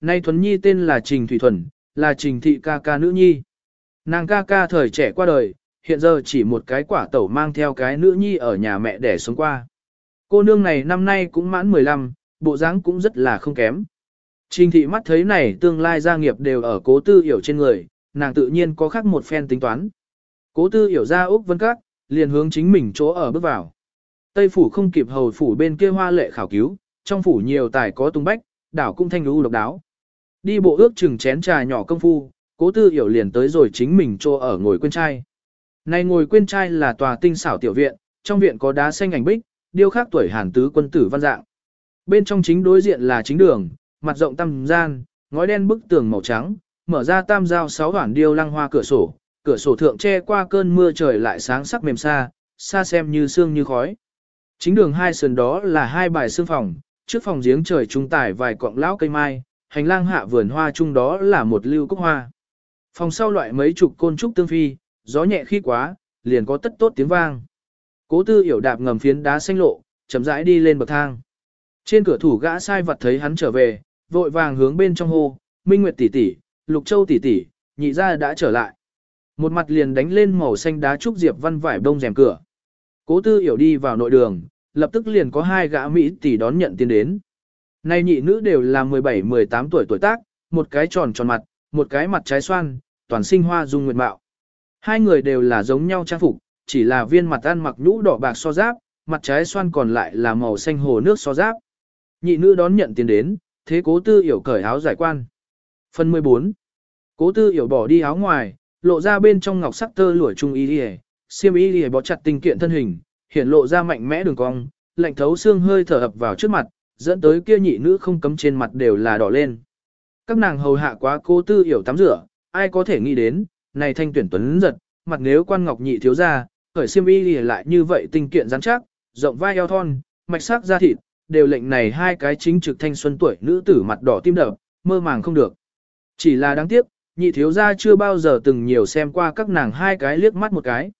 Nay Thuấn Nhi tên là Trình Thủy Thuần, là Trình Thị ca ca nữ nhi. Nàng ca ca thời trẻ qua đời, hiện giờ chỉ một cái quả tẩu mang theo cái nữ nhi ở nhà mẹ để sống qua. Cô nương này năm nay cũng mãn 15, bộ dáng cũng rất là không kém. Trình thị mắt thấy này tương lai gia nghiệp đều ở cố tư hiểu trên người, nàng tự nhiên có khác một phen tính toán. Cố tư hiểu ra Úc Vân Các, liền hướng chính mình chỗ ở bước vào. Tây phủ không kịp hầu phủ bên kia hoa lệ khảo cứu, trong phủ nhiều tài có tung bách, đảo cũng thanh lưu độc đáo. Đi bộ ước chừng chén trà nhỏ công phu, cố tư hiểu liền tới rồi chính mình cho ở ngồi quên trai. Này ngồi quên trai là tòa tinh xảo tiểu viện, trong viện có đá xanh ảnh bích, điêu khắc tuổi hàn tứ quân tử văn dạng. Bên trong chính đối diện là chính đường, mặt rộng tam gian, ngói đen bức tường màu trắng, mở ra tam giao sáu hoảng điêu lăng hoa cửa sổ, cửa sổ thượng che qua cơn mưa trời lại sáng sắc mềm xa, xa xem như sương như khói. Chính đường hai sườn đó là hai bài xương phòng, trước phòng giếng trời trung tải vài cọng lão cây mai, hành lang hạ vườn hoa chung đó là một lưu cúc hoa. Phòng sau loại mấy chục côn trúc tương phi, gió nhẹ khi quá, liền có tất tốt tiếng vang. Cố tư hiểu đạp ngầm phiến đá xanh lộ, chậm rãi đi lên bậc thang. Trên cửa thủ gã sai vật thấy hắn trở về, vội vàng hướng bên trong hô, Minh Nguyệt tỷ tỷ, Lục Châu tỷ tỷ, nhị gia đã trở lại. Một mặt liền đánh lên màu xanh đá trúc diệp văn vải đông rèm cửa. Cố tư hiểu đi vào nội đường, lập tức liền có hai gã Mỹ tỷ đón nhận tiền đến. Này nhị nữ đều là 17-18 tuổi tuổi tác, một cái tròn tròn mặt, một cái mặt trái xoan, toàn sinh hoa dung nguyệt mạo. Hai người đều là giống nhau trang phục, chỉ là viên mặt ăn mặc nhũ đỏ bạc so giáp, mặt trái xoan còn lại là màu xanh hồ nước so giáp. Nhị nữ đón nhận tiền đến, thế cố tư hiểu cởi áo giải quan. Phần 14. Cố tư hiểu bỏ đi áo ngoài, lộ ra bên trong ngọc sắc tơ lụa trung y lìa, xiêm y lìa bó chặt tinh kiện thân hình, hiện lộ ra mạnh mẽ đường cong, lạnh thấu xương hơi thở ập vào trước mặt, dẫn tới kia nhị nữ không cấm trên mặt đều là đỏ lên. Các nàng hầu hạ quá cố tư hiểu tắm rửa, ai có thể nghĩ đến, này thanh tuyển tuấn giật, mặt nếu quan ngọc nhị thiếu ra, khởi xiêm y lìa lại như vậy tinh kiện rắn chắc, rộng vai eo thon, mạch sắc da thịt, đều lệnh này hai cái chính trực thanh xuân tuổi nữ tử mặt đỏ tim đập, mơ màng không được. Chỉ là đáng tiếc, nhị thiếu gia chưa bao giờ từng nhiều xem qua các nàng hai cái liếc mắt một cái.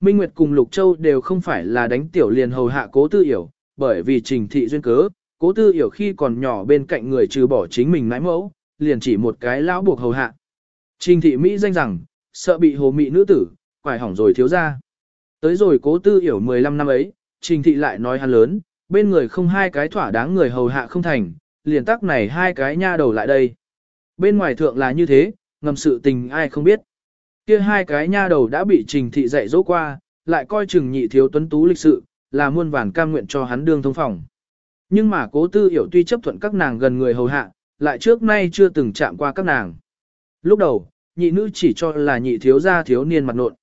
Minh Nguyệt cùng Lục Châu đều không phải là đánh tiểu liền hầu hạ cố tư hiểu, bởi vì trình thị duyên cớ, cố tư hiểu khi còn nhỏ bên cạnh người trừ bỏ chính mình nãi mẫu, liền chỉ một cái lão buộc hầu hạ. Trình thị Mỹ danh rằng, sợ bị hồ mị nữ tử, quải hỏng rồi thiếu gia. Tới rồi cố tư hiểu 15 năm ấy, trình thị lại nói hắn lớn, bên người không hai cái thỏa đáng người hầu hạ không thành, liền tắc này hai cái nha đầu lại đây. Bên ngoài thượng là như thế, ngầm sự tình ai không biết. Kia hai cái nha đầu đã bị trình thị dạy dỗ qua, lại coi chừng nhị thiếu tuấn tú lịch sự, là muôn vàn cam nguyện cho hắn đương thông phòng. Nhưng mà cố tư hiểu tuy chấp thuận các nàng gần người hầu hạ, lại trước nay chưa từng chạm qua các nàng. Lúc đầu, nhị nữ chỉ cho là nhị thiếu gia thiếu niên mặt nộn.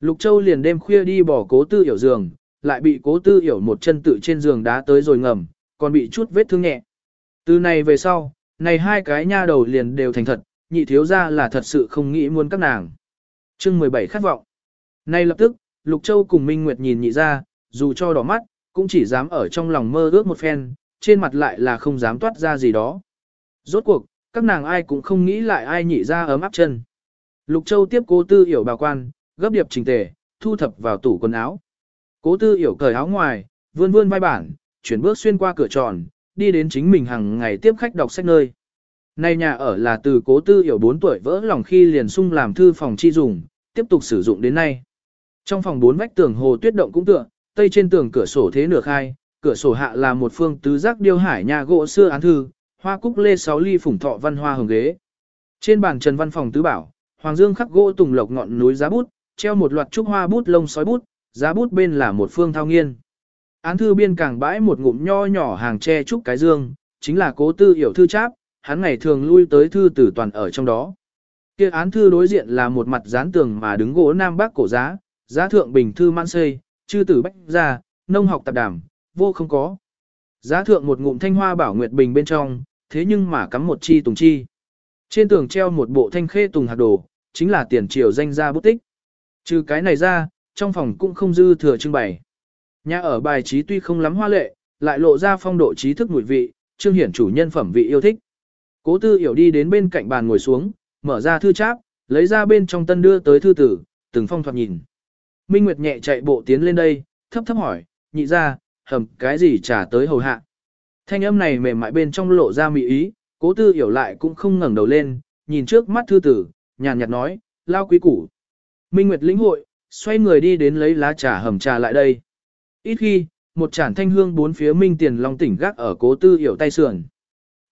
Lục Châu liền đêm khuya đi bỏ cố tư hiểu giường, lại bị cố tư hiểu một chân tự trên giường đá tới rồi ngầm, còn bị chút vết thương nhẹ. Từ này về sau, này hai cái nha đầu liền đều thành thật, nhị thiếu gia là thật sự không nghĩ muốn các nàng. chương 17 khát vọng. Nay lập tức, Lục Châu cùng Minh Nguyệt nhìn nhị ra, dù cho đỏ mắt, cũng chỉ dám ở trong lòng mơ ước một phen, trên mặt lại là không dám toát ra gì đó. Rốt cuộc, các nàng ai cũng không nghĩ lại ai nhị ra ấm áp chân. Lục Châu tiếp cố tư hiểu bà quan, gấp điệp trình tề, thu thập vào tủ quần áo. Cố tư hiểu cởi áo ngoài, vươn vươn vai bản, chuyển bước xuyên qua cửa tròn, đi đến chính mình hàng ngày tiếp khách đọc sách nơi. Nay nhà ở là từ cố tư hiểu 4 tuổi vỡ lòng khi liền sung làm thư phòng chi dùng, tiếp tục sử dụng đến nay. Trong phòng bốn vách tường hồ tuyết động cũng tựa, tây trên tường cửa sổ thế nửa khai, cửa sổ hạ là một phương tứ giác điêu hải nhà gỗ xưa án thư, hoa cúc lê sáu ly phủng thọ văn hoa hồng ghế. Trên bàn trần văn phòng tứ bảo, hoàng dương khắc gỗ tùng lộc ngọn núi giá bút, treo một loạt trúc hoa bút lông sói bút, giá bút bên là một phương thao nghiên. Án thư biên càng bãi một ngụm nho nhỏ hàng tre trúc cái dương, chính là cố tư hiểu thư cháp, hắn ngày thường lui tới thư tử toàn ở trong đó. Kia án thư đối diện là một mặt dán tường mà đứng gỗ nam bắc cổ giá, giá thượng bình thư mãn xây, chư tử bách ra nông học tạp đàm, vô không có. Giá thượng một ngụm thanh hoa bảo nguyệt bình bên trong, thế nhưng mà cắm một chi tùng chi. Trên tường treo một bộ thanh khê tùng hạt đồ, chính là tiền triều danh gia bút tích. Trừ cái này ra, trong phòng cũng không dư thừa trưng bày. Nhà ở bài trí tuy không lắm hoa lệ, lại lộ ra phong độ trí thức mùi vị, trương hiển chủ nhân phẩm vị yêu thích. Cố tư hiểu đi đến bên cạnh bàn ngồi xuống, mở ra thư cháp, lấy ra bên trong tân đưa tới thư tử, từng phong thoạt nhìn. Minh Nguyệt nhẹ chạy bộ tiến lên đây, thấp thấp hỏi, nhị ra, hầm cái gì trả tới hầu hạ. Thanh âm này mềm mại bên trong lộ ra mị ý, Cố tư hiểu lại cũng không ngẩng đầu lên, nhìn trước mắt thư tử, nhàn nhạt nói, lao quý củ. Minh Nguyệt lĩnh hội, xoay người đi đến lấy lá trà hầm trà lại đây. Ít khi, một chản thanh hương bốn phía Minh Tiền Long tỉnh gác ở cố tư hiểu tay sườn.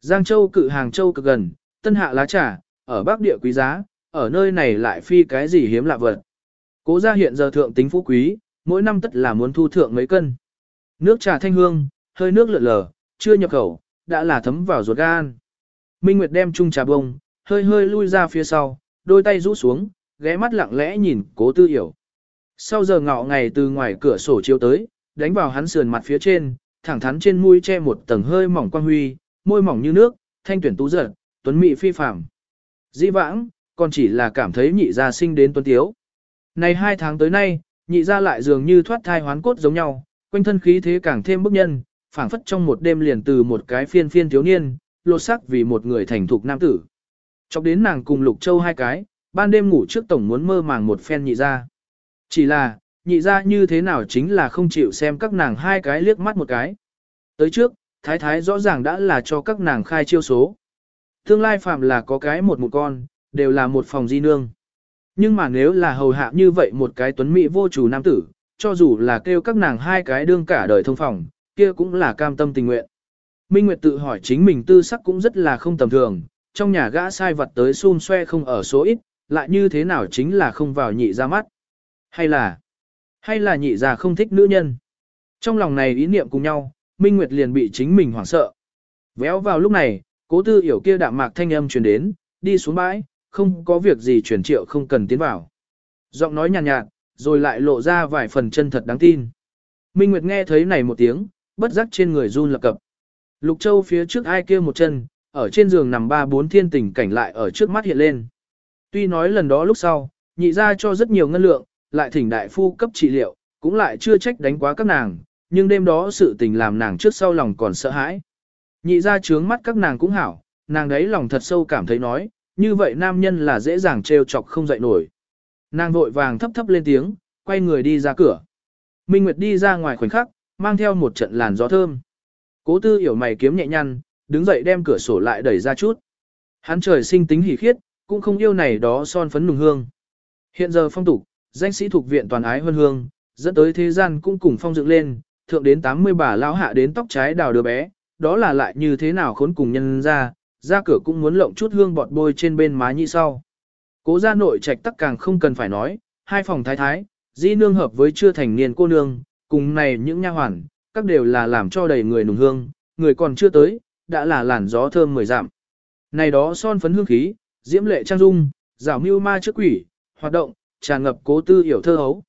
Giang Châu cự hàng Châu cực gần, tân hạ lá trà, ở Bắc địa quý giá, ở nơi này lại phi cái gì hiếm lạ vật. Cố gia hiện giờ thượng tính phú quý, mỗi năm tất là muốn thu thượng mấy cân. Nước trà thanh hương, hơi nước lượn lờ, chưa nhập khẩu, đã là thấm vào ruột gan. Minh Nguyệt đem chung trà bông, hơi hơi lui ra phía sau, đôi tay rũ xuống, ghé mắt lặng lẽ nhìn cố tư hiểu. Sau giờ ngọ ngày từ ngoài cửa sổ chiếu tới, đánh vào hắn sườn mặt phía trên, thẳng thắn trên mũi che một tầng hơi mỏng quang huy, môi mỏng như nước, thanh tuyển tú giật, tuấn mỹ phi phàm. Dĩ vãng, còn chỉ là cảm thấy nhị gia sinh đến tuấn tiếu. Này hai tháng tới nay, nhị gia lại dường như thoát thai hoán cốt giống nhau, quanh thân khí thế càng thêm bức nhân, phảng phất trong một đêm liền từ một cái phiên phiên thiếu niên, lột sắc vì một người thành thục nam tử. Chọc đến nàng cùng Lục Châu hai cái, ban đêm ngủ trước tổng muốn mơ màng một phen nhị gia. Chỉ là, nhị gia như thế nào chính là không chịu xem các nàng hai cái liếc mắt một cái. Tới trước, thái thái rõ ràng đã là cho các nàng khai chiêu số. Tương lai phạm là có cái một một con, đều là một phòng di nương. Nhưng mà nếu là hầu hạ như vậy một cái tuấn mỹ vô chủ nam tử, cho dù là kêu các nàng hai cái đương cả đời thông phòng, kia cũng là cam tâm tình nguyện. Minh Nguyệt tự hỏi chính mình tư sắc cũng rất là không tầm thường, trong nhà gã sai vật tới xun xoe không ở số ít, lại như thế nào chính là không vào nhị ra mắt. Hay là, hay là nhị già không thích nữ nhân. Trong lòng này ý niệm cùng nhau, Minh Nguyệt liền bị chính mình hoảng sợ. Véo vào lúc này, cố tư hiểu kia đạm mạc thanh âm truyền đến, đi xuống bãi, không có việc gì truyền triệu không cần tiến vào. Giọng nói nhàn nhạt, nhạt, rồi lại lộ ra vài phần chân thật đáng tin. Minh Nguyệt nghe thấy này một tiếng, bất giác trên người run lập cập. Lục Châu phía trước ai kia một chân, ở trên giường nằm ba bốn thiên tình cảnh lại ở trước mắt hiện lên. Tuy nói lần đó lúc sau, nhị ra cho rất nhiều ngân lượng, lại thỉnh đại phu cấp trị liệu, cũng lại chưa trách đánh quá các nàng, nhưng đêm đó sự tình làm nàng trước sau lòng còn sợ hãi. Nhị ra trướng mắt các nàng cũng hảo, nàng đấy lòng thật sâu cảm thấy nói, như vậy nam nhân là dễ dàng trêu chọc không dậy nổi. Nàng vội vàng thấp thấp lên tiếng, quay người đi ra cửa. Minh Nguyệt đi ra ngoài khoảnh khắc, mang theo một trận làn gió thơm. Cố tư hiểu mày kiếm nhẹ nhăn, đứng dậy đem cửa sổ lại đẩy ra chút. Hắn trời sinh tính hỉ khiết, cũng không yêu này đó son phấn nùng hương. Hiện giờ phong tục, danh sĩ thuộc viện toàn ái hơn hương, dẫn tới thế gian cũng cùng phong dựng lên, thượng đến 80 bà lão hạ đến tóc trái đào đứa bé, đó là lại như thế nào khốn cùng nhân ra, ra cửa cũng muốn lộng chút hương bọt bôi trên bên má nhị sau. Cố gia nội trạch tắc càng không cần phải nói, hai phòng thái thái, di nương hợp với chưa thành niên cô nương, cùng này những nha hoàn, các đều là làm cho đầy người nùng hương, người còn chưa tới, đã là làn gió thơm mười giảm Này đó son phấn hương khí, diễm lệ trang dung, rảo mưu ma trước quỷ, hoạt động, tràn ngập cố tư hiểu thơ hấu.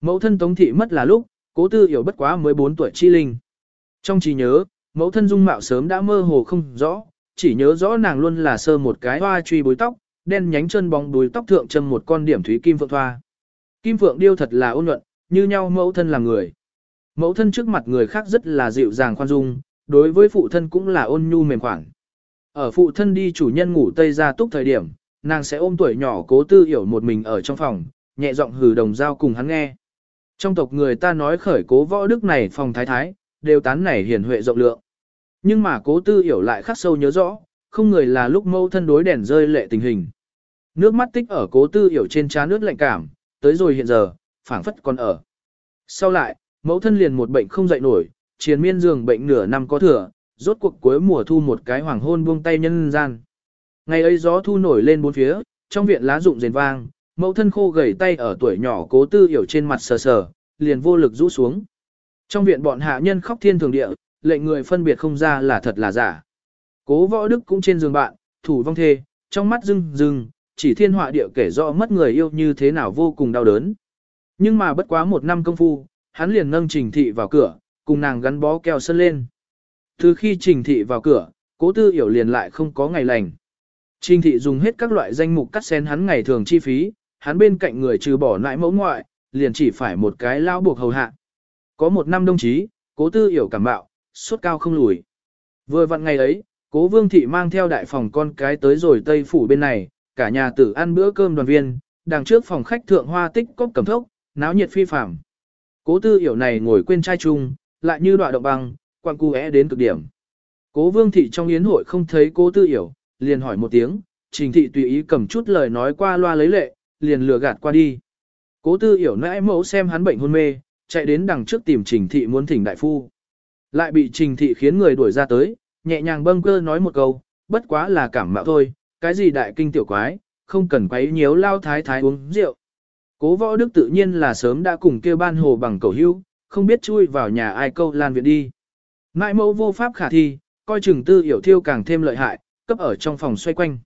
Mẫu thân Tống Thị mất là lúc, cố tư hiểu bất quá 14 tuổi chi linh. Trong trí nhớ, mẫu thân dung mạo sớm đã mơ hồ không rõ, chỉ nhớ rõ nàng luôn là sơ một cái hoa truy bối tóc, đen nhánh chân bóng đuôi tóc thượng châm một con điểm thúy kim phượng thoa. Kim phượng điêu thật là ôn nhuận, như nhau mẫu thân là người. Mẫu thân trước mặt người khác rất là dịu dàng khoan dung, đối với phụ thân cũng là ôn nhu mềm khoảng Ở phụ thân đi chủ nhân ngủ tây ra túc thời điểm, nàng sẽ ôm tuổi nhỏ cố tư hiểu một mình ở trong phòng, nhẹ giọng hừ đồng giao cùng hắn nghe. Trong tộc người ta nói khởi cố võ đức này phòng thái thái, đều tán nảy hiển huệ rộng lượng. Nhưng mà cố tư hiểu lại khắc sâu nhớ rõ, không người là lúc mâu thân đối đèn rơi lệ tình hình. Nước mắt tích ở cố tư hiểu trên trán nước lạnh cảm, tới rồi hiện giờ, phảng phất còn ở. Sau lại, mẫu thân liền một bệnh không dậy nổi, triền miên giường bệnh nửa năm có thừa, rốt cuộc cuối mùa thu một cái hoàng hôn buông tay nhân gian. Ngày ấy gió thu nổi lên bốn phía, trong viện lá rụng rền vang, mẫu thân khô gầy tay ở tuổi nhỏ cố tư hiểu trên mặt sờ sờ, liền vô lực rũ xuống. Trong viện bọn hạ nhân khóc thiên thường địa, lệnh người phân biệt không ra là thật là giả. Cố võ đức cũng trên giường bạn, thủ vong thê, trong mắt rưng rưng, chỉ thiên họa địa kể rõ mất người yêu như thế nào vô cùng đau đớn. Nhưng mà bất quá một năm công phu, hắn liền nâng trình thị vào cửa, cùng nàng gắn bó keo sân lên. Từ khi trình thị vào cửa, cố tư hiểu liền lại không có ngày lành. Trình thị dùng hết các loại danh mục cắt xén hắn ngày thường chi phí, hắn bên cạnh người trừ bỏ nãi mẫu ngoại, liền chỉ phải một cái lao buộc hầu hạ. Có một năm đồng chí, cố tư hiểu cảm bạo, suốt cao không lùi. Vừa vặn ngày ấy, cố vương thị mang theo đại phòng con cái tới rồi tây phủ bên này, cả nhà tử ăn bữa cơm đoàn viên, đằng trước phòng khách thượng hoa tích cốc cầm thốc, náo nhiệt phi phạm. Cố tư hiểu này ngồi quên trai chung, lại như đoạn động băng, quặng cu é đến cực điểm. Cố vương thị trong yến hội không thấy cố tư hiểu, liền hỏi một tiếng, trình thị tùy ý cầm chút lời nói qua loa lấy lệ, liền lừa gạt qua đi. Cố tư hiểu nãi mẫu xem hắn bệnh hôn mê, chạy đến đằng trước tìm trình thị muốn thỉnh đại phu. Lại bị trình thị khiến người đuổi ra tới, nhẹ nhàng bâng cơ nói một câu, bất quá là cảm mạo thôi, cái gì đại kinh tiểu quái, không cần quấy nhiễu lao thái thái uống rượu. Cố võ đức tự nhiên là sớm đã cùng kêu ban hồ bằng cầu hưu, không biết chui vào nhà ai câu lan viện đi. Ngại mẫu vô pháp khả thi, coi chừng tư hiểu thiêu càng thêm lợi hại, cấp ở trong phòng xoay quanh.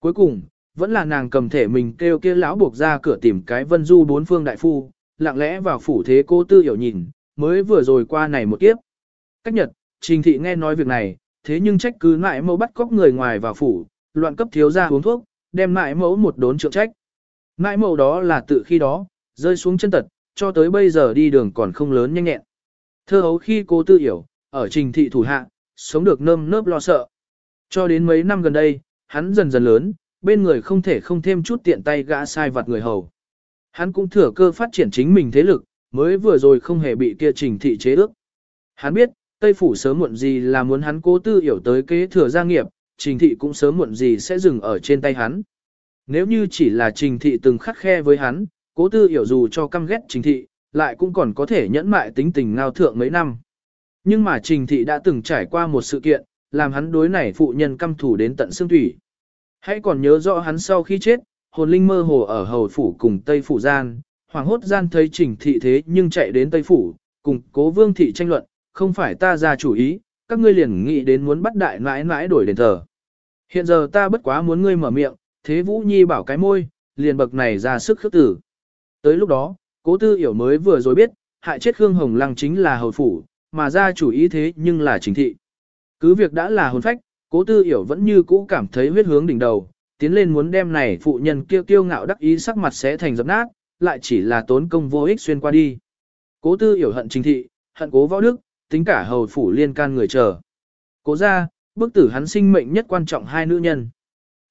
Cuối cùng, vẫn là nàng cầm thể mình kêu kia lão buộc ra cửa tìm cái vân du bốn phương đại phu, lặng lẽ vào phủ thế cô tư hiểu nhìn, mới vừa rồi qua này một kiếp. Cách nhật, trình thị nghe nói việc này, thế nhưng trách cứ nại mẫu bắt cóc người ngoài vào phủ, loạn cấp thiếu ra uống thuốc, đem nại mẫu một đốn trượng trách. Nại mẫu đó là tự khi đó, rơi xuống chân tật, cho tới bây giờ đi đường còn không lớn nhanh nhẹn. Thơ hấu khi cô tư hiểu, ở trình thị thủ hạ, sống được nơm nớp lo sợ. Cho đến mấy năm gần đây, hắn dần dần lớn, bên người không thể không thêm chút tiện tay gã sai vặt người hầu. Hắn cũng thừa cơ phát triển chính mình thế lực, mới vừa rồi không hề bị kia trình thị chế ước. Hắn biết, Tây Phủ sớm muộn gì là muốn hắn cố tư hiểu tới kế thừa gia nghiệp, trình thị cũng sớm muộn gì sẽ dừng ở trên tay hắn. Nếu như chỉ là trình thị từng khắc khe với hắn, cố tư hiểu dù cho căm ghét trình thị, lại cũng còn có thể nhẫn mại tính tình ngao thượng mấy năm. Nhưng mà trình thị đã từng trải qua một sự kiện, làm hắn đối này phụ nhân căm thủ đến tận xương thủy. Hãy còn nhớ rõ hắn sau khi chết, hồn linh mơ hồ ở hầu phủ cùng Tây Phủ gian, hoàng hốt gian thấy trình thị thế nhưng chạy đến Tây Phủ, cùng cố vương thị tranh luận, không phải ta ra chủ ý, các ngươi liền nghĩ đến muốn bắt đại mãi mãi đổi đền thờ. Hiện giờ ta bất quá muốn ngươi mở miệng, thế Vũ Nhi bảo cái môi, liền bậc này ra sức khước tử. Tới lúc đó, cố tư hiểu mới vừa rồi biết, hại chết Khương Hồng Lăng chính là hầu phủ, mà ra chủ ý thế nhưng là chính thị. Cứ việc đã là hồn phách, cố tư hiểu vẫn như cũ cảm thấy huyết hướng đỉnh đầu, tiến lên muốn đem này phụ nhân kêu kiêu ngạo đắc ý sắc mặt sẽ thành dập nát, lại chỉ là tốn công vô ích xuyên qua đi. Cố tư hiểu hận chính thị, hận cố võ đức, tính cả hầu phủ liên can người chờ. Cố ra, bức tử hắn sinh mệnh nhất quan trọng hai nữ nhân.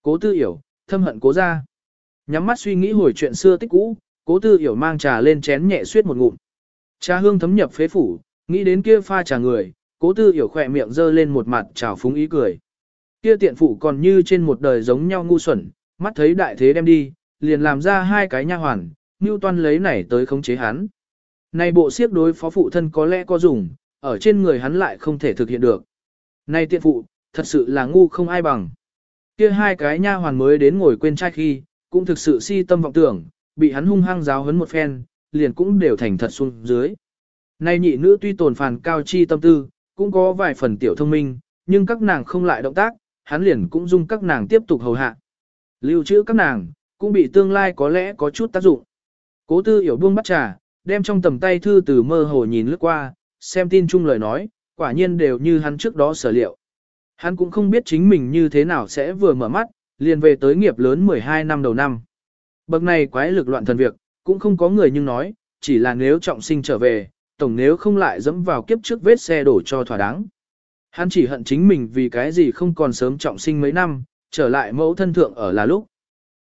Cố tư hiểu, thâm hận cố ra. Nhắm mắt suy nghĩ hồi chuyện xưa tích cũ, cố tư hiểu mang trà lên chén nhẹ suyết một ngụm. Trà hương thấm nhập phế phủ, nghĩ đến kia pha trà người, cố tư hiểu khỏe miệng dơ lên một mặt trào phúng ý cười. Kia tiện phụ còn như trên một đời giống nhau ngu xuẩn, mắt thấy đại thế đem đi, liền làm ra hai cái nha hoàn, Ngưu Toan lấy này tới khống chế hắn. Này bộ siếp đối phó phụ thân có lẽ có dùng, ở trên người hắn lại không thể thực hiện được. Này tiện phụ, thật sự là ngu không ai bằng. Kia hai cái nha hoàn mới đến ngồi quên trai khi, cũng thực sự si tâm vọng tưởng, bị hắn hung hăng giáo hấn một phen, liền cũng đều thành thật xuống dưới. nay nhị nữ tuy tồn phàn cao chi tâm tư, cũng có vài phần tiểu thông minh, nhưng các nàng không lại động tác, hắn liền cũng dung các nàng tiếp tục hầu hạ. Lưu trữ các nàng, cũng bị tương lai có lẽ có chút tác dụng. Cố tư hiểu buông bắt trà, đem trong tầm tay thư từ mơ hồ nhìn lướt qua, xem tin chung lời nói, quả nhiên đều như hắn trước đó sở liệu. Hắn cũng không biết chính mình như thế nào sẽ vừa mở mắt, liền về tới nghiệp lớn 12 năm đầu năm. Bậc này quái lực loạn thần việc, cũng không có người nhưng nói, chỉ là nếu trọng sinh trở về, tổng nếu không lại dẫm vào kiếp trước vết xe đổ cho thỏa đáng. Hắn chỉ hận chính mình vì cái gì không còn sớm trọng sinh mấy năm, trở lại mẫu thân thượng ở là lúc.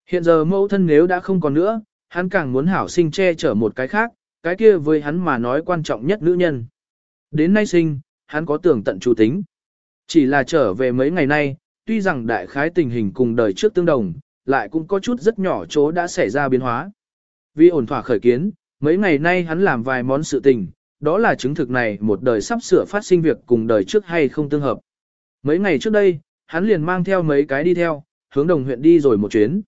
Hiện giờ mẫu thân nếu đã không còn nữa, hắn càng muốn hảo sinh che chở một cái khác, cái kia với hắn mà nói quan trọng nhất nữ nhân. Đến nay sinh, hắn có tưởng tận chủ tính. Chỉ là trở về mấy ngày nay, tuy rằng đại khái tình hình cùng đời trước tương đồng, lại cũng có chút rất nhỏ chỗ đã xảy ra biến hóa. Vì ổn thỏa khởi kiến, mấy ngày nay hắn làm vài món sự tình, đó là chứng thực này một đời sắp sửa phát sinh việc cùng đời trước hay không tương hợp. Mấy ngày trước đây, hắn liền mang theo mấy cái đi theo, hướng đồng huyện đi rồi một chuyến.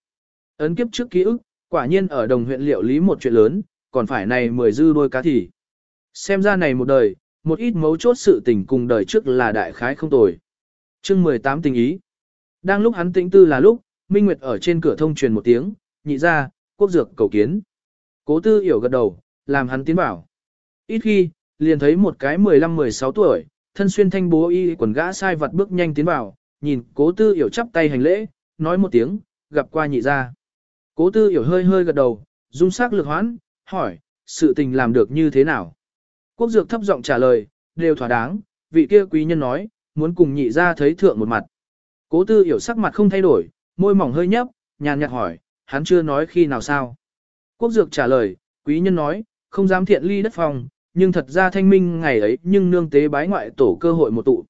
Ấn kiếp trước ký ức, quả nhiên ở đồng huyện liệu lý một chuyện lớn, còn phải này mười dư đôi cá thì. Xem ra này một đời, một ít mấu chốt sự tình cùng đời trước là đại khái không tồi. chương 18 tình ý. Đang lúc hắn tĩnh tư là lúc, Minh Nguyệt ở trên cửa thông truyền một tiếng, nhị ra, quốc dược cầu kiến. Cố tư hiểu gật đầu, làm hắn tiến bảo. Ít khi, liền thấy một cái 15-16 tuổi, thân xuyên thanh bố y quần gã sai vặt bước nhanh tiến vào, nhìn cố tư hiểu chắp tay hành lễ, nói một tiếng, gặp qua nhị ra. Cố tư hiểu hơi hơi gật đầu, dung sắc lực hoãn, hỏi, sự tình làm được như thế nào? Quốc dược thấp giọng trả lời, đều thỏa đáng, vị kia quý nhân nói, muốn cùng nhị ra thấy thượng một mặt. Cố tư hiểu sắc mặt không thay đổi, môi mỏng hơi nhấp, nhàn nhạt hỏi, hắn chưa nói khi nào sao. Quốc dược trả lời, quý nhân nói, không dám thiện ly đất phòng, nhưng thật ra thanh minh ngày ấy nhưng nương tế bái ngoại tổ cơ hội một tụ.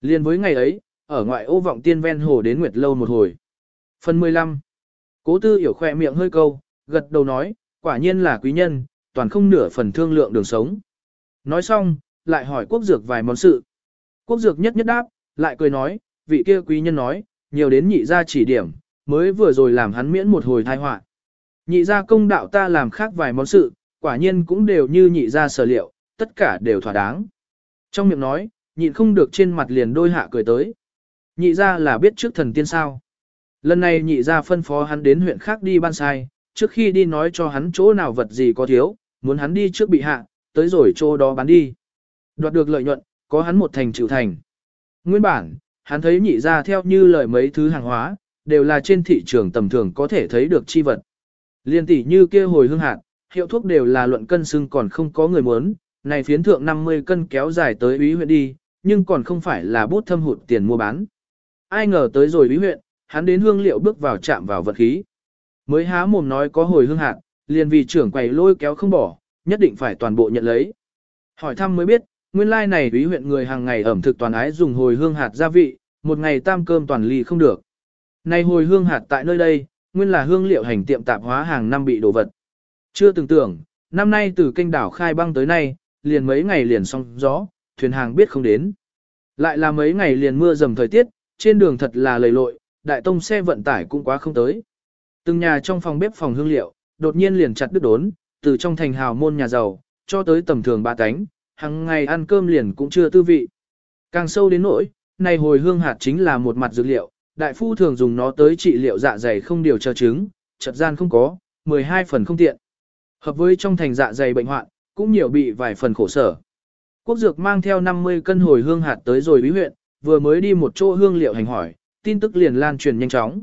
Liên với ngày ấy, ở ngoại ô vọng tiên ven hồ đến Nguyệt Lâu một hồi. Phần 15 Cố tư hiểu khỏe miệng hơi câu, gật đầu nói, quả nhiên là quý nhân, toàn không nửa phần thương lượng đường sống. Nói xong, lại hỏi quốc dược vài món sự. Quốc dược nhất nhất đáp, lại cười nói, vị kia quý nhân nói, nhiều đến nhị ra chỉ điểm, mới vừa rồi làm hắn miễn một hồi thai họa. Nhị ra công đạo ta làm khác vài món sự, quả nhiên cũng đều như nhị ra sở liệu, tất cả đều thỏa đáng. Trong miệng nói, nhịn không được trên mặt liền đôi hạ cười tới. Nhị ra là biết trước thần tiên sao. Lần này nhị ra phân phó hắn đến huyện khác đi ban sai, trước khi đi nói cho hắn chỗ nào vật gì có thiếu, muốn hắn đi trước bị hạ, tới rồi chỗ đó bán đi. Đoạt được lợi nhuận, có hắn một thành chịu thành. Nguyên bản, hắn thấy nhị ra theo như lời mấy thứ hàng hóa, đều là trên thị trường tầm thường có thể thấy được chi vật. Liên tỷ như kia hồi hương hạt, hiệu thuốc đều là luận cân xưng còn không có người muốn, này phiến thượng 50 cân kéo dài tới úy huyện đi, nhưng còn không phải là bút thâm hụt tiền mua bán. Ai ngờ tới rồi úy huyện, hắn đến hương liệu bước vào chạm vào vật khí. Mới há mồm nói có hồi hương hạt, liền vì trưởng quầy lôi kéo không bỏ, nhất định phải toàn bộ nhận lấy. Hỏi thăm mới biết, nguyên lai like này ý huyện người hàng ngày ẩm thực toàn ái dùng hồi hương hạt gia vị, một ngày tam cơm toàn ly không được. Này hồi hương hạt tại nơi đây, nguyên là hương liệu hành tiệm tạp hóa hàng năm bị đổ vật. Chưa từng tưởng, năm nay từ kênh đảo khai băng tới nay, liền mấy ngày liền xong gió, thuyền hàng biết không đến. Lại là mấy ngày liền mưa dầm thời tiết, trên đường thật là lầy lội, đại tông xe vận tải cũng quá không tới. Từng nhà trong phòng bếp phòng hương liệu, đột nhiên liền chặt đứt đốn, từ trong thành hào môn nhà giàu, cho tới tầm thường ba cánh, hàng ngày ăn cơm liền cũng chưa tư vị. Càng sâu đến nỗi, này hồi hương hạt chính là một mặt dược liệu, đại phu thường dùng nó tới trị liệu dạ dày không điều chờ chứng, chật gian không có, 12 phần không tiện. Hợp với trong thành dạ dày bệnh hoạn, cũng nhiều bị vài phần khổ sở. Quốc dược mang theo 50 cân hồi hương hạt tới rồi bí huyện, vừa mới đi một chỗ hương liệu hành hỏi, tin tức liền lan truyền nhanh chóng.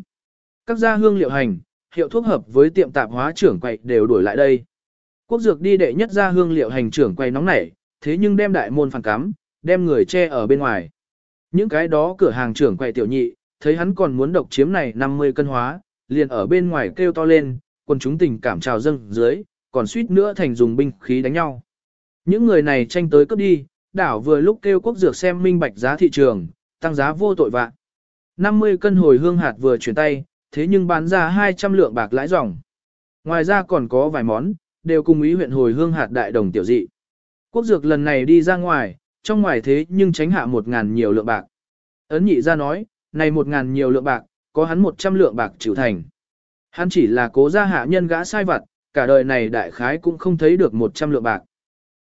Các gia hương liệu hành, hiệu thuốc hợp với tiệm tạp hóa trưởng quậy đều đuổi lại đây. Quốc dược đi đệ nhất ra hương liệu hành trưởng quầy nóng nảy, thế nhưng đem đại môn phản cắm, đem người che ở bên ngoài. Những cái đó cửa hàng trưởng quầy tiểu nhị, thấy hắn còn muốn độc chiếm này 50 cân hóa, liền ở bên ngoài kêu to lên, quần chúng tình cảm trào dâng dưới, còn suýt nữa thành dùng binh khí đánh nhau. Những người này tranh tới cấp đi, đảo vừa lúc kêu quốc dược xem minh bạch giá thị trường, tăng giá vô tội vạ. 50 cân hồi hương hạt vừa chuyển tay, thế nhưng bán ra 200 lượng bạc lãi dòng. Ngoài ra còn có vài món, đều cùng ý huyện hồi hương hạt đại đồng tiểu dị. Quốc dược lần này đi ra ngoài, trong ngoài thế nhưng tránh hạ một ngàn nhiều lượng bạc. Ấn nhị ra nói, này một ngàn nhiều lượng bạc, có hắn 100 lượng bạc chịu thành. Hắn chỉ là cố gia hạ nhân gã sai vặt, cả đời này đại khái cũng không thấy được 100 lượng bạc.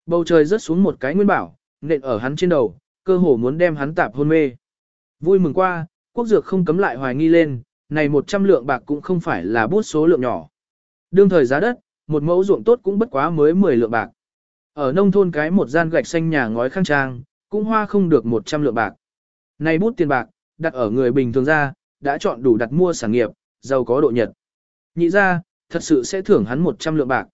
Bầu trời rớt xuống một cái nguyên bảo, nện ở hắn trên đầu, cơ hồ muốn đem hắn tạp hôn mê. Vui mừng qua, quốc dược không cấm lại hoài nghi lên, này 100 lượng bạc cũng không phải là bút số lượng nhỏ. Đương thời giá đất, một mẫu ruộng tốt cũng bất quá mới 10 lượng bạc. Ở nông thôn cái một gian gạch xanh nhà ngói khang trang, cũng hoa không được 100 lượng bạc. Này bút tiền bạc, đặt ở người bình thường ra, đã chọn đủ đặt mua sản nghiệp, giàu có độ nhật. Nhị ra, thật sự sẽ thưởng hắn 100 lượng bạc.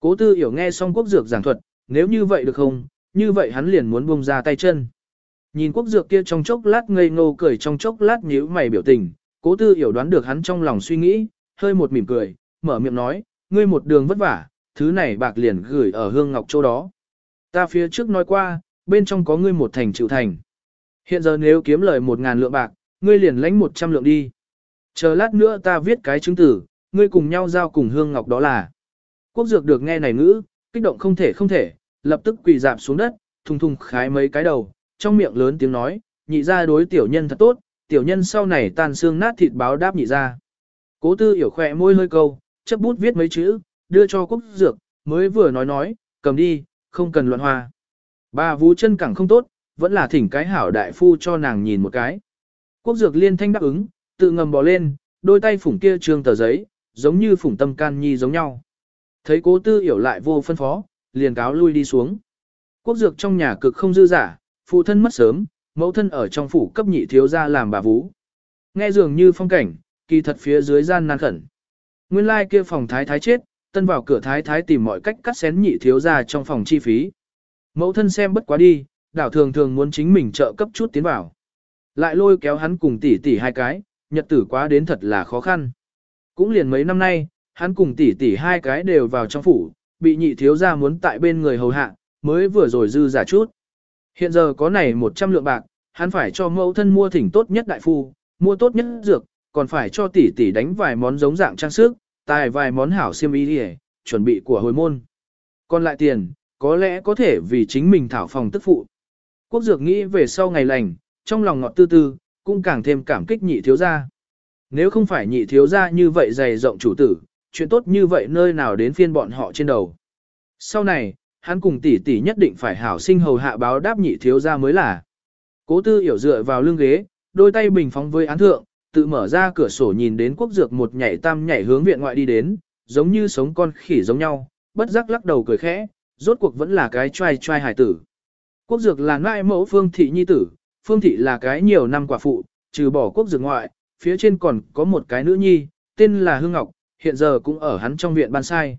Cố tư hiểu nghe xong quốc dược giảng thuật, nếu như vậy được không, như vậy hắn liền muốn buông ra tay chân. Nhìn quốc dược kia trong chốc lát ngây ngô cười trong chốc lát nhíu mày biểu tình, cố tư hiểu đoán được hắn trong lòng suy nghĩ, hơi một mỉm cười, mở miệng nói, ngươi một đường vất vả, thứ này bạc liền gửi ở hương ngọc châu đó. Ta phía trước nói qua, bên trong có ngươi một thành chịu thành. Hiện giờ nếu kiếm lời một ngàn lượng bạc, ngươi liền lãnh một trăm lượng đi. Chờ lát nữa ta viết cái chứng tử, ngươi cùng nhau giao cùng hương ngọc đó là. Quốc dược được nghe này ngữ, kích động không thể không thể, lập tức quỳ dạp xuống đất, thùng thùng khái mấy cái đầu, trong miệng lớn tiếng nói, nhị ra đối tiểu nhân thật tốt, tiểu nhân sau này tan xương nát thịt báo đáp nhị ra. Cố tư hiểu khỏe môi hơi câu, chấp bút viết mấy chữ, đưa cho quốc dược, mới vừa nói nói, cầm đi, không cần loạn hoa. Bà vú chân cẳng không tốt, vẫn là thỉnh cái hảo đại phu cho nàng nhìn một cái. Quốc dược liên thanh đáp ứng, tự ngầm bò lên, đôi tay phủng kia trương tờ giấy, giống như phủng tâm can nhi giống nhau. Thấy cố tư hiểu lại vô phân phó, liền cáo lui đi xuống. Quốc dược trong nhà cực không dư giả, phụ thân mất sớm, mẫu thân ở trong phủ cấp nhị thiếu gia làm bà vú. Nghe dường như phong cảnh, kỳ thật phía dưới gian nan khẩn. Nguyên lai like kia phòng thái thái chết, tân vào cửa thái thái tìm mọi cách cắt xén nhị thiếu gia trong phòng chi phí. Mẫu thân xem bất quá đi, đảo thường thường muốn chính mình trợ cấp chút tiến vào. Lại lôi kéo hắn cùng tỷ tỷ hai cái, nhật tử quá đến thật là khó khăn. Cũng liền mấy năm nay, hắn cùng tỷ tỷ hai cái đều vào trong phủ, bị nhị thiếu gia muốn tại bên người hầu hạ, mới vừa rồi dư giả chút. Hiện giờ có này 100 lượng bạc, hắn phải cho mẫu thân mua thỉnh tốt nhất đại phu, mua tốt nhất dược, còn phải cho tỷ tỷ đánh vài món giống dạng trang sức, tài vài món hảo xiêm y đi chuẩn bị của hồi môn. Còn lại tiền, có lẽ có thể vì chính mình thảo phòng tức phụ. Quốc dược nghĩ về sau ngày lành, trong lòng ngọt tư tư, cũng càng thêm cảm kích nhị thiếu gia. Nếu không phải nhị thiếu gia như vậy dày rộng chủ tử, chuyện tốt như vậy nơi nào đến phiên bọn họ trên đầu. Sau này, hắn cùng tỷ tỷ nhất định phải hảo sinh hầu hạ báo đáp nhị thiếu gia mới là. Cố tư hiểu dựa vào lưng ghế, đôi tay bình phóng với án thượng, tự mở ra cửa sổ nhìn đến quốc dược một nhảy tam nhảy hướng viện ngoại đi đến, giống như sống con khỉ giống nhau, bất giác lắc đầu cười khẽ, rốt cuộc vẫn là cái trai trai hải tử. Quốc dược là ngoại mẫu phương thị nhi tử, phương thị là cái nhiều năm quả phụ, trừ bỏ quốc dược ngoại, phía trên còn có một cái nữ nhi, tên là Hương Ngọc, hiện giờ cũng ở hắn trong viện ban sai.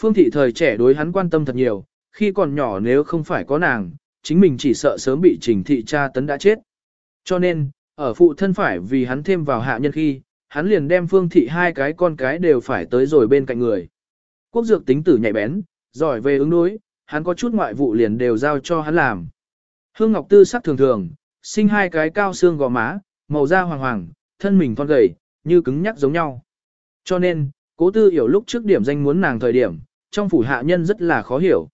Phương thị thời trẻ đối hắn quan tâm thật nhiều, khi còn nhỏ nếu không phải có nàng, chính mình chỉ sợ sớm bị trình thị cha tấn đã chết. Cho nên, ở phụ thân phải vì hắn thêm vào hạ nhân khi, hắn liền đem phương thị hai cái con cái đều phải tới rồi bên cạnh người. Quốc dược tính tử nhạy bén, giỏi về ứng đối, hắn có chút ngoại vụ liền đều giao cho hắn làm. Hương Ngọc Tư sắc thường thường, sinh hai cái cao xương gò má, màu da hoàng hoàng, thân mình thon gầy, như cứng nhắc giống nhau. Cho nên, cố tư hiểu lúc trước điểm danh muốn nàng thời điểm, trong phủ hạ nhân rất là khó hiểu.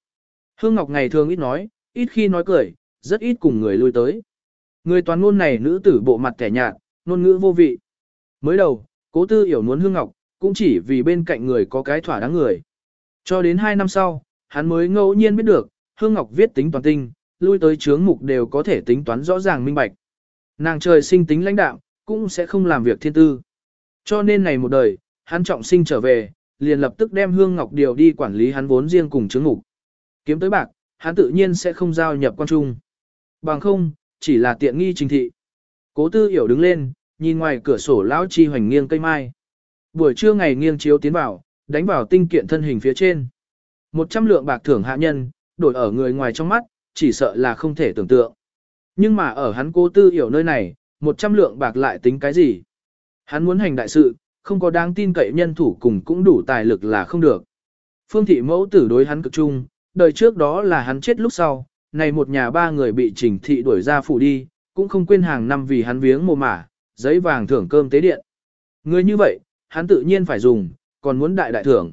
Hương Ngọc ngày thường ít nói, ít khi nói cười, rất ít cùng người lui tới. Người toàn ngôn này nữ tử bộ mặt kẻ nhạt, ngôn ngữ vô vị. Mới đầu, cố tư hiểu muốn Hương Ngọc, cũng chỉ vì bên cạnh người có cái thỏa đáng người. Cho đến hai năm sau, hắn mới ngẫu nhiên biết được, Hương Ngọc viết tính toàn tinh, lui tới chướng mục đều có thể tính toán rõ ràng minh bạch. Nàng trời sinh tính lãnh đạo, cũng sẽ không làm việc thiên tư. Cho nên này một đời, hắn trọng sinh trở về, liền lập tức đem Hương Ngọc điều đi quản lý hắn vốn riêng cùng chướng mục. Kiếm tới bạc, hắn tự nhiên sẽ không giao nhập quan trung. Bằng không, chỉ là tiện nghi trình thị. Cố tư hiểu đứng lên, nhìn ngoài cửa sổ lão chi hoành nghiêng cây mai. Buổi trưa ngày nghiêng chiếu tiến vào, đánh vào tinh kiện thân hình phía trên. Một trăm lượng bạc thưởng hạ nhân, đổi ở người ngoài trong mắt, chỉ sợ là không thể tưởng tượng. Nhưng mà ở hắn cố tư hiểu nơi này, một trăm lượng bạc lại tính cái gì? Hắn muốn hành đại sự, không có đáng tin cậy nhân thủ cùng cũng đủ tài lực là không được. Phương thị mẫu tử đối hắn cực trung, đời trước đó là hắn chết lúc sau, này một nhà ba người bị trình thị đuổi ra phủ đi, cũng không quên hàng năm vì hắn viếng mồ mả, giấy vàng thưởng cơm tế điện. Người như vậy, hắn tự nhiên phải dùng, còn muốn đại đại thưởng.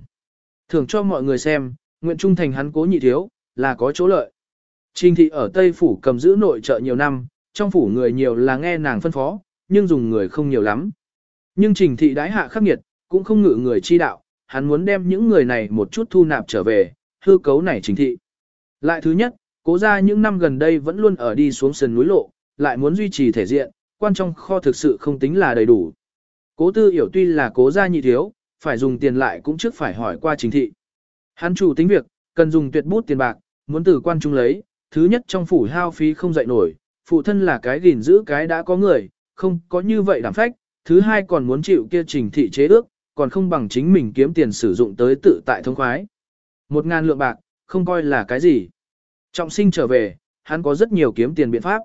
Thưởng cho mọi người xem, nguyện trung thành hắn cố nhị thiếu, là có chỗ lợi. Trình thị ở Tây Phủ cầm giữ nội trợ nhiều năm, trong phủ người nhiều là nghe nàng phân phó, nhưng dùng người không nhiều lắm. Nhưng trình thị đái hạ khắc nghiệt, cũng không ngự người chi đạo, hắn muốn đem những người này một chút thu nạp trở về, hư cấu này trình thị. Lại thứ nhất, cố ra những năm gần đây vẫn luôn ở đi xuống sườn núi lộ, lại muốn duy trì thể diện, quan trong kho thực sự không tính là đầy đủ. Cố tư hiểu tuy là cố gia nhị thiếu, phải dùng tiền lại cũng trước phải hỏi qua trình thị. Hắn chủ tính việc, cần dùng tuyệt bút tiền bạc, muốn từ quan trung lấy, thứ nhất trong phủ hao phí không dậy nổi, phụ thân là cái gìn giữ cái đã có người, không có như vậy đảm phách, thứ hai còn muốn chịu kia trình thị chế ước, còn không bằng chính mình kiếm tiền sử dụng tới tự tại thông khoái. Một ngàn lượng bạc, không coi là cái gì. Trọng sinh trở về, hắn có rất nhiều kiếm tiền biện pháp.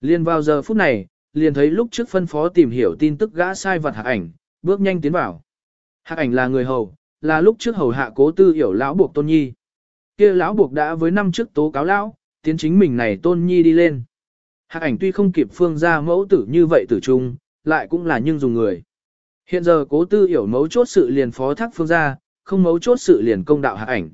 Liên vào giờ phút này, liền thấy lúc trước phân phó tìm hiểu tin tức gã sai vật hạc ảnh, bước nhanh tiến vào. Hạc ảnh là người hầu, là lúc trước hầu hạ cố tư hiểu lão buộc tôn nhi. kia lão buộc đã với năm trước tố cáo lão, tiến chính mình này tôn nhi đi lên. Hạc ảnh tuy không kịp phương ra mẫu tử như vậy tử trung, lại cũng là nhưng dùng người. Hiện giờ cố tư hiểu mấu chốt sự liền phó thác phương ra, không mấu chốt sự liền công đạo hạc ảnh.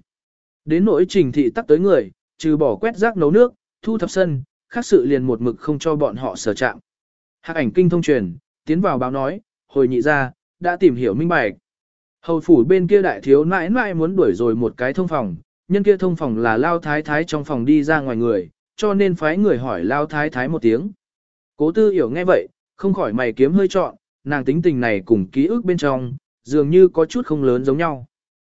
Đến nỗi trình thị tắc tới người, trừ bỏ quét rác nấu nước, thu thập sân, khác sự liền một mực không cho bọn họ sở chạm. Hạc ảnh kinh thông truyền, tiến vào báo nói, hồi nhị ra, đã tìm hiểu minh bạch. Hầu phủ bên kia đại thiếu nãi nãi muốn đuổi rồi một cái thông phòng, nhân kia thông phòng là lao thái thái trong phòng đi ra ngoài người, cho nên phái người hỏi lao thái thái một tiếng. Cố tư hiểu nghe vậy, không khỏi mày kiếm hơi trọn, nàng tính tình này cùng ký ức bên trong, dường như có chút không lớn giống nhau.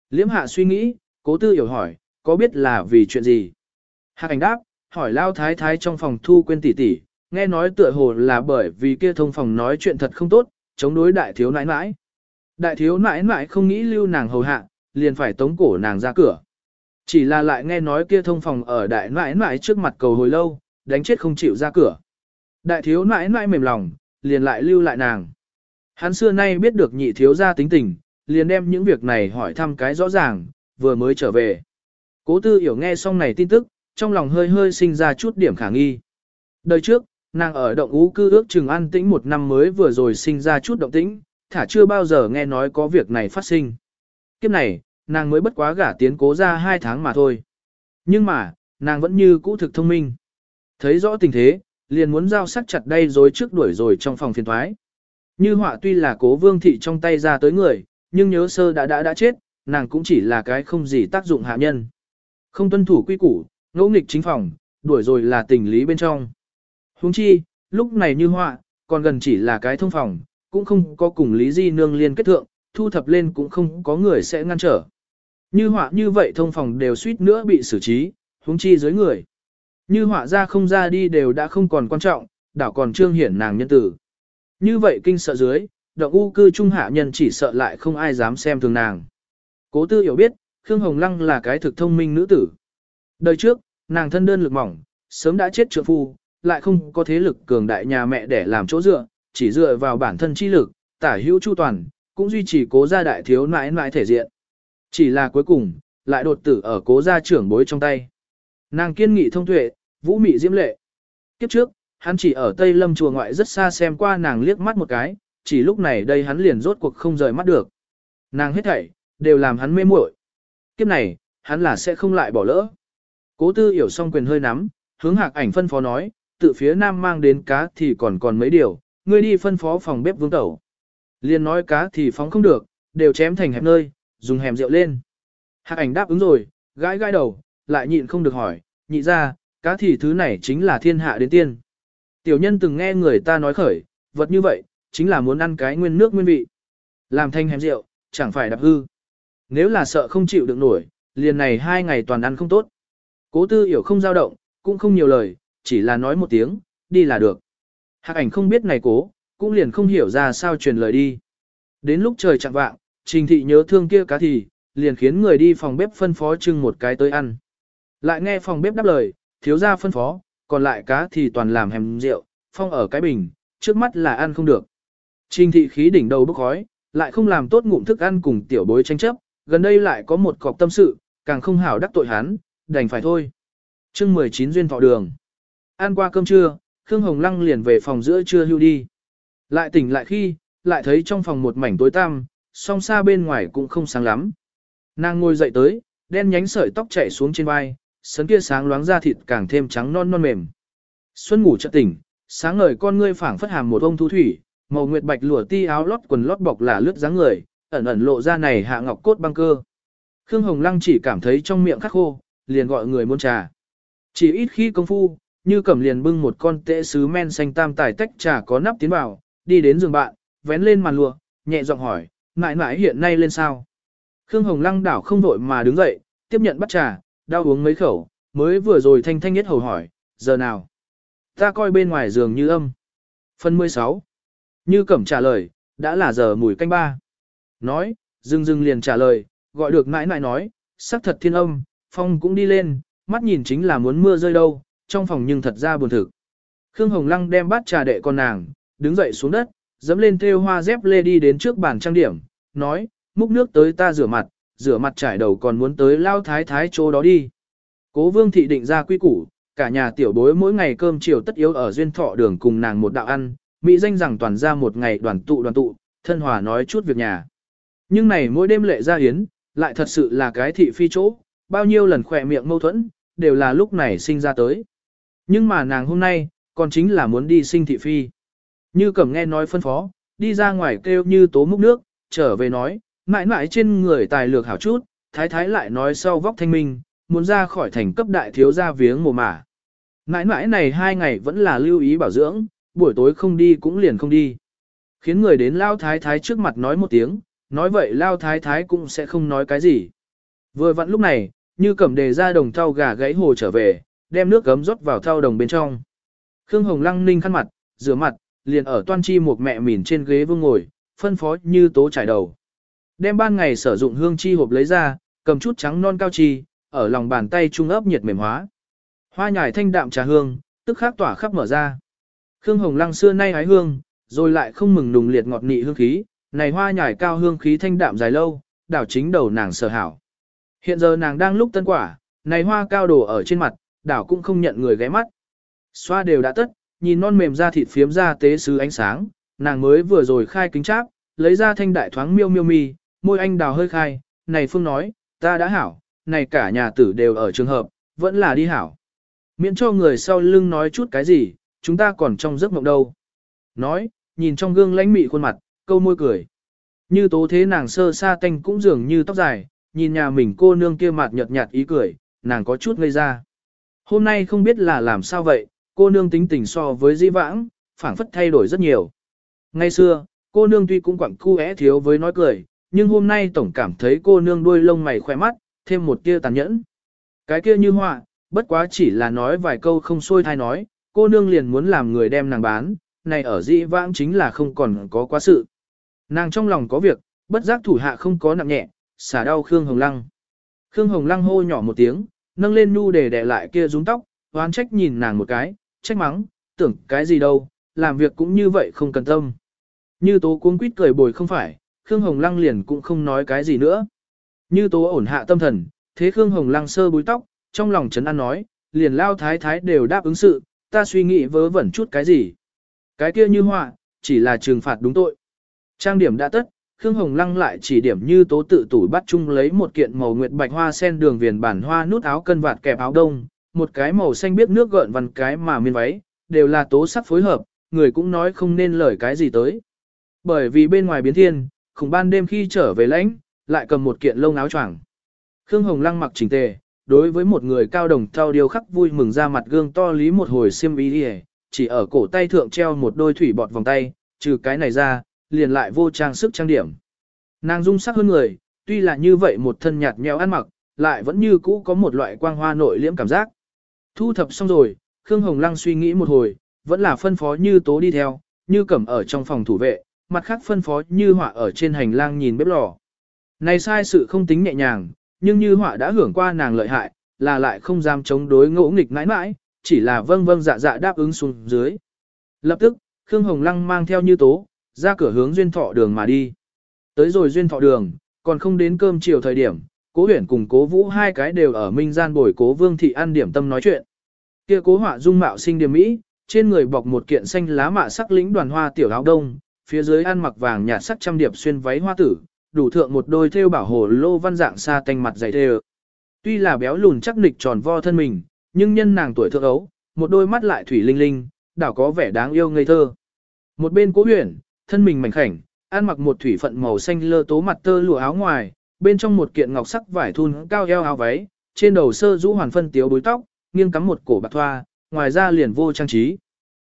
Liễm hạ suy nghĩ, cố tư hiểu hỏi, có biết là vì chuyện gì? Hạc ảnh đáp, hỏi lao thái thái trong phòng thu quên tỷ tỷ, nghe nói tựa hồ là bởi vì kia thông phòng nói chuyện thật không tốt, chống đối đại thiếu nãi nãi. Đại thiếu nãi nãi không nghĩ lưu nàng hầu hạ, liền phải tống cổ nàng ra cửa. Chỉ là lại nghe nói kia thông phòng ở đại nãi nãi trước mặt cầu hồi lâu, đánh chết không chịu ra cửa. Đại thiếu nãi nãi mềm lòng, liền lại lưu lại nàng. Hắn xưa nay biết được nhị thiếu gia tính tình, liền đem những việc này hỏi thăm cái rõ ràng, vừa mới trở về. Cố tư hiểu nghe xong này tin tức, trong lòng hơi hơi sinh ra chút điểm khả nghi. Đời trước, nàng ở động ú cư ước chừng an tĩnh một năm mới vừa rồi sinh ra chút động tĩnh, thả chưa bao giờ nghe nói có việc này phát sinh. Kiếp này, nàng mới bất quá gả tiến cố ra hai tháng mà thôi. Nhưng mà, nàng vẫn như cũ thực thông minh. Thấy rõ tình thế, liền muốn giao sắc chặt đây rồi trước đuổi rồi trong phòng phiền thoái. Như họa tuy là cố vương thị trong tay ra tới người, nhưng nhớ sơ đã đã đã chết, nàng cũng chỉ là cái không gì tác dụng hạ nhân. Không tuân thủ quy củ, ngỗ nghịch chính phòng, đuổi rồi là tình lý bên trong. Huống chi, lúc này như họa, còn gần chỉ là cái thông phòng, cũng không có cùng lý di nương liên kết thượng, thu thập lên cũng không có người sẽ ngăn trở. Như họa như vậy thông phòng đều suýt nữa bị xử trí, huống chi dưới người. Như họa ra không ra đi đều đã không còn quan trọng, đảo còn trương hiển nàng nhân tử. Như vậy kinh sợ dưới, động u cư trung hạ nhân chỉ sợ lại không ai dám xem thường nàng. Cố tư hiểu biết, Khương Hồng Lăng là cái thực thông minh nữ tử. Đời trước, nàng thân đơn lực mỏng, sớm đã chết trượng phu, lại không có thế lực cường đại nhà mẹ để làm chỗ dựa, chỉ dựa vào bản thân chi lực, tả hữu chu toàn, cũng duy trì cố gia đại thiếu nãi nãi thể diện. Chỉ là cuối cùng, lại đột tử ở cố gia trưởng bối trong tay. Nàng kiên nghị thông tuệ, vũ mị diễm lệ. Kiếp trước, hắn chỉ ở Tây Lâm chùa ngoại rất xa xem qua nàng liếc mắt một cái, chỉ lúc này đây hắn liền rốt cuộc không rời mắt được. Nàng hết thảy, đều làm hắn mê muội. Kiếp này, hắn là sẽ không lại bỏ lỡ. Cố tư hiểu xong quyền hơi nắm, hướng hạc ảnh phân phó nói, tự phía nam mang đến cá thì còn còn mấy điều, ngươi đi phân phó phòng bếp vương tẩu. Liên nói cá thì phóng không được, đều chém thành hẹp nơi, dùng hẻm rượu lên. Hạc ảnh đáp ứng rồi, gãi gãi đầu, lại nhịn không được hỏi, nhị ra, cá thì thứ này chính là thiên hạ đến tiên. Tiểu nhân từng nghe người ta nói khởi, vật như vậy, chính là muốn ăn cái nguyên nước nguyên vị. Làm thanh hẻm rượu, chẳng phải đạp hư. Nếu là sợ không chịu được nổi, liền này hai ngày toàn ăn không tốt. Cố tư hiểu không dao động, cũng không nhiều lời, chỉ là nói một tiếng, đi là được. Hạc ảnh không biết này cố, cũng liền không hiểu ra sao truyền lời đi. Đến lúc trời chạng vạng, trình thị nhớ thương kia cá thì, liền khiến người đi phòng bếp phân phó trưng một cái tới ăn. Lại nghe phòng bếp đáp lời, thiếu gia phân phó, còn lại cá thì toàn làm hèm rượu, phong ở cái bình, trước mắt là ăn không được. Trình thị khí đỉnh đầu bốc khói, lại không làm tốt ngụm thức ăn cùng tiểu bối tranh chấp, gần đây lại có một cọc tâm sự, càng không hảo đắc tội hắn, đành phải thôi. chương 19 duyên thọ đường. Ăn qua cơm trưa, Khương Hồng Lăng liền về phòng giữa trưa hưu đi. Lại tỉnh lại khi, lại thấy trong phòng một mảnh tối tăm, song xa bên ngoài cũng không sáng lắm. Nàng ngồi dậy tới, đen nhánh sợi tóc chảy xuống trên vai, sấn kia sáng loáng da thịt càng thêm trắng non non mềm. Xuân ngủ chợt tỉnh, sáng ngời con ngươi phảng phất hàm một ông thu thủy, màu nguyệt bạch lụa ti áo lót quần lót bọc là lướt dáng người, ẩn ẩn lộ ra này hạ ngọc cốt băng cơ. Khương Hồng Lăng chỉ cảm thấy trong miệng khắc khô, liền gọi người muốn trà. Chỉ ít khi công phu, như cẩm liền bưng một con tệ sứ men xanh tam tài tách trà có nắp tiến vào, đi đến giường bạn, vén lên màn lụa, nhẹ giọng hỏi, mãi mãi hiện nay lên sao? Khương Hồng Lăng đảo không vội mà đứng dậy, tiếp nhận bắt trà, đau uống mấy khẩu, mới vừa rồi thanh thanh nhất hầu hỏi, giờ nào? Ta coi bên ngoài giường như âm. Phần 16. Như cẩm trả lời, đã là giờ mùi canh ba. Nói, dưng dưng liền trả lời, gọi được mãi mãi nói, sắc thật thiên âm, phong cũng đi lên, mắt nhìn chính là muốn mưa rơi đâu, trong phòng nhưng thật ra buồn thực. Khương Hồng Lăng đem bát trà đệ con nàng, đứng dậy xuống đất, dẫm lên thêu hoa dép lê đi đến trước bàn trang điểm, nói, múc nước tới ta rửa mặt, rửa mặt trải đầu còn muốn tới lao thái thái chỗ đó đi. Cố vương thị định ra quy củ, cả nhà tiểu bối mỗi ngày cơm chiều tất yếu ở duyên thọ đường cùng nàng một đạo ăn, mỹ danh rằng toàn ra một ngày đoàn tụ đoàn tụ, thân hòa nói chút việc nhà. Nhưng này mỗi đêm lệ ra hiến, lại thật sự là cái thị phi chỗ, bao nhiêu lần khỏe miệng mâu thuẫn, đều là lúc này sinh ra tới. Nhưng mà nàng hôm nay, còn chính là muốn đi sinh thị phi. Như cẩm nghe nói phân phó, đi ra ngoài kêu như tố múc nước, trở về nói, mãi mãi trên người tài lược hảo chút, thái thái lại nói sau vóc thanh minh, muốn ra khỏi thành cấp đại thiếu gia viếng mồ mả. Mãi mãi này hai ngày vẫn là lưu ý bảo dưỡng, buổi tối không đi cũng liền không đi. Khiến người đến lao thái thái trước mặt nói một tiếng, nói vậy lao thái thái cũng sẽ không nói cái gì. Vừa vặn lúc này, như cẩm đề ra đồng thau gà gãy hồ trở về, đem nước gấm rót vào thau đồng bên trong. Khương Hồng lăng ninh khăn mặt, rửa mặt, liền ở toan chi một mẹ mỉn trên ghế vương ngồi, phân phó như tố trải đầu. Đem ban ngày sử dụng hương chi hộp lấy ra, cầm chút trắng non cao chi, ở lòng bàn tay trung ấp nhiệt mềm hóa. Hoa nhài thanh đạm trà hương, tức khắc tỏa khắp mở ra. Khương Hồng Lăng xưa nay hái hương, rồi lại không mừng nùng liệt ngọt nị hương khí, này hoa nhài cao hương khí thanh đạm dài lâu, đảo chính đầu nàng sở hảo. Hiện giờ nàng đang lúc tân quả, này hoa cao đổ ở trên mặt, đảo cũng không nhận người ghé mắt. Xoa đều đã tất, nhìn non mềm da thịt phiếm ra tế sứ ánh sáng, nàng mới vừa rồi khai kính cháp, lấy ra thanh đại thoáng miêu miêu mi, môi anh đào hơi khai, này Phương nói, ta đã hảo, này cả nhà tử đều ở trường hợp, vẫn là đi hảo. Miễn cho người sau lưng nói chút cái gì, chúng ta còn trong giấc mộng đâu. Nói, nhìn trong gương lãnh mị khuôn mặt, câu môi cười. Như tố thế nàng sơ sa tanh cũng dường như tóc dài, nhìn nhà mình cô nương kia mặt nhợt nhạt ý cười, nàng có chút ngây ra. Hôm nay không biết là làm sao vậy, cô nương tính tình so với di vãng, phảng phất thay đổi rất nhiều. Ngay xưa, cô nương tuy cũng quẳng cu é thiếu với nói cười, nhưng hôm nay tổng cảm thấy cô nương đuôi lông mày khỏe mắt, thêm một tia tàn nhẫn. Cái kia như họa, bất quá chỉ là nói vài câu không xuôi thai nói, cô nương liền muốn làm người đem nàng bán, này ở dĩ vãng chính là không còn có quá sự. Nàng trong lòng có việc, bất giác thủ hạ không có nặng nhẹ, xả đau Khương Hồng Lăng. Khương Hồng Lăng hô nhỏ một tiếng, nâng lên nu để đè lại kia rúng tóc, hoán trách nhìn nàng một cái, trách mắng, tưởng cái gì đâu, làm việc cũng như vậy không cần tâm. Như tố cuống quýt cười bồi không phải, Khương Hồng Lăng liền cũng không nói cái gì nữa. Như tố ổn hạ tâm thần, thế Khương Hồng Lăng sơ búi tóc, trong lòng chấn an nói, liền lao thái thái đều đáp ứng sự, ta suy nghĩ vớ vẩn chút cái gì. Cái kia như họa, chỉ là trừng phạt đúng tội. Trang điểm đã tất, Khương Hồng Lăng lại chỉ điểm như tố tự tủ bắt chung lấy một kiện màu nguyệt bạch hoa sen đường viền bản hoa nút áo cân vạt kẹp áo đông, một cái màu xanh biết nước gợn vằn cái mà miên váy, đều là tố sắc phối hợp, người cũng nói không nên lời cái gì tới. Bởi vì bên ngoài biến thiên, khủng ban đêm khi trở về lãnh, lại cầm một kiện lông áo choàng. Khương Hồng Lăng mặc chỉnh tề, đối với một người cao đồng thao điều khắc vui mừng ra mặt gương to lý một hồi xiêm y chỉ ở cổ tay thượng treo một đôi thủy bọt vòng tay, trừ cái này ra, liền lại vô trang sức trang điểm. Nàng dung sắc hơn người, tuy là như vậy một thân nhạt nhẽo ăn mặc, lại vẫn như cũ có một loại quang hoa nội liễm cảm giác. Thu thập xong rồi, Khương Hồng Lăng suy nghĩ một hồi, vẫn là phân phó như tố đi theo, như cẩm ở trong phòng thủ vệ, mặt khác phân phó như họa ở trên hành lang nhìn bếp lò. Này sai sự không tính nhẹ nhàng, nhưng như họa đã hưởng qua nàng lợi hại, là lại không dám chống đối ngỗ nghịch mãi mãi, chỉ là vâng vâng dạ dạ đáp ứng xuống dưới. Lập tức, Khương Hồng Lăng mang theo như tố, ra cửa hướng duyên thọ đường mà đi. Tới rồi duyên thọ đường, còn không đến cơm chiều thời điểm, cố huyển cùng cố vũ hai cái đều ở minh gian bồi cố vương thị ăn điểm tâm nói chuyện. Kia cố họa dung mạo sinh điểm mỹ, trên người bọc một kiện xanh lá mạ sắc lĩnh đoàn hoa tiểu áo đông, phía dưới ăn mặc vàng nhạt sắc trăm điệp xuyên váy hoa tử, đủ thượng một đôi thêu bảo hồ lô văn dạng xa tanh mặt dày thêu. Tuy là béo lùn chắc nịch tròn vo thân mình, nhưng nhân nàng tuổi thượng ấu, một đôi mắt lại thủy linh linh, đảo có vẻ đáng yêu ngây thơ. Một bên cố huyền, thân mình mảnh khảnh, ăn mặc một thủy phận màu xanh lơ tố mặt tơ lụa áo ngoài, bên trong một kiện ngọc sắc vải thun cao eo áo váy, trên đầu sơ rũ hoàn phân tiếu búi tóc, nghiêng cắm một cổ bạc thoa, ngoài ra liền vô trang trí.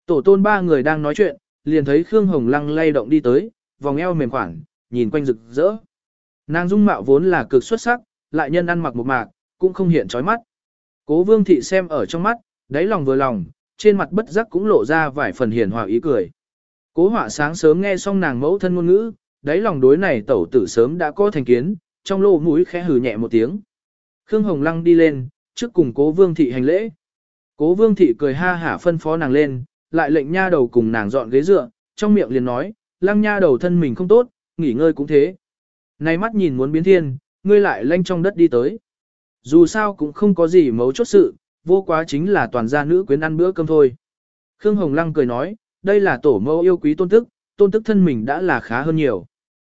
Tổ tôn ba người đang nói chuyện, liền thấy Khương Hồng Lăng lay động đi tới, vòng eo mềm khoảng, nhìn quanh rực rỡ. Nàng dung mạo vốn là cực xuất sắc, lại nhân ăn mặc một mạc, cũng không hiện chói mắt. Cố Vương thị xem ở trong mắt, đáy lòng vừa lòng, trên mặt bất giác cũng lộ ra vài phần hiền hòa ý cười. Cố Họa sáng sớm nghe xong nàng mẫu thân ngôn ngữ, đáy lòng đối này tẩu tử sớm đã có thành kiến, trong lỗ mũi khẽ hừ nhẹ một tiếng. Khương Hồng Lăng đi lên, trước cùng Cố Vương thị hành lễ. Cố Vương thị cười ha hả phân phó nàng lên, lại lệnh nha đầu cùng nàng dọn ghế dựa, trong miệng liền nói, lăng nha đầu thân mình không tốt, nghỉ ngơi cũng thế. Này mắt nhìn muốn biến thiên, ngươi lại lanh trong đất đi tới. Dù sao cũng không có gì mấu chốt sự, vô quá chính là toàn gia nữ quyến ăn bữa cơm thôi. Khương Hồng Lăng cười nói, đây là tổ mẫu yêu quý tôn tức, tôn tức thân mình đã là khá hơn nhiều.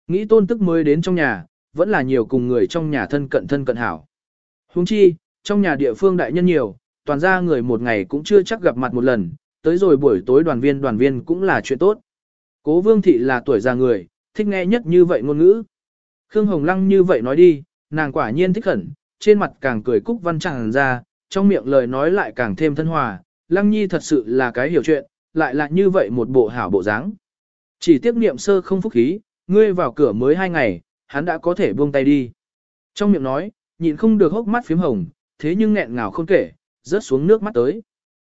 Nghĩ tôn tức mới đến trong nhà, vẫn là nhiều cùng người trong nhà thân cận thân cận hảo. Huống chi, trong nhà địa phương đại nhân nhiều, toàn ra người một ngày cũng chưa chắc gặp mặt một lần, tới rồi buổi tối đoàn viên đoàn viên cũng là chuyện tốt. Cố vương thị là tuổi già người, thích nghe nhất như vậy ngôn ngữ. Khương Hồng Lăng như vậy nói đi, nàng quả nhiên thích khẩn, trên mặt càng cười cúc văn chẳng ra, trong miệng lời nói lại càng thêm thân hòa, Lăng Nhi thật sự là cái hiểu chuyện, lại là như vậy một bộ hảo bộ dáng. Chỉ tiếc niệm sơ không phúc khí, ngươi vào cửa mới hai ngày, hắn đã có thể buông tay đi. Trong miệng nói, nhịn không được hốc mắt phím hồng, thế nhưng nghẹn ngào không kể, rớt xuống nước mắt tới.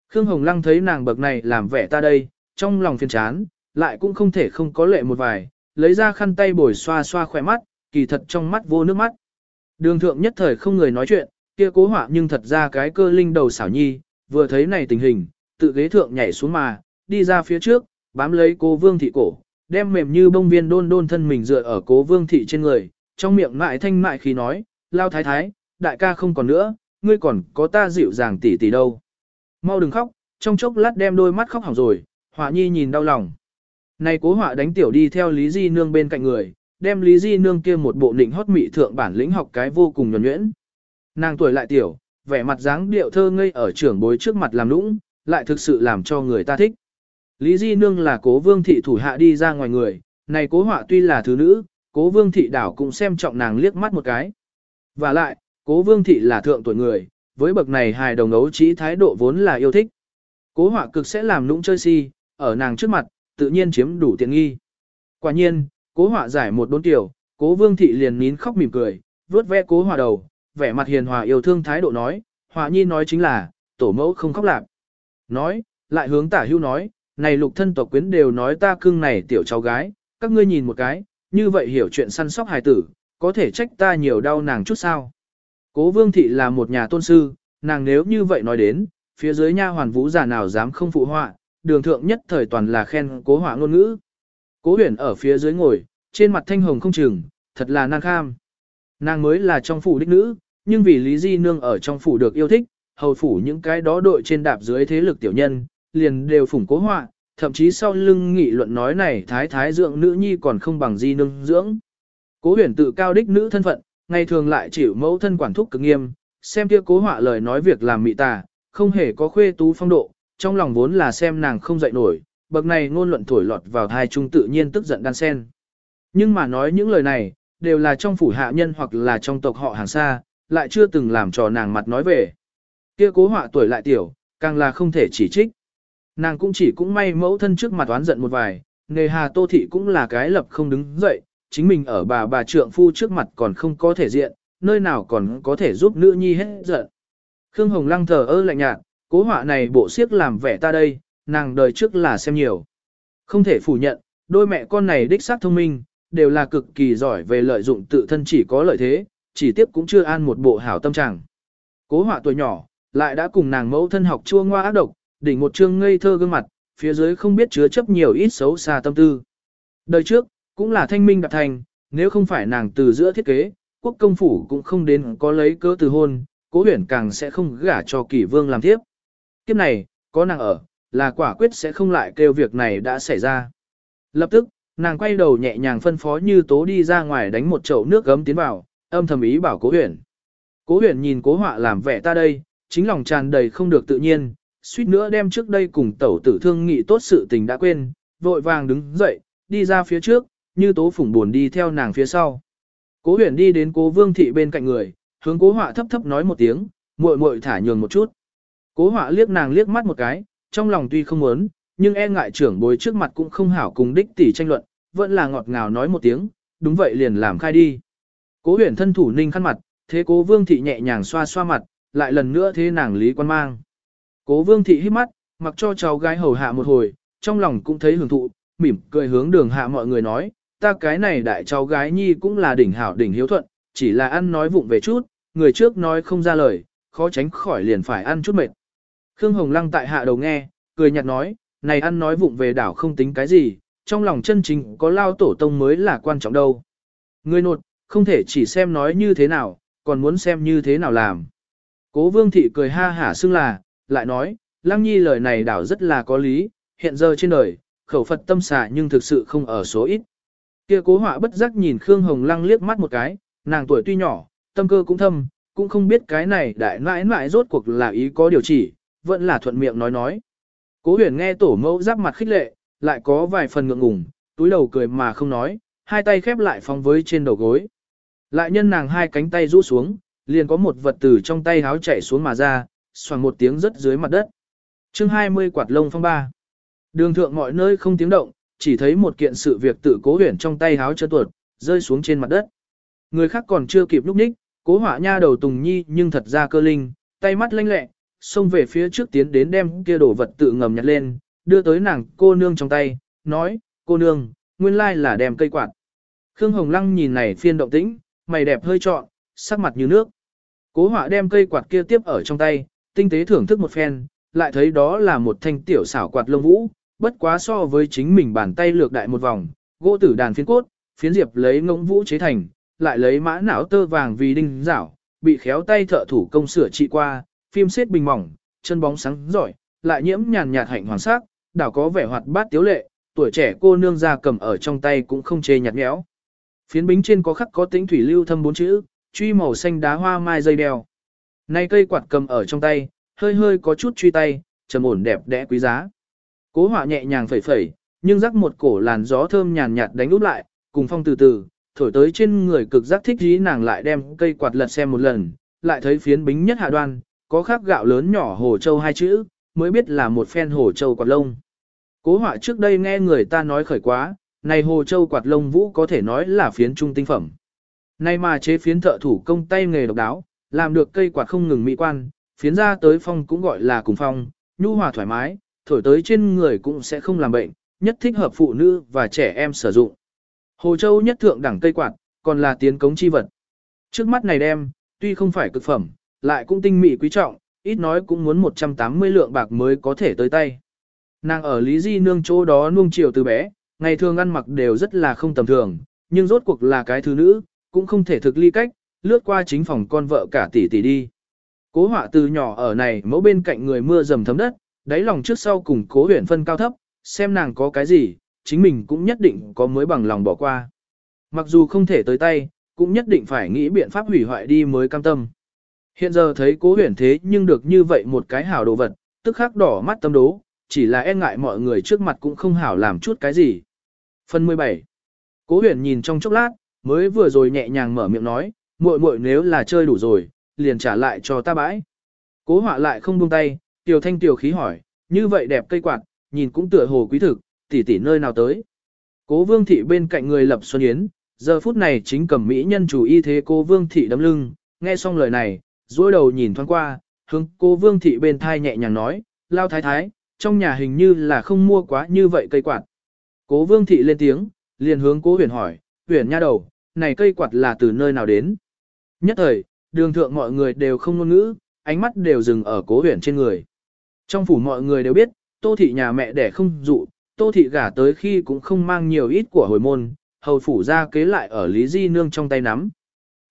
Khương Hồng Lăng thấy nàng bậc này làm vẻ ta đây, trong lòng phiền chán, lại cũng không thể không có lệ một vài, lấy ra khăn tay bồi xoa xoa khỏe mắt, kỳ thật trong mắt vô nước mắt. Đường thượng nhất thời không người nói chuyện, kia cố họa nhưng thật ra cái cơ linh đầu xảo nhi, vừa thấy này tình hình, tự ghế thượng nhảy xuống mà, đi ra phía trước, bám lấy cố vương thị cổ, đem mềm như bông viên đôn đôn thân mình dựa ở cố vương thị trên người, trong miệng mại thanh mại khi nói, lao thái thái, đại ca không còn nữa, ngươi còn có ta dịu dàng tỉ tỉ đâu. Mau đừng khóc, trong chốc lát đem đôi mắt khóc hỏng rồi, họa nhi nhìn đau lòng. Này cố họa đánh tiểu đi theo Lý Di Nương bên cạnh người, đem Lý Di Nương kia một bộ nịnh hót mị thượng bản lĩnh học cái vô cùng nhuần nhuyễn. Nàng tuổi lại tiểu, vẻ mặt dáng điệu thơ ngây ở trưởng bối trước mặt làm lũng, lại thực sự làm cho người ta thích. Lý Di Nương là cố vương thị thủ hạ đi ra ngoài người, này cố họa tuy là thứ nữ, cố vương thị đảo cũng xem trọng nàng liếc mắt một cái. Và lại, cố vương thị là thượng tuổi người, với bậc này hài đồng ấu trí thái độ vốn là yêu thích. Cố họa cực sẽ làm nũng chơi si, ở nàng trước mặt, tự nhiên chiếm đủ tiện nghi. Quả nhiên, cố họa giải một đốn tiểu, cố vương thị liền nín khóc mỉm cười, vuốt ve cố họa đầu, vẻ mặt hiền hòa yêu thương thái độ nói, họa nhi nói chính là, tổ mẫu không khóc lạc. Nói, lại hướng tả hưu nói, này lục thân tộc quyến đều nói ta cưng này tiểu cháu gái, các ngươi nhìn một cái, như vậy hiểu chuyện săn sóc hài tử, có thể trách ta nhiều đau nàng chút sao. Cố vương thị là một nhà tôn sư, nàng nếu như vậy nói đến, phía dưới nha hoàn vũ giả nào dám không phụ họa, đường thượng nhất thời toàn là khen cố họa ngôn ngữ. Cố huyền ở phía dưới ngồi, trên mặt thanh hồng không chừng, thật là nàng kham. Nàng mới là trong phủ đích nữ, nhưng vì Lý Di Nương ở trong phủ được yêu thích, hầu phủ những cái đó đội trên đạp dưới thế lực tiểu nhân, liền đều phủng cố họa, thậm chí sau lưng nghị luận nói này thái thái dưỡng nữ nhi còn không bằng Di Nương dưỡng. Cố huyền tự cao đích nữ thân phận, ngày thường lại chịu mẫu thân quản thúc cực nghiêm, xem kia cố họa lời nói việc làm mị tà, không hề có khuê tú phong độ, trong lòng vốn là xem nàng không dậy nổi, bậc này ngôn luận thổi lọt vào hai trung tự nhiên tức giận đan sen. Nhưng mà nói những lời này, đều là trong phủ hạ nhân hoặc là trong tộc họ hàng xa, lại chưa từng làm trò nàng mặt nói về. Kia cố họa tuổi lại tiểu, càng là không thể chỉ trích. Nàng cũng chỉ cũng may mẫu thân trước mặt oán giận một vài, nề hà tô thị cũng là cái lập không đứng dậy, chính mình ở bà bà trượng phu trước mặt còn không có thể diện, nơi nào còn có thể giúp nữ nhi hết giận. Khương Hồng Lăng thờ ơ lạnh nhạt, cố họa này bộ siếc làm vẻ ta đây, nàng đời trước là xem nhiều. Không thể phủ nhận, đôi mẹ con này đích xác thông minh, đều là cực kỳ giỏi về lợi dụng tự thân chỉ có lợi thế, chỉ tiếp cũng chưa an một bộ hảo tâm trạng. Cố họa tuổi nhỏ, lại đã cùng nàng mẫu thân học chua ngoa ác độc, đỉnh một trương ngây thơ gương mặt, phía dưới không biết chứa chấp nhiều ít xấu xa tâm tư. Đời trước, cũng là thanh minh đạp thành, nếu không phải nàng từ giữa thiết kế, quốc công phủ cũng không đến có lấy cớ từ hôn, cố huyển càng sẽ không gả cho kỷ vương làm tiếp. Kiếp này, có nàng ở, là quả quyết sẽ không lại kêu việc này đã xảy ra. Lập tức, nàng quay đầu nhẹ nhàng phân phó như tố đi ra ngoài đánh một chậu nước gấm tiến vào, âm thầm ý bảo cố huyền. Cố huyền nhìn cố họa làm vẻ ta đây, chính lòng tràn đầy không được tự nhiên, suýt nữa đem trước đây cùng tẩu tử thương nghị tốt sự tình đã quên, vội vàng đứng dậy, đi ra phía trước, như tố phủng buồn đi theo nàng phía sau. Cố huyền đi đến cố vương thị bên cạnh người, hướng cố họa thấp thấp nói một tiếng, muội muội thả nhường một chút. Cố họa liếc nàng liếc mắt một cái, trong lòng tuy không muốn, nhưng e ngại trưởng bối trước mặt cũng không hảo cùng đích tỷ tranh luận, vẫn là ngọt ngào nói một tiếng, đúng vậy liền làm khai đi. Cố huyền thân thủ ninh khăn mặt, thế cố vương thị nhẹ nhàng xoa xoa mặt, lại lần nữa thế nàng lý quan mang. Cố vương thị hít mắt, mặc cho cháu gái hầu hạ một hồi, trong lòng cũng thấy hưởng thụ, mỉm cười hướng đường hạ mọi người nói, ta cái này đại cháu gái nhi cũng là đỉnh hảo đỉnh hiếu thuận, chỉ là ăn nói vụng về chút, người trước nói không ra lời, khó tránh khỏi liền phải ăn chút mệt. Khương Hồng Lăng tại hạ đầu nghe, cười nhạt nói, này ăn nói vụng về đảo không tính cái gì, trong lòng chân chính có lao tổ tông mới là quan trọng đâu. Người nột, không thể chỉ xem nói như thế nào, còn muốn xem như thế nào làm. Cố vương thị cười ha hả xưng là, lại nói, Lăng Nhi lời này đảo rất là có lý, hiện giờ trên đời, khẩu Phật tâm xả nhưng thực sự không ở số ít. Kia cố họa bất giác nhìn Khương Hồng Lăng liếc mắt một cái, nàng tuổi tuy nhỏ, tâm cơ cũng thâm, cũng không biết cái này đại nãi nãi rốt cuộc là ý có điều chỉ, vẫn là thuận miệng nói nói. Cố huyền nghe tổ mẫu giáp mặt khích lệ, lại có vài phần ngượng ngùng, túi đầu cười mà không nói, hai tay khép lại phóng với trên đầu gối. Lại nhân nàng hai cánh tay rũ xuống, liền có một vật từ trong tay háo chạy xuống mà ra, xoàng một tiếng rất dưới mặt đất. chương 20 quạt lông phong ba. Đường thượng mọi nơi không tiếng động, chỉ thấy một kiện sự việc tự cố huyền trong tay háo chân tuột, rơi xuống trên mặt đất. Người khác còn chưa kịp lúc ních, cố hỏa nha đầu Tùng Nhi nhưng thật ra cơ linh, tay mắt lanh lẹ, xông về phía trước tiến đến đem kia đồ vật tự ngầm nhặt lên, đưa tới nàng cô nương trong tay, nói, cô nương, nguyên lai là đem cây quạt. Khương Hồng Lăng nhìn này phiên động tĩnh, mày đẹp hơi trọn, sắc mặt như nước. Cố họa đem cây quạt kia tiếp ở trong tay, tinh tế thưởng thức một phen, lại thấy đó là một thanh tiểu xảo quạt lông vũ, bất quá so với chính mình bàn tay lược đại một vòng, gỗ tử đàn phiến cốt, phiến diệp lấy ngỗng vũ chế thành, lại lấy mã não tơ vàng vì đinh rảo, bị khéo tay thợ thủ công sửa trị qua, phim xếp bình mỏng, chân bóng sáng giỏi, lại nhiễm nhàn nhạt hạnh hoàng sắc, đảo có vẻ hoạt bát tiếu lệ, tuổi trẻ cô nương ra cầm ở trong tay cũng không chê nhạt nhẽo. Phiến bính trên có khắc có tính thủy lưu thâm bốn chữ, truy màu xanh đá hoa mai dây đeo. Nay cây quạt cầm ở trong tay, hơi hơi có chút truy tay, trầm ổn đẹp đẽ quý giá. Cố họa nhẹ nhàng phẩy phẩy, nhưng rắc một cổ làn gió thơm nhàn nhạt đánh úp lại, cùng phong từ từ, thổi tới trên người cực giác thích dí nàng lại đem cây quạt lật xem một lần, lại thấy phiến bính nhất hạ đoan, có khắc gạo lớn nhỏ hồ châu hai chữ, mới biết là một phen hồ châu quạt lông. Cố họa trước đây nghe người ta nói khởi quá, này hồ châu quạt lông vũ có thể nói là phiến trung tinh phẩm. Nay mà chế phiến thợ thủ công tay nghề độc đáo, làm được cây quạt không ngừng mỹ quan, phiến ra tới phong cũng gọi là cùng phong, nhu hòa thoải mái, thổi tới trên người cũng sẽ không làm bệnh, nhất thích hợp phụ nữ và trẻ em sử dụng. Hồ châu nhất thượng đẳng cây quạt, còn là tiến cống chi vật. Trước mắt này đem, tuy không phải cực phẩm, lại cũng tinh mỹ quý trọng, ít nói cũng muốn 180 lượng bạc mới có thể tới tay. Nàng ở Lý Di Nương chỗ đó nuông chiều từ bé, ngày thường ăn mặc đều rất là không tầm thường, nhưng rốt cuộc là cái thứ nữ, cũng không thể thực ly cách, lướt qua chính phòng con vợ cả tỷ tỷ đi. Cố họa từ nhỏ ở này mẫu bên cạnh người mưa dầm thấm đất, đáy lòng trước sau cùng cố huyền phân cao thấp, xem nàng có cái gì, chính mình cũng nhất định có mới bằng lòng bỏ qua. Mặc dù không thể tới tay, cũng nhất định phải nghĩ biện pháp hủy hoại đi mới cam tâm. Hiện giờ thấy cố huyền thế nhưng được như vậy một cái hảo đồ vật, tức khắc đỏ mắt tâm đố, chỉ là e ngại mọi người trước mặt cũng không hảo làm chút cái gì. Phần 17 Cố huyền nhìn trong chốc lát, mới vừa rồi nhẹ nhàng mở miệng nói, muội muội nếu là chơi đủ rồi, liền trả lại cho ta bãi. Cố họa lại không buông tay, tiểu thanh tiểu khí hỏi, như vậy đẹp cây quạt, nhìn cũng tựa hồ quý thực, tỷ tỷ nơi nào tới. Cố vương thị bên cạnh người lập xuân yến, giờ phút này chính cầm mỹ nhân chủ y thế cố vương thị đấm lưng, nghe xong lời này, dối đầu nhìn thoáng qua, hướng cố vương thị bên thai nhẹ nhàng nói, lao thái thái, trong nhà hình như là không mua quá như vậy cây quạt. Cố vương thị lên tiếng, liền hướng cố huyền hỏi, huyền nha đầu, này cây quạt là từ nơi nào đến? Nhất thời, đường thượng mọi người đều không ngôn ngữ, ánh mắt đều dừng ở cố huyền trên người. Trong phủ mọi người đều biết, tô thị nhà mẹ đẻ không dụ, tô thị gả tới khi cũng không mang nhiều ít của hồi môn, hầu phủ ra kế lại ở Lý Di Nương trong tay nắm.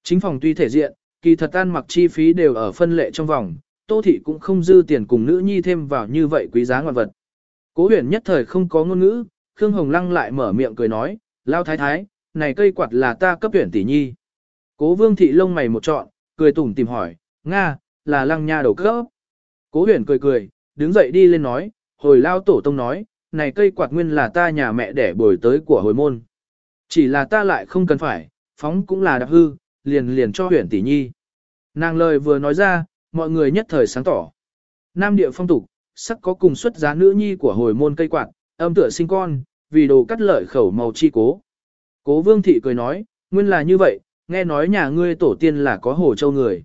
Chính phòng tuy thể diện, kỳ thật ăn mặc chi phí đều ở phân lệ trong vòng, tô thị cũng không dư tiền cùng nữ nhi thêm vào như vậy quý giá ngoạn vật. Cố huyền nhất thời không có ngôn ngữ, Khương Hồng Lăng lại mở miệng cười nói, lao thái thái, này cây quạt là ta cấp tuyển tỷ nhi. Cố vương thị lông mày một trọn, cười tủm tìm hỏi, Nga, là lăng nha đầu cấp. Cố huyền cười cười, đứng dậy đi lên nói, hồi lao tổ tông nói, này cây quạt nguyên là ta nhà mẹ đẻ bồi tới của hồi môn. Chỉ là ta lại không cần phải, phóng cũng là đạp hư, liền liền cho huyền tỷ nhi. Nàng lời vừa nói ra, mọi người nhất thời sáng tỏ. Nam địa phong tục, sắc có cùng xuất giá nữ nhi của hồi môn cây quạt, âm tựa sinh con, vì đồ cắt lợi khẩu màu chi cố. Cố vương thị cười nói, nguyên là như vậy, nghe nói nhà ngươi tổ tiên là có hồ châu người.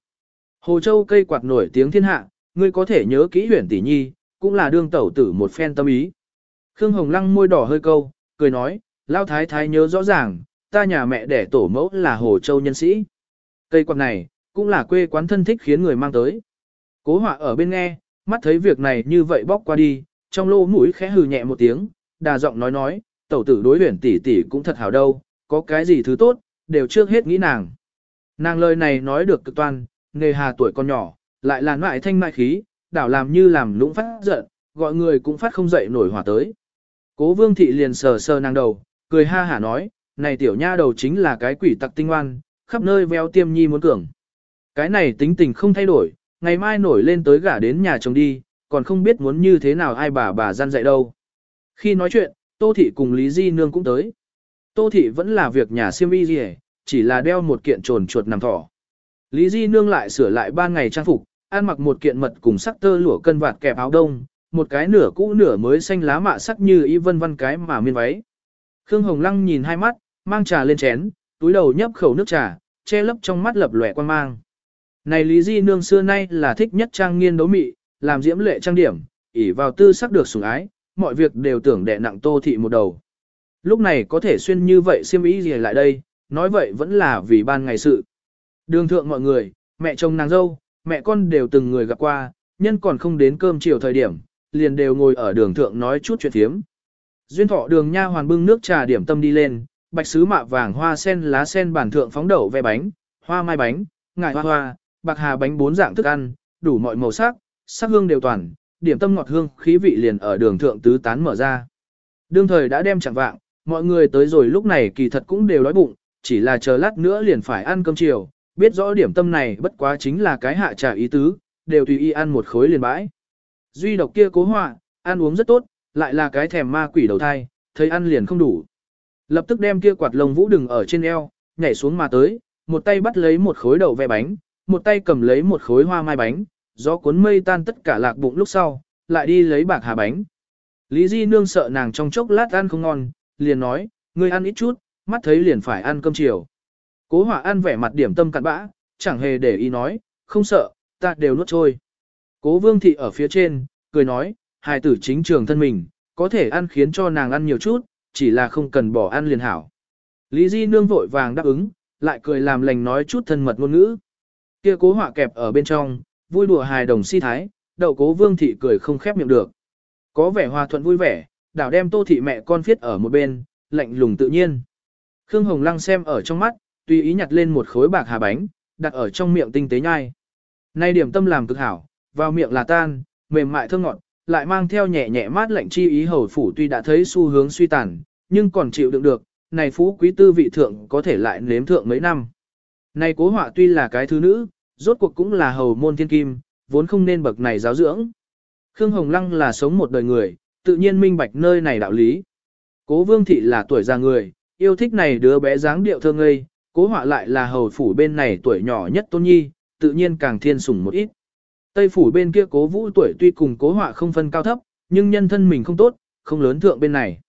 Hồ châu cây quạt nổi tiếng thiên hạ, ngươi có thể nhớ kỹ huyền tỷ nhi, cũng là đương tẩu tử một phen tâm ý. Khương Hồng Lăng môi đỏ hơi câu, cười nói, lao thái thái nhớ rõ ràng, ta nhà mẹ đẻ tổ mẫu là hồ châu nhân sĩ. Cây quạt này, cũng là quê quán thân thích khiến người mang tới. Cố họa ở bên nghe, mắt thấy việc này như vậy bóc qua đi, trong lô mũi khẽ hừ nhẹ một tiếng, đà giọng nói nói, tẩu tử đối huyền tỷ tỷ cũng thật hảo đâu, có cái gì thứ tốt, đều trước hết nghĩ nàng. Nàng lời này nói được cực toan, nghề hà tuổi còn nhỏ, lại là ngoại thanh mai khí, đảo làm như làm lũng phát giận, gọi người cũng phát không dậy nổi hỏa tới. Cố vương thị liền sờ sờ nàng đầu, cười ha hả nói, này tiểu nha đầu chính là cái quỷ tặc tinh oan, khắp nơi veo tiêm nhi muốn cường. Cái này tính tình không thay đổi, ngày mai nổi lên tới gả đến nhà chồng đi, còn không biết muốn như thế nào ai bà bà gian dạy đâu. Khi nói chuyện, Tô Thị cùng Lý Di Nương cũng tới. Tô Thị vẫn là việc nhà siêm y gì chỉ là đeo một kiện trồn chuột nằm thỏ. Lý Di Nương lại sửa lại ban ngày trang phục, ăn mặc một kiện mật cùng sắc tơ lụa cân vạt kẹp áo đông, một cái nửa cũ nửa mới xanh lá mạ sắc như y vân vân cái mà miên váy. Khương Hồng Lăng nhìn hai mắt, mang trà lên chén, túi đầu nhấp khẩu nước trà, che lấp trong mắt lập lòe quan mang. Này Lý Di Nương xưa nay là thích nhất trang nghiên đấu mị, làm diễm lệ trang điểm, ỉ vào tư sắc được sủng ái, mọi việc đều tưởng đè nặng tô thị một đầu. Lúc này có thể xuyên như vậy xiêm ý gì lại đây, nói vậy vẫn là vì ban ngày sự. Đường thượng mọi người, mẹ chồng nàng dâu, mẹ con đều từng người gặp qua, nhân còn không đến cơm chiều thời điểm, liền đều ngồi ở đường thượng nói chút chuyện thiếm. Duyên thọ đường nha hoàn bưng nước trà điểm tâm đi lên, bạch sứ mạ vàng hoa sen lá sen bản thượng phóng đậu ve bánh, hoa mai bánh, ngải hoa hoa, bạc hà bánh bốn dạng thức ăn, đủ mọi màu sắc, sắc hương đều toàn, điểm tâm ngọt hương khí vị liền ở đường thượng tứ tán mở ra. Đương thời đã đem chẳng vạng, mọi người tới rồi lúc này kỳ thật cũng đều đói bụng, chỉ là chờ lát nữa liền phải ăn cơm chiều, biết rõ điểm tâm này bất quá chính là cái hạ trả ý tứ, đều tùy y ăn một khối liền bãi. Duy độc kia cố họa, ăn uống rất tốt, lại là cái thèm ma quỷ đầu thai, thấy ăn liền không đủ. Lập tức đem kia quạt lông vũ đừng ở trên eo, nhảy xuống mà tới, một tay bắt lấy một khối đậu ve bánh, một tay cầm lấy một khối hoa mai bánh, gió cuốn mây tan tất cả lạc bụng lúc sau, lại đi lấy bạc hà bánh. Lý Di Nương sợ nàng trong chốc lát ăn không ngon, liền nói, ngươi ăn ít chút, mắt thấy liền phải ăn cơm chiều. Cố hỏa ăn vẻ mặt điểm tâm cặn bã, chẳng hề để ý nói, không sợ, ta đều nuốt trôi. Cố vương thị ở phía trên, cười nói, hài tử chính trường thân mình, có thể ăn khiến cho nàng ăn nhiều chút, chỉ là không cần bỏ ăn liền hảo. Lý Di Nương vội vàng đáp ứng, lại cười làm lành nói chút thân mật ngôn ngữ. Kia cố họa kẹp ở bên trong, vui đùa hài đồng si thái, đậu cố vương thị cười không khép miệng được. Có vẻ hòa thuận vui vẻ, đảo đem tô thị mẹ con viết ở một bên, lạnh lùng tự nhiên. Khương Hồng Lăng xem ở trong mắt, tùy ý nhặt lên một khối bạc hà bánh, đặt ở trong miệng tinh tế nhai. Nay điểm tâm làm cực hảo, vào miệng là tan, mềm mại thơm ngọt, lại mang theo nhẹ nhẹ mát lạnh chi ý hầu phủ tuy đã thấy xu hướng suy tàn, nhưng còn chịu đựng được, này phú quý tư vị thượng có thể lại nếm thượng mấy năm. Này cố họa tuy là cái thứ nữ, rốt cuộc cũng là hầu môn thiên kim, vốn không nên bậc này giáo dưỡng. Khương Hồng Lăng là sống một đời người, tự nhiên minh bạch nơi này đạo lý. Cố Vương Thị là tuổi già người, yêu thích này đứa bé dáng điệu thơ ngây, cố họa lại là hầu phủ bên này tuổi nhỏ nhất tôn nhi, tự nhiên càng thiên sủng một ít. Tây phủ bên kia cố vũ tuổi tuy cùng cố họa không phân cao thấp, nhưng nhân thân mình không tốt, không lớn thượng bên này.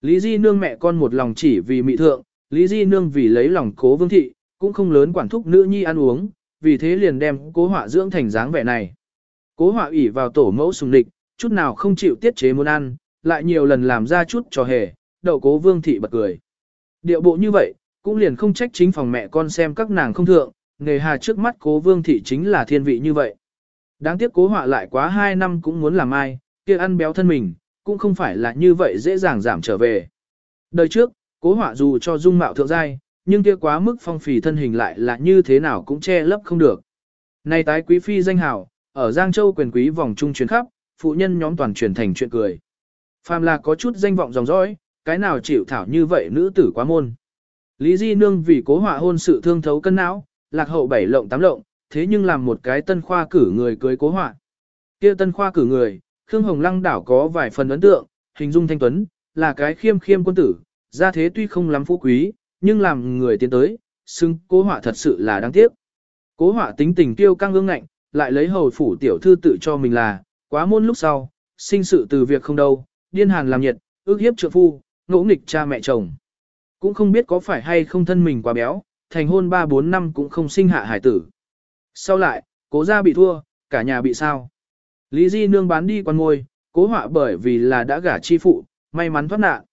Lý Di Nương mẹ con một lòng chỉ vì mị thượng, Lý Di Nương vì lấy lòng cố vương thị, cũng không lớn quản thúc nữ nhi ăn uống, vì thế liền đem cố họa dưỡng thành dáng vẻ này. Cố họa ủy vào tổ mẫu sùng địch, chút nào không chịu tiết chế muốn ăn, lại nhiều lần làm ra chút trò hề, đậu cố vương thị bật cười. Điệu bộ như vậy, cũng liền không trách chính phòng mẹ con xem các nàng không thượng, nghề hà trước mắt cố vương thị chính là thiên vị như vậy. Đáng tiếc cố họa lại quá 2 năm cũng muốn làm ai, kia ăn béo thân mình, cũng không phải là như vậy dễ dàng giảm trở về. Đời trước, cố họa dù cho dung mạo thượng giai, nhưng kia quá mức phong phì thân hình lại là như thế nào cũng che lấp không được. Nay tái quý phi danh hào, ở Giang Châu quyền quý vòng trung chuyến khắp, phụ nhân nhóm toàn truyền thành chuyện cười. Phàm là có chút danh vọng dòng dõi, cái nào chịu thảo như vậy nữ tử quá môn. Lý Di Nương vì cố họa hôn sự thương thấu cân não, lạc hậu bảy lộng tám lộng, thế nhưng làm một cái tân khoa cử người cưới cố họa. Kia tân khoa cử người, Khương Hồng Lăng đảo có vài phần ấn tượng, hình dung thanh tuấn, là cái khiêm khiêm quân tử, gia thế tuy không lắm phú quý, nhưng làm người tiến tới, xưng cố họa thật sự là đáng tiếc. Cố họa tính tình tiêu căng ương ngạnh, lại lấy hầu phủ tiểu thư tự cho mình là, quá môn lúc sau, sinh sự từ việc không đâu, điên hàn làm nhiệt, ước hiếp trượng phu, ngỗ nghịch cha mẹ chồng. Cũng không biết có phải hay không thân mình quá béo, thành hôn 3-4 năm cũng không sinh hạ hải tử. Sau lại, cố gia bị thua, cả nhà bị sao. Lý Di nương bán đi quan ngôi, cố họa bởi vì là đã gả chi phụ, may mắn thoát nạn.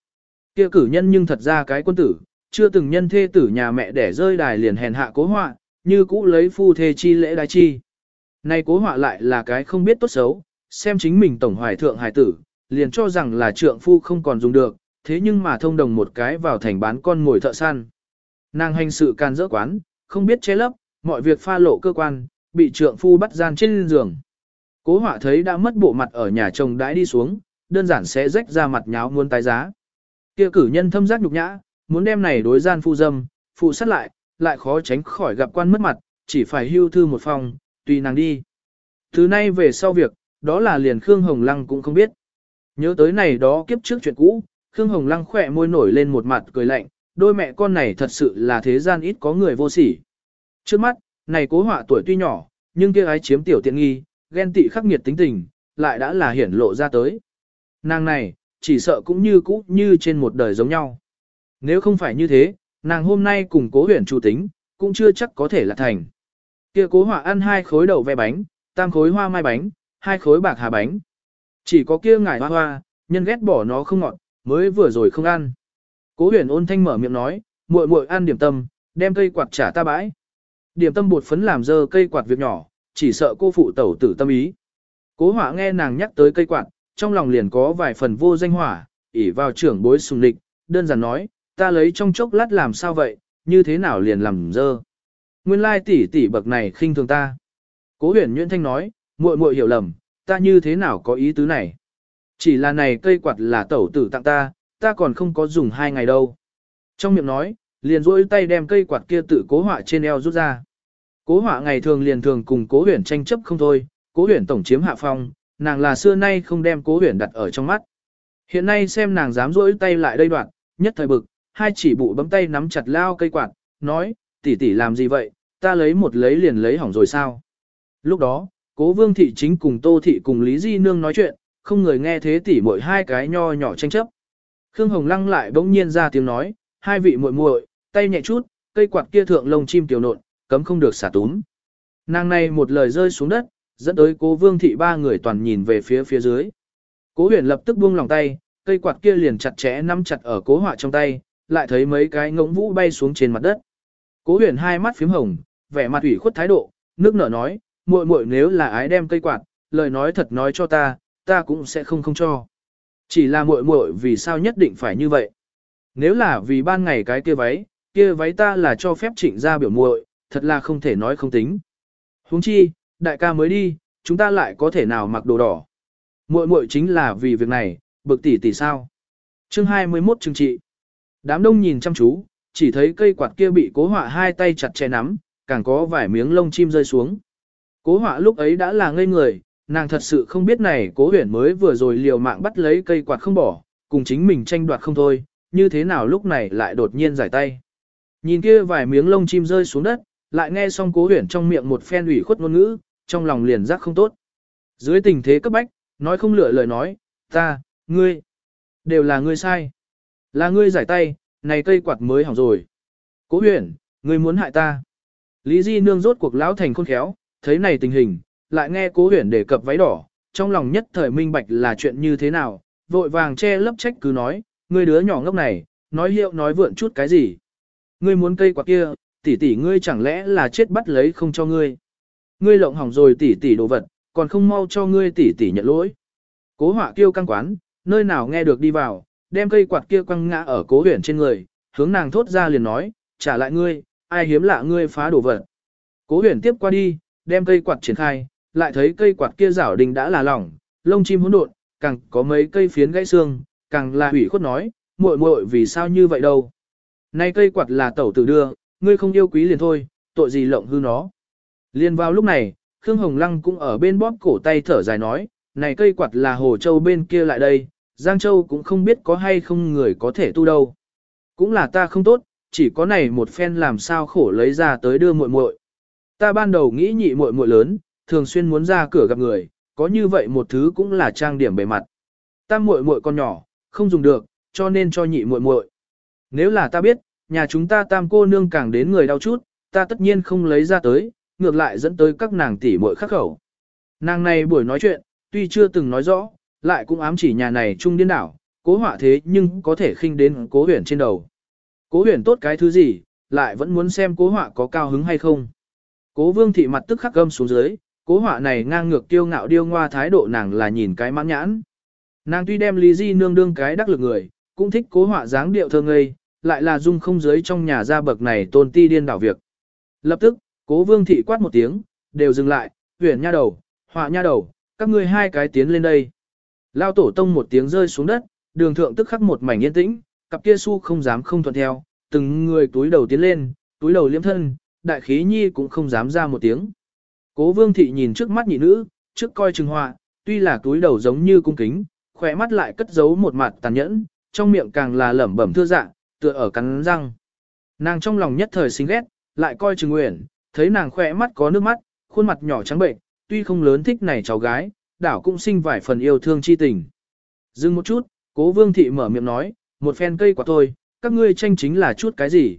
Kia cử nhân nhưng thật ra cái quân tử, chưa từng nhân thê tử nhà mẹ để rơi đài liền hèn hạ cố họa, như cũ lấy phu thê chi lễ đái chi. Nay cố họa lại là cái không biết tốt xấu, xem chính mình tổng hoài thượng hài tử, liền cho rằng là trượng phu không còn dùng được, thế nhưng mà thông đồng một cái vào thành bán con ngồi thợ săn. Nàng hành sự can dỡ quán, không biết che lấp, mọi việc pha lộ cơ quan, bị trượng phu bắt gian trên giường. Cố họa thấy đã mất bộ mặt ở nhà chồng đãi đi xuống, đơn giản sẽ rách ra mặt nháo muốn tái giá. Kia cử nhân thâm giác nhục nhã, muốn đem này đối gian phu dâm, phụ sát lại, lại khó tránh khỏi gặp quan mất mặt, chỉ phải hưu thư một phòng, tùy nàng đi. Thứ nay về sau việc, đó là liền Khương Hồng Lăng cũng không biết. Nhớ tới này đó kiếp trước chuyện cũ, Khương Hồng Lăng khỏe môi nổi lên một mặt cười lạnh, đôi mẹ con này thật sự là thế gian ít có người vô sỉ. Trước mắt, này cố họa tuổi tuy nhỏ, nhưng kia ái chiếm tiểu tiện nghi, ghen tị khắc nghiệt tính tình, lại đã là hiển lộ ra tới. Nàng này, chỉ sợ cũng như cũ như trên một đời giống nhau. Nếu không phải như thế, nàng hôm nay cùng cố huyền chủ tính, cũng chưa chắc có thể là thành. Kia cố họa ăn hai khối đậu ve bánh, tam khối hoa mai bánh, hai khối bạc hà bánh. Chỉ có kia ngải hoa hoa, nhân ghét bỏ nó không ngọt, mới vừa rồi không ăn. Cố huyền ôn thanh mở miệng nói, muội muội ăn điểm tâm, đem cây quạt trả ta bãi. Điểm tâm bột phấn làm dơ cây quạt việc nhỏ, chỉ sợ cô phụ tẩu tử tâm ý. Cố hỏa nghe nàng nhắc tới cây quạt, trong lòng liền có vài phần vô danh hỏa, ỉ vào trưởng bối sùng lịch, đơn giản nói, ta lấy trong chốc lát làm sao vậy, như thế nào liền làm dơ. Nguyên lai tỷ tỷ bậc này khinh thường ta. Cố huyền nhuyễn thanh nói, muội muội hiểu lầm, ta như thế nào có ý tứ này? Chỉ là này cây quạt là tẩu tử tặng ta, ta còn không có dùng hai ngày đâu. Trong miệng nói, liền rỗi tay đem cây quạt kia tự cố họa trên eo rút ra. Cố họa ngày thường liền thường cùng cố huyền tranh chấp không thôi, cố huyền tổng chiếm hạ phong, nàng là xưa nay không đem cố huyền đặt ở trong mắt. Hiện nay xem nàng dám rỗi tay lại đây đoạn, nhất thời bực, hai chỉ bụ bấm tay nắm chặt lao cây quạt, nói, tỷ tỷ làm gì vậy, ta lấy một lấy liền lấy hỏng rồi sao. Lúc đó, cố vương thị chính cùng tô thị cùng Lý Di Nương nói chuyện, không người nghe thế tỉ muội hai cái nho nhỏ tranh chấp. Khương Hồng Lăng lại bỗng nhiên ra tiếng nói, hai vị muội muội, tay nhẹ chút, cây quạt kia thượng lông chim tiểu nộn, cấm không được xả túm. Nàng này một lời rơi xuống đất, dẫn tới cố vương thị ba người toàn nhìn về phía phía dưới. Cố huyền lập tức buông lòng tay, cây quạt kia liền chặt chẽ nắm chặt ở cố họa trong tay, lại thấy mấy cái ngỗng vũ bay xuống trên mặt đất. Cố huyền hai mắt phím hồng, vẻ mặt ủy khuất thái độ, nước nở nói, muội muội nếu là ái đem cây quạt, lời nói thật nói cho ta, ta cũng sẽ không không cho. Chỉ là muội muội vì sao nhất định phải như vậy? Nếu là vì ban ngày cái kia váy, kia váy ta là cho phép trịnh ra biểu muội, thật là không thể nói không tính. Huống chi, đại ca mới đi, chúng ta lại có thể nào mặc đồ đỏ. Muội muội chính là vì việc này, bực tỷ tỷ sao. Chương 21 chương trị. Đám đông nhìn chăm chú, chỉ thấy cây quạt kia bị cố họa hai tay chặt chẽ nắm, càng có vài miếng lông chim rơi xuống. Cố họa lúc ấy đã là ngây người, nàng thật sự không biết này cố huyền mới vừa rồi liều mạng bắt lấy cây quạt không bỏ, cùng chính mình tranh đoạt không thôi, như thế nào lúc này lại đột nhiên giải tay. Nhìn kia vài miếng lông chim rơi xuống đất, lại nghe xong cố huyền trong miệng một phen ủy khuất ngôn ngữ, trong lòng liền giác không tốt. Dưới tình thế cấp bách, nói không lựa lời nói, ta, ngươi, đều là ngươi sai. Là ngươi giải tay, này cây quạt mới hỏng rồi. Cố huyền, ngươi muốn hại ta. Lý Di Nương rốt cuộc lão thành khôn khéo, thấy này tình hình, lại nghe cố huyền đề cập váy đỏ, trong lòng nhất thời minh bạch là chuyện như thế nào, vội vàng che lấp trách cứ nói, ngươi đứa nhỏ ngốc này, nói hiệu nói vượn chút cái gì. Ngươi muốn cây quạt kia, tỷ tỷ ngươi chẳng lẽ là chết bắt lấy không cho ngươi. Ngươi lộng hỏng rồi tỷ tỷ đồ vật, còn không mau cho ngươi tỷ tỷ nhận lỗi. Cố họa kêu căng quán, nơi nào nghe được đi vào, đem cây quạt kia quăng ngã ở cố huyền trên người, hướng nàng thốt ra liền nói, trả lại ngươi, ai hiếm lạ ngươi phá đồ vật. Cố huyền tiếp qua đi, đem cây quạt triển khai, lại thấy cây quạt kia rảo đình đã là lỏng, lông chim hỗn độn, càng có mấy cây phiến gãy xương, càng là hủy khuất nói, muội muội vì sao như vậy đâu. Nay cây quạt là tẩu tử đưa, ngươi không yêu quý liền thôi, tội gì lộng hư nó. Liên vào lúc này, Khương Hồng Lăng cũng ở bên bóp cổ tay thở dài nói, này cây quạt là Hồ Châu bên kia lại đây, Giang Châu cũng không biết có hay không người có thể tu đâu. Cũng là ta không tốt, chỉ có này một phen làm sao khổ lấy ra tới đưa muội muội. Ta ban đầu nghĩ nhị muội muội lớn, thường xuyên muốn ra cửa gặp người, có như vậy một thứ cũng là trang điểm bề mặt. Ta muội muội con nhỏ, không dùng được, cho nên cho nhị muội muội. Nếu là ta biết, nhà chúng ta tam cô nương càng đến người đau chút, ta tất nhiên không lấy ra tới, ngược lại dẫn tới các nàng tỷ muội khắc khẩu. Nàng này buổi nói chuyện, tuy chưa từng nói rõ, lại cũng ám chỉ nhà này trung điên đảo, cố họa thế nhưng có thể khinh đến cố huyền trên đầu. Cố huyền tốt cái thứ gì, lại vẫn muốn xem cố họa có cao hứng hay không. Cố vương thị mặt tức khắc gâm xuống dưới, cố họa này ngang ngược kiêu ngạo điêu ngoa thái độ nàng là nhìn cái mãn nhãn. Nàng tuy đem Lý Di nương đương cái đắc lực người, cũng thích cố họa dáng điệu thơ ngây, lại là dung không giới trong nhà gia bậc này tôn ti điên đảo việc. Lập tức, cố vương thị quát một tiếng, đều dừng lại, huyền nha đầu, họa nha đầu, các ngươi hai cái tiến lên đây. Lao tổ tông một tiếng rơi xuống đất, đường thượng tức khắc một mảnh yên tĩnh, cặp kia su không dám không thuận theo, từng người túi đầu tiến lên, túi đầu liếm thân, đại khí nhi cũng không dám ra một tiếng. Cố vương thị nhìn trước mắt nhị nữ, trước coi trừng họa, tuy là túi đầu giống như cung kính, khỏe mắt lại cất giấu một mặt tàn nhẫn, trong miệng càng là lẩm bẩm thưa dạ, tựa ở cắn răng. Nàng trong lòng nhất thời xinh ghét, lại coi trừng nguyện, thấy nàng khỏe mắt có nước mắt, khuôn mặt nhỏ trắng bệnh, tuy không lớn thích này cháu gái, đảo cũng sinh vài phần yêu thương chi tình. Dừng một chút, cố vương thị mở miệng nói, một phen cây quả thôi, các ngươi tranh chính là chút cái gì.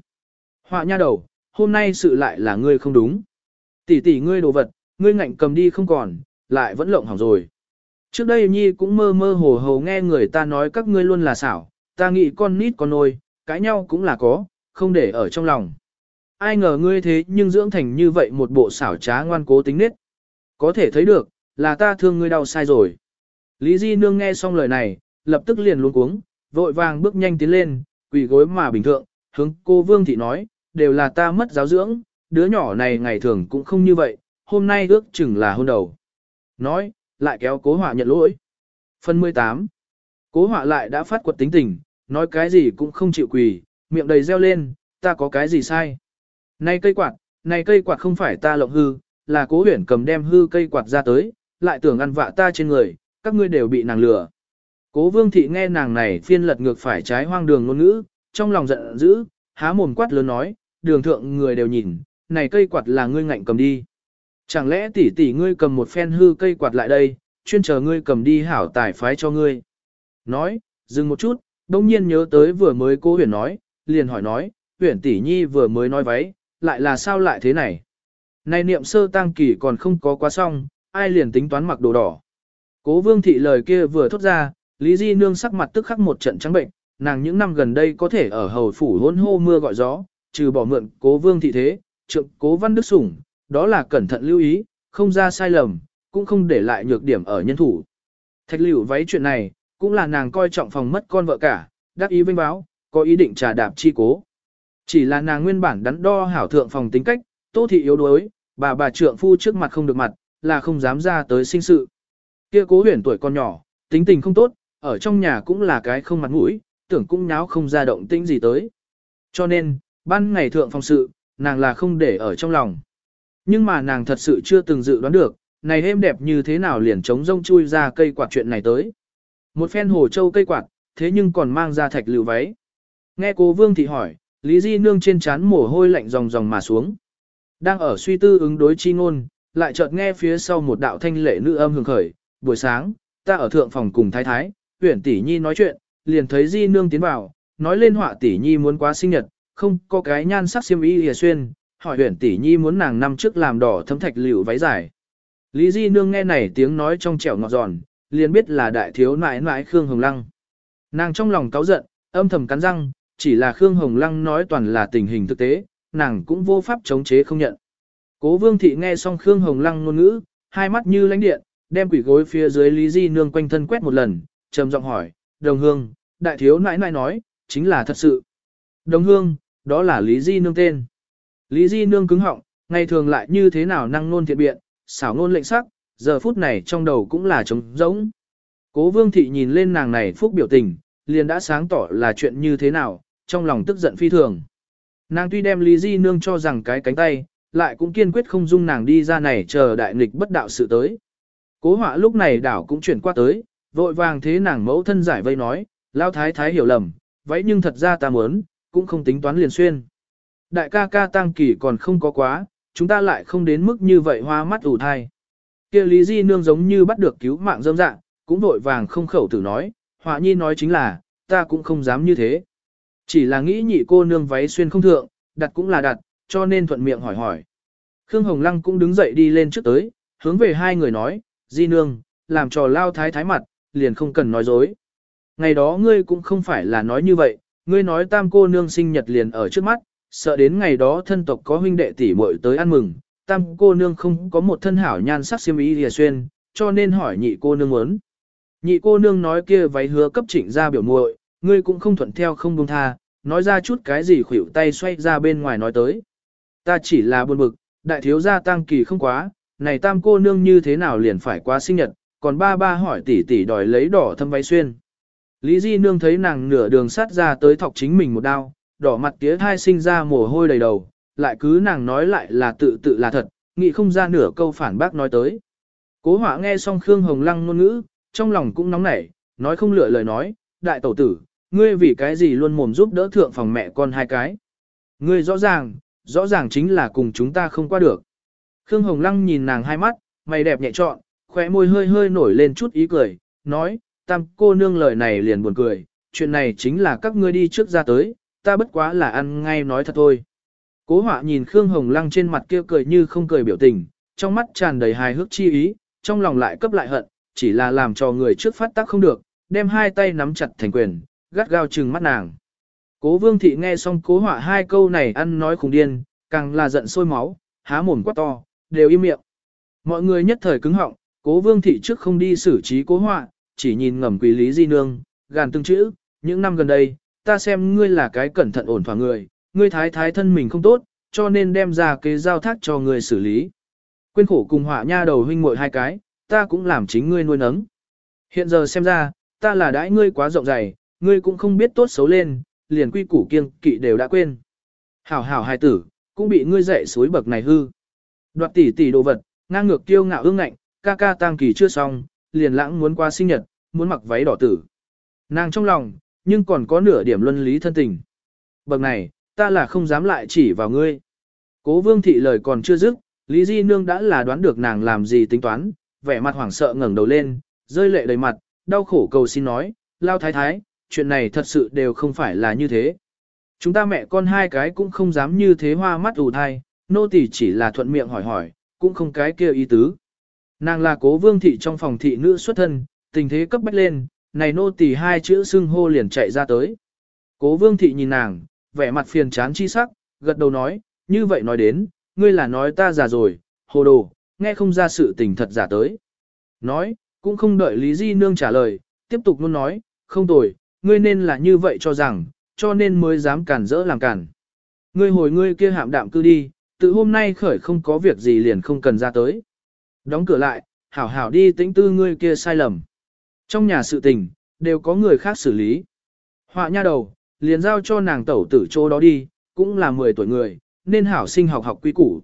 Họa nha đầu, hôm nay sự lại là ngươi không đúng. Tỷ tỷ ngươi đồ vật, ngươi ngạnh cầm đi không còn, lại vẫn lộng hỏng rồi. Trước đây Nhi cũng mơ mơ hồ hồ nghe người ta nói các ngươi luôn là xảo, ta nghĩ con nít con nôi, cãi nhau cũng là có, không để ở trong lòng. Ai ngờ ngươi thế nhưng dưỡng thành như vậy một bộ xảo trá ngoan cố tính nết. Có thể thấy được, là ta thương ngươi đau sai rồi. Lý Di Nương nghe xong lời này, lập tức liền luôn cuống, vội vàng bước nhanh tiến lên, quỳ gối mà bình thượng, hướng cô Vương Thị nói, đều là ta mất giáo dưỡng, đứa nhỏ này ngày thường cũng không như vậy, hôm nay ước chừng là hôn đầu. Nói, lại kéo cố họa nhận lỗi. Phần 18 Cố họa lại đã phát quật tính tình, nói cái gì cũng không chịu quỳ, miệng đầy reo lên, ta có cái gì sai. Này cây quạt, này cây quạt không phải ta lộng hư, là cố huyển cầm đem hư cây quạt ra tới, lại tưởng ăn vạ ta trên người, các ngươi đều bị nàng lừa. Cố vương thị nghe nàng này phiên lật ngược phải trái hoang đường ngôn ngữ, trong lòng giận dữ, há mồm quát lớn nói, đường thượng người đều nhìn, này cây quạt là ngươi ngạnh cầm đi. Chẳng lẽ tỷ tỷ ngươi cầm một phen hư cây quạt lại đây, chuyên chờ ngươi cầm đi hảo tài phái cho ngươi. Nói, dừng một chút, đông nhiên nhớ tới vừa mới cô huyền nói, liền hỏi nói, huyền tỷ nhi vừa mới nói váy, lại là sao lại thế này? Này niệm sơ tăng kỳ còn không có quá xong, ai liền tính toán mặc đồ đỏ. Cố vương thị lời kia vừa thốt ra, Lý Di Nương sắc mặt tức khắc một trận trắng bệnh, nàng những năm gần đây có thể ở hầu phủ hôn hô mưa gọi gió, trừ bỏ mượn cố vương thị thế, trượng cố văn đức sủng, đó là cẩn thận lưu ý, không ra sai lầm, cũng không để lại nhược điểm ở nhân thủ. Thạch lưu váy chuyện này, cũng là nàng coi trọng phòng mất con vợ cả, đáp ý vinh báo, có ý định trà đạp chi cố. Chỉ là nàng nguyên bản đắn đo hảo thượng phòng tính cách, tô thị yếu đuối, bà bà trượng phu trước mặt không được mặt, là không dám ra tới sinh sự. Kia cố huyền tuổi con nhỏ, tính tình không tốt, ở trong nhà cũng là cái không mặt mũi, tưởng cũng nháo không ra động tĩnh gì tới. Cho nên, ban ngày thượng phòng sự, nàng là không để ở trong lòng. Nhưng mà nàng thật sự chưa từng dự đoán được, này êm đẹp như thế nào liền trống rông chui ra cây quạt chuyện này tới. Một phen hồ châu cây quạt, thế nhưng còn mang ra thạch lựu váy. Nghe cô Vương Thị hỏi, Lý Di Nương trên chán mồ hôi lạnh ròng ròng mà xuống. Đang ở suy tư ứng đối chi ngôn, lại chợt nghe phía sau một đạo thanh lệ nữ âm hưởng khởi, buổi sáng, ta ở thượng phòng cùng thái thái, huyện tỷ nhi nói chuyện, liền thấy Di Nương tiến vào, nói lên họa tỷ nhi muốn quá sinh nhật, không có cái nhan sắc xiêm y hìa xuyên, hỏi huyện tỷ nhi muốn nàng năm trước làm đỏ thấm thạch liễu váy dài. Lý Di Nương nghe này tiếng nói trong trẻo ngọt giòn, liền biết là đại thiếu nãi nãi Khương Hồng Lăng. Nàng trong lòng cáu giận, âm thầm cắn răng, chỉ là Khương Hồng Lăng nói toàn là tình hình thực tế, nàng cũng vô pháp chống chế không nhận. Cố Vương Thị nghe xong Khương Hồng Lăng ngôn ngữ, hai mắt như lánh điện, đem quỷ gối phía dưới Lý Di Nương quanh thân quét một lần, trầm giọng hỏi, đồng hương, đại thiếu nãi nãi nói, chính là thật sự. Đồng hương, đó là Lý Di Nương tên. Lý Di Nương cứng họng, ngày thường lại như thế nào năng nôn thiện biện, xảo nôn lệnh sắc, giờ phút này trong đầu cũng là trống rỗng. Cố Vương Thị nhìn lên nàng này phúc biểu tình, liền đã sáng tỏ là chuyện như thế nào, trong lòng tức giận phi thường. Nàng tuy đem Lý Di Nương cho rằng cái cánh tay, lại cũng kiên quyết không dung nàng đi ra này chờ đại nghịch bất đạo sự tới. Cố họa lúc này đảo cũng chuyển qua tới, vội vàng thế nàng mẫu thân giải vây nói, lao thái thái hiểu lầm, vậy nhưng thật ra ta muốn, cũng không tính toán liền xuyên. Đại ca ca tăng kỳ còn không có quá, chúng ta lại không đến mức như vậy hoa mắt ủ thai. kia Lý Di Nương giống như bắt được cứu mạng dâm dạng, cũng vội vàng không khẩu tử nói, họa nhi nói chính là, ta cũng không dám như thế. Chỉ là nghĩ nhị cô nương váy xuyên không thượng, đặt cũng là đặt, cho nên thuận miệng hỏi hỏi. Khương Hồng Lăng cũng đứng dậy đi lên trước tới, hướng về hai người nói, Di Nương, làm trò lao thái thái mặt, liền không cần nói dối. Ngày đó ngươi cũng không phải là nói như vậy, ngươi nói tam cô nương sinh nhật liền ở trước mắt, sợ đến ngày đó thân tộc có huynh đệ tỷ muội tới ăn mừng, tam cô nương không có một thân hảo nhan sắc xiêm y lìa xuyên, cho nên hỏi nhị cô nương muốn. Nhị cô nương nói kia váy hứa cấp chỉnh ra biểu muội, ngươi cũng không thuận theo không buông tha, nói ra chút cái gì khuỷu tay xoay ra bên ngoài nói tới. Ta chỉ là buồn bực, đại thiếu gia tăng kỳ không quá, này tam cô nương như thế nào liền phải qua sinh nhật, còn ba ba hỏi tỷ tỷ đòi lấy đỏ thâm váy xuyên. Lý Di nương thấy nàng nửa đường sát ra tới thọc chính mình một đao, đỏ mặt tía thai sinh ra mồ hôi đầy đầu, lại cứ nàng nói lại là tự tự là thật, nghĩ không ra nửa câu phản bác nói tới. Cố họa nghe xong Khương Hồng Lăng ngôn ngữ, trong lòng cũng nóng nảy, nói không lựa lời nói, đại tẩu tử, ngươi vì cái gì luôn mồm giúp đỡ thượng phòng mẹ con hai cái. Ngươi rõ ràng, rõ ràng chính là cùng chúng ta không qua được. Khương Hồng Lăng nhìn nàng hai mắt, mày đẹp nhẹ trọn, khóe môi hơi hơi nổi lên chút ý cười, nói, tam cô nương lời này liền buồn cười, chuyện này chính là các ngươi đi trước ra tới, ta bất quá là ăn ngay nói thật thôi. Cố họa nhìn Khương Hồng Lăng trên mặt kia cười như không cười biểu tình, trong mắt tràn đầy hài hước chi ý, trong lòng lại cấp lại hận, chỉ là làm cho người trước phát tác không được, đem hai tay nắm chặt thành quyền, gắt gao trừng mắt nàng. Cố vương thị nghe xong cố họa hai câu này ăn nói khùng điên, càng là giận sôi máu, há mồm quá to, đều im miệng. Mọi người nhất thời cứng họng, cố vương thị trước không đi xử trí cố họa, chỉ nhìn ngầm quý lý di nương, gàn từng chữ, những năm gần đây, ta xem ngươi là cái cẩn thận ổn thỏa người, ngươi thái thái thân mình không tốt, cho nên đem ra cái giao thác cho ngươi xử lý. Quên khổ cùng họa nha đầu huynh muội hai cái, ta cũng làm chính ngươi nuôi nấng. Hiện giờ xem ra, ta là đãi ngươi quá rộng dày, ngươi cũng không biết tốt xấu lên, liền quy củ kiêng kỵ đều đã quên. Hảo hảo hài tử, cũng bị ngươi dạy suối bậc này hư. Đoạt tỷ tỷ đồ vật, ngang ngược kiêu ngạo ương ngạnh, ca ca tang kỳ chưa xong, liền lãng muốn qua sinh nhật, muốn mặc váy đỏ tử. Nàng trong lòng, nhưng còn có nửa điểm luân lý thân tình. Bậc này, ta là không dám lại chỉ vào ngươi. Cố vương thị lời còn chưa dứt, Lý Di Nương đã là đoán được nàng làm gì tính toán, vẻ mặt hoảng sợ ngẩng đầu lên, rơi lệ đầy mặt, đau khổ cầu xin nói, lao thái thái, chuyện này thật sự đều không phải là như thế. Chúng ta mẹ con hai cái cũng không dám như thế hoa mắt ù thai, nô tỳ chỉ là thuận miệng hỏi hỏi, cũng không cái kia ý tứ. Nàng là cố vương thị trong phòng thị nữ xuất thân, tình thế cấp bách lên, này nô tỳ hai chữ xưng hô liền chạy ra tới. Cố vương thị nhìn nàng, vẻ mặt phiền chán chi sắc, gật đầu nói, như vậy nói đến, ngươi là nói ta già rồi, hồ đồ, nghe không ra sự tình thật giả tới. Nói, cũng không đợi Lý Di Nương trả lời, tiếp tục luôn nói, không tồi, ngươi nên là như vậy cho rằng, cho nên mới dám cản rỡ làm cản. Ngươi hồi ngươi kia hạm đạm cư đi, từ hôm nay khởi không có việc gì liền không cần ra tới. Đóng cửa lại, hảo hảo đi tĩnh tư ngươi kia sai lầm. Trong nhà sự tình, đều có người khác xử lý. Họa nha đầu, liền giao cho nàng tẩu tử chỗ đó đi, cũng là 10 tuổi người, nên hảo sinh học học quy củ.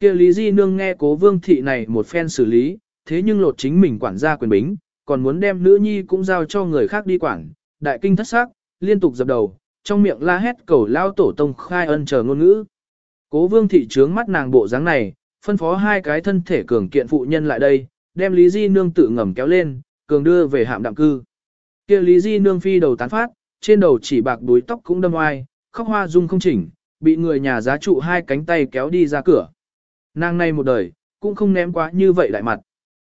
kia Lý Di Nương nghe cố vương thị này một phen xử lý, thế nhưng lột chính mình quản gia quyền bính, còn muốn đem nữ nhi cũng giao cho người khác đi quản, đại kinh thất xác, liên tục dập đầu, trong miệng la hét cầu lao tổ tông khai ân chờ ngôn ngữ. Cố vương thị trướng mắt nàng bộ dáng này, phân phó hai cái thân thể cường kiện phụ nhân lại đây, đem Lý Di Nương tự ngầm kéo lên, cường đưa về hạm đạm cư. kia Lý Di Nương phi đầu tán phát, trên đầu chỉ bạc đuôi tóc cũng đâm oai, khóc hoa dung không chỉnh, bị người nhà giá trụ hai cánh tay kéo đi ra cửa. Nàng này một đời, cũng không ném quá như vậy lại mặt.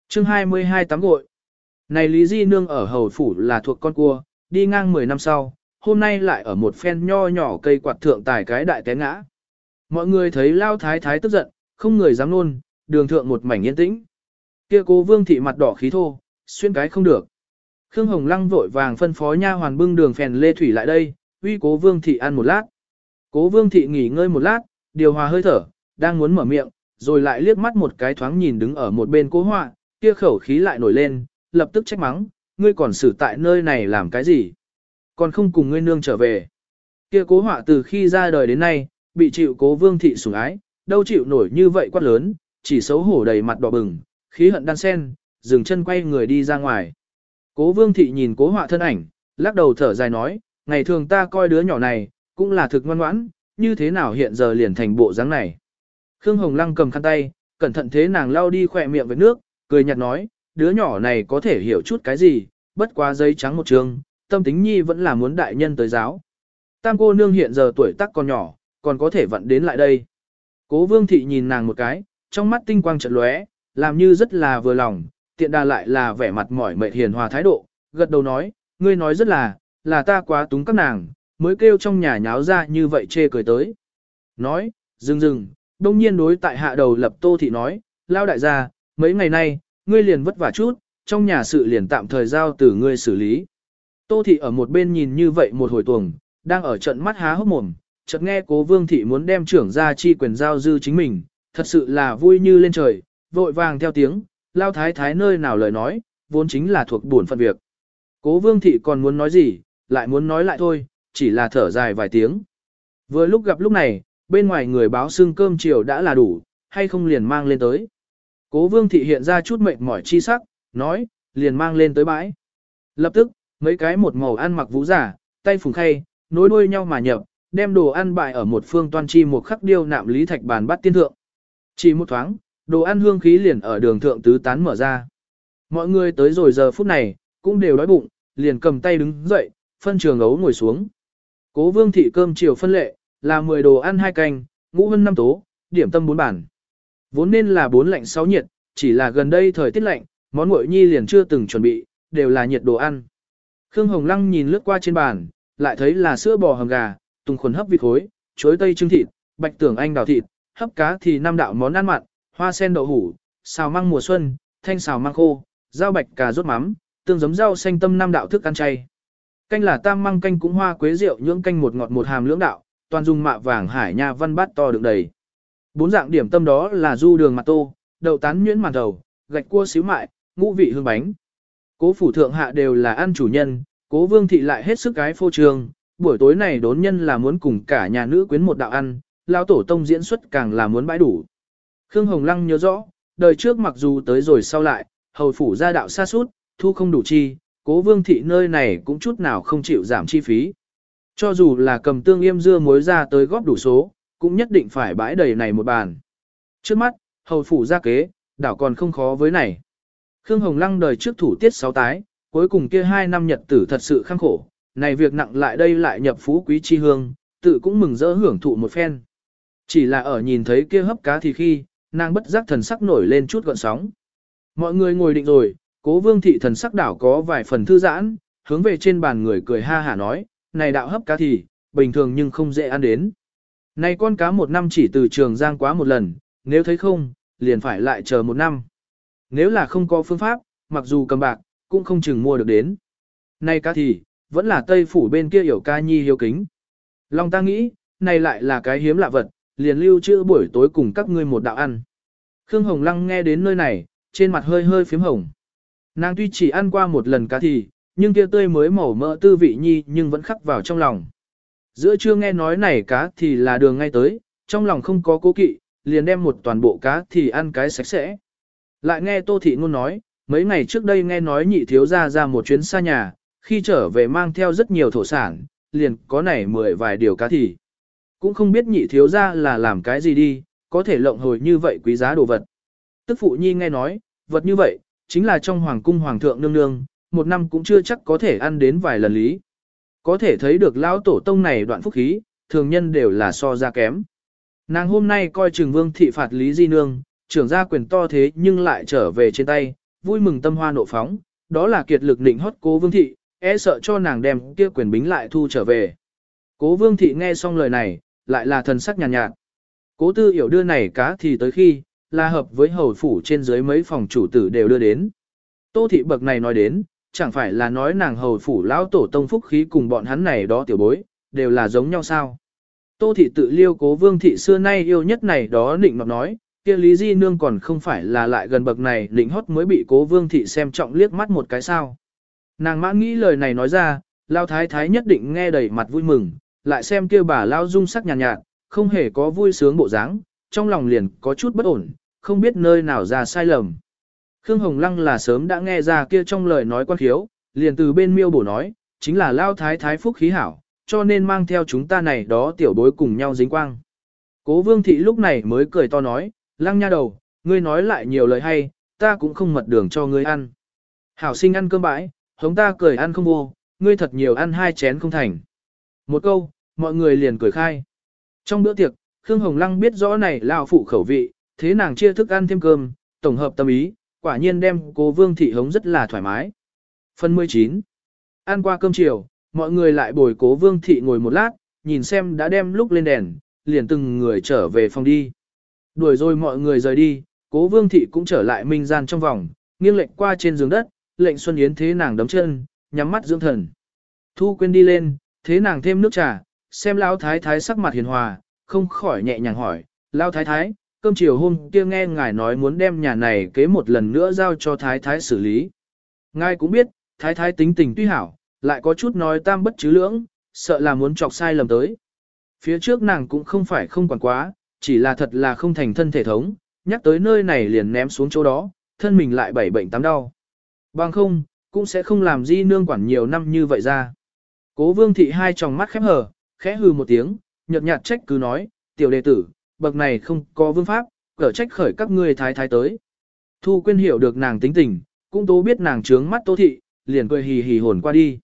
chương 22 tắm gội. Này Lý Di Nương ở hầu phủ là thuộc con cua, đi ngang 10 năm sau, hôm nay lại ở một phen nho nhỏ cây quạt thượng tài cái đại té ngã. Mọi người thấy lao thái thái tức giận, không người dám nôn, đường thượng một mảnh yên tĩnh. Kia cố vương thị mặt đỏ khí thô, xuyên cái không được. Khương Hồng Lăng vội vàng phân phó nha hoàn bưng đường phèn lê thủy lại đây, uy cố vương thị ăn một lát. Cố vương thị nghỉ ngơi một lát, điều hòa hơi thở, đang muốn mở miệng, rồi lại liếc mắt một cái thoáng nhìn đứng ở một bên cố họa, kia khẩu khí lại nổi lên, lập tức trách mắng, ngươi còn xử tại nơi này làm cái gì? Còn không cùng ngươi nương trở về. Kia cố họa từ khi ra đời đến nay, bị chịu cố vương thị sủng ái, đâu chịu nổi như vậy quát lớn, chỉ xấu hổ đầy mặt đỏ bừng, khí hận đan sen, dừng chân quay người đi ra ngoài. Cố vương thị nhìn cố họa thân ảnh, lắc đầu thở dài nói, ngày thường ta coi đứa nhỏ này, cũng là thực ngoan ngoãn, như thế nào hiện giờ liền thành bộ dáng này. Khương Hồng Lăng cầm khăn tay, cẩn thận thế nàng lau đi khỏe miệng với nước, cười nhạt nói, đứa nhỏ này có thể hiểu chút cái gì, bất quá giấy trắng một trường, tâm tính nhi vẫn là muốn đại nhân tới giáo. Tam cô nương hiện giờ tuổi tác còn nhỏ, còn có thể vận đến lại đây. Cố vương thị nhìn nàng một cái, trong mắt tinh quang trận lóe, làm như rất là vừa lòng, tiện đà lại là vẻ mặt mỏi mệt hiền hòa thái độ, gật đầu nói, ngươi nói rất là, là ta quá túng các nàng, mới kêu trong nhà nháo ra như vậy chê cười tới. Nói, dừng dừng, đông nhiên đối tại hạ đầu lập tô thị nói, lao đại gia, mấy ngày nay, ngươi liền vất vả chút, trong nhà sự liền tạm thời giao từ ngươi xử lý. Tô thị ở một bên nhìn như vậy một hồi tuồng, đang ở trận mắt há hốc mồm, chợt nghe cố vương thị muốn đem trưởng ra chi quyền giao dư chính mình, thật sự là vui như lên trời, vội vàng theo tiếng, lao thái thái nơi nào lời nói, vốn chính là thuộc buồn phận việc. Cố vương thị còn muốn nói gì, lại muốn nói lại thôi, chỉ là thở dài vài tiếng. Vừa lúc gặp lúc này, bên ngoài người báo xương cơm chiều đã là đủ, hay không liền mang lên tới. Cố vương thị hiện ra chút mệt mỏi chi sắc, nói, liền mang lên tới bãi. Lập tức, mấy cái một màu ăn mặc vũ giả, tay phùng khay, nối đuôi nhau mà nhập, đem đồ ăn bại ở một phương toan chi một khắc điêu nạm lý thạch bàn bắt tiên thượng. Chỉ một thoáng, đồ ăn hương khí liền ở đường thượng tứ tán mở ra. Mọi người tới rồi giờ phút này, cũng đều đói bụng, liền cầm tay đứng dậy, phân trường ấu ngồi xuống. Cố vương thị cơm chiều phân lệ, là 10 đồ ăn hai canh, ngũ hân năm tố, điểm tâm bốn bản. Vốn nên là bốn lạnh sáu nhiệt, chỉ là gần đây thời tiết lạnh, món nguội nhi liền chưa từng chuẩn bị, đều là nhiệt đồ ăn. Khương Hồng Lăng nhìn lướt qua trên bàn, lại thấy là sữa bò hầm gà, tùng khuẩn hấp vịt khối, chuối tây trưng thịt, bạch tưởng anh đào thịt, hấp cá thì năm đạo món ăn mặn, hoa sen đậu hủ, xào măng mùa xuân, thanh xào măng khô, rau bạch cà rốt mắm, tương giấm rau xanh tâm năm đạo thức ăn chay. Canh là tam măng canh cũng hoa quế rượu nhưỡng canh một ngọt một hàm lưỡng đạo, toàn dùng mạ vàng hải nha văn bát to đựng đầy. Bốn dạng điểm tâm đó là du đường mặt tô, đậu tán nhuyễn màn đầu, gạch cua xíu mại, ngũ vị hương bánh. Cố phủ thượng hạ đều là ăn chủ nhân, cố vương thị lại hết sức cái phô trương, buổi tối này đốn nhân là muốn cùng cả nhà nữ quyến một đạo ăn, lao tổ tông diễn xuất càng là muốn bãi đủ. Khương Hồng Lăng nhớ rõ, đời trước mặc dù tới rồi sau lại, hầu phủ gia đạo xa suốt, thu không đủ chi, cố vương thị nơi này cũng chút nào không chịu giảm chi phí. Cho dù là cầm tương yêm dưa muối ra tới góp đủ số, cũng nhất định phải bãi đầy này một bàn. Trước mắt, hầu phủ gia kế, đảo còn không khó với này. Khương Hồng Lăng đời trước thủ tiết sáu tái, cuối cùng kia hai năm nhật tử thật sự khăng khổ, này việc nặng lại đây lại nhập phú quý chi hương, tự cũng mừng rỡ hưởng thụ một phen. Chỉ là ở nhìn thấy kia hấp cá thì khi, nàng bất giác thần sắc nổi lên chút gọn sóng. Mọi người ngồi định rồi, cố vương thị thần sắc đảo có vài phần thư giãn, hướng về trên bàn người cười ha hả nói, này đạo hấp cá thì, bình thường nhưng không dễ ăn đến. Này con cá một năm chỉ từ trường giang quá một lần, nếu thấy không, liền phải lại chờ một năm. Nếu là không có phương pháp, mặc dù cầm bạc, cũng không chừng mua được đến. Này cá thì, vẫn là tây phủ bên kia hiểu ca nhi hiếu kính. Long ta nghĩ, này lại là cái hiếm lạ vật, liền lưu trữ buổi tối cùng các ngươi một đạo ăn. Khương Hồng Lăng nghe đến nơi này, trên mặt hơi hơi phím hồng. Nàng tuy chỉ ăn qua một lần cá thì, nhưng kia tươi mới màu mỡ tư vị nhi nhưng vẫn khắc vào trong lòng. Giữa trưa nghe nói này cá thì là đường ngay tới, trong lòng không có cố kỵ, liền đem một toàn bộ cá thì ăn cái sạch sẽ. Lại nghe Tô Thị Ngôn nói, mấy ngày trước đây nghe nói nhị thiếu ra ra một chuyến xa nhà, khi trở về mang theo rất nhiều thổ sản, liền có này mười vài điều cá thì. Cũng không biết nhị thiếu ra là làm cái gì đi, có thể lộng hồi như vậy quý giá đồ vật. Tức phụ nhi nghe nói, vật như vậy, chính là trong hoàng cung hoàng thượng nương nương, một năm cũng chưa chắc có thể ăn đến vài lần lý. Có thể thấy được lão tổ tông này đoạn phúc khí, thường nhân đều là so ra kém. Nàng hôm nay coi trường vương thị phạt lý di nương, trưởng gia quyền to thế nhưng lại trở về trên tay, vui mừng tâm hoa nộ phóng, đó là kiệt lực định hót cố vương thị, e sợ cho nàng đem kia quyền bính lại thu trở về. Cố vương thị nghe xong lời này, lại là thần sắc nhàn nhạt, nhạt. Cố tư hiểu đưa này cá thì tới khi, là hợp với hầu phủ trên dưới mấy phòng chủ tử đều đưa đến. Tô thị bậc này nói đến, chẳng phải là nói nàng hầu phủ lão tổ tông phúc khí cùng bọn hắn này đó tiểu bối, đều là giống nhau sao. Tô thị tự liêu cố vương thị xưa nay yêu nhất này đó định ngọc nói, kia lý di nương còn không phải là lại gần bậc này định hót mới bị cố vương thị xem trọng liếc mắt một cái sao. Nàng mãn nghĩ lời này nói ra, lao thái thái nhất định nghe đầy mặt vui mừng, lại xem kia bà lao dung sắc nhàn nhạt, nhạt, không hề có vui sướng bộ dáng, trong lòng liền có chút bất ổn, không biết nơi nào ra sai lầm. Khương Hồng Lăng là sớm đã nghe ra kia trong lời nói quan khiếu, liền từ bên miêu bổ nói, chính là lao thái thái phúc khí hảo, cho nên mang theo chúng ta này đó tiểu bối cùng nhau dính quang. Cố vương thị lúc này mới cười to nói, lăng nha đầu, ngươi nói lại nhiều lời hay, ta cũng không mật đường cho ngươi ăn. Hảo sinh ăn cơm bãi, hống ta cười ăn không vô, ngươi thật nhiều ăn hai chén không thành. Một câu, mọi người liền cười khai. Trong bữa tiệc, Khương Hồng Lăng biết rõ này lão phụ khẩu vị, thế nàng chia thức ăn thêm cơm, tổng hợp tâm ý, quả nhiên đem cô Vương Thị hống rất là thoải mái. Phần 19 Ăn qua cơm chiều, mọi người lại bồi cố Vương Thị ngồi một lát, nhìn xem đã đem lúc lên đèn, liền từng người trở về phòng đi. Đuổi rồi mọi người rời đi, cố Vương Thị cũng trở lại minh gian trong vòng, nghiêng lệnh qua trên giường đất, lệnh Xuân Yến thế nàng đấm chân, nhắm mắt dưỡng thần. Thu quên đi lên, thế nàng thêm nước trà, xem lão thái thái sắc mặt hiền hòa, không khỏi nhẹ nhàng hỏi, lão thái thái, cơm chiều hôm kia nghe ngài nói muốn đem nhà này kế một lần nữa giao cho thái thái xử lý. Ngài cũng biết, thái thái tính tình tuy hảo, lại có chút nói tam bất chứ lưỡng, sợ là muốn chọc sai lầm tới. Phía trước nàng cũng không phải không quản quá, chỉ là thật là không thành thân thể thống, nhắc tới nơi này liền ném xuống chỗ đó, thân mình lại bảy bệnh tám đau. Bằng không, cũng sẽ không làm di nương quản nhiều năm như vậy ra. Cố vương thị hai tròng mắt khép hờ, khẽ hừ một tiếng, nhợt nhạt trách cứ nói, tiểu đệ tử, bậc này không có vương pháp, cỡ trách khởi các ngươi thái thái tới. Thu quyên hiểu được nàng tính tình, cũng tố biết nàng trướng mắt tô thị, liền cười hì hì hồn qua đi.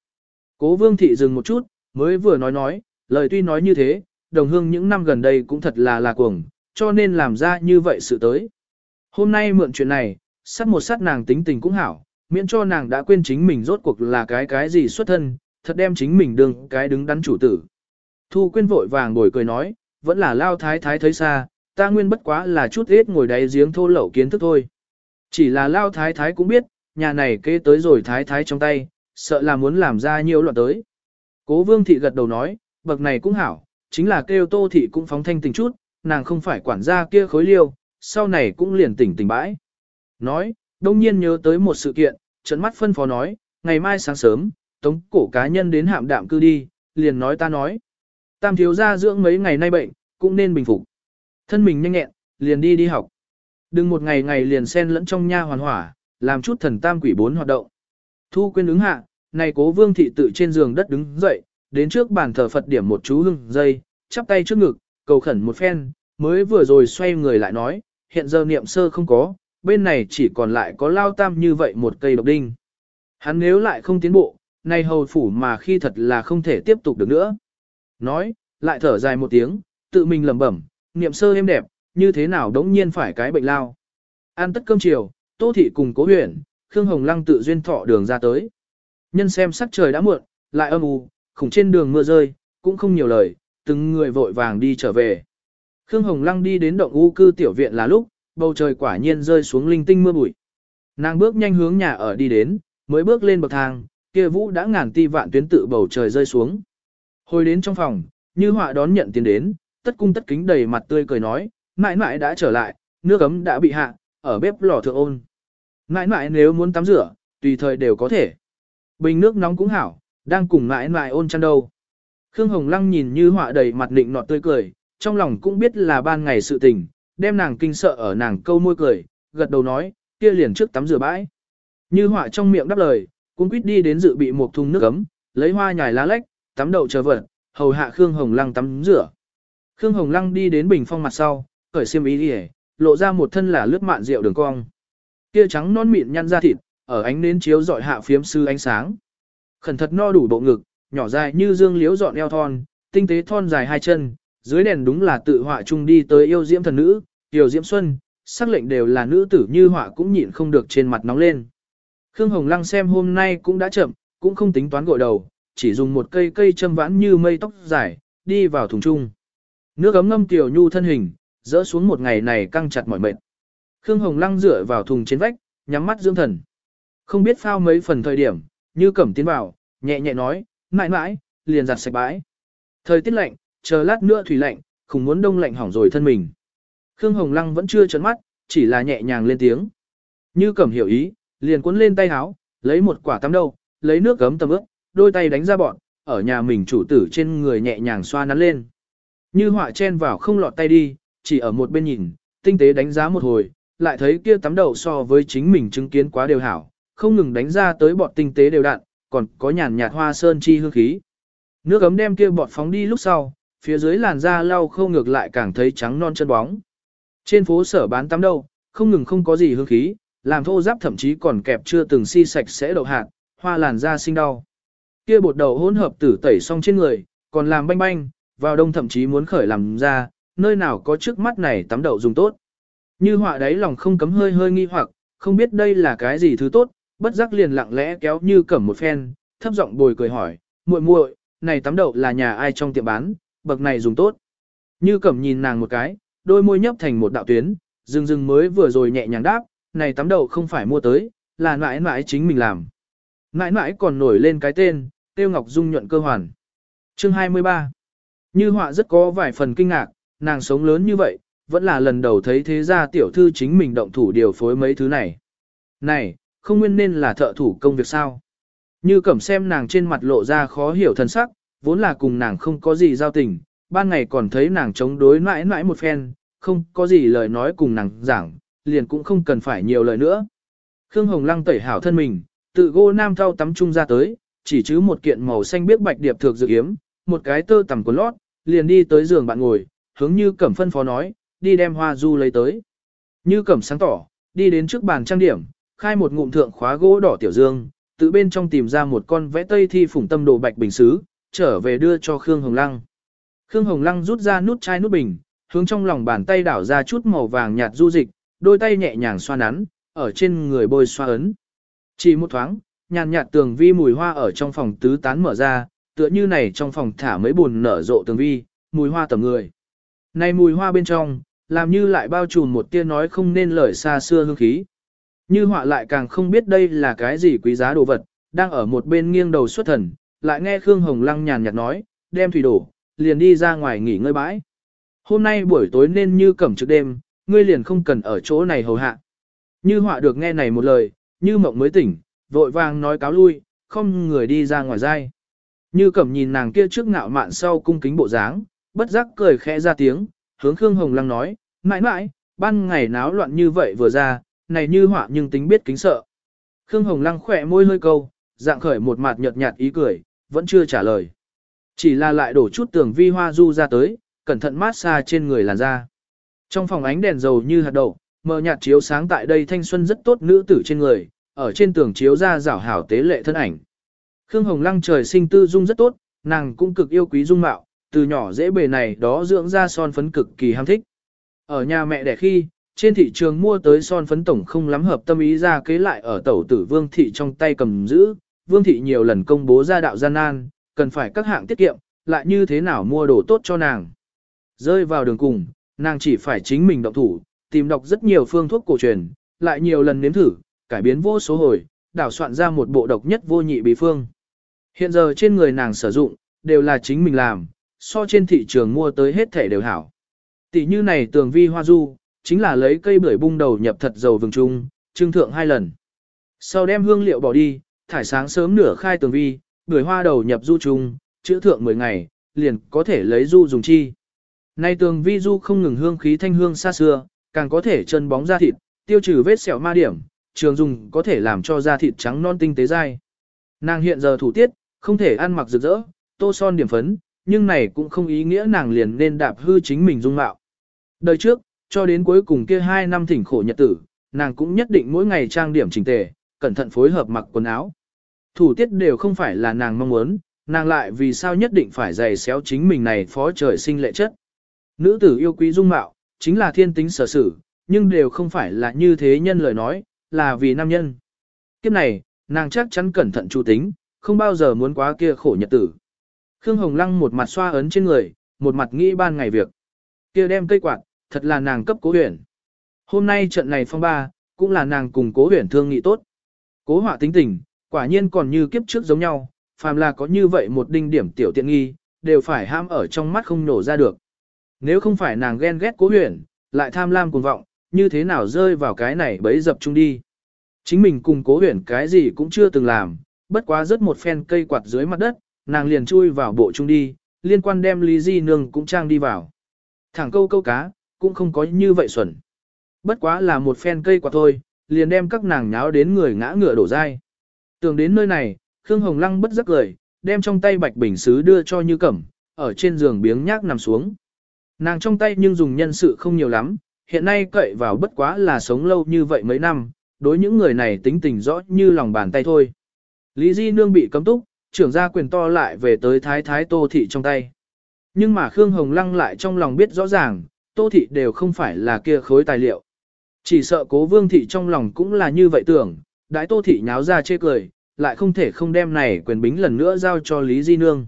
Cố vương thị dừng một chút, mới vừa nói nói, lời tuy nói như thế, đồng hương những năm gần đây cũng thật là là cuồng, cho nên làm ra như vậy sự tới. Hôm nay mượn chuyện này, sát một sát nàng tính tình cũng hảo, miễn cho nàng đã quên chính mình rốt cuộc là cái cái gì xuất thân, thật đem chính mình đương cái đứng đắn chủ tử. Thu quyên vội vàng ngồi cười nói, vẫn là lao thái thái thấy xa, ta nguyên bất quá là chút ít ngồi đáy giếng thô lậu kiến thức thôi. Chỉ là lao thái thái cũng biết, nhà này kê tới rồi thái thái trong tay, sợ là muốn làm ra nhiều loạn tới. Cố vương thị gật đầu nói, bậc này cũng hảo, chính là kêu tô thị cũng phóng thanh tình chút, nàng không phải quản gia kia khối liêu, sau này cũng liền tỉnh tỉnh bãi. Nói, đông nhiên nhớ tới một sự kiện, trận mắt phân phó nói, ngày mai sáng sớm, tống cổ cá nhân đến hạm đạm cư đi, liền nói ta nói. Tam thiếu gia dưỡng mấy ngày nay bệnh, cũng nên bình phục. Thân mình nhanh nhẹn, liền đi đi học. Đừng một ngày ngày liền xen lẫn trong nha hoàn hỏa, làm chút thần tam quỷ bốn hoạt động. Thu quên ứng hạ, này cố vương thị tự trên giường đất đứng dậy, đến trước bàn thờ Phật điểm một chú hưng dây, chắp tay trước ngực, cầu khẩn một phen, mới vừa rồi xoay người lại nói, hiện giờ niệm sơ không có, bên này chỉ còn lại có lao tam như vậy một cây độc đinh. Hắn nếu lại không tiến bộ, nay hầu phủ mà khi thật là không thể tiếp tục được nữa. Nói, lại thở dài một tiếng, tự mình lẩm bẩm, niệm sơ êm đẹp, như thế nào đống nhiên phải cái bệnh lao. Ăn tất cơm chiều, Tô Thị cùng cố huyện, Khương Hồng Lăng tự duyên thọ đường ra tới. Nhân xem sắc trời đã muộn, lại âm u, khủng trên đường mưa rơi, cũng không nhiều lời, từng người vội vàng đi trở về. Khương Hồng Lăng đi đến động u cư tiểu viện là lúc, bầu trời quả nhiên rơi xuống linh tinh mưa bụi. Nàng bước nhanh hướng nhà ở đi đến, mới bước lên bậc thang, kia vũ đã ngàn ti vạn tuyến tự bầu trời rơi xuống. Hồi đến trong phòng, như họa đón nhận tiền đến, tất cung tất kính đầy mặt tươi cười nói, mãi mãi đã trở lại, nước ấm đã bị hạ, ở bếp lò thượng ôn. Mãi mãi nếu muốn tắm rửa, tùy thời đều có thể. Bình nước nóng cũng hảo, đang cùng mãi mãi ôn chăn đâu. Khương Hồng Lăng nhìn như họa đầy mặt nịnh nọt tươi cười, trong lòng cũng biết là ban ngày sự tình, đem nàng kinh sợ ở nàng câu môi cười, gật đầu nói, kia liền trước tắm rửa bãi. Như họa trong miệng đáp lời, cũng quýt đi đến dự bị một thùng nước ấm, lấy hoa nhài lá lách, tắm đậu chờ vật, hầu hạ Khương Hồng Lăng tắm rửa. Khương Hồng Lăng đi đến bình phong mặt sau, cởi xiêm y đi lộ ra một thân là lướt mạn rượu đường cong. Kia trắng non mịn nhăn ra thịt, ở ánh nến chiếu dọi hạ phiếm sư ánh sáng. Khẩn thật no đủ bộ ngực, nhỏ dài như dương liếu dọn eo thon, tinh tế thon dài hai chân, dưới đèn đúng là tự họa chung đi tới yêu diễm thần nữ, tiểu diễm xuân, sắc lệnh đều là nữ tử như họa cũng nhịn không được trên mặt nóng lên. Khương Hồng Lăng xem hôm nay cũng đã chậm, cũng không tính toán gội đầu, chỉ dùng một cây cây châm vãn như mây tóc dài, đi vào thùng chung. Nước ấm ngâm tiểu nhu thân hình, dỡ xuống một ngày này căng chặt mỏi mệt. Khương Hồng Lăng dựa vào thùng trên vách, nhắm mắt dưỡng thần. Không biết phao mấy phần thời điểm, như cẩm tiến vào, nhẹ nhẹ nói, mãi mãi, liền giặt sạch bãi. Thời tiết lạnh, chờ lát nữa thủy lạnh, không muốn đông lạnh hỏng rồi thân mình. Khương Hồng Lăng vẫn chưa chấn mắt, chỉ là nhẹ nhàng lên tiếng. Như cẩm hiểu ý, liền cuốn lên tay háo, lấy một quả tắm đâu, lấy nước gấm tầm ướp, đôi tay đánh ra bọn, ở nhà mình chủ tử trên người nhẹ nhàng xoa nắn lên. Như họa chen vào không lọt tay đi, chỉ ở một bên nhìn, tinh tế đánh giá một hồi, lại thấy kia tắm đầu so với chính mình chứng kiến quá đều hảo, không ngừng đánh ra tới bọt tinh tế đều đặn, còn có nhàn nhạt hoa sơn chi hương khí. Nước ấm đem kia bọt phóng đi lúc sau, phía dưới làn da lau không ngược lại càng thấy trắng non chân bóng. Trên phố sở bán tắm đâu, không ngừng không có gì hương khí, làm thô giáp thậm chí còn kẹp chưa từng si sạch sẽ đậu hạt, hoa làn da sinh đau. Kia bột đầu hỗn hợp tử tẩy xong trên người, còn làm banh banh, vào đông thậm chí muốn khởi làm ra, nơi nào có trước mắt này tắm đậu dùng tốt. Như họa đáy lòng không cấm hơi hơi nghi hoặc, không biết đây là cái gì thứ tốt, bất giác liền lặng lẽ kéo như cẩm một phen, thấp giọng bồi cười hỏi, muội muội, này tắm đậu là nhà ai trong tiệm bán, bậc này dùng tốt. Như cẩm nhìn nàng một cái, đôi môi nhấp thành một đạo tuyến, dừng dừng mới vừa rồi nhẹ nhàng đáp, này tắm đậu không phải mua tới, là mãi mãi chính mình làm. Mãi mãi còn nổi lên cái tên, tiêu ngọc dung nhuận cơ hoàn. Chương 23 Như họa rất có vài phần kinh ngạc, nàng sống lớn như vậy, vẫn là lần đầu thấy thế gia tiểu thư chính mình động thủ điều phối mấy thứ này. Này, không nguyên nên là thợ thủ công việc sao? Như cẩm xem nàng trên mặt lộ ra khó hiểu thân sắc, vốn là cùng nàng không có gì giao tình, ban ngày còn thấy nàng chống đối mãi mãi một phen, không có gì lời nói cùng nàng giảng, liền cũng không cần phải nhiều lời nữa. Khương Hồng Lăng tẩy hảo thân mình, tự gô nam thao tắm trung ra tới, chỉ chứ một kiện màu xanh biếc bạch điệp thược dự yếm, một cái tơ tằm quần lót, liền đi tới giường bạn ngồi, hướng như cẩm phân phó nói, đi đem hoa du lấy tới. Như cẩm sáng tỏ, đi đến trước bàn trang điểm, khai một ngụm thượng khóa gỗ đỏ tiểu dương, tự bên trong tìm ra một con vẽ tây thi phủng tâm đồ bạch bình xứ, trở về đưa cho Khương Hồng Lăng. Khương Hồng Lăng rút ra nút chai nút bình, hướng trong lòng bàn tay đảo ra chút màu vàng nhạt du dịch, đôi tay nhẹ nhàng xoa nắn, ở trên người bôi xoa ấn. Chỉ một thoáng, nhàn nhạt tường vi mùi hoa ở trong phòng tứ tán mở ra, tựa như này trong phòng thả mấy buồn nở rộ tường vi, mùi hoa tầm người. Này mùi hoa bên trong, làm như lại bao trùm một tia nói không nên lời xa xưa hương khí. Như họa lại càng không biết đây là cái gì quý giá đồ vật, đang ở một bên nghiêng đầu xuất thần, lại nghe Khương Hồng Lăng nhàn nhạt nói, đem thủy đổ, liền đi ra ngoài nghỉ ngơi bãi. Hôm nay buổi tối nên như cẩm trước đêm, ngươi liền không cần ở chỗ này hầu hạ. Như họa được nghe này một lời, như mộng mới tỉnh, vội vàng nói cáo lui, không người đi ra ngoài dai. Như cẩm nhìn nàng kia trước ngạo mạn sau cung kính bộ dáng, bất giác cười khẽ ra tiếng, hướng Khương Hồng Lăng nói, mãi mãi, ban ngày náo loạn như vậy vừa ra, này như họa nhưng tính biết kính sợ. Khương Hồng Lăng khỏe môi hơi câu, dạng khởi một mặt nhợt nhạt ý cười, vẫn chưa trả lời. Chỉ là lại đổ chút tường vi hoa du ra tới, cẩn thận mát xa trên người làn da. Trong phòng ánh đèn dầu như hạt đậu, mờ nhạt chiếu sáng tại đây thanh xuân rất tốt nữ tử trên người, ở trên tường chiếu ra rảo hảo tế lệ thân ảnh. Khương Hồng Lăng trời sinh tư dung rất tốt, nàng cũng cực yêu quý dung mạo, từ nhỏ dễ bề này đó dưỡng ra son phấn cực kỳ ham thích. Ở nhà mẹ đẻ khi, trên thị trường mua tới son phấn tổng không lắm hợp tâm ý ra kế lại ở tẩu tử Vương Thị trong tay cầm giữ, Vương Thị nhiều lần công bố ra đạo gian nan, cần phải các hạng tiết kiệm, lại như thế nào mua đồ tốt cho nàng. Rơi vào đường cùng, nàng chỉ phải chính mình động thủ, tìm đọc rất nhiều phương thuốc cổ truyền, lại nhiều lần nếm thử, cải biến vô số hồi, đảo soạn ra một bộ độc nhất vô nhị bí phương. Hiện giờ trên người nàng sử dụng, đều là chính mình làm, so trên thị trường mua tới hết thể đều hảo. Tỷ như này tường vi hoa du, chính là lấy cây bưởi bung đầu nhập thật dầu vừng trung, trưng thượng hai lần. Sau đem hương liệu bỏ đi, thải sáng sớm nửa khai tường vi, bưởi hoa đầu nhập du trung, chữa thượng 10 ngày, liền có thể lấy du dùng chi. Nay tường vi du không ngừng hương khí thanh hương xa xưa, càng có thể chân bóng ra thịt, tiêu trừ vết sẹo ma điểm, trường dùng có thể làm cho da thịt trắng non tinh tế dai. Nàng hiện giờ thủ tiết, không thể ăn mặc rực rỡ, tô son điểm phấn, nhưng này cũng không ý nghĩa nàng liền nên đạp hư chính mình dung mạo. Đời trước, cho đến cuối cùng kia hai năm thỉnh khổ nhật tử, nàng cũng nhất định mỗi ngày trang điểm chỉnh tề, cẩn thận phối hợp mặc quần áo. Thủ tiết đều không phải là nàng mong muốn, nàng lại vì sao nhất định phải giày xéo chính mình này phó trời sinh lệ chất. Nữ tử yêu quý dung mạo, chính là thiên tính sở sử, nhưng đều không phải là như thế nhân lời nói, là vì nam nhân. Kiếp này, nàng chắc chắn cẩn thận chu tính, không bao giờ muốn quá kia khổ nhật tử. Khương Hồng Lăng một mặt xoa ấn trên người, một mặt nghĩ ban ngày việc. Kia đem cây quạt, thật là nàng cấp cố huyền. Hôm nay trận này phong ba, cũng là nàng cùng cố huyền thương nghị tốt. Cố họa tính tình, quả nhiên còn như kiếp trước giống nhau, phàm là có như vậy một đinh điểm tiểu tiện nghi, đều phải ham ở trong mắt không nổ ra được. Nếu không phải nàng ghen ghét cố huyền, lại tham lam cuồng vọng, như thế nào rơi vào cái này bấy dập chung đi. Chính mình cùng cố huyền cái gì cũng chưa từng làm, bất quá rớt một phen cây quạt dưới mặt đất, nàng liền chui vào bộ trung đi, liên quan đem Lý Di Nương cũng trang đi vào. Thẳng câu câu cá, cũng không có như vậy xuẩn. Bất quá là một phen cây quạt thôi, liền đem các nàng nháo đến người ngã ngựa đổ dai. Tưởng đến nơi này, Khương Hồng Lăng bất giác cười, đem trong tay bạch bình sứ đưa cho Như Cẩm, ở trên giường biếng nhác nằm xuống. Nàng trong tay nhưng dùng nhân sự không nhiều lắm, hiện nay cậy vào bất quá là sống lâu như vậy mấy năm, đối những người này tính tình rõ như lòng bàn tay thôi. Lý Di Nương bị cấm túc, trưởng gia quyền to lại về tới thái thái tô thị trong tay. Nhưng mà Khương Hồng Lăng lại trong lòng biết rõ ràng, tô thị đều không phải là kia khối tài liệu. Chỉ sợ cố vương thị trong lòng cũng là như vậy tưởng, đại tô thị nháo ra chê cười, lại không thể không đem này quyền bính lần nữa giao cho Lý Di Nương.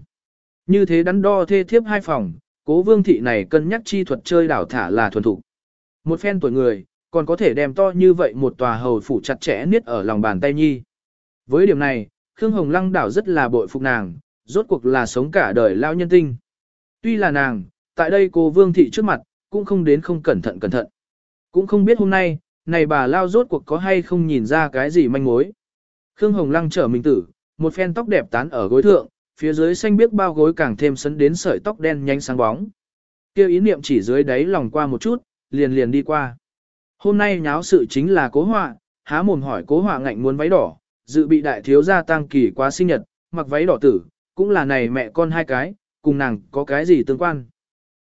Như thế đắn đo thê thiếp hai phòng, cố vương thị này cân nhắc chi thuật chơi đảo thả là thuần thủ. Một phen tuổi người, còn có thể đem to như vậy một tòa hầu phủ chặt chẽ niết ở lòng bàn tay nhi. Với điểm này, Khương Hồng Lăng đảo rất là bội phục nàng, rốt cuộc là sống cả đời lao nhân tinh. Tuy là nàng, tại đây cô Vương Thị trước mặt, cũng không đến không cẩn thận cẩn thận. Cũng không biết hôm nay, này bà lao rốt cuộc có hay không nhìn ra cái gì manh mối. Khương Hồng Lăng trở mình tử, một phen tóc đẹp tán ở gối thượng, phía dưới xanh biếc bao gối càng thêm sấn đến sợi tóc đen nhanh sáng bóng. Kêu ý niệm chỉ dưới đáy lòng qua một chút, liền liền đi qua. Hôm nay nháo sự chính là cố họa, há mồm hỏi cố họa ngạnh muốn váy đỏ, dự bị đại thiếu gia tăng kỳ quá sinh nhật, mặc váy đỏ tử, cũng là này mẹ con hai cái, cùng nàng có cái gì tương quan.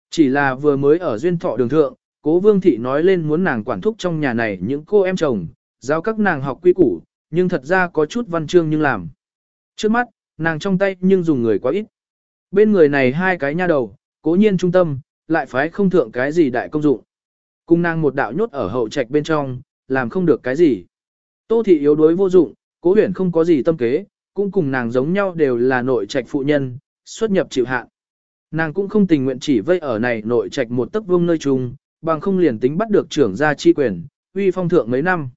Chỉ là vừa mới ở duyên thọ đường thượng, cố vương thị nói lên muốn nàng quản thúc trong nhà này những cô em chồng, giao các nàng học quy củ, nhưng thật ra có chút văn chương nhưng làm. Trước mắt, nàng trong tay nhưng dùng người quá ít. Bên người này hai cái nha đầu, cố nhiên trung tâm, lại phái không thượng cái gì đại công dụng cung nàng một đạo nhốt ở hậu trạch bên trong, làm không được cái gì. Tô thị yếu đuối vô dụng, cố huyền không có gì tâm kế, cũng cùng nàng giống nhau đều là nội trạch phụ nhân, xuất nhập chịu hạn. Nàng cũng không tình nguyện chỉ vây ở này nội trạch một tấc vương nơi chung, bằng không liền tính bắt được trưởng gia chi quyền, uy phong thượng mấy năm.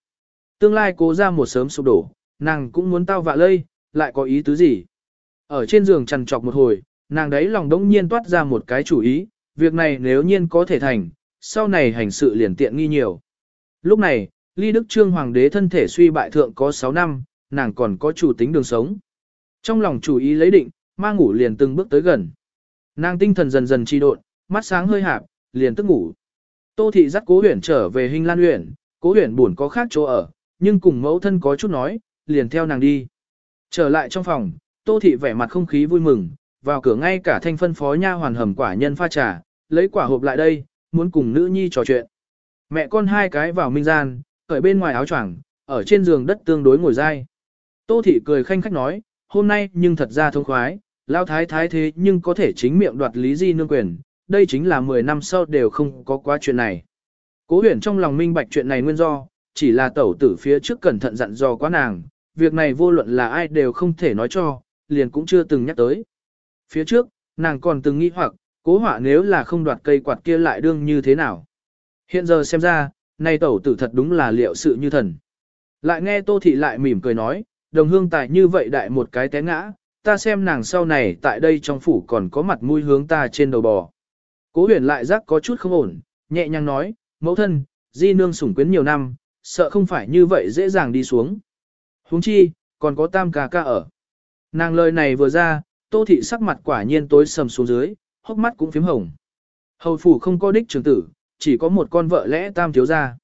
Tương lai cố ra một sớm sụp đổ, nàng cũng muốn tao vạ lây, lại có ý tứ gì. Ở trên giường trằn trọc một hồi, nàng đấy lòng đống nhiên toát ra một cái chủ ý, việc này nếu nhiên có thể thành, sau này hành sự liền tiện nghi nhiều. Lúc này, ly đức trương hoàng đế thân thể suy bại thượng có 6 năm, nàng còn có chủ tính đường sống. Trong lòng chủ ý lấy định, ma ngủ liền từng bước tới gần. Nàng tinh thần dần dần trì độn, mắt sáng hơi hạp, liền tức ngủ. Tô thị dắt cố huyển trở về hình lan huyển, cố huyển buồn có khác chỗ ở, nhưng cùng mẫu thân có chút nói, liền theo nàng đi. Trở lại trong phòng, tô thị vẻ mặt không khí vui mừng, vào cửa ngay cả thanh phân phó nha hoàn hầm quả nhân pha trà, lấy quả hộp lại đây, muốn cùng nữ nhi trò chuyện. Mẹ con hai cái vào minh gian, cởi bên ngoài áo choàng, ở trên giường đất tương đối ngồi dai. Tô thị cười khanh khách nói, hôm nay nhưng thật ra thông khoái, lao thái thái thế nhưng có thể chính miệng đoạt lý di nương quyền, đây chính là 10 năm sau đều không có quá chuyện này. Cố huyền trong lòng minh bạch chuyện này nguyên do, chỉ là tẩu tử phía trước cẩn thận dặn dò quá nàng, việc này vô luận là ai đều không thể nói cho, liền cũng chưa từng nhắc tới. Phía trước, nàng còn từng nghĩ hoặc, cố họa nếu là không đoạt cây quạt kia lại đương như thế nào. Hiện giờ xem ra, nay tẩu tử thật đúng là liệu sự như thần. Lại nghe tô thị lại mỉm cười nói, đồng hương tài như vậy đại một cái té ngã, ta xem nàng sau này tại đây trong phủ còn có mặt mũi hướng ta trên đầu bò. Cố huyền lại giác có chút không ổn, nhẹ nhàng nói, mẫu thân, di nương sủng quyến nhiều năm, sợ không phải như vậy dễ dàng đi xuống. huống chi, còn có tam ca ca ở. Nàng lời này vừa ra, tô thị sắc mặt quả nhiên tối sầm xuống dưới, hốc mắt cũng phím hồng. Hầu phủ không có đích trưởng tử, chỉ có một con vợ lẽ tam thiếu gia.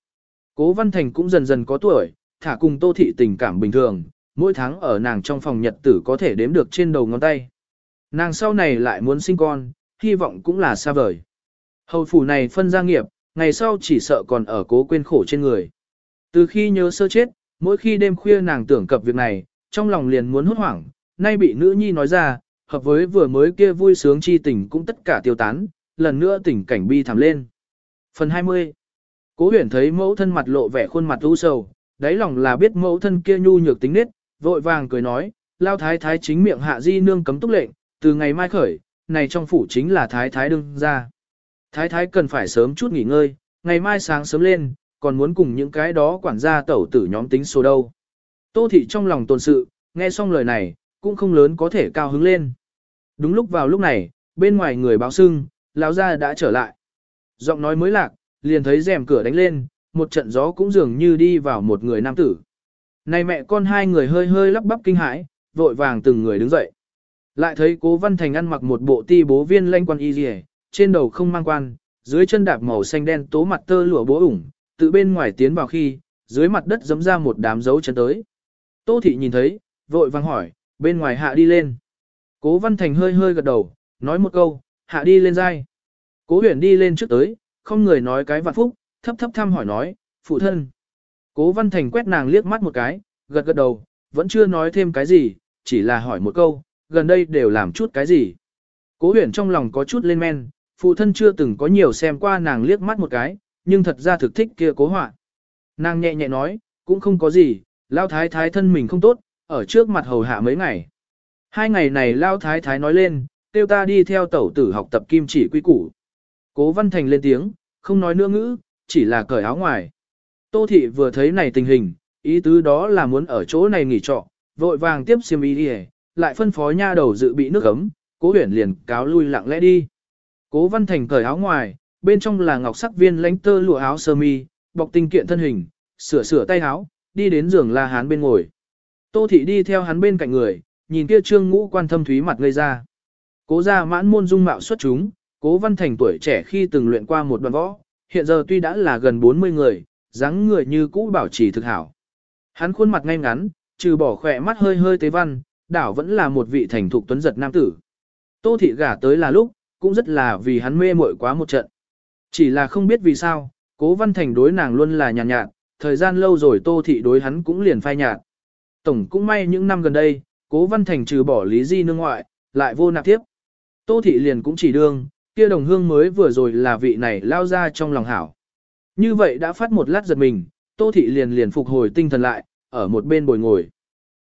Cố Văn Thành cũng dần dần có tuổi, thả cùng tô thị tình cảm bình thường, mỗi tháng ở nàng trong phòng nhật tử có thể đếm được trên đầu ngón tay. Nàng sau này lại muốn sinh con, hy vọng cũng là xa vời. Hầu phủ này phân gia nghiệp, ngày sau chỉ sợ còn ở cố quên khổ trên người. Từ khi nhớ sơ chết, mỗi khi đêm khuya nàng tưởng cập việc này, trong lòng liền muốn hốt hoảng, nay bị nữ nhi nói ra, hợp với vừa mới kia vui sướng chi tình cũng tất cả tiêu tán, lần nữa tình cảnh bi thảm lên. Phần 20 Cố huyền thấy mẫu thân mặt lộ vẻ khuôn mặt u sầu, đáy lòng là biết mẫu thân kia nhu nhược tính nết, vội vàng cười nói, lao thái thái chính miệng hạ di nương cấm túc lệnh, từ ngày mai khởi, này trong phủ chính là thái thái đương ra. Thái thái cần phải sớm chút nghỉ ngơi, ngày mai sáng sớm lên, còn muốn cùng những cái đó quản gia tẩu tử nhóm tính số đâu. Tô thị trong lòng tồn sự, nghe xong lời này, cũng không lớn có thể cao hứng lên. Đúng lúc vào lúc này, bên ngoài người báo sưng, lão gia đã trở lại. Giọng nói mới lạc, liền thấy rèm cửa đánh lên, một trận gió cũng dường như đi vào một người nam tử. Này mẹ con hai người hơi hơi lắp bắp kinh hãi, vội vàng từng người đứng dậy. Lại thấy cố văn thành ăn mặc một bộ ti bố viên lanh quan y dì trên đầu không mang quan, dưới chân đạp màu xanh đen tố mặt tơ lụa bố ủng, tự bên ngoài tiến vào khi, dưới mặt đất giấm ra một đám dấu chân tới. Tô thị nhìn thấy, vội vàng hỏi, bên ngoài hạ đi lên. Cố văn thành hơi hơi gật đầu, nói một câu, hạ đi lên dai. Cố huyền đi lên trước tới, không người nói cái vạn phúc, thấp thấp thăm hỏi nói, phụ thân. Cố văn thành quét nàng liếc mắt một cái, gật gật đầu, vẫn chưa nói thêm cái gì, chỉ là hỏi một câu, gần đây đều làm chút cái gì. Cố huyền trong lòng có chút lên men, phụ thân chưa từng có nhiều xem qua nàng liếc mắt một cái, nhưng thật ra thực thích kia cố họa. Nàng nhẹ nhẹ nói, cũng không có gì, lao thái thái thân mình không tốt, ở trước mặt hầu hạ mấy ngày. Hai ngày này lao thái thái nói lên, tiêu ta đi theo tẩu tử học tập kim chỉ quy củ. Cố văn thành lên tiếng, không nói nữa ngữ, chỉ là cởi áo ngoài. Tô thị vừa thấy này tình hình, ý tứ đó là muốn ở chỗ này nghỉ trọ, vội vàng tiếp xiêm y đi lại phân phó nha đầu dự bị nước ấm, cố huyển liền cáo lui lặng lẽ đi. Cố văn thành cởi áo ngoài, bên trong là ngọc sắc viên lánh tơ lụa áo sơ mi, bọc tinh kiện thân hình, sửa sửa tay áo, đi đến giường la hán bên ngồi. Tô thị đi theo hắn bên cạnh người, nhìn kia trương ngũ quan thâm thúy mặt gây ra. Cố gia mãn môn dung mạo xuất chúng, cố văn thành tuổi trẻ khi từng luyện qua một đoạn võ, hiện giờ tuy đã là gần 40 người, dáng người như cũ bảo trì thực hảo. Hắn khuôn mặt ngay ngắn, trừ bỏ khỏe mắt hơi hơi tế văn, đảo vẫn là một vị thành thục tuấn giật nam tử. Tô thị gả tới là lúc, cũng rất là vì hắn mê muội quá một trận. Chỉ là không biết vì sao, cố văn thành đối nàng luôn là nhàn nhạt, nhạt, thời gian lâu rồi tô thị đối hắn cũng liền phai nhạt. Tổng cũng may những năm gần đây, cố văn thành trừ bỏ lý di nương ngoại, lại vô nạp tiếp. Tô thị liền cũng chỉ đương, kia đồng hương mới vừa rồi là vị này lao ra trong lòng hảo. Như vậy đã phát một lát giật mình, tô thị liền liền phục hồi tinh thần lại, ở một bên bồi ngồi.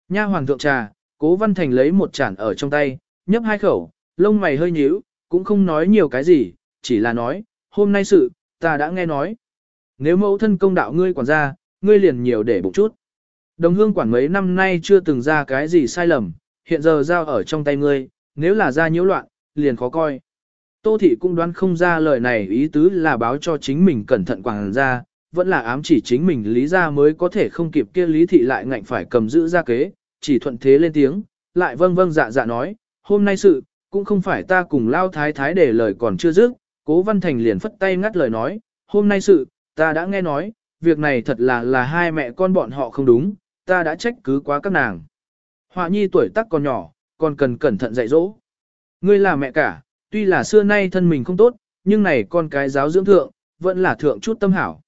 Nha hoàng thượng trà, cố văn thành lấy một chản ở trong tay, nhấp hai khẩu, lông mày hơi nhíu, cũng không nói nhiều cái gì, chỉ là nói, hôm nay sự, ta đã nghe nói. Nếu mẫu thân công đạo ngươi quản gia, ngươi liền nhiều để bụng chút. Đồng hương quản mấy năm nay chưa từng ra cái gì sai lầm, hiện giờ giao ở trong tay ngươi, nếu là ra nhiễu loạn, liền khó coi. Tô thị cũng đoán không ra lời này ý tứ là báo cho chính mình cẩn thận quảng ra, vẫn là ám chỉ chính mình lý ra mới có thể không kịp kia lý thị lại ngạnh phải cầm giữ ra kế, chỉ thuận thế lên tiếng, lại vâng vâng dạ dạ nói, hôm nay sự, cũng không phải ta cùng lao thái thái để lời còn chưa dứt, cố văn thành liền phất tay ngắt lời nói, hôm nay sự, ta đã nghe nói, việc này thật là là hai mẹ con bọn họ không đúng, ta đã trách cứ quá các nàng. Họa nhi tuổi tác còn nhỏ, còn cần cẩn thận dạy dỗ. Ngươi là mẹ cả, tuy là xưa nay thân mình không tốt, nhưng này con cái giáo dưỡng thượng, vẫn là thượng chút tâm hảo.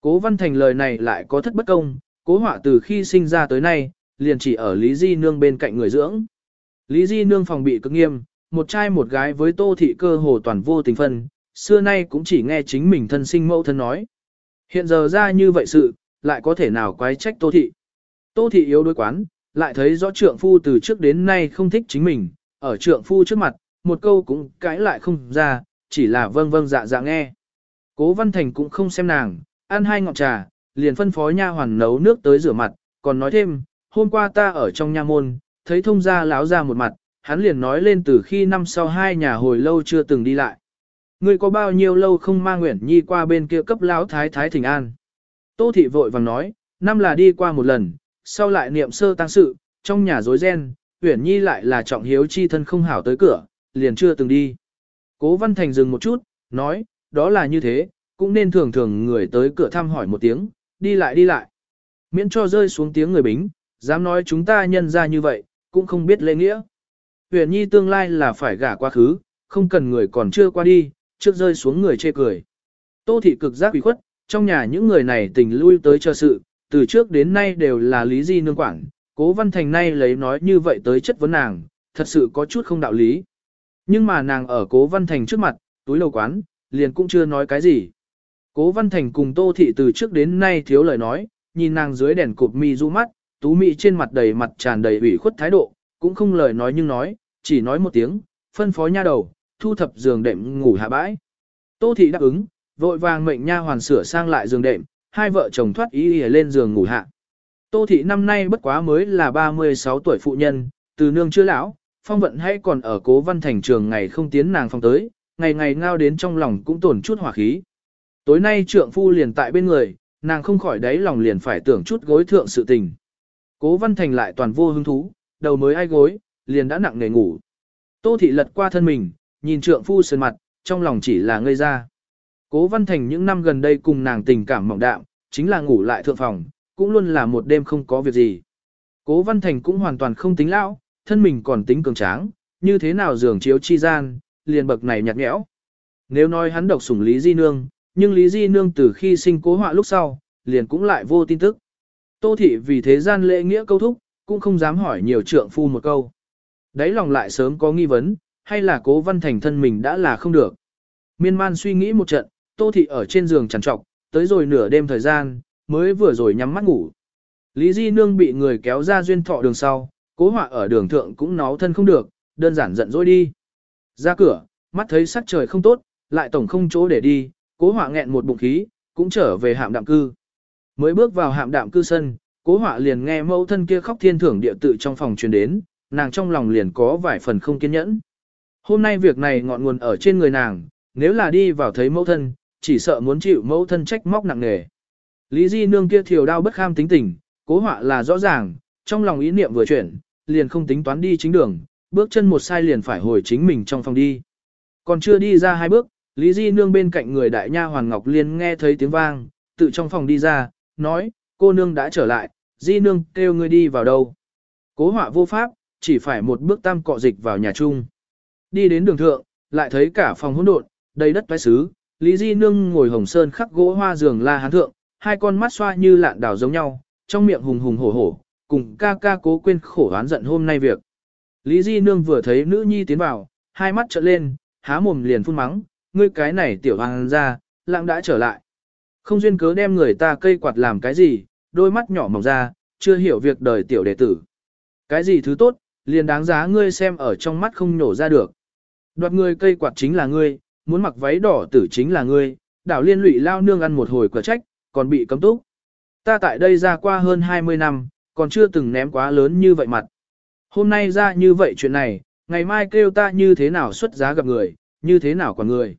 Cố văn thành lời này lại có thất bất công, cố họa từ khi sinh ra tới nay, liền chỉ ở Lý Di Nương bên cạnh người dưỡng. Lý Di Nương phòng bị cực nghiêm, một trai một gái với tô thị cơ hồ toàn vô tình phân, xưa nay cũng chỉ nghe chính mình thân sinh mẫu thân nói. Hiện giờ ra như vậy sự, lại có thể nào quái trách tô thị. Tô thị yếu đối quán, lại thấy rõ trượng phu từ trước đến nay không thích chính mình, ở trượng phu trước mặt, một câu cũng cãi lại không ra, chỉ là vâng vâng dạ dạ nghe. Cố Văn Thành cũng không xem nàng, ăn hai ngọn trà, liền phân phó nha hoàn nấu nước tới rửa mặt, còn nói thêm, hôm qua ta ở trong nha môn, thấy thông gia láo ra một mặt, hắn liền nói lên từ khi năm sau hai nhà hồi lâu chưa từng đi lại. Ngươi có bao nhiêu lâu không mang Nguyễn Nhi qua bên kia cấp lão thái thái thỉnh an. Tô thị vội vàng nói, năm là đi qua một lần, sau lại niệm sơ tăng sự, trong nhà rối ren, Uyển Nhi lại là trọng hiếu chi thân không hảo tới cửa, liền chưa từng đi. Cố Văn Thành dừng một chút, nói, đó là như thế, cũng nên thường thường người tới cửa thăm hỏi một tiếng, đi lại đi lại. Miễn cho rơi xuống tiếng người bính, dám nói chúng ta nhân ra như vậy, cũng không biết lễ nghĩa. Huyền Nhi tương lai là phải gả quá khứ, không cần người còn chưa qua đi, trước rơi xuống người chê cười. Tô thị cực giác ủy khuất, trong nhà những người này tình lui tới cho sự, từ trước đến nay đều là lý di nương quản, cố văn thành nay lấy nói như vậy tới chất vấn nàng, thật sự có chút không đạo lý. Nhưng mà nàng ở cố văn thành trước mặt, túi lầu quán, liền cũng chưa nói cái gì. Cố văn thành cùng tô thị từ trước đến nay thiếu lời nói, nhìn nàng dưới đèn cụp mi du mắt, tú mị trên mặt đầy mặt tràn đầy ủy khuất thái độ, cũng không lời nói nhưng nói, chỉ nói một tiếng, phân phó nha đầu, thu thập giường đệm ngủ hạ bãi. Tô thị đáp ứng, vội vàng mệnh nha hoàn sửa sang lại giường đệm, hai vợ chồng thoát ý ỉa lên giường ngủ hạ. Tô thị năm nay bất quá mới là 36 tuổi phụ nhân, từ nương chưa lão, phong vận hay còn ở cố văn thành trường ngày không tiến nàng phong tới, ngày ngày ngao đến trong lòng cũng tổn chút hỏa khí. Tối nay trượng phu liền tại bên người, nàng không khỏi đáy lòng liền phải tưởng chút gối thượng sự tình. Cố văn thành lại toàn vô hứng thú, đầu mới ai gối, liền đã nặng nề ngủ. Tô thị lật qua thân mình, nhìn trượng phu sơn mặt, trong lòng chỉ là ngây ra. Cố văn thành những năm gần đây cùng nàng tình cảm mỏng đạm, chính là ngủ lại thượng phòng, cũng luôn là một đêm không có việc gì. Cố văn thành cũng hoàn toàn không tính lão, thân mình còn tính cường tráng, như thế nào giường chiếu chi gian, liền bậc này nhạt nhẽo. Nếu nói hắn độc sủng Lý Di Nương, nhưng Lý Di Nương từ khi sinh cố họa lúc sau, liền cũng lại vô tin tức. Tô thị vì thế gian lễ nghĩa câu thúc, cũng không dám hỏi nhiều trượng phu một câu. Đấy lòng lại sớm có nghi vấn, hay là cố văn thành thân mình đã là không được. Miên man suy nghĩ một trận, tô thị ở trên giường trằn trọc, tới rồi nửa đêm thời gian, mới vừa rồi nhắm mắt ngủ. Lý Di Nương bị người kéo ra duyên thọ đường sau, cố họa ở đường thượng cũng náo thân không được, đơn giản giận dỗi đi. Ra cửa, mắt thấy sắc trời không tốt, lại tổng không chỗ để đi, cố họa nghẹn một bụng khí, cũng trở về hạm đạm cư. Mới bước vào hạm đạm cư sân, cố họa liền nghe mẫu thân kia khóc thiên thưởng địa tự trong phòng truyền đến, nàng trong lòng liền có vài phần không kiên nhẫn. Hôm nay việc này ngọn nguồn ở trên người nàng, nếu là đi vào thấy mẫu thân, chỉ sợ muốn chịu mẫu thân trách móc nặng nề. Lý Di nương kia thiều đao bất kham tính tình, cố họa là rõ ràng, trong lòng ý niệm vừa chuyển, liền không tính toán đi chính đường, bước chân một sai liền phải hồi chính mình trong phòng đi. Còn chưa đi ra hai bước, Lý Di nương bên cạnh người đại nha Hoàng Ngọc Liên nghe thấy tiếng vang, tự trong phòng đi ra, nói, cô nương đã trở lại, Di nương kêu ngươi đi vào đâu. Cố họa vô pháp, chỉ phải một bước tam cọ dịch vào nhà chung. Đi đến đường thượng, lại thấy cả phòng hỗn độn, đầy đất toái xứ, Lý Di nương ngồi hồng sơn khắc gỗ hoa giường la hán thượng, hai con mắt xoa như lạn đảo giống nhau, trong miệng hùng hùng hổ hổ, cùng ca ca cố quên khổ oán giận hôm nay việc. Lý Di nương vừa thấy nữ nhi tiến vào, hai mắt trợn lên, há mồm liền phun mắng, ngươi cái này tiểu hoàng ra, lãng đã trở lại. Không duyên cớ đem người ta cây quạt làm cái gì, đôi mắt nhỏ mỏng ra, chưa hiểu việc đời tiểu đệ tử. Cái gì thứ tốt, liền đáng giá ngươi xem ở trong mắt không nhổ ra được. Đoạt ngươi cây quạt chính là ngươi, muốn mặc váy đỏ tử chính là ngươi, đảo liên lụy lao nương ăn một hồi cửa trách, còn bị cấm túc. Ta tại đây ra qua hơn 20 năm, còn chưa từng ném quá lớn như vậy mặt. Hôm nay ra như vậy chuyện này, ngày mai kêu ta như thế nào xuất giá gặp người, như thế nào còn người.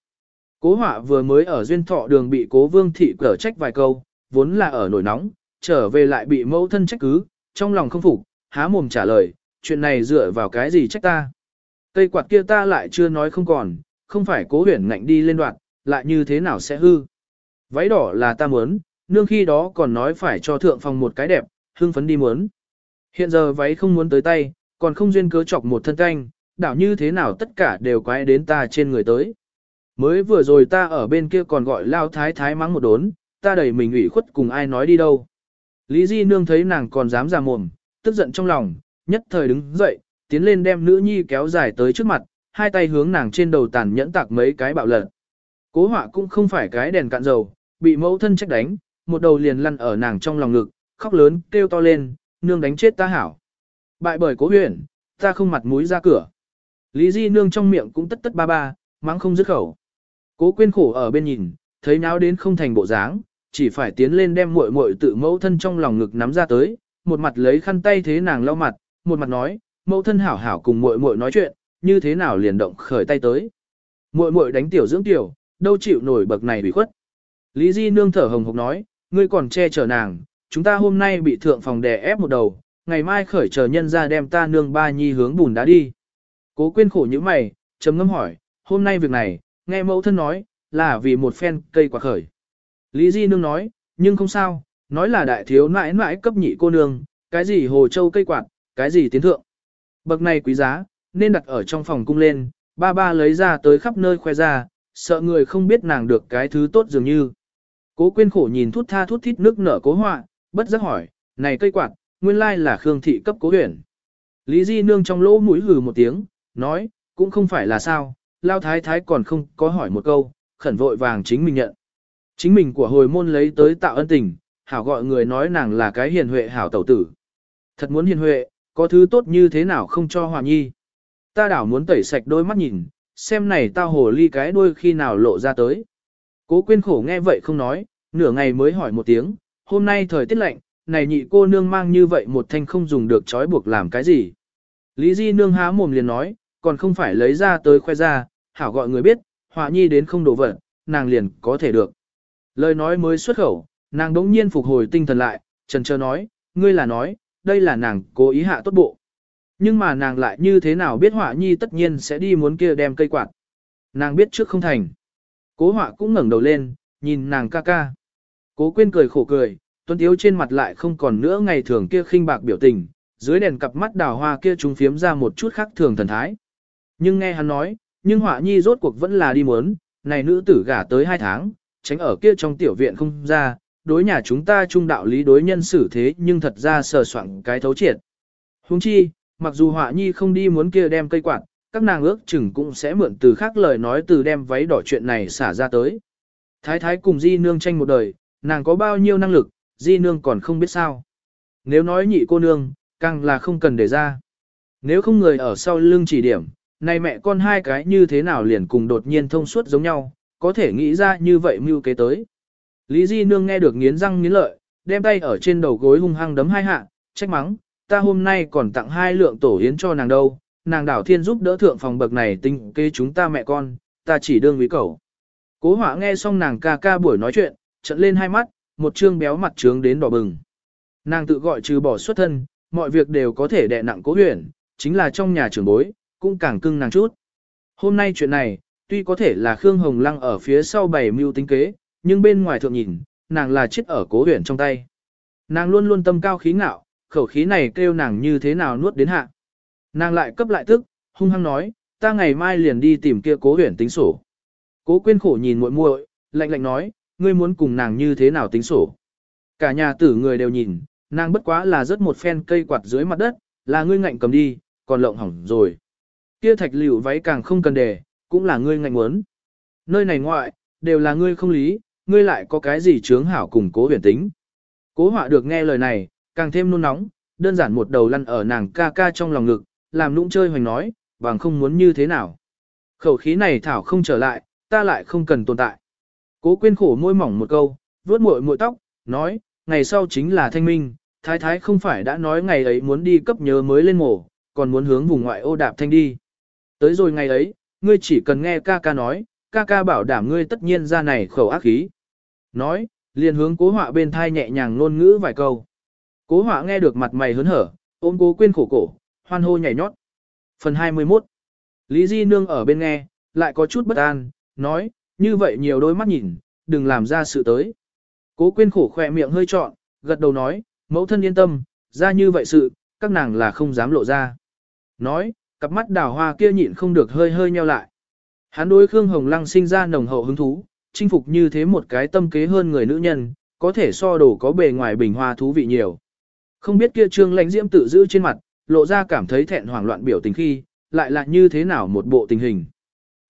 Cố họa vừa mới ở duyên thọ đường bị cố vương thị cở trách vài câu, vốn là ở nổi nóng, trở về lại bị mẫu thân trách cứ, trong lòng không phục, há mồm trả lời, chuyện này dựa vào cái gì trách ta. Cây quạt kia ta lại chưa nói không còn, không phải cố huyền ngạnh đi lên đoạn, lại như thế nào sẽ hư. Váy đỏ là ta muốn, nương khi đó còn nói phải cho thượng phòng một cái đẹp, hương phấn đi muốn. Hiện giờ váy không muốn tới tay, còn không duyên cớ chọc một thân canh, đảo như thế nào tất cả đều quay đến ta trên người tới. Mới vừa rồi ta ở bên kia còn gọi lao thái thái mắng một đốn, ta đẩy mình ủy khuất cùng ai nói đi đâu. Lý Di Nương thấy nàng còn dám ra mồm, tức giận trong lòng, nhất thời đứng dậy, tiến lên đem nữ nhi kéo dài tới trước mặt, hai tay hướng nàng trên đầu tàn nhẫn tạc mấy cái bạo lật. Cố họa cũng không phải cái đèn cạn dầu, bị mẫu thân trách đánh, một đầu liền lăn ở nàng trong lòng ngực, khóc lớn, kêu to lên, nương đánh chết ta hảo. Bại bởi cố huyền, ta không mặt mũi ra cửa. Lý Di nương trong miệng cũng tất tất ba ba, mắng không dứt khẩu. Cố quyên khổ ở bên nhìn, thấy náo đến không thành bộ dáng, chỉ phải tiến lên đem muội muội tự mẫu thân trong lòng ngực nắm ra tới, một mặt lấy khăn tay thế nàng lau mặt, một mặt nói, mẫu thân hảo hảo cùng muội muội nói chuyện, như thế nào liền động khởi tay tới. Muội muội đánh tiểu dưỡng tiểu, đâu chịu nổi bậc này bị khuất. Lý Di nương thở hồng hộc nói, ngươi còn che chở nàng, chúng ta hôm nay bị thượng phòng đè ép một đầu, ngày mai khởi chờ nhân ra đem ta nương ba nhi hướng bùn đá đi. Cố quên khổ như mày, chấm ngâm hỏi, hôm nay việc này, nghe mẫu thân nói, là vì một phen cây quả khởi. Lý Di nương nói, nhưng không sao, nói là đại thiếu nãi nãi cấp nhị cô nương, cái gì hồ châu cây quạt, cái gì tiến thượng. Bậc này quý giá, nên đặt ở trong phòng cung lên, ba ba lấy ra tới khắp nơi khoe ra, sợ người không biết nàng được cái thứ tốt dường như. Cố quyên khổ nhìn thút tha thút thít nước nở cố họa, bất giác hỏi, này cây quạt, nguyên lai là Khương thị cấp cố huyền. Lý Di nương trong lỗ mũi hừ một tiếng, nói, cũng không phải là sao, lao thái thái còn không có hỏi một câu, khẩn vội vàng chính mình nhận. Chính mình của hồi môn lấy tới tạo ân tình, hảo gọi người nói nàng là cái hiền huệ hảo tẩu tử. Thật muốn hiền huệ, có thứ tốt như thế nào không cho hòa nhi. Ta đảo muốn tẩy sạch đôi mắt nhìn, xem này tao hồ ly cái đuôi khi nào lộ ra tới. Cố quyên khổ nghe vậy không nói, nửa ngày mới hỏi một tiếng, hôm nay thời tiết lạnh, này nhị cô nương mang như vậy một thanh không dùng được trói buộc làm cái gì. Lý Di nương há mồm liền nói, còn không phải lấy ra tới khoe ra, hảo gọi người biết, họa nhi đến không đổ vật, nàng liền có thể được. Lời nói mới xuất khẩu, nàng đống nhiên phục hồi tinh thần lại, trần trơ nói, ngươi là nói, đây là nàng cố ý hạ tốt bộ. Nhưng mà nàng lại như thế nào biết họa nhi tất nhiên sẽ đi muốn kia đem cây quạt. Nàng biết trước không thành. Cố họa cũng ngẩng đầu lên, nhìn nàng ca ca. Cố quên cười khổ cười, tuấn thiếu trên mặt lại không còn nữa ngày thường kia khinh bạc biểu tình, dưới đèn cặp mắt đào hoa kia trúng phiếm ra một chút khác thường thần thái. Nhưng nghe hắn nói, nhưng họa nhi rốt cuộc vẫn là đi muốn, này nữ tử gả tới hai tháng, tránh ở kia trong tiểu viện không ra, đối nhà chúng ta trung đạo lý đối nhân xử thế nhưng thật ra sờ soạn cái thấu triệt. Huống chi, mặc dù họa nhi không đi muốn kia đem cây quạt, các nàng ước chừng cũng sẽ mượn từ khác lời nói từ đem váy đỏ chuyện này xả ra tới. Thái thái cùng di nương tranh một đời, nàng có bao nhiêu năng lực, di nương còn không biết sao. Nếu nói nhị cô nương, càng là không cần để ra. Nếu không người ở sau lưng chỉ điểm, này mẹ con hai cái như thế nào liền cùng đột nhiên thông suốt giống nhau, có thể nghĩ ra như vậy mưu kế tới. Lý Di Nương nghe được nghiến răng nghiến lợi, đem tay ở trên đầu gối hung hăng đấm hai hạ, trách mắng, ta hôm nay còn tặng hai lượng tổ yến cho nàng đâu, nàng đảo thiên giúp đỡ thượng phòng bậc này tinh kế chúng ta mẹ con, ta chỉ đương quý cầu. Cố họa nghe xong nàng ca ca buổi nói chuyện, trận lên hai mắt, một trương béo mặt trướng đến đỏ bừng. Nàng tự gọi trừ bỏ xuất thân, mọi việc đều có thể đè nặng cố huyền, chính là trong nhà trưởng bối, cũng càng cưng nàng chút. Hôm nay chuyện này, tuy có thể là Khương Hồng Lăng ở phía sau bày mưu tính kế, nhưng bên ngoài thượng nhìn, nàng là chết ở cố huyền trong tay. Nàng luôn luôn tâm cao khí ngạo, khẩu khí này kêu nàng như thế nào nuốt đến hạ. Nàng lại cấp lại tức, hung hăng nói, ta ngày mai liền đi tìm kia cố huyển tính sổ. Cố quyên khổ nhìn muội muội, lạnh lạnh nói, ngươi muốn cùng nàng như thế nào tính sổ. Cả nhà tử người đều nhìn, nàng bất quá là rớt một phen cây quạt dưới mặt đất, là ngươi ngạnh cầm đi, còn lộng hỏng rồi. Kia thạch liễu váy càng không cần để cũng là ngươi ngạnh muốn. Nơi này ngoại, đều là ngươi không lý, ngươi lại có cái gì chướng hảo cùng cố huyền tính. Cố họa được nghe lời này, càng thêm nôn nóng, đơn giản một đầu lăn ở nàng ca ca trong lòng ngực, làm nũng chơi hoành nói, bằng không muốn như thế nào. Khẩu khí này thảo không trở lại, ta lại không cần tồn tại. Cố quyên khổ môi mỏng một câu, vuốt muội muội tóc, nói, ngày sau chính là thanh minh, thái thái không phải đã nói ngày ấy muốn đi cấp nhớ mới lên mổ, còn muốn hướng vùng ngoại ô đạp thanh đi. Tới rồi ngày ấy, ngươi chỉ cần nghe ca ca nói, ca ca bảo đảm ngươi tất nhiên ra này khẩu ác khí. Nói, liền hướng cố họa bên thai nhẹ nhàng ngôn ngữ vài câu. Cố họa nghe được mặt mày hớn hở, ôm cố quyên khổ cổ, hoan hô nhảy nhót. Phần 21 Lý Di Nương ở bên nghe, lại có chút bất an, nói, như vậy nhiều đôi mắt nhìn, đừng làm ra sự tới. Cố quyên khổ khỏe miệng hơi trọn, gật đầu nói, mẫu thân yên tâm, ra như vậy sự, các nàng là không dám lộ ra. Nói, cặp mắt đào hoa kia nhịn không được hơi hơi nheo lại. Hắn đối Khương Hồng Lăng sinh ra nồng hậu hứng thú, chinh phục như thế một cái tâm kế hơn người nữ nhân, có thể so đổ có bề ngoài bình hoa thú vị nhiều. Không biết kia trương lãnh diễm tự giữ trên mặt, lộ ra cảm thấy thẹn hoảng loạn biểu tình khi, lại là như thế nào một bộ tình hình.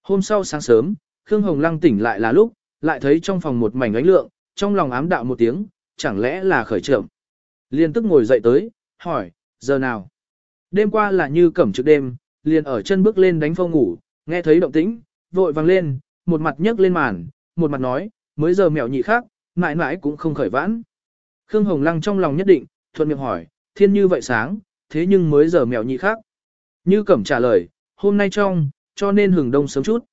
Hôm sau sáng sớm, Khương Hồng Lăng tỉnh lại là lúc, lại thấy trong phòng một mảnh ánh lượng, trong lòng ám đạo một tiếng, chẳng lẽ là khởi trưởng. Liên tức ngồi dậy tới, hỏi, giờ nào? Đêm qua là như cẩm trước đêm, liền ở chân bước lên đánh phong ngủ, nghe thấy động tĩnh, vội vàng lên, một mặt nhấc lên màn, một mặt nói, mới giờ mẹo nhị khác, mãi mãi cũng không khởi vãn. Khương Hồng Lăng trong lòng nhất định, thuận miệng hỏi, thiên như vậy sáng, thế nhưng mới giờ mèo nhị khác. Như cẩm trả lời, hôm nay trong, cho nên hừng đông sớm chút.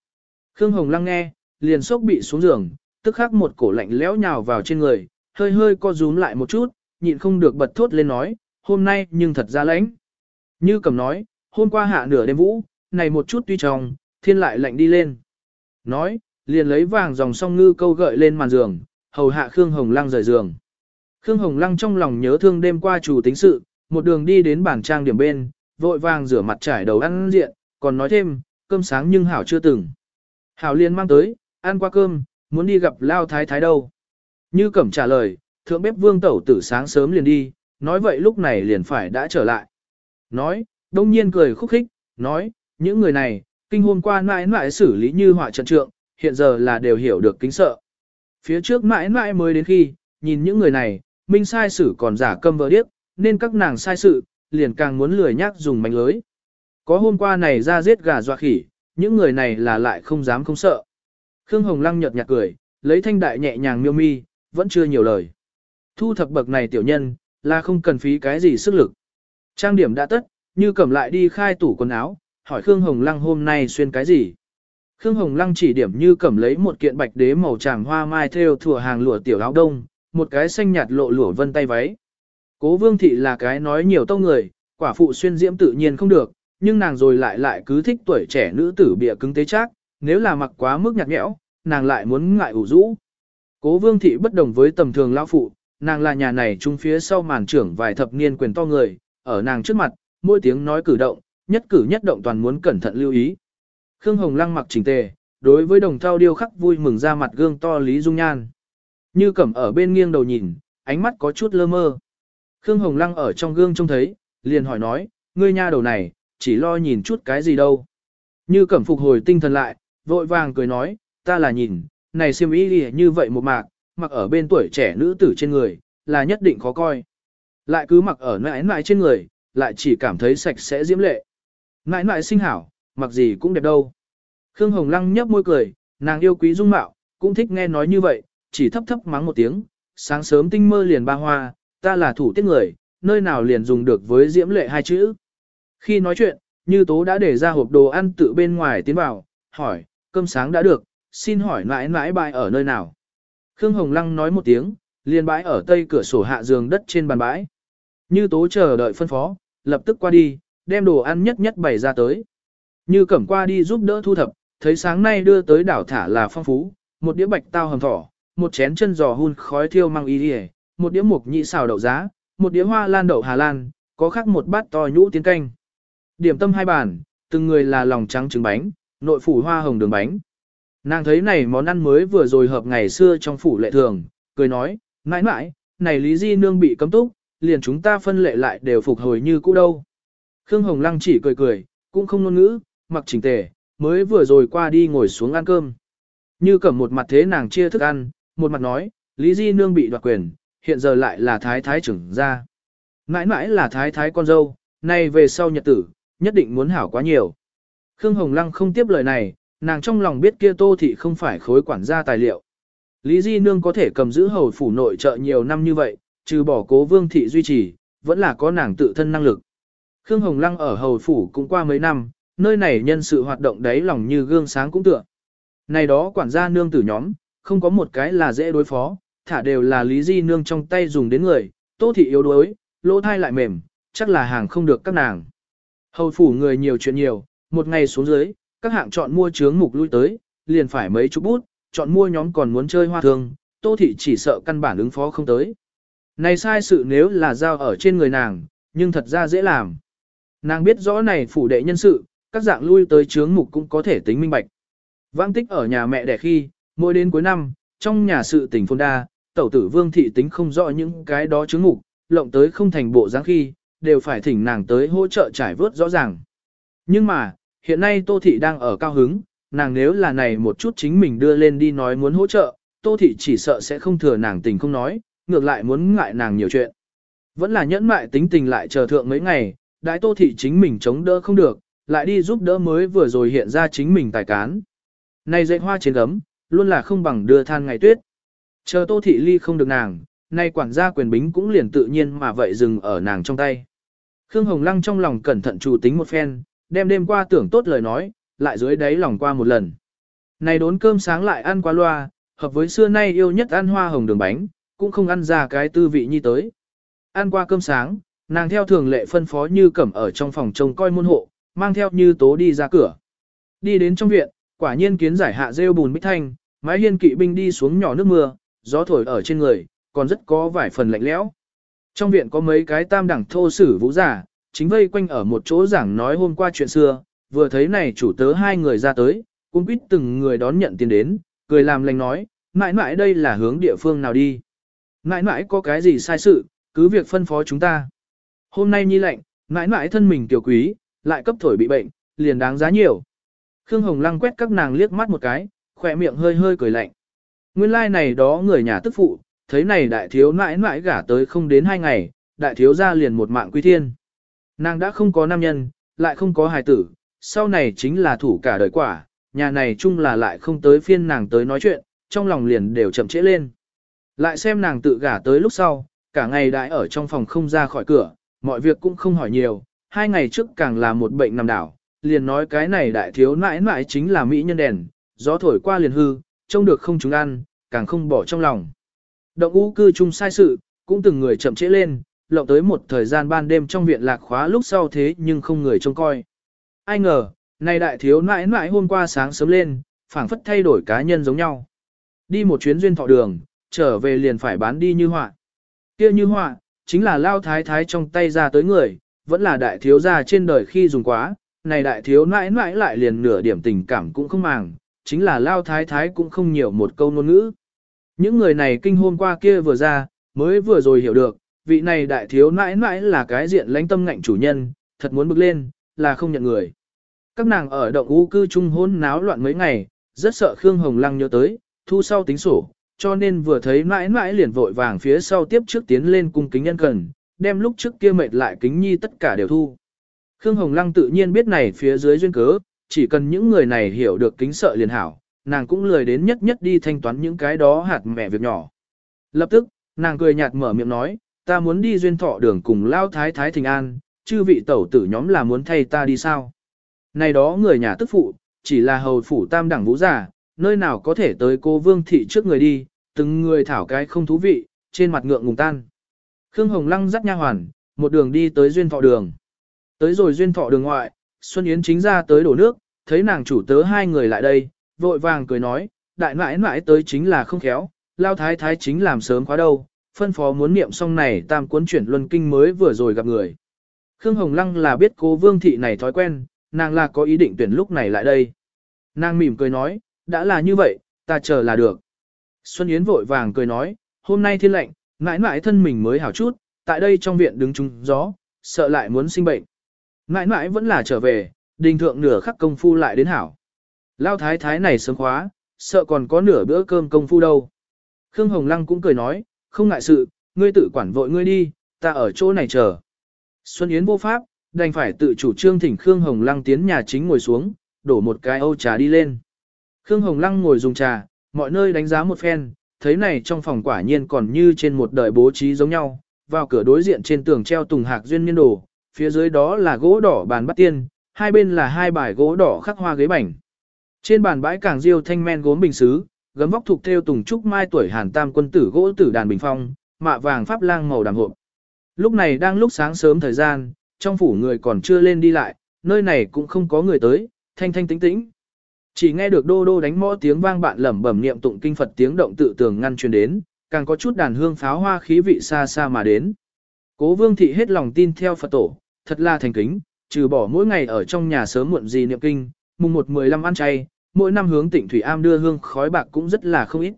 Khương Hồng Lăng nghe, liền sốc bị xuống giường, tức khắc một cổ lạnh lẽo nhào vào trên người, hơi hơi co rúm lại một chút, nhịn không được bật thốt lên nói, hôm nay nhưng thật ra lãnh. Như cầm nói, hôm qua hạ nửa đêm vũ, này một chút tuy trong, thiên lại lạnh đi lên. Nói, liền lấy vàng dòng song ngư câu gợi lên màn giường, hầu hạ Khương Hồng Lăng rời giường. Khương Hồng Lăng trong lòng nhớ thương đêm qua chủ tính sự, một đường đi đến bản trang điểm bên, vội vàng rửa mặt trải đầu ăn diện, còn nói thêm, cơm sáng nhưng Hảo chưa từng. Hảo liền mang tới, ăn qua cơm, muốn đi gặp Lao Thái Thái đâu. Như Cẩm trả lời, thượng bếp vương tẩu tử sáng sớm liền đi, nói vậy lúc này liền phải đã trở lại. Nói, đông nhiên cười khúc khích, nói, những người này, kinh hôm qua mãi mãi xử lý như họa trận trượng, hiện giờ là đều hiểu được kính sợ. Phía trước mãi mãi mới đến khi, nhìn những người này, minh sai sử còn giả câm vỡ điếc, nên các nàng sai sự, liền càng muốn lười nhác dùng mánh lưới. Có hôm qua này ra giết gà dọa khỉ, những người này là lại không dám không sợ. Khương Hồng Lăng nhợt nhạt cười, lấy thanh đại nhẹ nhàng miêu mi, vẫn chưa nhiều lời. Thu thập bậc này tiểu nhân, là không cần phí cái gì sức lực. Trang điểm đã tất, như cầm lại đi khai tủ quần áo, hỏi Khương Hồng Lăng hôm nay xuyên cái gì. Khương Hồng Lăng chỉ điểm như cầm lấy một kiện bạch đế màu tràng hoa mai theo thừa hàng lụa tiểu áo đông, một cái xanh nhạt lộ lụa vân tay váy. Cố vương thị là cái nói nhiều tông người, quả phụ xuyên diễm tự nhiên không được, nhưng nàng rồi lại lại cứ thích tuổi trẻ nữ tử bịa cứng tế chắc, nếu là mặc quá mức nhạt nhẽo, nàng lại muốn ngại ủ rũ. Cố vương thị bất đồng với tầm thường lão phụ, nàng là nhà này trung phía sau màn trưởng vài thập niên quyền to người, ở nàng trước mặt, mỗi tiếng nói cử động, nhất cử nhất động toàn muốn cẩn thận lưu ý. Khương Hồng Lăng mặc chỉnh tề, đối với đồng thao điêu khắc vui mừng ra mặt gương to Lý Dung Nhan. Như cẩm ở bên nghiêng đầu nhìn, ánh mắt có chút lơ mơ. Khương Hồng Lăng ở trong gương trông thấy, liền hỏi nói, ngươi nha đầu này, chỉ lo nhìn chút cái gì đâu. Như cẩm phục hồi tinh thần lại, vội vàng cười nói, ta là nhìn, này siêm ý như vậy một mạc, mặc ở bên tuổi trẻ nữ tử trên người, là nhất định khó coi. Lại cứ mặc ở nãi nãi trên người, lại chỉ cảm thấy sạch sẽ diễm lệ. Nãi nãi sinh hảo, mặc gì cũng đẹp đâu. Khương Hồng Lăng nhấp môi cười, nàng yêu quý dung mạo, cũng thích nghe nói như vậy, chỉ thấp thấp mắng một tiếng, sáng sớm tinh mơ liền ba hoa, ta là thủ tiết người, nơi nào liền dùng được với diễm lệ hai chữ. Khi nói chuyện, như tố đã để ra hộp đồ ăn tự bên ngoài tiến vào, hỏi, cơm sáng đã được, xin hỏi mãi mãi bãi ở nơi nào. Khương Hồng Lăng nói một tiếng, liền bãi ở tây cửa sổ hạ giường đất trên bàn bãi. Như tố chờ đợi phân phó, lập tức qua đi, đem đồ ăn nhất nhất bày ra tới. Như cẩm qua đi giúp đỡ thu thập, thấy sáng nay đưa tới đảo thả là phong phú, một đĩa bạch tao hầm thỏ, một chén chân giò hun khói thiêu mang y đi một đĩa mục nhị xào đậu giá, một đĩa hoa lan đậu Hà Lan, có khác một bát to nhũ tiến canh. Điểm tâm hai bàn, từng người là lòng trắng trứng bánh, nội phủ hoa hồng đường bánh. Nàng thấy này món ăn mới vừa rồi hợp ngày xưa trong phủ lệ thường, cười nói, mãi mãi, này Lý Di Nương bị cấm túc, liền chúng ta phân lệ lại đều phục hồi như cũ đâu. Khương Hồng Lăng chỉ cười cười, cũng không ngôn ngữ, mặc chỉnh tề, mới vừa rồi qua đi ngồi xuống ăn cơm. Như cầm một mặt thế nàng chia thức ăn, một mặt nói, Lý Di Nương bị đoạt quyền, hiện giờ lại là thái thái trưởng gia, Mãi mãi là thái thái con dâu, nay về sau nhật tử, nhất định muốn hảo quá nhiều. Khương Hồng Lăng không tiếp lời này, nàng trong lòng biết kia tô thị không phải khối quản gia tài liệu. Lý Di Nương có thể cầm giữ hầu phủ nội trợ nhiều năm như vậy, trừ bỏ cố vương thị duy trì, vẫn là có nàng tự thân năng lực. Khương Hồng Lăng ở hầu phủ cũng qua mấy năm, nơi này nhân sự hoạt động đấy lòng như gương sáng cũng tựa. Này đó quản gia nương tử nhóm, không có một cái là dễ đối phó, thả đều là lý di nương trong tay dùng đến người, tô thị yếu đuối, lỗ thai lại mềm, chắc là hàng không được các nàng. Hầu phủ người nhiều chuyện nhiều, một ngày xuống dưới, các hạng chọn mua chướng mục lui tới, liền phải mấy chục bút, chọn mua nhóm còn muốn chơi hoa thương, tô thị chỉ sợ căn bản ứng phó không tới. Này sai sự nếu là giao ở trên người nàng, nhưng thật ra dễ làm. Nàng biết rõ này phủ đệ nhân sự, các dạng lui tới chướng mục cũng có thể tính minh bạch. vang tích ở nhà mẹ đẻ khi, mỗi đến cuối năm, trong nhà sự tình phôn đa, tẩu tử vương thị tính không rõ những cái đó chứng mục, lộng tới không thành bộ dáng khi, đều phải thỉnh nàng tới hỗ trợ trải vớt rõ ràng. Nhưng mà, hiện nay Tô Thị đang ở cao hứng, nàng nếu là này một chút chính mình đưa lên đi nói muốn hỗ trợ, Tô Thị chỉ sợ sẽ không thừa nàng tình không nói, ngược lại muốn ngại nàng nhiều chuyện. Vẫn là nhẫn mại tính tình lại chờ thượng mấy ngày, đại Tô Thị chính mình chống đỡ không được, lại đi giúp đỡ mới vừa rồi hiện ra chính mình tài cán. Này dạy hoa trên gấm, luôn là không bằng đưa than ngày tuyết. Chờ Tô Thị Ly không được nàng, nay quản gia quyền bính cũng liền tự nhiên mà vậy dừng ở nàng trong tay. Khương Hồng Lăng trong lòng cẩn thận chủ tính một phen, đem đêm qua tưởng tốt lời nói, lại dưới đáy lòng qua một lần. Này đốn cơm sáng lại ăn qua loa, hợp với xưa nay yêu nhất ăn hoa hồng đường bánh, cũng không ăn ra cái tư vị như tới. Ăn qua cơm sáng, nàng theo thường lệ phân phó như cẩm ở trong phòng trông coi môn hộ, mang theo như tố đi ra cửa. Đi đến trong viện, quả nhiên kiến giải hạ rêu bùn bích thanh, mái hiên kỵ binh đi xuống nhỏ nước mưa, gió thổi ở trên người, còn rất có vài phần lạnh lẽo. Trong viện có mấy cái tam đẳng thô sử vũ giả, chính vây quanh ở một chỗ giảng nói hôm qua chuyện xưa, vừa thấy này chủ tớ hai người ra tới, cũng biết từng người đón nhận tiền đến, cười làm lành nói, mãi mãi đây là hướng địa phương nào đi. Mãi mãi có cái gì sai sự, cứ việc phân phó chúng ta. Hôm nay nhi lệnh, mãi mãi thân mình tiểu quý, lại cấp thổi bị bệnh, liền đáng giá nhiều. Khương Hồng Lăng quét các nàng liếc mắt một cái, khỏe miệng hơi hơi cười lạnh. Nguyên lai like này đó người nhà tức phụ, thấy này đại thiếu nãi nãi gả tới không đến hai ngày, đại thiếu ra liền một mạng quy thiên. Nàng đã không có nam nhân, lại không có hài tử, sau này chính là thủ cả đời quả, nhà này chung là lại không tới phiên nàng tới nói chuyện, trong lòng liền đều chậm trễ lên. Lại xem nàng tự gả tới lúc sau, cả ngày đại ở trong phòng không ra khỏi cửa, mọi việc cũng không hỏi nhiều, hai ngày trước càng là một bệnh nằm đảo, liền nói cái này đại thiếu nãi nãi chính là mỹ nhân đèn, gió thổi qua liền hư, trông được không chúng ăn, càng không bỏ trong lòng. Động ngũ cư chung sai sự, cũng từng người chậm trễ lên, lộng tới một thời gian ban đêm trong viện lạc khóa lúc sau thế nhưng không người trông coi. Ai ngờ, này đại thiếu nãi nãi hôm qua sáng sớm lên, phảng phất thay đổi cá nhân giống nhau. Đi một chuyến duyên thọ đường, trở về liền phải bán đi như họa. kia như họa, chính là lao thái thái trong tay ra tới người, vẫn là đại thiếu gia trên đời khi dùng quá, này đại thiếu nãi nãi lại liền nửa điểm tình cảm cũng không màng, chính là lao thái thái cũng không nhiều một câu ngôn ngữ. Những người này kinh hôm qua kia vừa ra, mới vừa rồi hiểu được, vị này đại thiếu nãi nãi là cái diện lãnh tâm ngạnh chủ nhân, thật muốn bước lên, là không nhận người. Các nàng ở động u cư trung hôn náo loạn mấy ngày, rất sợ Khương Hồng Lăng nhớ tới, thu sau tính sổ, cho nên vừa thấy mãi mãi liền vội vàng phía sau tiếp trước tiến lên cung kính nhân cần, đem lúc trước kia mệt lại kính nhi tất cả đều thu. Khương Hồng Lăng tự nhiên biết này phía dưới duyên cớ, chỉ cần những người này hiểu được kính sợ liền hảo, nàng cũng lười đến nhất nhất đi thanh toán những cái đó hạt mẹ việc nhỏ. Lập tức, nàng cười nhạt mở miệng nói, ta muốn đi duyên thọ đường cùng lao thái thái thình an, chư vị tẩu tử nhóm là muốn thay ta đi sao. Này đó người nhà tức phụ, chỉ là hầu phủ tam đẳng vũ giả, nơi nào có thể tới cô vương thị trước người đi, từng người thảo cái không thú vị, trên mặt ngượng ngùng tan. Khương Hồng Lăng dắt nha hoàn, một đường đi tới duyên thọ đường. Tới rồi duyên thọ đường ngoại, Xuân Yến chính ra tới đổ nước, thấy nàng chủ tớ hai người lại đây, vội vàng cười nói, đại nãi nãi tới chính là không khéo, lao thái thái chính làm sớm quá đâu, phân phó muốn niệm xong này tam cuốn chuyển luân kinh mới vừa rồi gặp người. Khương Hồng Lăng là biết cô vương thị này thói quen, nàng là có ý định tuyển lúc này lại đây. Nàng mỉm cười nói, đã là như vậy, ta chờ là được. Xuân Yến vội vàng cười nói, hôm nay thiên lệnh, mãi mãi thân mình mới hảo chút, tại đây trong viện đứng trúng gió, sợ lại muốn sinh bệnh. Mãi mãi vẫn là trở về, đình thượng nửa khắc công phu lại đến hảo. Lao thái thái này sớm khóa, sợ còn có nửa bữa cơm công phu đâu. Khương Hồng Lăng cũng cười nói, không ngại sự, ngươi tự quản vội ngươi đi, ta ở chỗ này chờ. Xuân Yến vô pháp, đành phải tự chủ trương thỉnh Khương Hồng Lăng tiến nhà chính ngồi xuống, đổ một cái âu trà đi lên. Khương Hồng Lăng ngồi dùng trà, mọi nơi đánh giá một phen, thấy này trong phòng quả nhiên còn như trên một đời bố trí giống nhau, vào cửa đối diện trên tường treo tùng hạc duyên niên đồ, phía dưới đó là gỗ đỏ bàn bắt tiên, hai bên là hai bài gỗ đỏ khắc hoa ghế bành. Trên bàn bãi càng diêu thanh men gốm bình xứ, gấm vóc thuộc theo tùng trúc mai tuổi hàn tam quân tử gỗ tử đàn bình phong, mạ vàng pháp lang màu đàm hộp. Lúc này đang lúc sáng sớm thời gian, trong phủ người còn chưa lên đi lại, nơi này cũng không có người tới, thanh thanh tĩnh tĩnh. Chỉ nghe được đô đô đánh mõ tiếng vang bạn lẩm bẩm niệm tụng kinh Phật tiếng động tự tường ngăn truyền đến, càng có chút đàn hương pháo hoa khí vị xa xa mà đến. Cố vương thị hết lòng tin theo Phật tổ, thật là thành kính, trừ bỏ mỗi ngày ở trong nhà sớm muộn gì niệm kinh, mùng 1 15 ăn chay, mỗi năm hướng tỉnh Thủy Am đưa hương khói bạc cũng rất là không ít.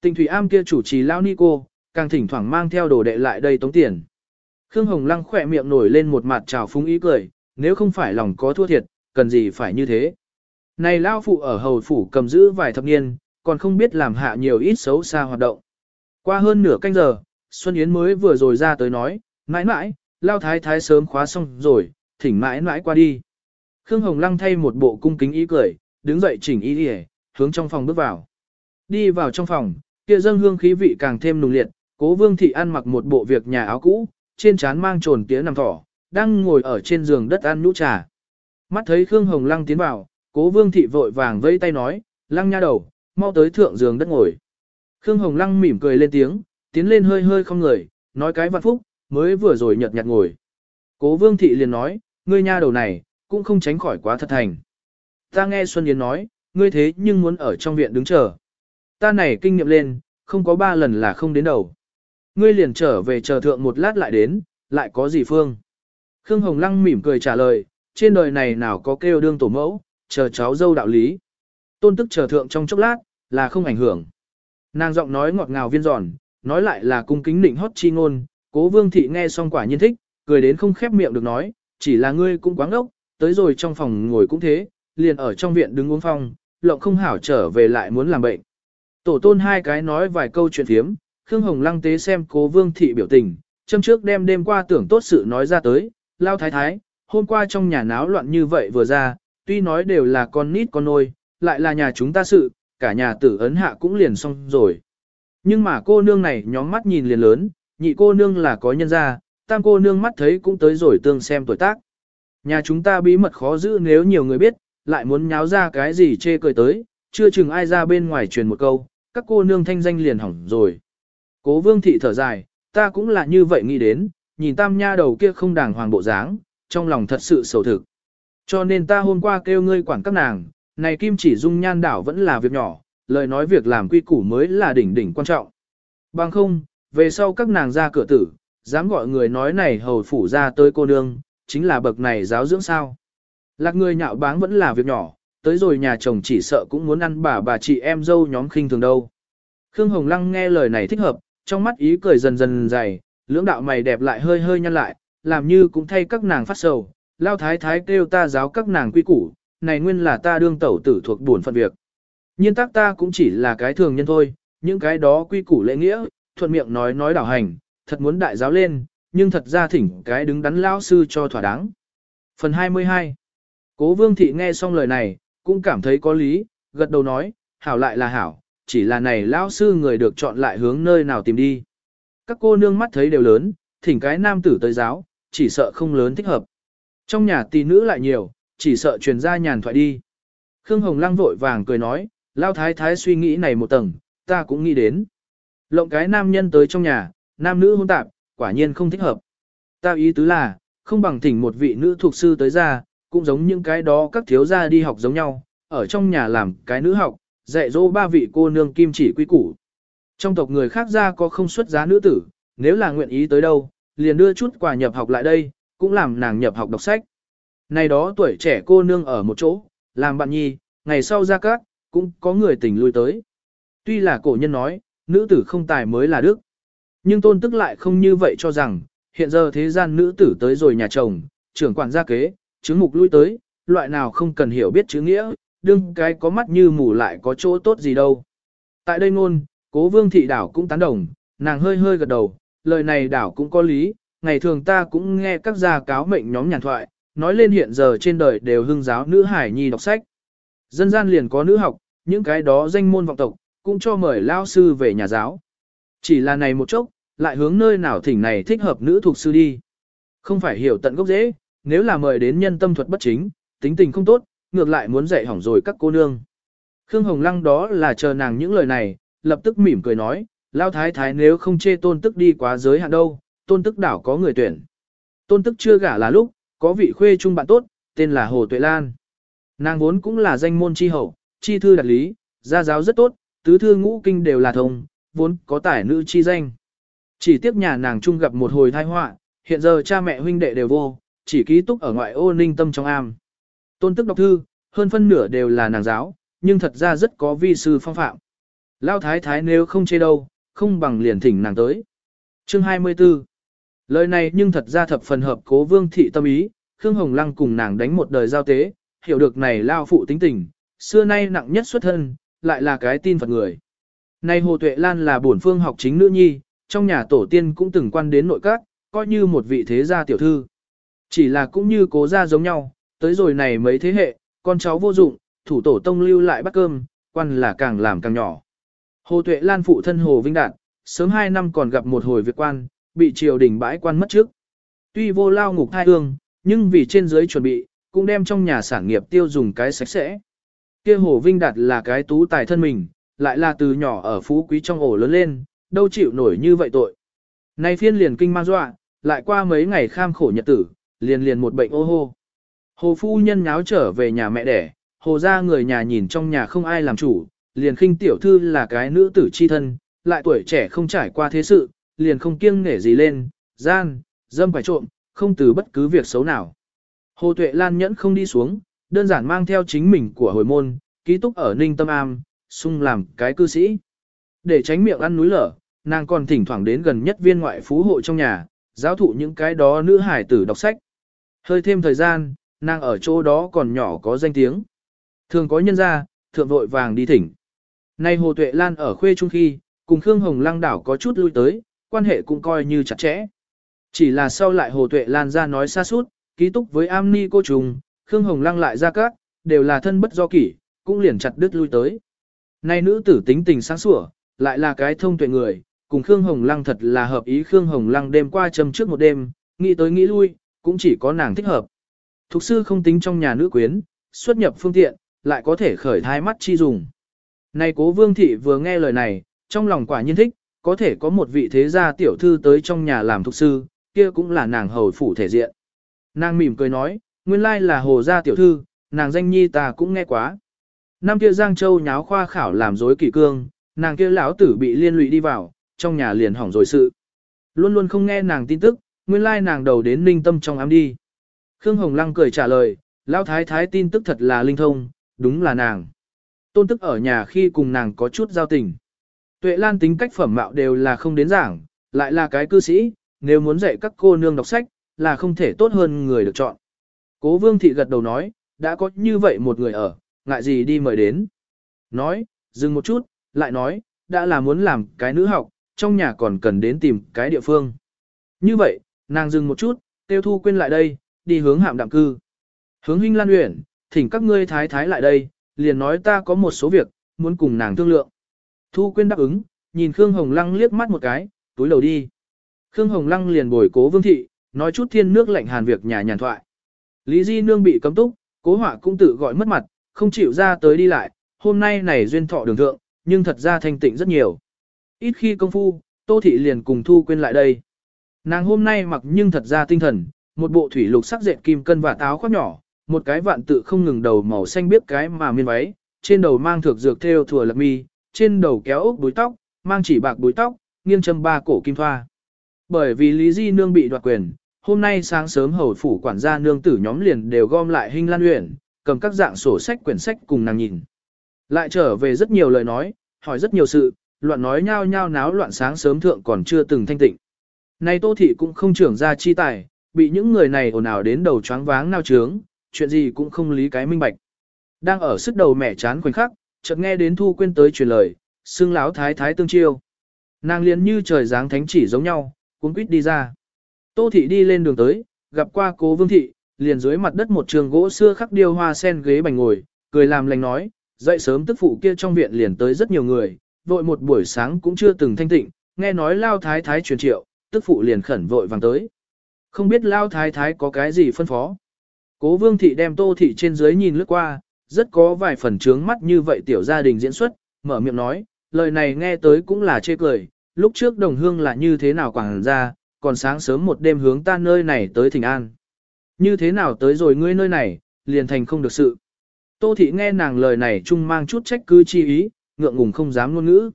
Tỉnh Thủy Am kia chủ trì lao ni cô, càng thỉnh thoảng mang theo đồ đệ lại đây tống tiền. Khương Hồng Lăng khỏe miệng nổi lên một mặt trào phúng ý cười, nếu không phải lòng có thua thiệt, cần gì phải như thế. Này lao phụ ở hầu phủ cầm giữ vài thập niên, còn không biết làm hạ nhiều ít xấu xa hoạt động. Qua hơn nửa canh giờ, Xuân Yến mới vừa rồi ra tới nói, mãi mãi, lao thái thái sớm khóa xong rồi, thỉnh mãi mãi qua đi. Khương Hồng Lăng thay một bộ cung kính ý cười, đứng dậy chỉnh ý đi hướng trong phòng bước vào. Đi vào trong phòng, kia dâng hương khí vị càng thêm nùng liệt, cố vương thị ăn mặc một bộ việc nhà áo cũ, trên trán mang trồn tía nằm thỏ, đang ngồi ở trên giường đất ăn nhũ trà. Mắt thấy Khương Hồng Lăng tiến vào, cố vương thị vội vàng vẫy tay nói, lăng nha đầu, mau tới thượng giường đất ngồi. Khương Hồng Lăng mỉm cười lên tiếng, tiến lên hơi hơi không người, nói cái vạn phúc, mới vừa rồi nhợt nhạt ngồi. Cố vương thị liền nói, ngươi nha đầu này, cũng không tránh khỏi quá thật thành. Ta nghe Xuân Yến nói, ngươi thế nhưng muốn ở trong viện đứng chờ. Ta này kinh nghiệm lên, không có ba lần là không đến đầu. Ngươi liền trở về chờ thượng một lát lại đến, lại có gì phương. Khương Hồng Lăng mỉm cười trả lời, trên đời này nào có kêu đương tổ mẫu, chờ cháu dâu đạo lý. Tôn tức chờ thượng trong chốc lát, là không ảnh hưởng. Nàng giọng nói ngọt ngào viên giòn, nói lại là cung kính định hót chi ngôn, cố vương thị nghe xong quả nhiên thích, cười đến không khép miệng được nói, chỉ là ngươi cũng quá ngốc, tới rồi trong phòng ngồi cũng thế, liền ở trong viện đứng uống phong, lộng không hảo trở về lại muốn làm bệnh. Tổ tôn hai cái nói vài câu chuyện thiếm, Khương Hồng lăng tế xem cố vương thị biểu tình, châm trước đem đêm qua tưởng tốt sự nói ra tới, lao thái thái, hôm qua trong nhà náo loạn như vậy vừa ra, tuy nói đều là con nít con nôi, lại là nhà chúng ta sự, cả nhà tử ấn hạ cũng liền xong rồi. Nhưng mà cô nương này nhóm mắt nhìn liền lớn, nhị cô nương là có nhân gia, tam cô nương mắt thấy cũng tới rồi tương xem tuổi tác. Nhà chúng ta bí mật khó giữ nếu nhiều người biết, lại muốn nháo ra cái gì chê cười tới, chưa chừng ai ra bên ngoài truyền một câu, các cô nương thanh danh liền hỏng rồi. Cố vương thị thở dài, ta cũng là như vậy nghĩ đến, nhìn tam nha đầu kia không đàng hoàng bộ dáng, trong lòng thật sự sầu thực. Cho nên ta hôm qua kêu ngươi quản các nàng, này kim chỉ dung nhan đảo vẫn là việc nhỏ, lời nói việc làm quy củ mới là đỉnh đỉnh quan trọng. Bằng không, về sau các nàng ra cửa tử, dám gọi người nói này hầu phủ ra tới cô nương, chính là bậc này giáo dưỡng sao. Lạc người nhạo báng vẫn là việc nhỏ, tới rồi nhà chồng chỉ sợ cũng muốn ăn bà bà chị em dâu nhóm khinh thường đâu. Khương Hồng Lăng nghe lời này thích hợp, trong mắt ý cười dần dần dày, lưỡng đạo mày đẹp lại hơi hơi nhăn lại, làm như cũng thay các nàng phát sầu, lao thái thái kêu ta giáo các nàng quy củ, này nguyên là ta đương tẩu tử thuộc buồn phận việc. Nhiên tác ta cũng chỉ là cái thường nhân thôi, những cái đó quy củ lễ nghĩa, thuận miệng nói nói đảo hành, thật muốn đại giáo lên, nhưng thật ra thỉnh cái đứng đắn lão sư cho thỏa đáng. Phần 22 Cố vương thị nghe xong lời này, cũng cảm thấy có lý, gật đầu nói, hảo lại là hảo, chỉ là này lão sư người được chọn lại hướng nơi nào tìm đi. Các cô nương mắt thấy đều lớn, thỉnh cái nam tử tới giáo, chỉ sợ không lớn thích hợp. Trong nhà tỷ nữ lại nhiều, chỉ sợ truyền ra nhàn thoại đi. Khương Hồng Lăng vội vàng cười nói, lao thái thái suy nghĩ này một tầng, ta cũng nghĩ đến. Lộng cái nam nhân tới trong nhà, nam nữ hôn tạp, quả nhiên không thích hợp. Ta ý tứ là, không bằng thỉnh một vị nữ thuộc sư tới ra, cũng giống những cái đó các thiếu gia đi học giống nhau, ở trong nhà làm cái nữ học, dạy dỗ ba vị cô nương kim chỉ quy củ. Trong tộc người khác ra có không xuất giá nữ tử, nếu là nguyện ý tới đâu, liền đưa chút quà nhập học lại đây, cũng làm nàng nhập học đọc sách. Này đó tuổi trẻ cô nương ở một chỗ, làm bạn nhi, ngày sau ra các, cũng có người tình lui tới. Tuy là cổ nhân nói, nữ tử không tài mới là đức. Nhưng tôn tức lại không như vậy cho rằng, hiện giờ thế gian nữ tử tới rồi nhà chồng, trưởng quản gia kế, chứng mục lui tới, loại nào không cần hiểu biết chữ nghĩa, đương cái có mắt như mù lại có chỗ tốt gì đâu. Tại đây ngôn, cố vương thị đảo cũng tán đồng, nàng hơi hơi gật đầu, lời này đảo cũng có lý, ngày thường ta cũng nghe các gia cáo mệnh nhóm nhàn thoại, nói lên hiện giờ trên đời đều hưng giáo nữ hải nhi đọc sách. Dân gian liền có nữ học, những cái đó danh môn vọng tộc, cũng cho mời lao sư về nhà giáo. Chỉ là này một chốc, lại hướng nơi nào thỉnh này thích hợp nữ thuộc sư đi. Không phải hiểu tận gốc dễ, nếu là mời đến nhân tâm thuật bất chính, tính tình không tốt, ngược lại muốn dạy hỏng rồi các cô nương. Khương Hồng Lăng đó là chờ nàng những lời này, lập tức mỉm cười nói, lao thái thái nếu không chê tôn tức đi quá giới hạn đâu, tôn tức đảo có người tuyển. Tôn tức chưa gả là lúc, có vị khuê trung bạn tốt, tên là Hồ Tuệ Lan. Nàng vốn cũng là danh môn chi hậu, chi thư đạt lý, gia giáo rất tốt, tứ thư ngũ kinh đều là thông, vốn có tài nữ chi danh. Chỉ tiếc nhà nàng chung gặp một hồi tai họa, hiện giờ cha mẹ huynh đệ đều vô, chỉ ký túc ở ngoại ô ninh tâm trong am. Tôn tức đọc thư, hơn phân nửa đều là nàng giáo, nhưng thật ra rất có vi sư phong phạm. Lao thái thái nếu không chê đâu, không bằng liền thỉnh nàng tới. Chương 24 Lời này nhưng thật ra thập phần hợp cố vương thị tâm ý, Khương Hồng Lăng cùng nàng đánh một đời giao tế, hiểu được này lao phụ tính tình, xưa nay nặng nhất xuất thân, lại là cái tin Phật người. Nay Hồ Tuệ Lan là bổn phương học chính nữ nhi, trong nhà tổ tiên cũng từng quan đến nội các, coi như một vị thế gia tiểu thư. Chỉ là cũng như cố gia giống nhau, tới rồi này mấy thế hệ, con cháu vô dụng, thủ tổ tông lưu lại bắt cơm, quan là càng làm càng nhỏ. Hồ Tuệ Lan phụ thân Hồ Vinh Đạt, sớm 2 năm còn gặp một hồi việc quan, bị triều đình bãi quan mất trước. Tuy vô lao ngục thai hương, nhưng vì trên dưới chuẩn bị, cũng đem trong nhà sản nghiệp tiêu dùng cái sạch sẽ. Kia Hồ Vinh Đạt là cái tú tài thân mình, lại là từ nhỏ ở phú quý trong ổ lớn lên, đâu chịu nổi như vậy tội. Nay phiên liền kinh mang dọa, lại qua mấy ngày kham khổ nhật tử, liền liền một bệnh ô hô. Hồ phu nhân nháo trở về nhà mẹ đẻ, hồ ra người nhà nhìn trong nhà không ai làm chủ, liền khinh tiểu thư là cái nữ tử chi thân, lại tuổi trẻ không trải qua thế sự, liền không kiêng nể gì lên, gian, dâm phải trộm, không từ bất cứ việc xấu nào. Hồ Tuệ Lan nhẫn không đi xuống, đơn giản mang theo chính mình của hồi môn, ký túc ở Ninh Tâm Am, sung làm cái cư sĩ. Để tránh miệng ăn núi lở, nàng còn thỉnh thoảng đến gần nhất viên ngoại phú hộ trong nhà, giáo thụ những cái đó nữ hải tử đọc sách. Hơi thêm thời gian, nàng ở chỗ đó còn nhỏ có danh tiếng. Thường có nhân gia, thượng vội vàng đi thỉnh. Nay Hồ Tuệ Lan ở khuê trung khi, cùng Khương Hồng Lăng đảo có chút lui tới, quan hệ cũng coi như chặt chẽ. Chỉ là sau lại Hồ Tuệ Lan ra nói xa suốt, ký túc với am ni cô trùng, Khương Hồng Lăng lại ra các, đều là thân bất do kỷ, cũng liền chặt đứt lui tới. Nay nữ tử tính tình sáng sủa, lại là cái thông tuệ người, cùng Khương Hồng Lăng thật là hợp ý Khương Hồng Lăng đêm qua châm trước một đêm, nghĩ tới nghĩ lui, cũng chỉ có nàng thích hợp. Thục sư không tính trong nhà nữ quyến, xuất nhập phương tiện, lại có thể khởi thai mắt chi dùng. Này cố vương thị vừa nghe lời này, trong lòng quả nhiên thích, có thể có một vị thế gia tiểu thư tới trong nhà làm thục sư, kia cũng là nàng hầu phủ thể diện. Nàng mỉm cười nói, nguyên lai là hồ gia tiểu thư, nàng danh nhi ta cũng nghe quá. Năm kia Giang Châu nháo khoa khảo làm dối kỷ cương, nàng kia lão tử bị liên lụy đi vào, trong nhà liền hỏng rồi sự. Luôn luôn không nghe nàng tin tức, nguyên lai nàng đầu đến ninh tâm trong ám đi. Khương Hồng Lăng cười trả lời, lão thái thái tin tức thật là linh thông, đúng là nàng. Tôn tức ở nhà khi cùng nàng có chút giao tình. Tuệ Lan tính cách phẩm mạo đều là không đến giảng, lại là cái cư sĩ, nếu muốn dạy các cô nương đọc sách, là không thể tốt hơn người được chọn. Cố Vương Thị gật đầu nói, đã có như vậy một người ở, ngại gì đi mời đến. Nói, dừng một chút, lại nói, đã là muốn làm cái nữ học, trong nhà còn cần đến tìm cái địa phương. Như vậy, nàng dừng một chút, tiêu thu quên lại đây, đi hướng hạm đạm cư. Hướng huynh lan uyển, thỉnh các ngươi thái thái lại đây, liền nói ta có một số việc, muốn cùng nàng thương lượng. Thu Quyên đáp ứng, nhìn Khương Hồng Lăng liếc mắt một cái, túi đầu đi. Khương Hồng Lăng liền bồi cố vương thị, nói chút thiên nước lạnh hàn việc nhà nhàn thoại. Lý Di Nương bị cấm túc, cố họa cũng tự gọi mất mặt, không chịu ra tới đi lại, hôm nay này duyên thọ đường thượng, nhưng thật ra thanh tịnh rất nhiều. Ít khi công phu, Tô Thị liền cùng Thu Quyên lại đây. Nàng hôm nay mặc nhưng thật ra tinh thần, một bộ thủy lục sắc dệt kim cân và táo khoác nhỏ, một cái vạn tự không ngừng đầu màu xanh biết cái mà miên váy, trên đầu mang thược dược theo thừa lập mi, trên đầu kéo ốc búi tóc, mang chỉ bạc búi tóc, nghiêng châm ba cổ kim thoa. Bởi vì Lý Di Nương bị đoạt quyền, hôm nay sáng sớm hầu phủ quản gia nương tử nhóm liền đều gom lại hình lan uyển, cầm các dạng sổ sách quyển sách cùng nàng nhìn. Lại trở về rất nhiều lời nói, hỏi rất nhiều sự, loạn nói nhao nhao náo loạn sáng sớm thượng còn chưa từng thanh tịnh. Nay Tô Thị cũng không trưởng ra chi tài, bị những người này ồn ào đến đầu choáng váng nao trướng, chuyện gì cũng không lý cái minh bạch. Đang ở sức đầu mẹ chán khoảnh khắc, chợt nghe đến Thu Quyên tới truyền lời, xương láo thái thái tương chiêu. Nàng liền như trời giáng thánh chỉ giống nhau, cuốn quýt đi ra. Tô thị đi lên đường tới, gặp qua cố vương thị, liền dưới mặt đất một trường gỗ xưa khắc điêu hoa sen ghế bành ngồi, cười làm lành nói, dậy sớm tức phụ kia trong viện liền tới rất nhiều người, vội một buổi sáng cũng chưa từng thanh tịnh, nghe nói lao thái thái truyền triệu, tức phụ liền khẩn vội vàng tới. Không biết lao thái thái có cái gì phân phó. Cố vương thị đem tô thị trên dưới nhìn lướt qua, rất có vài phần trướng mắt như vậy tiểu gia đình diễn xuất, mở miệng nói, lời này nghe tới cũng là chê cười, lúc trước đồng hương là như thế nào quảng ra, còn sáng sớm một đêm hướng ta nơi này tới thỉnh an. Như thế nào tới rồi ngươi nơi này, liền thành không được sự. Tô thị nghe nàng lời này chung mang chút trách cứ chi ý, ngượng ngùng không dám ngôn ngữ.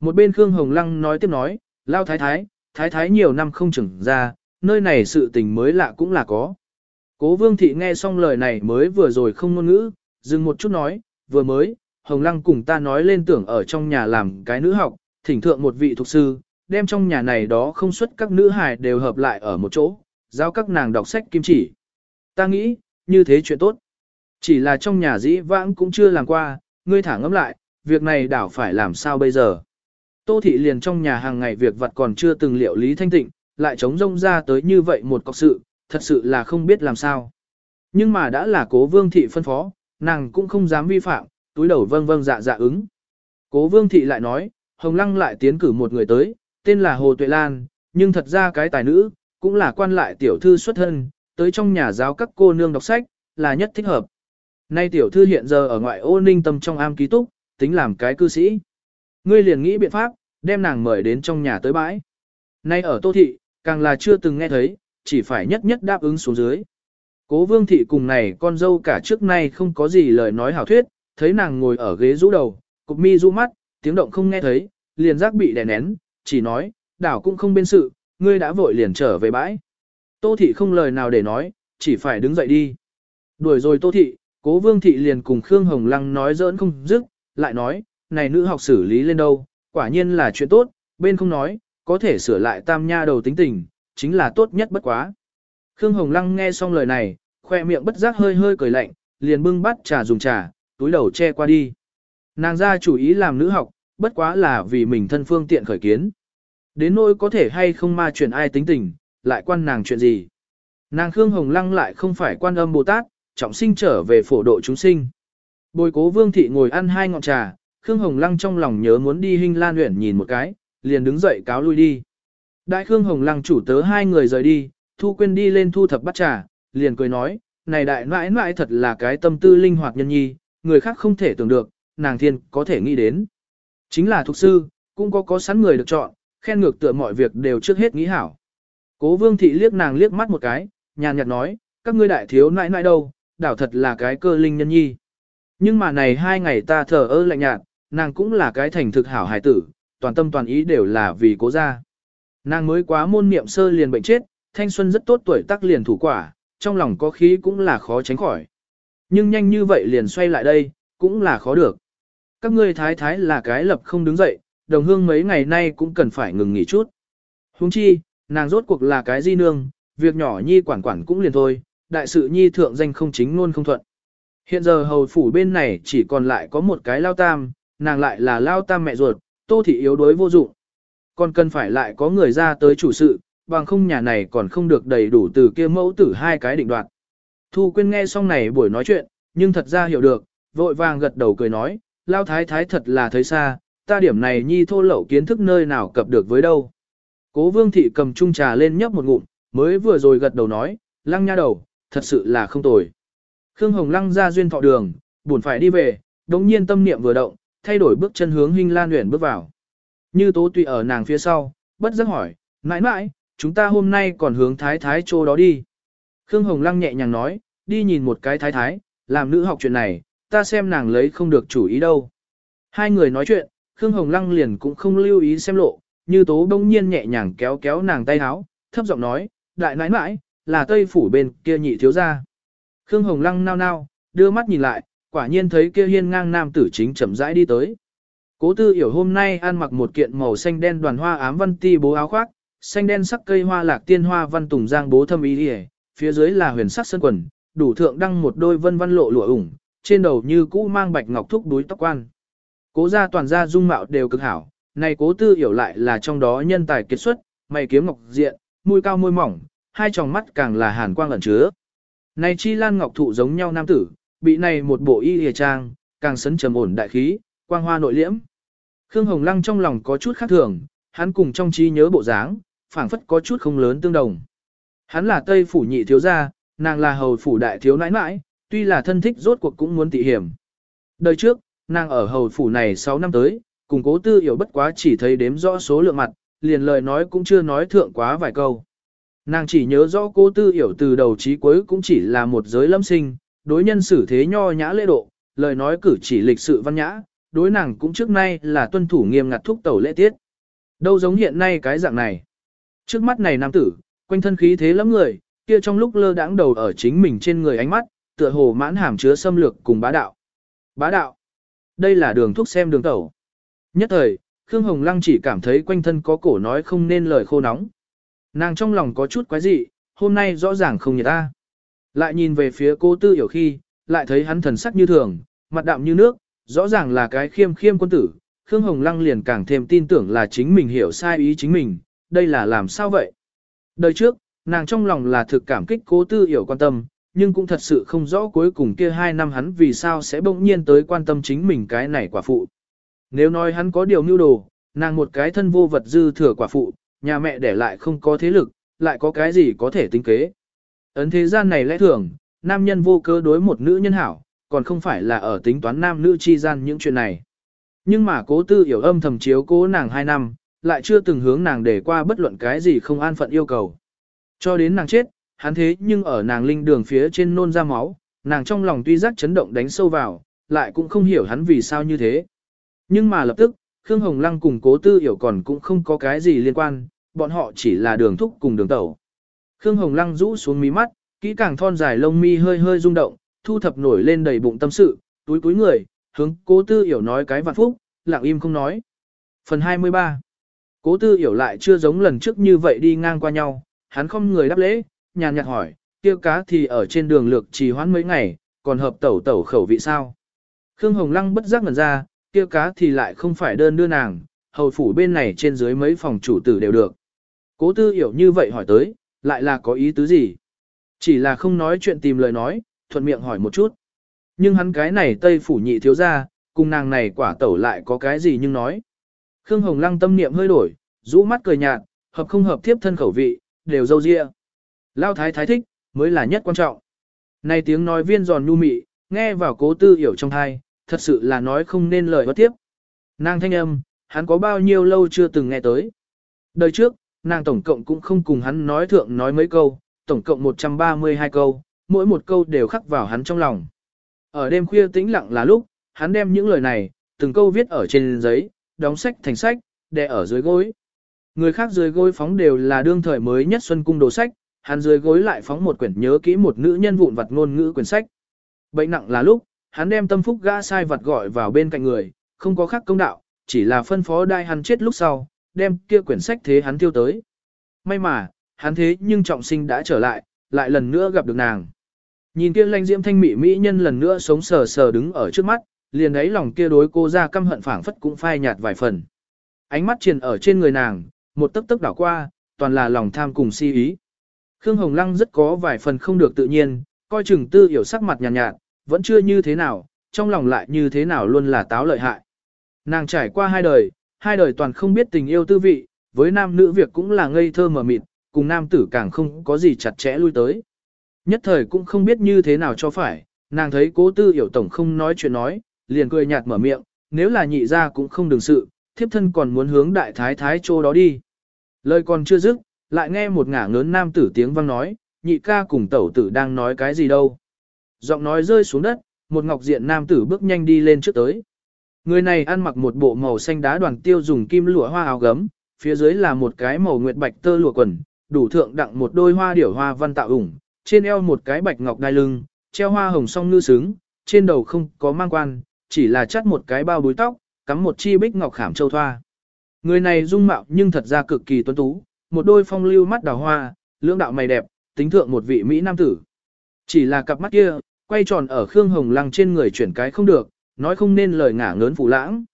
Một bên Khương Hồng Lăng nói tiếp nói, lao thái thái, thái thái nhiều năm không trưởng ra, nơi này sự tình mới lạ cũng là có. Cố vương thị nghe xong lời này mới vừa rồi không ngôn ngữ, dừng một chút nói, vừa mới, Hồng Lăng cùng ta nói lên tưởng ở trong nhà làm cái nữ học, thỉnh thượng một vị thuộc sư, đem trong nhà này đó không xuất các nữ hài đều hợp lại ở một chỗ, giao các nàng đọc sách kim chỉ. Ta nghĩ, như thế chuyện tốt. Chỉ là trong nhà dĩ vãng cũng chưa làm qua, ngươi thả ngẫm lại, việc này đảo phải làm sao bây giờ. Tô thị liền trong nhà hàng ngày việc vặt còn chưa từng liệu lý thanh tịnh, lại chống rông ra tới như vậy một cọc sự, thật sự là không biết làm sao. Nhưng mà đã là cố vương thị phân phó, nàng cũng không dám vi phạm, túi đầu vâng vâng dạ dạ ứng. Cố vương thị lại nói, Hồng Lăng lại tiến cử một người tới, tên là Hồ Tuệ Lan, nhưng thật ra cái tài nữ, cũng là quan lại tiểu thư xuất thân, tới trong nhà giáo các cô nương đọc sách, là nhất thích hợp. Nay tiểu thư hiện giờ ở ngoại ô ninh tâm trong am ký túc, tính làm cái cư sĩ. Ngươi liền nghĩ biện pháp, đem nàng mời đến trong nhà tới bãi. Nay ở Tô Thị, càng là chưa từng nghe thấy, chỉ phải nhất nhất đáp ứng xuống dưới. Cố vương thị cùng này con dâu cả trước nay không có gì lời nói hảo thuyết, thấy nàng ngồi ở ghế rũ đầu, cục mi rũ mắt, tiếng động không nghe thấy, liền giác bị đè nén, chỉ nói, đảo cũng không bên sự, ngươi đã vội liền trở về bãi. Tô thị không lời nào để nói, chỉ phải đứng dậy đi. Đuổi rồi tô thị, cố vương thị liền cùng Khương Hồng Lăng nói giỡn không dứt, lại nói, này nữ học xử lý lên đâu, quả nhiên là chuyện tốt, bên không nói, có thể sửa lại tam nha đầu tính tình, chính là tốt nhất bất quá. Khương Hồng Lăng nghe xong lời này, khoe miệng bất giác hơi hơi cười lạnh, liền bưng bắt trà dùng trà, túi đầu che qua đi. Nàng ra chủ ý làm nữ học, bất quá là vì mình thân phương tiện khởi kiến. Đến nỗi có thể hay không ma chuyện ai tính tình, lại quan nàng chuyện gì. Nàng Khương Hồng Lăng lại không phải quan âm Bồ Tát, trọng sinh trở về phổ độ chúng sinh. Bồi cố vương thị ngồi ăn hai ngọn trà, Khương Hồng Lăng trong lòng nhớ muốn đi Hinh Lan huyện nhìn một cái, liền đứng dậy cáo lui đi. Đại Khương Hồng Lăng chủ tớ hai người rời đi, Thu Quyên đi lên thu thập bắt trà, liền cười nói, này đại nãi nãi thật là cái tâm tư linh hoạt nhân nhi, người khác không thể tưởng được, nàng thiên có thể nghĩ đến. Chính là thuộc sư, cũng có có sẵn người được chọn, khen ngược tựa mọi việc đều trước hết nghĩ hảo. Cố vương thị liếc nàng liếc mắt một cái, nhàn nhạt nói, các ngươi đại thiếu nãi nãi đâu, đảo thật là cái cơ linh nhân nhi. Nhưng mà này hai ngày ta thở ơ lạnh nhạt, nàng cũng là cái thành thực hảo hài tử, toàn tâm toàn ý đều là vì cố gia. Nàng mới quá môn niệm sơ liền bệnh chết, thanh xuân rất tốt tuổi tác liền thủ quả, trong lòng có khí cũng là khó tránh khỏi. Nhưng nhanh như vậy liền xoay lại đây, cũng là khó được. Các ngươi thái thái là cái lập không đứng dậy, đồng hương mấy ngày nay cũng cần phải ngừng nghỉ chút. Huống chi, nàng rốt cuộc là cái di nương, việc nhỏ nhi quản quản cũng liền thôi, đại sự nhi thượng danh không chính luôn không thuận. Hiện giờ hầu phủ bên này chỉ còn lại có một cái lao tam, nàng lại là lao tam mẹ ruột, tô thị yếu đối vô dụng. Còn cần phải lại có người ra tới chủ sự, bằng không nhà này còn không được đầy đủ từ kia mẫu tử hai cái định đoạt. Thu Quyên nghe xong này buổi nói chuyện, nhưng thật ra hiểu được, vội vàng gật đầu cười nói, lao thái thái thật là thấy xa, ta điểm này nhi thô lậu kiến thức nơi nào cập được với đâu. Cố vương thị cầm chung trà lên nhấp một ngụm, mới vừa rồi gật đầu nói, lăng nha đầu, thật sự là không tồi. Khương Hồng lăng ra duyên thọ đường, buồn phải đi về, đống nhiên tâm niệm vừa động, thay đổi bước chân hướng Hinh Lan Uyển bước vào. Như tố tùy ở nàng phía sau, bất giác hỏi, mãi mãi, chúng ta hôm nay còn hướng thái thái chỗ đó đi. Khương Hồng Lăng nhẹ nhàng nói, đi nhìn một cái thái thái, làm nữ học chuyện này, ta xem nàng lấy không được chủ ý đâu. Hai người nói chuyện, Khương Hồng Lăng liền cũng không lưu ý xem lộ, như tố đông nhiên nhẹ nhàng kéo kéo nàng tay áo, thấp giọng nói, đại nãi nãi, là tây phủ bên kia nhị thiếu gia. Khương Hồng Lăng nao nao, đưa mắt nhìn lại, quả nhiên thấy kia hiên ngang nam tử chính chậm rãi đi tới. Cố tư hiểu hôm nay ăn mặc một kiện màu xanh đen đoàn hoa ám văn ti bố áo khoác, xanh đen sắc cây hoa lạc tiên hoa văn tùng giang bố thâm ý đi phía dưới là huyền sắc sơn quần, đủ thượng đăng một đôi vân văn lộ lụa ủng, trên đầu như cũ mang bạch ngọc thúc đuối tóc quan. Cố gia toàn gia dung mạo đều cực hảo, này cố tư hiểu lại là trong đó nhân tài kiệt xuất, mày kiếm ngọc diện, môi cao môi mỏng, hai tròng mắt càng là hàn quang ẩn chứa. Này chi lan ngọc thụ giống nhau nam tử, bị này một bộ y hề trang, càng sấn trầm ổn đại khí, quang hoa nội liễm. Khương Hồng Lăng trong lòng có chút khác thường, hắn cùng trong trí nhớ bộ dáng, phảng phất có chút không lớn tương đồng. Hắn là Tây phủ nhị thiếu gia, nàng là hầu phủ đại thiếu nãi nãi, Tuy là thân thích rốt cuộc cũng muốn tị hiểm. Đời trước, nàng ở hầu phủ này 6 năm tới, cùng cố tư hiểu bất quá chỉ thấy đếm rõ số lượng mặt, liền lời nói cũng chưa nói thượng quá vài câu. Nàng chỉ nhớ rõ cố tư hiểu từ đầu chí cuối cũng chỉ là một giới lâm sinh, đối nhân xử thế nho nhã lễ độ, lời nói cử chỉ lịch sự văn nhã, đối nàng cũng trước nay là tuân thủ nghiêm ngặt thúc tẩu lễ tiết. Đâu giống hiện nay cái dạng này. Trước mắt này nam tử, quanh thân khí thế lắm người, kia trong lúc lơ đãng đầu ở chính mình trên người ánh mắt, tựa hồ mãn hàm chứa xâm lược cùng bá đạo. Bá đạo. Đây là đường thuốc xem đường tẩu. Nhất thời, Khương Hồng Lăng chỉ cảm thấy quanh thân có cổ nói không nên lời khô nóng. Nàng trong lòng có chút quái dị, hôm nay rõ ràng không nhiệt ta. Lại nhìn về phía cô tư hiểu khi, lại thấy hắn thần sắc như thường, mặt đạm như nước, rõ ràng là cái khiêm khiêm quân tử. Khương Hồng Lăng liền càng thêm tin tưởng là chính mình hiểu sai ý chính mình, đây là làm sao vậy? Đời trước, nàng trong lòng là thực cảm kích cố tư hiểu quan tâm, nhưng cũng thật sự không rõ cuối cùng kia hai năm hắn vì sao sẽ bỗng nhiên tới quan tâm chính mình cái này quả phụ. Nếu nói hắn có điều mưu đồ, nàng một cái thân vô vật dư thừa quả phụ, nhà mẹ để lại không có thế lực, lại có cái gì có thể tính kế. Ấn thế gian này lẽ thường, nam nhân vô cơ đối một nữ nhân hảo, còn không phải là ở tính toán nam nữ chi gian những chuyện này. Nhưng mà cố tư hiểu âm thầm chiếu cố nàng hai năm, lại chưa từng hướng nàng để qua bất luận cái gì không an phận yêu cầu. Cho đến nàng chết, hắn thế nhưng ở nàng linh đường phía trên nôn ra máu, nàng trong lòng tuy giác chấn động đánh sâu vào, lại cũng không hiểu hắn vì sao như thế. Nhưng mà lập tức, Khương Hồng Lăng cùng cố tư hiểu còn cũng không có cái gì liên quan, bọn họ chỉ là đường thúc cùng đường tẩu. Khương Hồng Lăng rũ xuống mí mắt, kỹ càng thon dài lông mi hơi hơi rung động, thu thập nổi lên đầy bụng tâm sự, túi túi người, hướng cố tư hiểu nói cái vạn phúc, lặng im không nói. Phần 23 Cố tư hiểu lại chưa giống lần trước như vậy đi ngang qua nhau, hắn không người đáp lễ, nhàn nhạt hỏi, kia cá thì ở trên đường lược trì hoãn mấy ngày, còn hợp tẩu tẩu khẩu vị sao? Khương Hồng Lăng bất giác ngẩn ra, kia cá thì lại không phải đơn đưa nàng, hầu phủ bên này trên dưới mấy phòng chủ tử đều được. Cố tư hiểu như vậy hỏi tới, lại là có ý tứ gì? Chỉ là không nói chuyện tìm lời nói, thuận miệng hỏi một chút. Nhưng hắn cái này tây phủ nhị thiếu ra, cùng nàng này quả tẩu lại có cái gì nhưng nói. Khương Hồng Lăng tâm niệm hơi đổi, rũ mắt cười nhạt, hợp không hợp tiếp thân khẩu vị, đều dâu dịa. Lao thái thái thích, mới là nhất quan trọng. Này tiếng nói viên giòn nhu mị, nghe vào cố tư hiểu trong thai, thật sự là nói không nên lời bất tiếp. Nàng thanh âm, hắn có bao nhiêu lâu chưa từng nghe tới. Đời trước, nàng tổng cộng cũng không cùng hắn nói thượng nói mấy câu, tổng cộng 132 câu, mỗi một câu đều khắc vào hắn trong lòng. Ở đêm khuya tĩnh lặng là lúc, hắn đem những lời này, từng câu viết ở trên giấy, đóng sách thành sách, đè ở dưới gối. Người khác dưới gối phóng đều là đương thời mới nhất xuân cung đồ sách, hắn dưới gối lại phóng một quyển nhớ kỹ một nữ nhân vụn vặt ngôn ngữ quyển sách. Bệnh nặng là lúc, hắn đem tâm phúc gã sai vặt gọi vào bên cạnh người, không có khác công đạo, chỉ là phân phó đai hắn chết lúc sau, đem kia quyển sách thế hắn tiêu tới. May mà, hắn thế nhưng trọng sinh đã trở lại, lại lần nữa gặp được nàng. Nhìn kia lanh diễm thanh mỹ mỹ nhân lần nữa sống sờ sờ đứng ở trước mắt, liền ấy lòng kia đối cô ra căm hận phảng phất cũng phai nhạt vài phần. Ánh mắt triền ở trên người nàng, một tấc tấc đảo qua, toàn là lòng tham cùng si ý. Khương Hồng Lăng rất có vài phần không được tự nhiên, coi chừng tư hiểu sắc mặt nhàn nhạt, nhạt, vẫn chưa như thế nào, trong lòng lại như thế nào luôn là táo lợi hại. Nàng trải qua hai đời, hai đời toàn không biết tình yêu tư vị, với nam nữ việc cũng là ngây thơ mờ mịt, cùng nam tử càng không có gì chặt chẽ lui tới. Nhất thời cũng không biết như thế nào cho phải, nàng thấy cố tư hiểu tổng không nói chuyện nói, liền cười nhạt mở miệng, nếu là nhị ra cũng không đừng sự, thiếp thân còn muốn hướng đại thái thái chỗ đó đi. Lời còn chưa dứt, lại nghe một ngả ngớn nam tử tiếng vang nói, nhị ca cùng tẩu tử đang nói cái gì đâu. Giọng nói rơi xuống đất, một ngọc diện nam tử bước nhanh đi lên trước tới. Người này ăn mặc một bộ màu xanh đá đoàn tiêu dùng kim lụa hoa áo gấm, phía dưới là một cái màu nguyệt bạch tơ lụa quần, đủ thượng đặng một đôi hoa điểu hoa văn tạo ủng, trên eo một cái bạch ngọc đai lưng, treo hoa hồng song ngư sướng, trên đầu không có mang quan, chỉ là chắt một cái bao búi tóc, cắm một chi bích ngọc khảm châu thoa. Người này dung mạo nhưng thật ra cực kỳ tuấn tú, một đôi phong lưu mắt đào hoa, lưỡng đạo mày đẹp, tính thượng một vị Mỹ nam tử. Chỉ là cặp mắt kia, quay tròn ở Khương Hồng Lăng trên người chuyển cái không được, nói không nên lời ngả ngớn phủ lãng.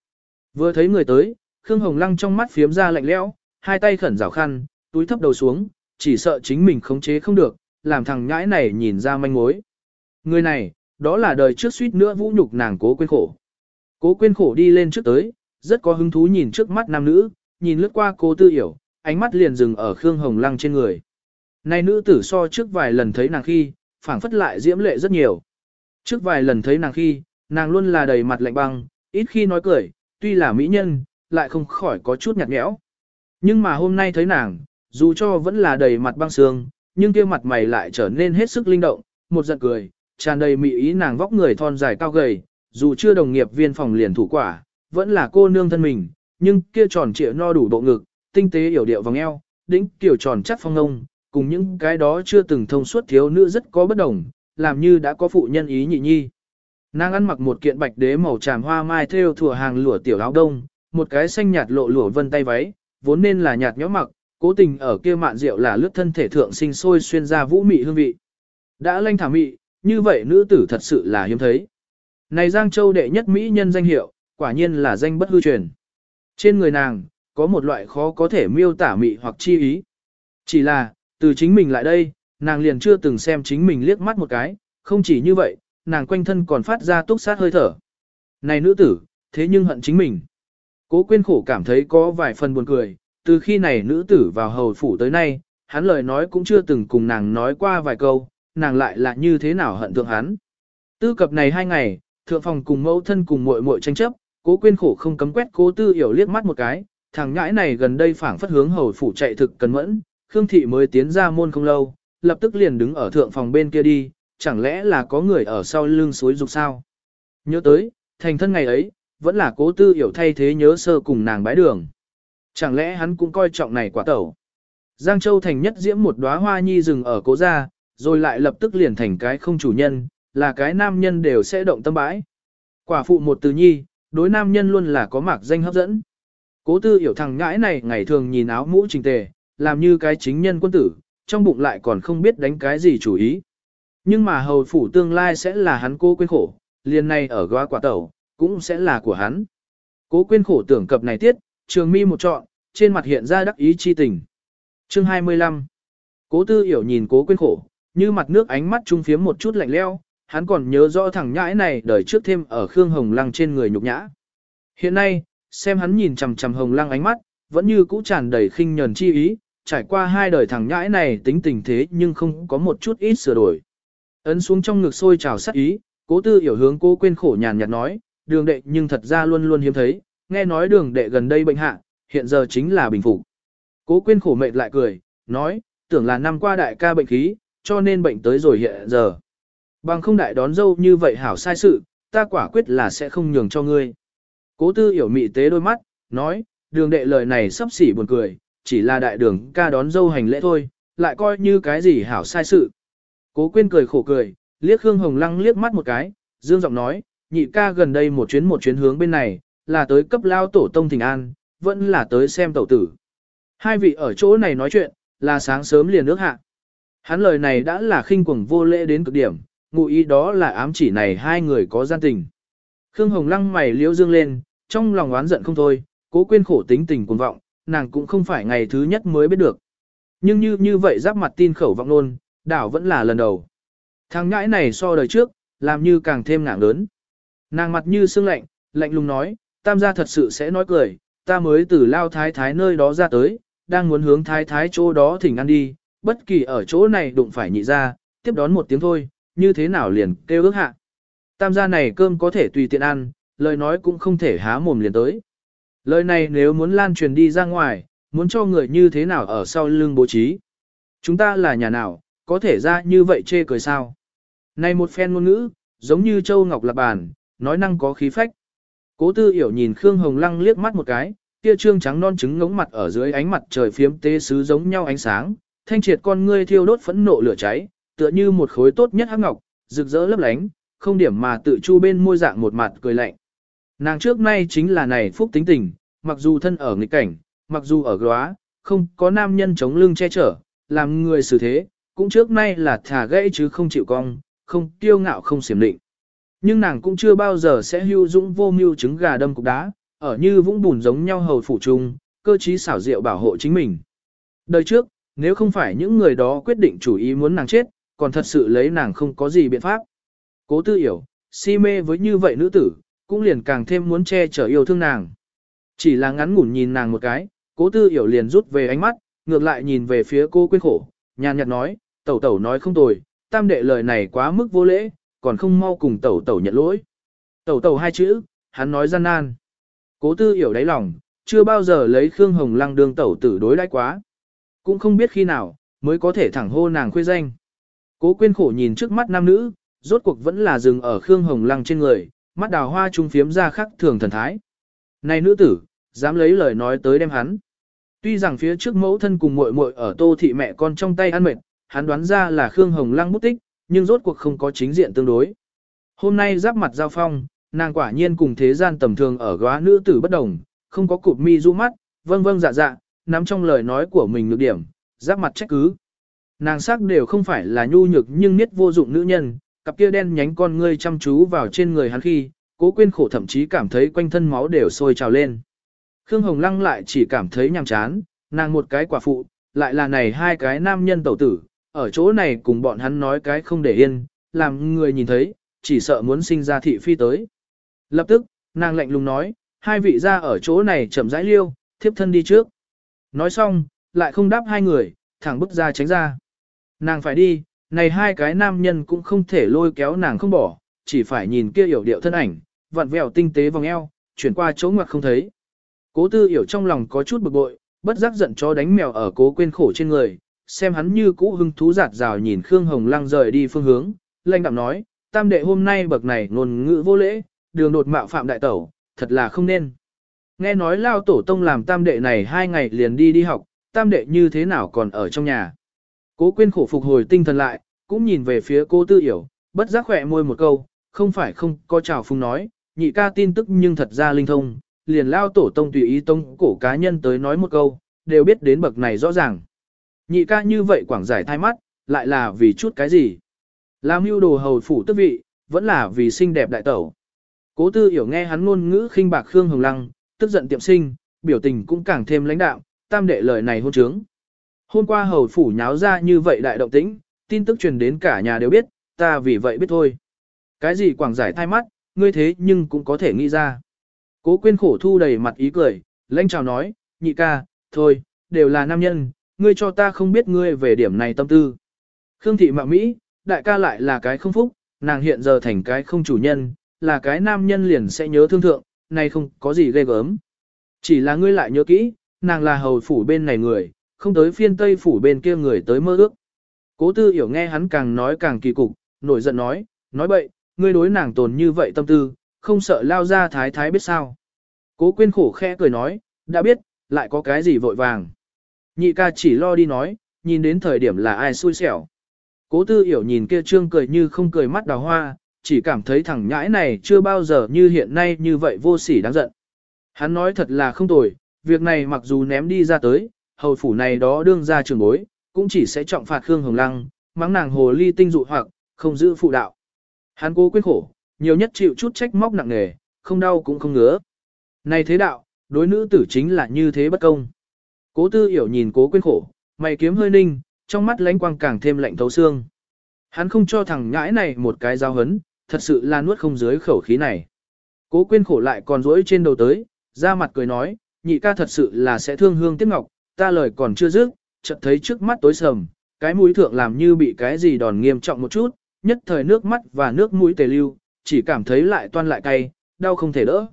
Vừa thấy người tới, Khương Hồng Lăng trong mắt phiếm ra lạnh lẽo, hai tay khẩn rào khăn, túi thấp đầu xuống, chỉ sợ chính mình khống chế không được, làm thằng nhãi này nhìn ra manh mối. Người này, đó là đời trước suýt nữa vũ nhục nàng cố quên khổ. Cố quên khổ đi lên trước tới, rất có hứng thú nhìn trước mắt nam nữ, nhìn lướt qua cô tư hiểu, ánh mắt liền dừng ở Khương Hồng Lăng trên người. Nay nữ tử so trước vài lần thấy nàng khi, phảng phất lại diễm lệ rất nhiều. Trước vài lần thấy nàng khi, nàng luôn là đầy mặt lạnh băng, ít khi nói cười, tuy là mỹ nhân, lại không khỏi có chút nhạt nhẽo. Nhưng mà hôm nay thấy nàng, dù cho vẫn là đầy mặt băng sương, nhưng kia mặt mày lại trở nên hết sức linh động, một giận cười, tràn đầy mỹ ý nàng vóc người thon dài cao gầy, dù chưa đồng nghiệp viên phòng liền thủ quả, vẫn là cô nương thân mình, nhưng kia tròn trịa no đủ bộ ngực, tinh tế hiểu điệu vòng eo, đỉnh kiểu tròn chắc phong ngông, cùng những cái đó chưa từng thông suốt thiếu nữ rất có bất đồng, làm như đã có phụ nhân ý nhị nhi. Nàng ăn mặc một kiện bạch đế màu tràm hoa mai theo thủa hàng lụa tiểu áo đông, một cái xanh nhạt lộ lụa vân tay váy, vốn nên là nhạt nhõm mặc, cố tình ở kia mạn rượu là lướt thân thể thượng sinh sôi xuyên ra vũ mị hương vị. Đã lanh thả mị, như vậy nữ tử thật sự là hiếm thấy. Này Giang Châu đệ nhất mỹ nhân danh hiệu, quả nhiên là danh bất hư truyền. Trên người nàng, có một loại khó có thể miêu tả mị hoặc chi ý. Chỉ là, từ chính mình lại đây, nàng liền chưa từng xem chính mình liếc mắt một cái, không chỉ như vậy, nàng quanh thân còn phát ra túc sát hơi thở. Này nữ tử, thế nhưng hận chính mình. Cố quyên khổ cảm thấy có vài phần buồn cười, từ khi này nữ tử vào hầu phủ tới nay, hắn lời nói cũng chưa từng cùng nàng nói qua vài câu, nàng lại là như thế nào hận thượng hắn. Tư cập này hai ngày, thượng phòng cùng mẫu thân cùng muội muội tranh chấp, cố quyên khổ không cấm quét cố tư hiểu liếc mắt một cái, thằng nhãi này gần đây phảng phất hướng hầu phủ chạy thực cẩn mẫn, Khương thị mới tiến ra môn không lâu, lập tức liền đứng ở thượng phòng bên kia đi, chẳng lẽ là có người ở sau lưng suối dục sao? Nhớ tới, thành thân ngày ấy, vẫn là cố tư hiểu thay thế nhớ sơ cùng nàng bái đường. Chẳng lẽ hắn cũng coi trọng này quả tẩu? Giang Châu thành nhất diễm một đóa hoa nhi rừng ở cố gia, rồi lại lập tức liền thành cái không chủ nhân, là cái nam nhân đều sẽ động tâm bãi. Quả phụ một từ nhi, đối nam nhân luôn là có mạc danh hấp dẫn. Cố tư hiểu thằng ngãi này ngày thường nhìn áo mũ trình tề, làm như cái chính nhân quân tử, trong bụng lại còn không biết đánh cái gì chủ ý. Nhưng mà hầu phủ tương lai sẽ là hắn cô quên khổ, liền này ở góa quả tẩu, cũng sẽ là của hắn. Cố quên khổ tưởng cập này tiết, trường mi một trọn, trên mặt hiện ra đắc ý chi tình. Chương 25 Cố tư hiểu nhìn cố quên khổ, như mặt nước ánh mắt trung phiếm một chút lạnh leo, hắn còn nhớ rõ thằng nhãi này đời trước thêm ở Khương Hồng Lăng trên người nhục nhã. Hiện nay, xem hắn nhìn chằm chằm Hồng Lăng ánh mắt, vẫn như cũ tràn đầy khinh nhờn chi ý, trải qua hai đời thằng nhãi này tính tình thế nhưng không có một chút ít sửa đổi. Ấn xuống trong ngực sôi trào sát ý, cố tư hiểu hướng cố quên khổ nhàn nhạt nói, đường đệ nhưng thật ra luôn luôn hiếm thấy, nghe nói đường đệ gần đây bệnh hạ, hiện giờ chính là bình phục. Cố quên khổ mệt lại cười, nói, tưởng là năm qua đại ca bệnh khí, cho nên bệnh tới rồi hiện giờ. Bằng không đại đón dâu như vậy hảo sai sự, ta quả quyết là sẽ không nhường cho ngươi. Cố tư hiểu mị tế đôi mắt, nói, đường đệ lời này sắp xỉ buồn cười, chỉ là đại đường ca đón dâu hành lễ thôi, lại coi như cái gì hảo sai sự. Cố quên cười khổ cười, liếc Khương Hồng Lăng liếc mắt một cái, dương giọng nói, nhị ca gần đây một chuyến một chuyến hướng bên này, là tới cấp lao tổ tông thỉnh an, vẫn là tới xem tẩu tử. Hai vị ở chỗ này nói chuyện, là sáng sớm liền nước hạ. Hắn lời này đã là khinh quẩn vô lễ đến cực điểm, ngụ ý đó là ám chỉ này hai người có gian tình. Khương Hồng Lăng mày liễu dương lên, trong lòng oán giận không thôi, cố quên khổ tính tình cuồng vọng, nàng cũng không phải ngày thứ nhất mới biết được. Nhưng như như vậy giáp mặt tin khẩu vọng luôn, đảo vẫn là lần đầu. Thằng ngãi này so đời trước, làm như càng thêm ngạng lớn. Nàng mặt như sương lạnh, lạnh lùng nói, tam gia thật sự sẽ nói cười, ta mới từ lao thái thái nơi đó ra tới, đang muốn hướng thái thái chỗ đó thỉnh ăn đi, bất kỳ ở chỗ này đụng phải nhị ra, tiếp đón một tiếng thôi, như thế nào liền kêu ước hạ. Tam gia này cơm có thể tùy tiện ăn, lời nói cũng không thể há mồm liền tới. Lời này nếu muốn lan truyền đi ra ngoài, muốn cho người như thế nào ở sau lưng bố trí. Chúng ta là nhà nào, có thể ra như vậy chê cười sao. Này một phen ngôn ngữ, giống như Châu Ngọc Lạp Bàn, nói năng có khí phách. Cố tư hiểu nhìn Khương Hồng Lăng liếc mắt một cái, kia trương trắng non trứng ngống mặt ở dưới ánh mặt trời phiếm tê sứ giống nhau ánh sáng, thanh triệt con ngươi thiêu đốt phẫn nộ lửa cháy, tựa như một khối tốt nhất hắc ngọc, rực rỡ lấp lánh, không điểm mà tự chu bên môi dạng một mặt cười lạnh. Nàng trước nay chính là này phúc tính tình, mặc dù thân ở nghịch cảnh, mặc dù ở góa, không có nam nhân chống lưng che chở, làm người xử thế, cũng trước nay là thả gãy chứ không chịu cong, không tiêu ngạo không xiểm định. Nhưng nàng cũng chưa bao giờ sẽ hưu dũng vô mưu trứng gà đâm cục đá, ở như vũng bùn giống nhau hầu phủ chung, cơ trí xảo diệu bảo hộ chính mình. Đời trước, nếu không phải những người đó quyết định chủ ý muốn nàng chết, còn thật sự lấy nàng không có gì biện pháp. Cố tư hiểu, si mê với như vậy nữ tử, cũng liền càng thêm muốn che chở yêu thương nàng. Chỉ là ngắn ngủn nhìn nàng một cái, cố tư hiểu liền rút về ánh mắt, ngược lại nhìn về phía cô quyên khổ, nhàn nhạt nói, tẩu tẩu nói không tồi, tam đệ lời này quá mức vô lễ, còn không mau cùng tẩu tẩu nhận lỗi. Tẩu tẩu hai chữ, hắn nói gian nan. Cố tư hiểu đáy lòng, chưa bao giờ lấy Khương Hồng Lăng đương tẩu tử đối đãi quá. Cũng không biết khi nào, mới có thể thẳng hô nàng khuê danh. Cố quyên khổ nhìn trước mắt nam nữ, rốt cuộc vẫn là dừng ở Khương Hồng Lăng trên người, mắt đào hoa trung phiếm ra khắc thường thần thái. Này nữ tử, dám lấy lời nói tới đem hắn. Tuy rằng phía trước mẫu thân cùng muội muội ở tô thị mẹ con trong tay ăn mệt, hắn đoán ra là Khương Hồng Lăng bút tích, nhưng rốt cuộc không có chính diện tương đối. Hôm nay giáp mặt giao phong, nàng quả nhiên cùng thế gian tầm thường ở góa nữ tử bất đồng, không có cụp mi du mắt, vâng vâng dạ dạ, nắm trong lời nói của mình nhược điểm, giáp mặt trách cứ. Nàng sắc đều không phải là nhu nhược nhưng niết vô dụng nữ nhân, cặp kia đen nhánh con ngươi chăm chú vào trên người hắn khi, cố quên khổ thậm chí cảm thấy quanh thân máu đều sôi trào lên. Khương Hồng Lăng lại chỉ cảm thấy nhàm chán, nàng một cái quả phụ, lại là này hai cái nam nhân tẩu tử, ở chỗ này cùng bọn hắn nói cái không để yên, làm người nhìn thấy, chỉ sợ muốn sinh ra thị phi tới. Lập tức, nàng lạnh lùng nói, hai vị ra ở chỗ này chậm rãi liêu, thiếp thân đi trước. Nói xong, lại không đáp hai người, thẳng bước ra tránh ra. Nàng phải đi, này hai cái nam nhân cũng không thể lôi kéo nàng không bỏ, chỉ phải nhìn kia hiểu điệu thân ảnh, vặn vẹo tinh tế vòng eo, chuyển qua chỗ ngoặc không thấy. Cố tư hiểu trong lòng có chút bực bội, bất giác giận cho đánh mèo ở cố quên khổ trên người, xem hắn như cũ hưng thú giạt rào nhìn Khương Hồng Lăng rời đi phương hướng, lanh đạm nói, tam đệ hôm nay bậc này ngôn ngữ vô lễ, đường đột mạo phạm đại tẩu, thật là không nên. Nghe nói lao tổ tông làm tam đệ này hai ngày liền đi đi học, tam đệ như thế nào còn ở trong nhà. Cố quyên khổ phục hồi tinh thần lại, cũng nhìn về phía cô tư hiểu, bất giác khỏe môi một câu, không phải không có chào phung nói, nhị ca tin tức nhưng thật ra linh thông, liền lao tổ tông tùy ý tông cổ cá nhân tới nói một câu, đều biết đến bậc này rõ ràng. Nhị ca như vậy quảng giải thai mắt, lại là vì chút cái gì? Làm mưu đồ hầu phủ tức vị, vẫn là vì xinh đẹp đại tẩu. Cố tư hiểu nghe hắn ngôn ngữ khinh bạc Khương Hồng Lăng, tức giận tiệm sinh, biểu tình cũng càng thêm lãnh đạo, tam đệ lời này hôn trướng. Hôm qua hầu phủ nháo ra như vậy đại động tĩnh, tin tức truyền đến cả nhà đều biết, ta vì vậy biết thôi. Cái gì quảng giải thay mắt, ngươi thế nhưng cũng có thể nghĩ ra. Cố quyên khổ thu đầy mặt ý cười, lãnh chào nói, nhị ca, thôi, đều là nam nhân, ngươi cho ta không biết ngươi về điểm này tâm tư. Khương thị mạ Mỹ, đại ca lại là cái không phúc, nàng hiện giờ thành cái không chủ nhân, là cái nam nhân liền sẽ nhớ thương thượng, này không có gì ghê gớm. Chỉ là ngươi lại nhớ kỹ, nàng là hầu phủ bên này người, không tới phiên tây phủ bên kia người tới mơ ước. Cố tư hiểu nghe hắn càng nói càng kỳ cục, nổi giận nói, nói bậy, ngươi đối nàng tồn như vậy tâm tư, không sợ lao ra thái thái biết sao. Cố quyên khổ khẽ cười nói, đã biết, lại có cái gì vội vàng. Nhị ca chỉ lo đi nói, nhìn đến thời điểm là ai xui xẻo. Cố tư hiểu nhìn kia trương cười như không cười mắt đào hoa, chỉ cảm thấy thằng nhãi này chưa bao giờ như hiện nay như vậy vô sỉ đáng giận. Hắn nói thật là không tồi, việc này mặc dù ném đi ra tới, hầu phủ này đó đương ra trường bối, cũng chỉ sẽ trọng phạt Khương Hồng Lăng, mắng nàng hồ ly tinh dụ hoặc, không giữ phụ đạo. Hắn cố quyết khổ, nhiều nhất chịu chút trách móc nặng nề, không đau cũng không ngứa. Này thế đạo, đối nữ tử chính là như thế bất công. Cố tư hiểu nhìn cố quyết khổ, mày kiếm hơi ninh, trong mắt lánh quang càng thêm lạnh thấu xương. Hắn không cho thằng ngãi này một cái giao hấn, thật sự là nuốt không dưới khẩu khí này. Cố quyên khổ lại còn rỗi trên đầu tới, ra mặt cười nói, nhị ca thật sự là sẽ thương hương tiếc ngọc, ta lời còn chưa dứt, chợt thấy trước mắt tối sầm, cái mũi thượng làm như bị cái gì đòn nghiêm trọng một chút, nhất thời nước mắt và nước mũi tề lưu, chỉ cảm thấy lại toan lại cay, đau không thể đỡ.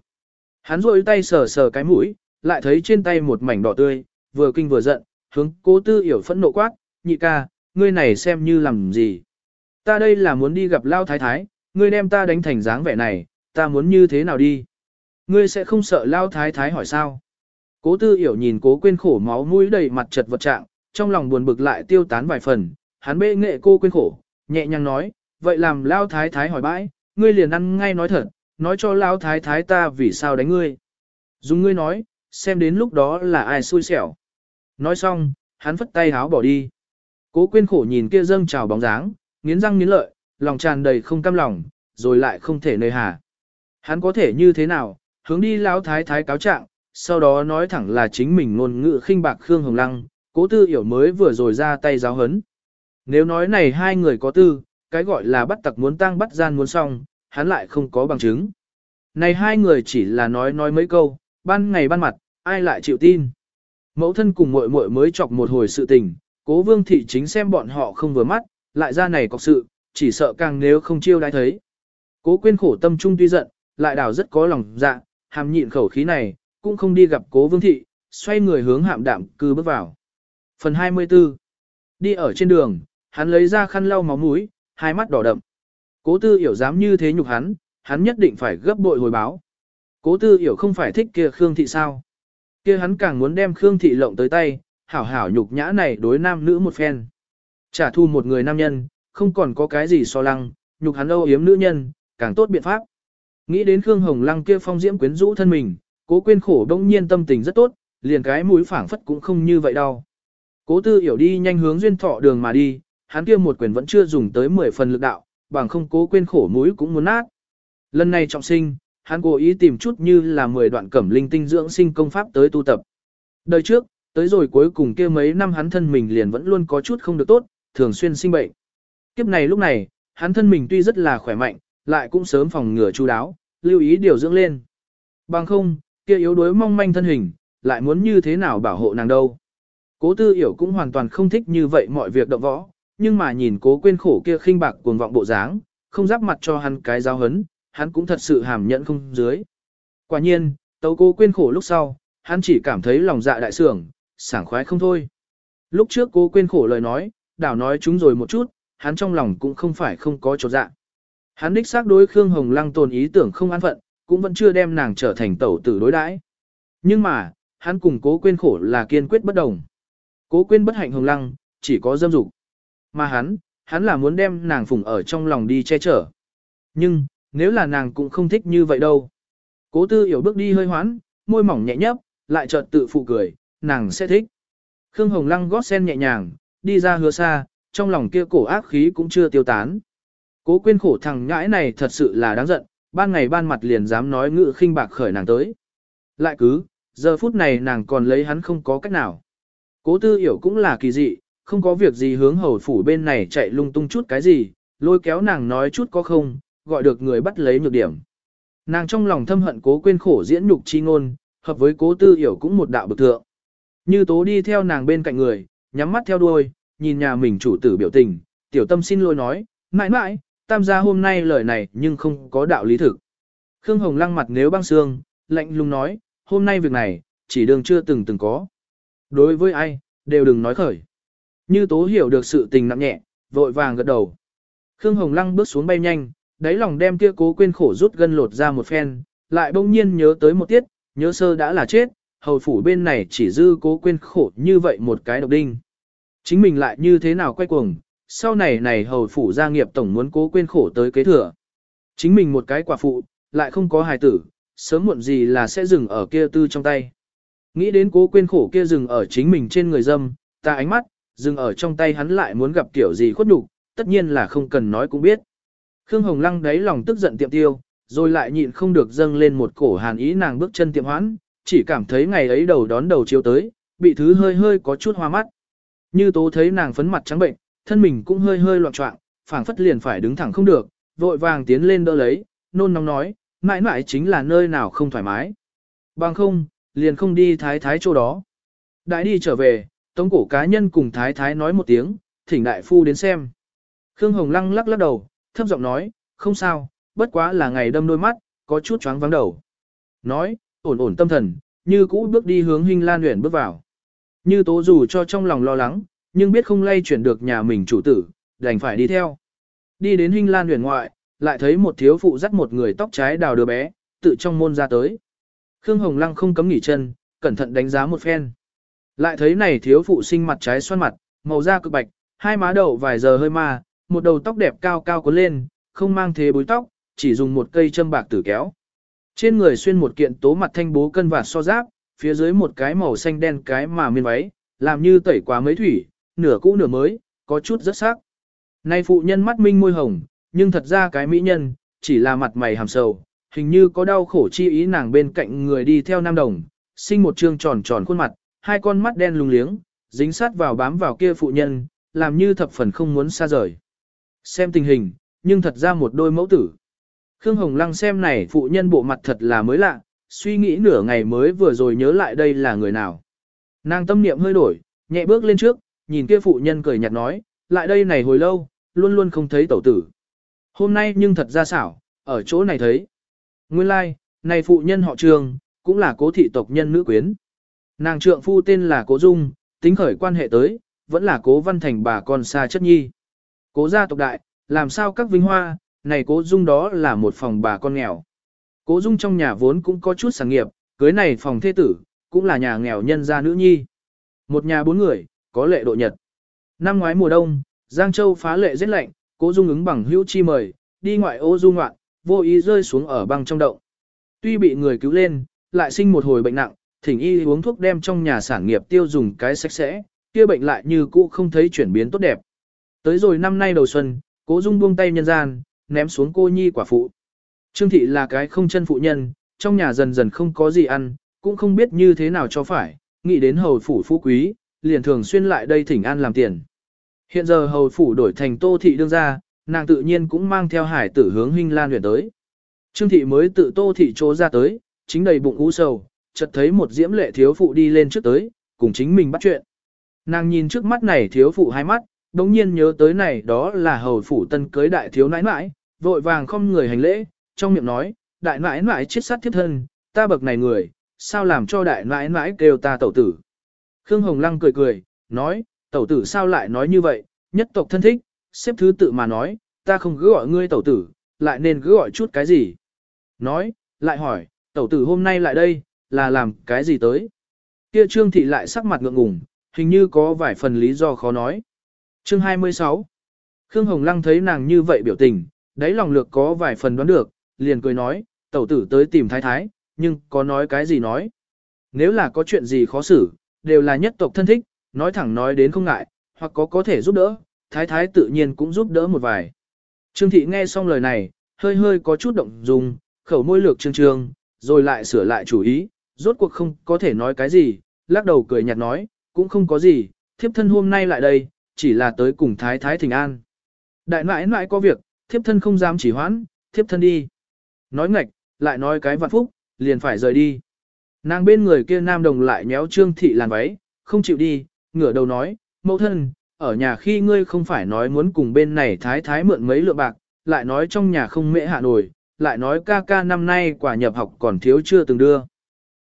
Hắn rôi tay sờ sờ cái mũi, lại thấy trên tay một mảnh đỏ tươi, vừa kinh vừa giận, hướng cố tư hiểu phẫn nộ quát, nhị ca, ngươi này xem như làm gì. Ta đây là muốn đi gặp Lao Thái Thái, ngươi đem ta đánh thành dáng vẻ này, ta muốn như thế nào đi. Ngươi sẽ không sợ Lao Thái Thái hỏi sao. Cố tư hiểu nhìn cố quên khổ máu mũi đầy mặt chật vật trạng, trong lòng buồn bực lại tiêu tán vài phần, hắn bệ nghệ cô quên khổ, nhẹ nhàng nói, vậy làm Lao Thái Thái hỏi bãi, ngươi liền ăn ngay nói thật, nói cho Lao Thái Thái ta vì sao đánh ngươi. Dùng ngươi nói, xem đến lúc đó là ai xui xẻo. Nói xong, hắn phất tay háo bỏ đi. Cố quyên khổ nhìn kia dâng trào bóng dáng, nghiến răng nghiến lợi, lòng tràn đầy không cam lòng, rồi lại không thể nơi hà. Hắn có thể như thế nào, hướng đi lão thái thái cáo trạng, sau đó nói thẳng là chính mình ngôn ngữ khinh bạc Khương Hồng Lăng, cố tư hiểu mới vừa rồi ra tay giáo hấn. Nếu nói này hai người có tư, cái gọi là bắt tặc muốn tăng bắt gian muốn xong, hắn lại không có bằng chứng. Này hai người chỉ là nói nói mấy câu, ban ngày ban mặt, ai lại chịu tin. Mẫu thân cùng muội muội mới chọc một hồi sự tình, cố vương thị chính xem bọn họ không vừa mắt, lại ra này có sự, chỉ sợ càng nếu không chiêu đãi thấy. Cố quên khổ tâm trung tuy giận, lại đảo rất có lòng dạ, hàm nhịn khẩu khí này, cũng không đi gặp cố vương thị, xoay người hướng hạm đạm cư bước vào. Phần 24 Đi ở trên đường, hắn lấy ra khăn lau máu mũi, hai mắt đỏ đậm. Cố tư hiểu dám như thế nhục hắn, hắn nhất định phải gấp bội hồi báo. Cố tư hiểu không phải thích kia Khương thị sao. Kia hắn càng muốn đem Khương thị lộng tới tay, hảo hảo nhục nhã này đối nam nữ một phen. Trả thù một người nam nhân, không còn có cái gì so lăng, nhục hắn âu yếm nữ nhân, càng tốt biện pháp. Nghĩ đến Khương Hồng Lăng kia phong diễm quyến rũ thân mình, cố Quyên khổ đông nhiên tâm tình rất tốt, liền cái mũi phảng phất cũng không như vậy đâu. Cố tư hiểu đi nhanh hướng duyên thọ đường mà đi, hắn kia một quyền vẫn chưa dùng tới 10 phần lực đạo, bằng không cố quên khổ mũi cũng muốn nát. Lần này trọng sinh, hắn cố ý tìm chút như là 10 đoạn cẩm linh tinh dưỡng sinh công pháp tới tu tập. Đời trước, tới rồi cuối cùng kia mấy năm hắn thân mình liền vẫn luôn có chút không được tốt, thường xuyên sinh bệnh. Kiếp này lúc này, hắn thân mình tuy rất là khỏe mạnh, lại cũng sớm phòng ngừa chu đáo, lưu ý điều dưỡng lên. Bằng không, kia yếu đuối mong manh thân hình, lại muốn như thế nào bảo hộ nàng đâu. Cố tư hiểu cũng hoàn toàn không thích như vậy mọi việc động võ, nhưng mà nhìn cố quên khổ kia khinh bạc cuồng vọng bộ dáng, không giáp mặt cho hắn cái giáo hấn, hắn cũng thật sự hàm nhẫn không dưới. Quả nhiên, tấu cố quên khổ lúc sau, hắn chỉ cảm thấy lòng dạ đại sưởng, sảng khoái không thôi. Lúc trước cố quên khổ lời nói, đảo nói chúng rồi một chút, hắn trong lòng cũng không phải không có chỗ dạ. Hắn đích xác đối Khương Hồng Lăng tồn ý tưởng không an phận, cũng vẫn chưa đem nàng trở thành tẩu tử đối đãi. Nhưng mà, hắn cùng cố quên khổ là kiên quyết bất đồng. Cố quên bất hạnh Hồng Lăng, chỉ có dâm dục. Mà hắn, hắn là muốn đem nàng phùng ở trong lòng đi che chở. Nhưng, nếu là nàng cũng không thích như vậy đâu. Cố tư hiểu bước đi hơi hoán, môi mỏng nhẹ nhấp, lại chợt tự phụ cười, nàng sẽ thích. Khương Hồng Lăng gót sen nhẹ nhàng, đi ra hứa xa, trong lòng kia cổ ác khí cũng chưa tiêu tán. Cố quên khổ thằng ngãi này thật sự là đáng giận, ban ngày ban mặt liền dám nói ngự khinh bạc khởi nàng tới. Lại cứ, giờ phút này nàng còn lấy hắn không có cách nào. Cố tư hiểu cũng là kỳ dị, không có việc gì hướng hầu phủ bên này chạy lung tung chút cái gì, lôi kéo nàng nói chút có không, gọi được người bắt lấy nhược điểm. Nàng trong lòng thâm hận cố quên khổ diễn nhục chi ngôn, hợp với cố tư hiểu cũng một đạo bực thượng. Như tố đi theo nàng bên cạnh người, nhắm mắt theo đuôi, nhìn nhà mình chủ tử biểu tình, tiểu tâm xin lỗi nói, mãi mãi, tam gia hôm nay lời này nhưng không có đạo lý thực. Khương Hồng lăng mặt nếu băng xương, lạnh lùng nói, hôm nay việc này, chỉ đường chưa từng từng có. Đối với ai, đều đừng nói khởi. Như tố hiểu được sự tình nặng nhẹ, vội vàng gật đầu. Khương Hồng lăng bước xuống bay nhanh, đáy lòng đem kia cố quên khổ rút gân lột ra một phen, lại bỗng nhiên nhớ tới một tiết, nhớ sơ đã là chết, hầu phủ bên này chỉ dư cố quên khổ như vậy một cái độc đinh. Chính mình lại như thế nào quay cuồng, sau này này hầu phủ gia nghiệp tổng muốn cố quên khổ tới kế thừa. Chính mình một cái quả phụ, lại không có hài tử, sớm muộn gì là sẽ dừng ở kia tư trong tay. Nghĩ đến cố quên khổ kia dừng ở chính mình trên người dâm, ta ánh mắt, dừng ở trong tay hắn lại muốn gặp kiểu gì khuất nhục, tất nhiên là không cần nói cũng biết. Khương Hồng Lăng đáy lòng tức giận tiệm tiêu, rồi lại nhịn không được dâng lên một cổ hàn ý nàng bước chân tiệm hoãn, chỉ cảm thấy ngày ấy đầu đón đầu chiếu tới, bị thứ hơi hơi có chút hoa mắt. Như tố thấy nàng phấn mặt trắng bệnh, thân mình cũng hơi hơi loạn trọng, phảng phất liền phải đứng thẳng không được, vội vàng tiến lên đỡ lấy, nôn nóng nói, mãi mãi chính là nơi nào không thoải mái. Bằng không, liền không đi thái thái chỗ đó. Đại đi trở về, tống cổ cá nhân cùng thái thái nói một tiếng, thỉnh đại phu đến xem. Khương Hồng lăng lắc lắc đầu, thấp giọng nói, không sao, bất quá là ngày đâm đôi mắt, có chút choáng vắng đầu. Nói, ổn ổn tâm thần, như cũ bước đi hướng Hinh Lan Uyển bước vào. Như tố dù cho trong lòng lo lắng, nhưng biết không lay chuyển được nhà mình chủ tử, đành phải đi theo. Đi đến Hinh Lan huyền ngoại, lại thấy một thiếu phụ dắt một người tóc trái đào đứa bé, tự trong môn ra tới. Khương Hồng Lăng không cấm nghỉ chân, cẩn thận đánh giá một phen. Lại thấy này thiếu phụ sinh mặt trái xoan mặt, màu da cực bạch, hai má đầu vài giờ hơi ma, một đầu tóc đẹp cao cao cuốn lên, không mang thế búi tóc, chỉ dùng một cây châm bạc tử kéo. Trên người xuyên một kiện tố mặt thanh bố cân và so giáp, phía dưới một cái màu xanh đen cái mà miên váy, làm như tẩy quá mấy thủy, nửa cũ nửa mới, có chút rất sắc. Nay phụ nhân mắt minh môi hồng, nhưng thật ra cái mỹ nhân, chỉ là mặt mày hàm sầu, hình như có đau khổ chi ý nàng bên cạnh người đi theo nam đồng, sinh một trương tròn tròn khuôn mặt, hai con mắt đen lùng liếng, dính sát vào bám vào kia phụ nhân, làm như thập phần không muốn xa rời. Xem tình hình, nhưng thật ra một đôi mẫu tử. Khương Hồng Lăng xem này phụ nhân bộ mặt thật là mới lạ, suy nghĩ nửa ngày mới vừa rồi nhớ lại đây là người nào. Nàng tâm niệm hơi đổi, nhẹ bước lên trước, nhìn kia phụ nhân cười nhạt nói, lại đây này hồi lâu, luôn luôn không thấy tẩu tử. Hôm nay nhưng thật ra xảo, ở chỗ này thấy. Nguyên lai, like, này phụ nhân họ trường, cũng là cố thị tộc nhân nữ quyến. Nàng trượng phu tên là cố dung, tính khởi quan hệ tới, vẫn là cố văn thành bà con xa chất nhi. Cố gia tộc đại, làm sao các vinh hoa, này cố dung đó là một phòng bà con nghèo. Cố dung trong nhà vốn cũng có chút sản nghiệp, cưới này phòng thế tử, cũng là nhà nghèo nhân gia nữ nhi. Một nhà bốn người, có lệ độ nhật. Năm ngoái mùa đông, Giang Châu phá lệ rất lạnh, cố dung ứng bằng hữu chi mời, đi ngoại ô du ngoạn, vô ý rơi xuống ở băng trong động. Tuy bị người cứu lên, lại sinh một hồi bệnh nặng, thỉnh y uống thuốc đem trong nhà sản nghiệp tiêu dùng cái sạch sẽ, kia bệnh lại như cũ không thấy chuyển biến tốt đẹp. Tới rồi năm nay đầu xuân, cố dung buông tay nhân gian, ném xuống cô nhi quả phụ. Trương thị là cái không chân phụ nhân, trong nhà dần dần không có gì ăn, cũng không biết như thế nào cho phải, nghĩ đến hầu phủ phú quý, liền thường xuyên lại đây thỉnh an làm tiền. Hiện giờ hầu phủ đổi thành tô thị đương gia, nàng tự nhiên cũng mang theo hải tử hướng huynh lan huyện tới. Trương thị mới tự tô thị chỗ ra tới, chính đầy bụng u sầu, chợt thấy một diễm lệ thiếu phụ đi lên trước tới, cùng chính mình bắt chuyện. Nàng nhìn trước mắt này thiếu phụ hai mắt, đống nhiên nhớ tới này đó là hầu phủ tân cưới đại thiếu nãi nãi, vội vàng không người hành lễ, trong miệng nói, đại nãi nãi chết sát thiết thân, ta bậc này người, sao làm cho đại nãi nãi kêu ta tẩu tử. Khương Hồng Lăng cười cười, nói, tẩu tử sao lại nói như vậy, nhất tộc thân thích, xếp thứ tự mà nói, ta không cứ gọi ngươi tẩu tử, lại nên cứ gọi chút cái gì. Nói, lại hỏi, tẩu tử hôm nay lại đây, là làm cái gì tới? Kia trương thị lại sắc mặt ngượng ngùng, hình như có vài phần lý do khó nói. Chương 26 Khương Hồng Lăng thấy nàng như vậy biểu tình, đáy lòng lược có vài phần đoán được, liền cười nói, tẩu tử tới tìm thái thái, nhưng có nói cái gì nói. Nếu là có chuyện gì khó xử, đều là nhất tộc thân thích, nói thẳng nói đến không ngại, hoặc có có thể giúp đỡ, thái thái tự nhiên cũng giúp đỡ một vài. Trương thị nghe xong lời này, hơi hơi có chút động dung, khẩu môi lược trương trương, rồi lại sửa lại chủ ý, rốt cuộc không có thể nói cái gì, lắc đầu cười nhạt nói, cũng không có gì, thiếp thân hôm nay lại đây, chỉ là tới cùng thái thái thỉnh an. Đại nãi nãi có việc, thiếp thân không dám chỉ hoãn, thiếp thân đi. Nói ngạch, lại nói cái vạn phúc, liền phải rời đi. Nàng bên người kia nam đồng lại nhéo trương thị làn váy, không chịu đi, ngửa đầu nói, mẫu thân, ở nhà khi ngươi không phải nói muốn cùng bên này thái thái mượn mấy lượng bạc, lại nói trong nhà không mễ hạ nổi, lại nói ca ca năm nay quả nhập học còn thiếu chưa từng đưa.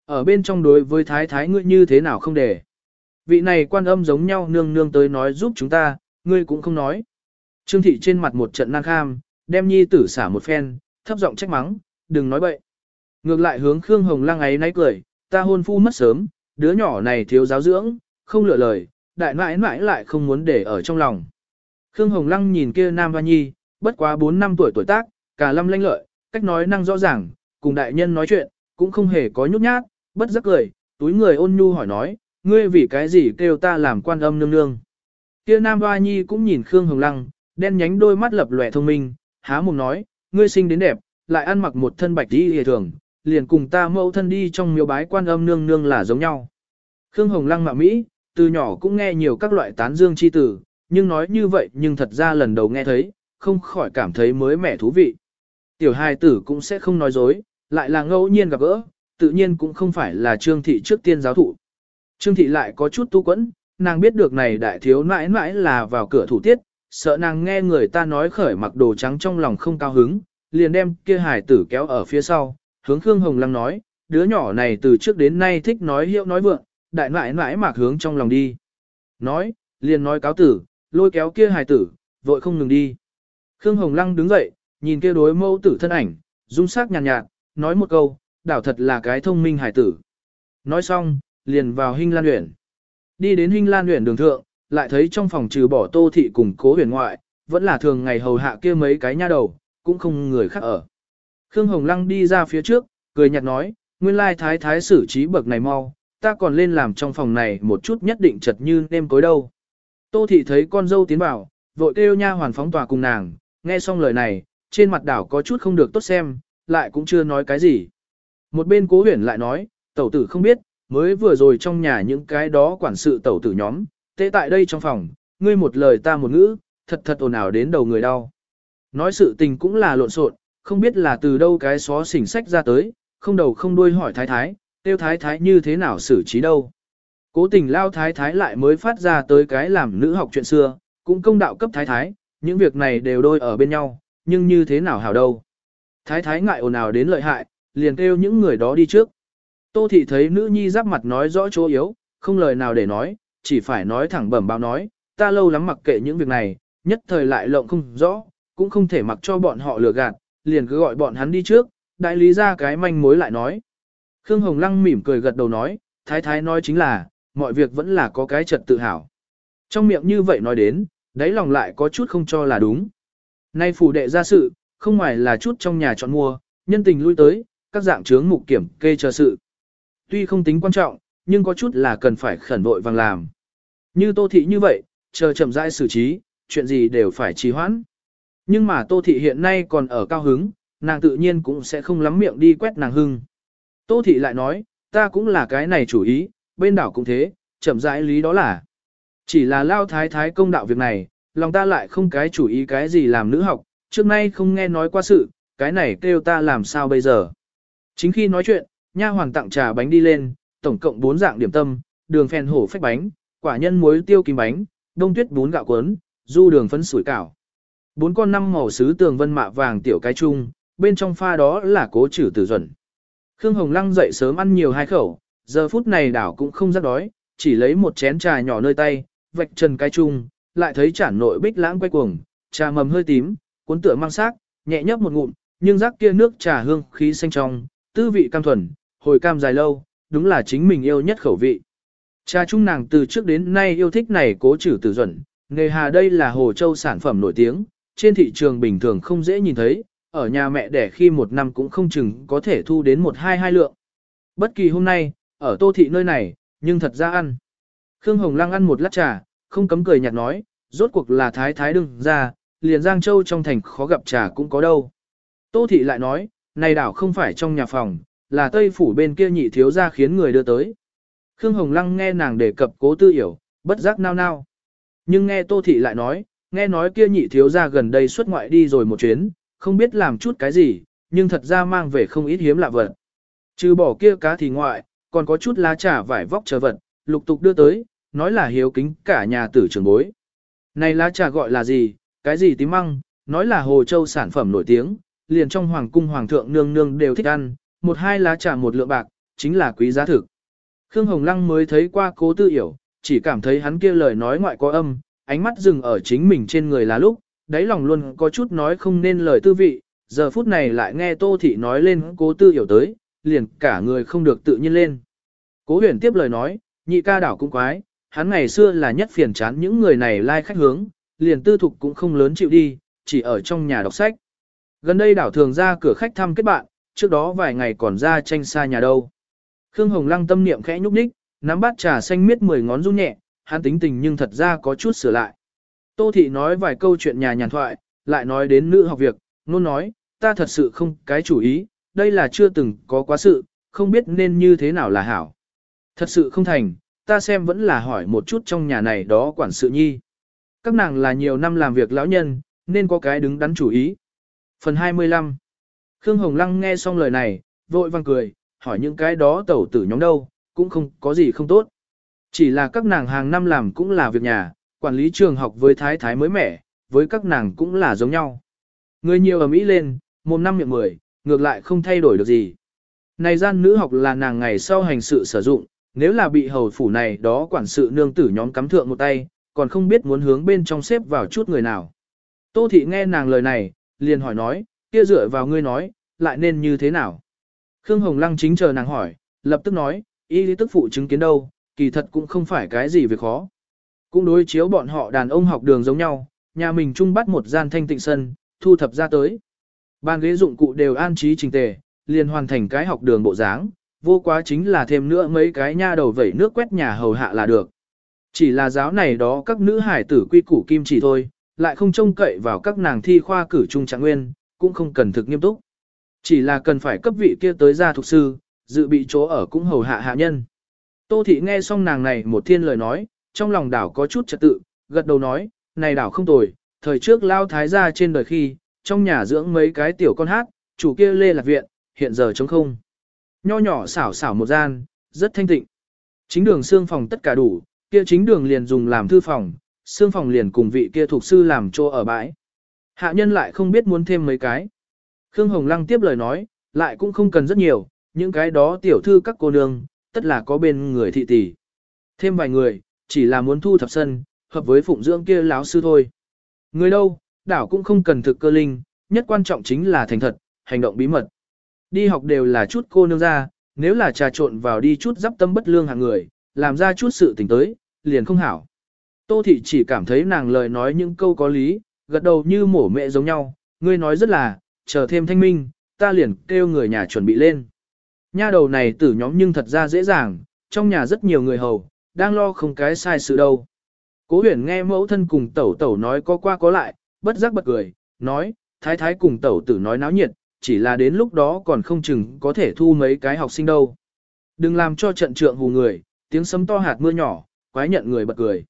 Ở bên trong đối với thái thái ngươi như thế nào không để. Vị này quan âm giống nhau nương nương tới nói giúp chúng ta, ngươi cũng không nói. Trương thị trên mặt một trận nan kham, đem nhi tử xả một phen, thấp giọng trách mắng, đừng nói bậy. Ngược lại hướng Khương Hồng Lăng ấy náy cười, ta hôn phu mất sớm, đứa nhỏ này thiếu giáo dưỡng, không lựa lời, đại mãi mãi lại không muốn để ở trong lòng. Khương Hồng Lăng nhìn kia Nam Hoa Nhi, bất quá 4 năm tuổi tuổi tác, cả lâm lanh lợi, cách nói năng rõ ràng, cùng đại nhân nói chuyện, cũng không hề có nhút nhát, bất giác cười, túi người ôn nhu hỏi nói, ngươi vì cái gì kêu ta làm quan âm nương nương. Kia Nam Hoa Nhi cũng nhìn Khương Hồng Lăng, đen nhánh đôi mắt lập lòe thông minh, há mồm nói, ngươi sinh đến đẹp, lại ăn mặc một thân bạch đi hề thường, liền cùng ta mẫu thân đi trong miếu bái quan âm nương nương là giống nhau. Khương Hồng Lăng mạ Mỹ, từ nhỏ cũng nghe nhiều các loại tán dương chi tử, nhưng nói như vậy nhưng thật ra lần đầu nghe thấy, không khỏi cảm thấy mới mẻ thú vị. Tiểu hài tử cũng sẽ không nói dối, lại là ngẫu nhiên gặp gỡ, tự nhiên cũng không phải là Trương Thị trước tiên giáo thụ. Trương Thị lại có chút tu quẫn, nàng biết được này đại thiếu mãi mãi là vào cửa thủ tiết, sợ nàng nghe người ta nói khởi mặc đồ trắng trong lòng không cao hứng, liền đem kia hài tử kéo ở phía sau, hướng Khương Hồng Lăng nói, đứa nhỏ này từ trước đến nay thích nói hiệu nói vượng, đại nãi nãi mạc hướng trong lòng đi. Nói, liền nói cáo tử, lôi kéo kia hài tử, vội không ngừng đi. Khương Hồng Lăng đứng dậy, nhìn kia đối mẫu tử thân ảnh, dung sắc nhàn nhạt, nhạt, nói một câu, đảo thật là cái thông minh hài tử. Nói xong, liền vào Hinh Lan Uyển. Đi đến Hinh Lan Uyển đường thượng, lại thấy trong phòng trừ bỏ Tô thị cùng Cố Huyền ngoại, vẫn là thường ngày hầu hạ kia mấy cái nha đầu, cũng không người khác ở. Khương Hồng Lăng đi ra phía trước, cười nhạt nói, nguyên lai thái thái xử trí bậc này mau, ta còn lên làm trong phòng này một chút nhất định chật như nêm cối đâu. Tô thị thấy con dâu tiến vào, vội kêu nha hoàn phóng tòa cùng nàng, nghe xong lời này, trên mặt đảo có chút không được tốt xem, lại cũng chưa nói cái gì. Một bên cố huyền lại nói, tẩu tử không biết, mới vừa rồi trong nhà những cái đó quản sự tẩu tử nhóm, tệ tại đây trong phòng, ngươi một lời ta một ngữ, thật thật ồn ào đến đầu người đau. Nói sự tình cũng là lộn xộn, không biết là từ đâu cái xó xỉnh sách ra tới, không đầu không đuôi hỏi thái thái, tiêu thái thái như thế nào xử trí đâu. Cố tình lao thái thái lại mới phát ra tới cái làm nữ học chuyện xưa, cũng công đạo cấp thái thái, những việc này đều đôi ở bên nhau, nhưng như thế nào hảo đâu. Thái thái ngại ồn ào đến lợi hại, liền kêu những người đó đi trước. Tô thị thấy nữ nhi giáp mặt nói rõ chỗ yếu, không lời nào để nói, chỉ phải nói thẳng bẩm báo nói, ta lâu lắm mặc kệ những việc này, nhất thời lại lộng không rõ, cũng không thể mặc cho bọn họ lừa gạt, liền cứ gọi bọn hắn đi trước, đại lý ra cái manh mối lại nói. Khương Hồng Lăng mỉm cười gật đầu nói, thái thái nói chính là, mọi việc vẫn là có cái trật tự hào. Trong miệng như vậy nói đến, đáy lòng lại có chút không cho là đúng. Nay phủ đệ ra sự, không ngoài là chút trong nhà chọn mua, nhân tình lui tới, các dạng chướng mục kiểm kê chờ sự. Tuy không tính quan trọng, nhưng có chút là cần phải khẩn vội vàng làm. Như tô thị như vậy, chờ chậm rãi xử trí, chuyện gì đều phải trì hoãn. Nhưng mà tô thị hiện nay còn ở cao hứng, nàng tự nhiên cũng sẽ không lắm miệng đi quét nàng hưng. Tô thị lại nói, ta cũng là cái này chủ ý, bên đảo cũng thế, chậm rãi lý đó là. Chỉ là lao thái thái công đạo việc này, lòng ta lại không cái chủ ý cái gì làm nữ học, trước nay không nghe nói qua sự, cái này kêu ta làm sao bây giờ. Chính khi nói chuyện, nha hoàng tặng trà bánh đi lên, tổng cộng 4 dạng điểm tâm, đường phèn hổ phách bánh, quả nhân muối tiêu kim bánh, đông tuyết bún gạo cuốn, du đường phấn sủi cảo. Bốn con năm màu sứ tường vân mạ vàng tiểu cái chung, bên trong pha đó là cố trừ tử duẩn. Khương Hồng Lăng dậy sớm ăn nhiều hai khẩu, giờ phút này đảo cũng không rất đói, chỉ lấy một chén trà nhỏ nơi tay, vạch trần cái chung, lại thấy chản nội bích lãng quay cuồng, trà mầm hơi tím, cuốn tựa mang sắc, nhẹ nhấp một ngụm, nhưng rác kia nước trà hương khí xanh trong, tư vị cam thuần, hồi cam dài lâu, đúng là chính mình yêu nhất khẩu vị. Trà chung nàng từ trước đến nay yêu thích này cố trừ tử duẩn, nghề hà đây là Hồ Châu sản phẩm nổi tiếng, trên thị trường bình thường không dễ nhìn thấy, ở nhà mẹ đẻ khi một năm cũng không chừng có thể thu đến một hai hai lượng. Bất kỳ hôm nay, ở tô thị nơi này, nhưng thật ra ăn. Khương Hồng Lăng ăn một lát trà, không cấm cười nhạt nói, rốt cuộc là thái thái đừng ra, liền Giang Châu trong thành khó gặp trà cũng có đâu. Tô thị lại nói, này đảo không phải trong nhà phòng, là Tây phủ bên kia nhị thiếu ra khiến người đưa tới. Khương Hồng Lăng nghe nàng đề cập cố tư hiểu, bất giác nao nao. Nhưng nghe Tô thị lại nói, nghe nói kia nhị thiếu gia gần đây xuất ngoại đi rồi một chuyến, không biết làm chút cái gì, nhưng thật ra mang về không ít hiếm lạ vật. Trừ bỏ kia cá thì ngoại, còn có chút lá trà vải vóc chờ vật, lục tục đưa tới, nói là hiếu kính cả nhà tử trưởng bối. Này lá trà gọi là gì, cái gì tím măng, nói là Hồ Châu sản phẩm nổi tiếng, liền trong hoàng cung hoàng thượng nương nương đều thích ăn, một hai lá trà một lượng bạc, chính là quý giá thực. Khương Hồng Lăng mới thấy qua cố tư hiểu, chỉ cảm thấy hắn kia lời nói ngoại có âm, ánh mắt dừng ở chính mình trên người là lúc, đáy lòng luôn có chút nói không nên lời tư vị, giờ phút này lại nghe Tô Thị nói lên cố tư hiểu tới, liền cả người không được tự nhiên lên. Cố huyền tiếp lời nói, nhị ca đảo cũng quái, hắn ngày xưa là nhất phiền chán những người này lai like khách hướng, liền tư thục cũng không lớn chịu đi, chỉ ở trong nhà đọc sách. Gần đây đảo thường ra cửa khách thăm kết bạn, trước đó vài ngày còn ra tranh xa nhà đâu. Khương Hồng Lăng tâm niệm khẽ nhúc nhích, nắm bát trà xanh miết mười ngón run nhẹ, hắn tính tình nhưng thật ra có chút sửa lại. Tô Thị nói vài câu chuyện nhà nhàn thoại, lại nói đến nữ học việc, nôn nói, ta thật sự không cái chủ ý, đây là chưa từng có quá sự, không biết nên như thế nào là hảo. Thật sự không thành, ta xem vẫn là hỏi một chút trong nhà này đó quản sự nhi. Các nàng là nhiều năm làm việc lão nhân, nên có cái đứng đắn chủ ý. Phần 25 Khương Hồng Lăng nghe xong lời này, vội vang cười, hỏi những cái đó tẩu tử nhóm đâu, cũng không có gì không tốt. Chỉ là các nàng hàng năm làm cũng là việc nhà, quản lý trường học với thái thái mới mẻ, với các nàng cũng là giống nhau. Người nhiều ở Mỹ lên, một năm miệng mười, ngược lại không thay đổi được gì. Này gian nữ học là nàng ngày sau hành sự sử dụng, nếu là bị hầu phủ này đó quản sự nương tử nhóm cắm thượng một tay, còn không biết muốn hướng bên trong xếp vào chút người nào. Tô thị nghe nàng lời này, liền hỏi nói, kia dựa vào ngươi nói, lại nên như thế nào? Khương Hồng Lăng chính chờ nàng hỏi, lập tức nói, y lý tức phụ chứng kiến đâu, kỳ thật cũng không phải cái gì việc khó. Cũng đối chiếu bọn họ đàn ông học đường giống nhau, nhà mình chung bắt một gian thanh tịnh sân, thu thập ra tới. Bàn ghế dụng cụ đều an trí trình tề, liền hoàn thành cái học đường bộ dáng, vô quá chính là thêm nữa mấy cái nha đầu vẩy nước quét nhà hầu hạ là được. Chỉ là giáo này đó các nữ hải tử quy củ kim chỉ thôi, lại không trông cậy vào các nàng thi khoa cử trung trạng nguyên, cũng không cần thực nghiêm túc. Chỉ là cần phải cấp vị kia tới gia thuộc sư, dự bị chỗ ở cũng hầu hạ hạ nhân. Tô thị nghe xong nàng này một thiên lời nói, trong lòng đảo có chút trật tự, gật đầu nói, này đảo không tồi, thời trước lao thái gia trên đời khi, trong nhà dưỡng mấy cái tiểu con hát, chủ kia lê lạc viện, hiện giờ trống không. Nho nhỏ xảo xảo một gian, rất thanh tịnh. Chính đường xương phòng tất cả đủ, kia chính đường liền dùng làm thư phòng, xương phòng liền cùng vị kia thuộc sư làm chỗ ở bãi. Hạ nhân lại không biết muốn thêm mấy cái. Khương Hồng Lăng tiếp lời nói, lại cũng không cần rất nhiều, những cái đó tiểu thư các cô nương, tất là có bên người thị tỷ. Thêm vài người, chỉ là muốn thu thập sân, hợp với phụng dưỡng kia láo sư thôi. Người đâu, đảo cũng không cần thực cơ linh, nhất quan trọng chính là thành thật, hành động bí mật. Đi học đều là chút cô nương ra, nếu là trà trộn vào đi chút giáp tâm bất lương hàng người, làm ra chút sự tình tới, liền không hảo. Tô thị chỉ cảm thấy nàng lời nói những câu có lý, gật đầu như mổ mẹ giống nhau, ngươi nói rất là, chờ thêm thanh minh, ta liền kêu người nhà chuẩn bị lên. Nha đầu này tử nhóm nhưng thật ra dễ dàng, trong nhà rất nhiều người hầu, đang lo không cái sai sự đâu. Cố huyền nghe mẫu thân cùng tẩu tẩu nói có qua có lại, bất giác bật cười, nói, thái thái cùng tẩu tử nói náo nhiệt, chỉ là đến lúc đó còn không chừng có thể thu mấy cái học sinh đâu. Đừng làm cho trận trượng hù người, tiếng sấm to hạt mưa nhỏ, quái nhận người bật cười.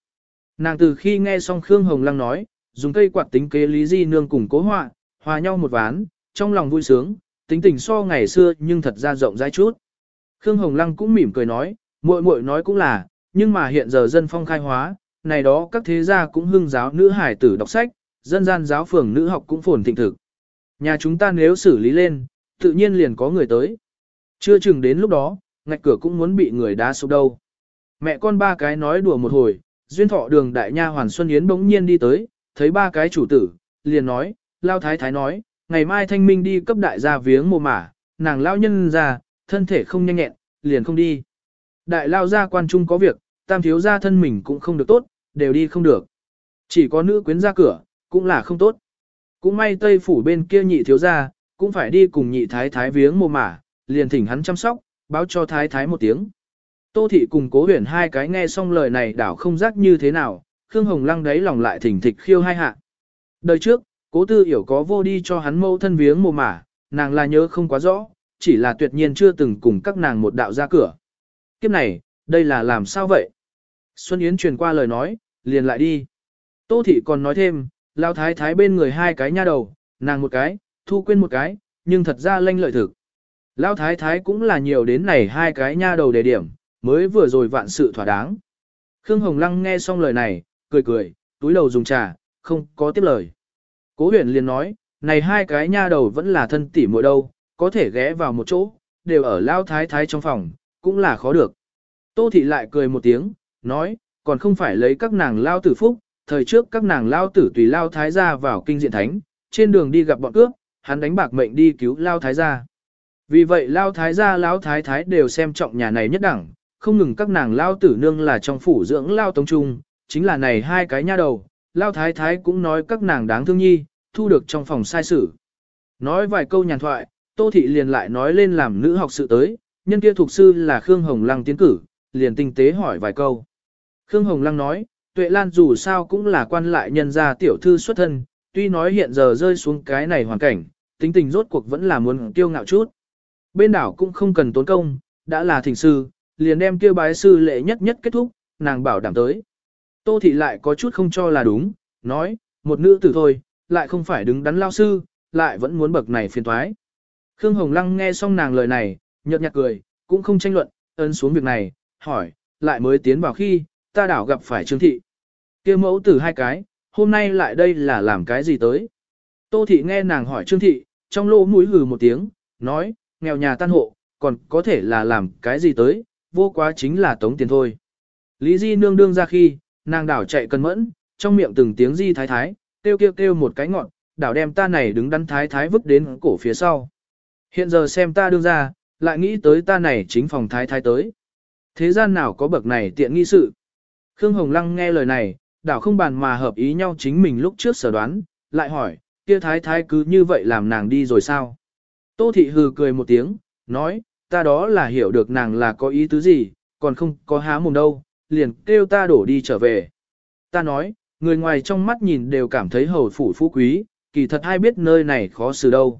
Nàng từ khi nghe xong Khương Hồng Lăng nói, dùng cây quạt tính kế Lý Di Nương cùng cố họa, hòa nhau một ván, trong lòng vui sướng, tính tình so ngày xưa nhưng thật ra rộng rãi chút. Khương Hồng Lăng cũng mỉm cười nói, muội muội nói cũng là, nhưng mà hiện giờ dân phong khai hóa, này đó các thế gia cũng hưng giáo nữ hải tử đọc sách, dân gian giáo phường nữ học cũng phồn thịnh thực. Nhà chúng ta nếu xử lý lên, tự nhiên liền có người tới. Chưa chừng đến lúc đó, ngạch cửa cũng muốn bị người đá sụp đâu. Mẹ con ba cái nói đùa một hồi, duyên thọ đường đại nha Hoàn Xuân Yến bỗng nhiên đi tới, thấy ba cái chủ tử, liền nói, lao thái thái nói, ngày mai thanh minh đi cấp đại gia viếng mồ mả, nàng lao nhân ra, thân thể không nhanh nhẹn, liền không đi. Đại lao gia quan trung có việc, tam thiếu gia thân mình cũng không được tốt, đều đi không được. Chỉ có nữ quyến ra cửa, cũng là không tốt. Cũng may tây phủ bên kia nhị thiếu gia, cũng phải đi cùng nhị thái thái viếng mồ mả, liền thỉnh hắn chăm sóc, báo cho thái thái một tiếng. Tô thị cùng cố huyền hai cái nghe xong lời này đảo không giác như thế nào, Khương Hồng Lăng đấy lòng lại thỉnh thịch khiêu hai hạ. Đời trước, cố tư hiểu có vô đi cho hắn mâu thân viếng mồ mả, nàng là nhớ không quá rõ, chỉ là tuyệt nhiên chưa từng cùng các nàng một đạo ra cửa. Kiếp này, đây là làm sao vậy? Xuân Yến truyền qua lời nói, liền lại đi. Tô thị còn nói thêm, lao thái thái bên người hai cái nha đầu, nàng một cái, thu quên một cái, nhưng thật ra lanh lợi thực. Lao thái thái cũng là nhiều đến này hai cái nha đầu đề điểm, mới vừa rồi vạn sự thỏa đáng. Khương Hồng Lăng nghe xong lời này, cười cười, túi đầu dùng trà, không có tiếp lời. Cố huyền liền nói, này hai cái nha đầu vẫn là thân tỉ muội đâu, có thể ghé vào một chỗ, đều ở lao thái thái trong phòng, cũng là khó được. Tô thị lại cười một tiếng, nói, còn không phải lấy các nàng lao tử phúc, thời trước các nàng lao tử tùy lao thái gia vào kinh diện thánh, trên đường đi gặp bọn cướp, hắn đánh bạc mệnh đi cứu lao thái gia. Vì vậy lao thái gia lao thái thái đều xem trọng nhà này nhất đẳng, không ngừng các nàng lao tử nương là trong phủ dưỡng lao tông trung, chính là này hai cái nha đầu, lao thái thái cũng nói các nàng đáng thương nhi, thu được trong phòng sai sử. Nói vài câu nhàn thoại, Tô Thị liền lại nói lên làm nữ học sự tới, nhân kia thuộc sư là Khương Hồng Lăng tiến cử, liền tinh tế hỏi vài câu. Khương Hồng Lăng nói, Tuệ Lan dù sao cũng là quan lại nhân gia tiểu thư xuất thân, tuy nói hiện giờ rơi xuống cái này hoàn cảnh, tính tình rốt cuộc vẫn là muốn kiêu ngạo chút. Bên đảo cũng không cần tốn công, đã là thỉnh sư, liền đem kêu bái sư lệ nhất nhất kết thúc, nàng bảo đảm tới. Tô thị lại có chút không cho là đúng, nói, một nữ tử thôi, lại không phải đứng đắn lao sư, lại vẫn muốn bậc này phiền thoái. Khương Hồng Lăng nghe xong nàng lời này, nhợt nhạt cười, cũng không tranh luận, ấn xuống việc này, hỏi, lại mới tiến vào khi, ta đảo gặp phải Trương Thị. kia mẫu tử hai cái, hôm nay lại đây là làm cái gì tới? Tô Thị nghe nàng hỏi Trương Thị, trong lỗ mũi hừ một tiếng, nói, nghèo nhà tan hộ, còn có thể là làm cái gì tới, vô quá chính là tống tiền thôi. Lý Di nương đương ra khi, nàng đảo chạy cân mẫn, trong miệng từng tiếng Di thái thái, kêu kêu kêu một cái ngọn, đảo đem ta này đứng đắn thái thái vứt đến cổ phía sau. Hiện giờ xem ta đương ra, lại nghĩ tới ta này chính phòng thái thái tới. Thế gian nào có bậc này tiện nghi sự. Khương Hồng Lăng nghe lời này, đảo không bàn mà hợp ý nhau chính mình lúc trước sở đoán, lại hỏi, kia thái thái cứ như vậy làm nàng đi rồi sao? Tô thị hừ cười một tiếng, nói, ta đó là hiểu được nàng là có ý tứ gì, còn không có há mồm đâu, liền kêu ta đổ đi trở về. Ta nói, người ngoài trong mắt nhìn đều cảm thấy hầu phủ phú quý, kỳ thật ai biết nơi này khó xử đâu.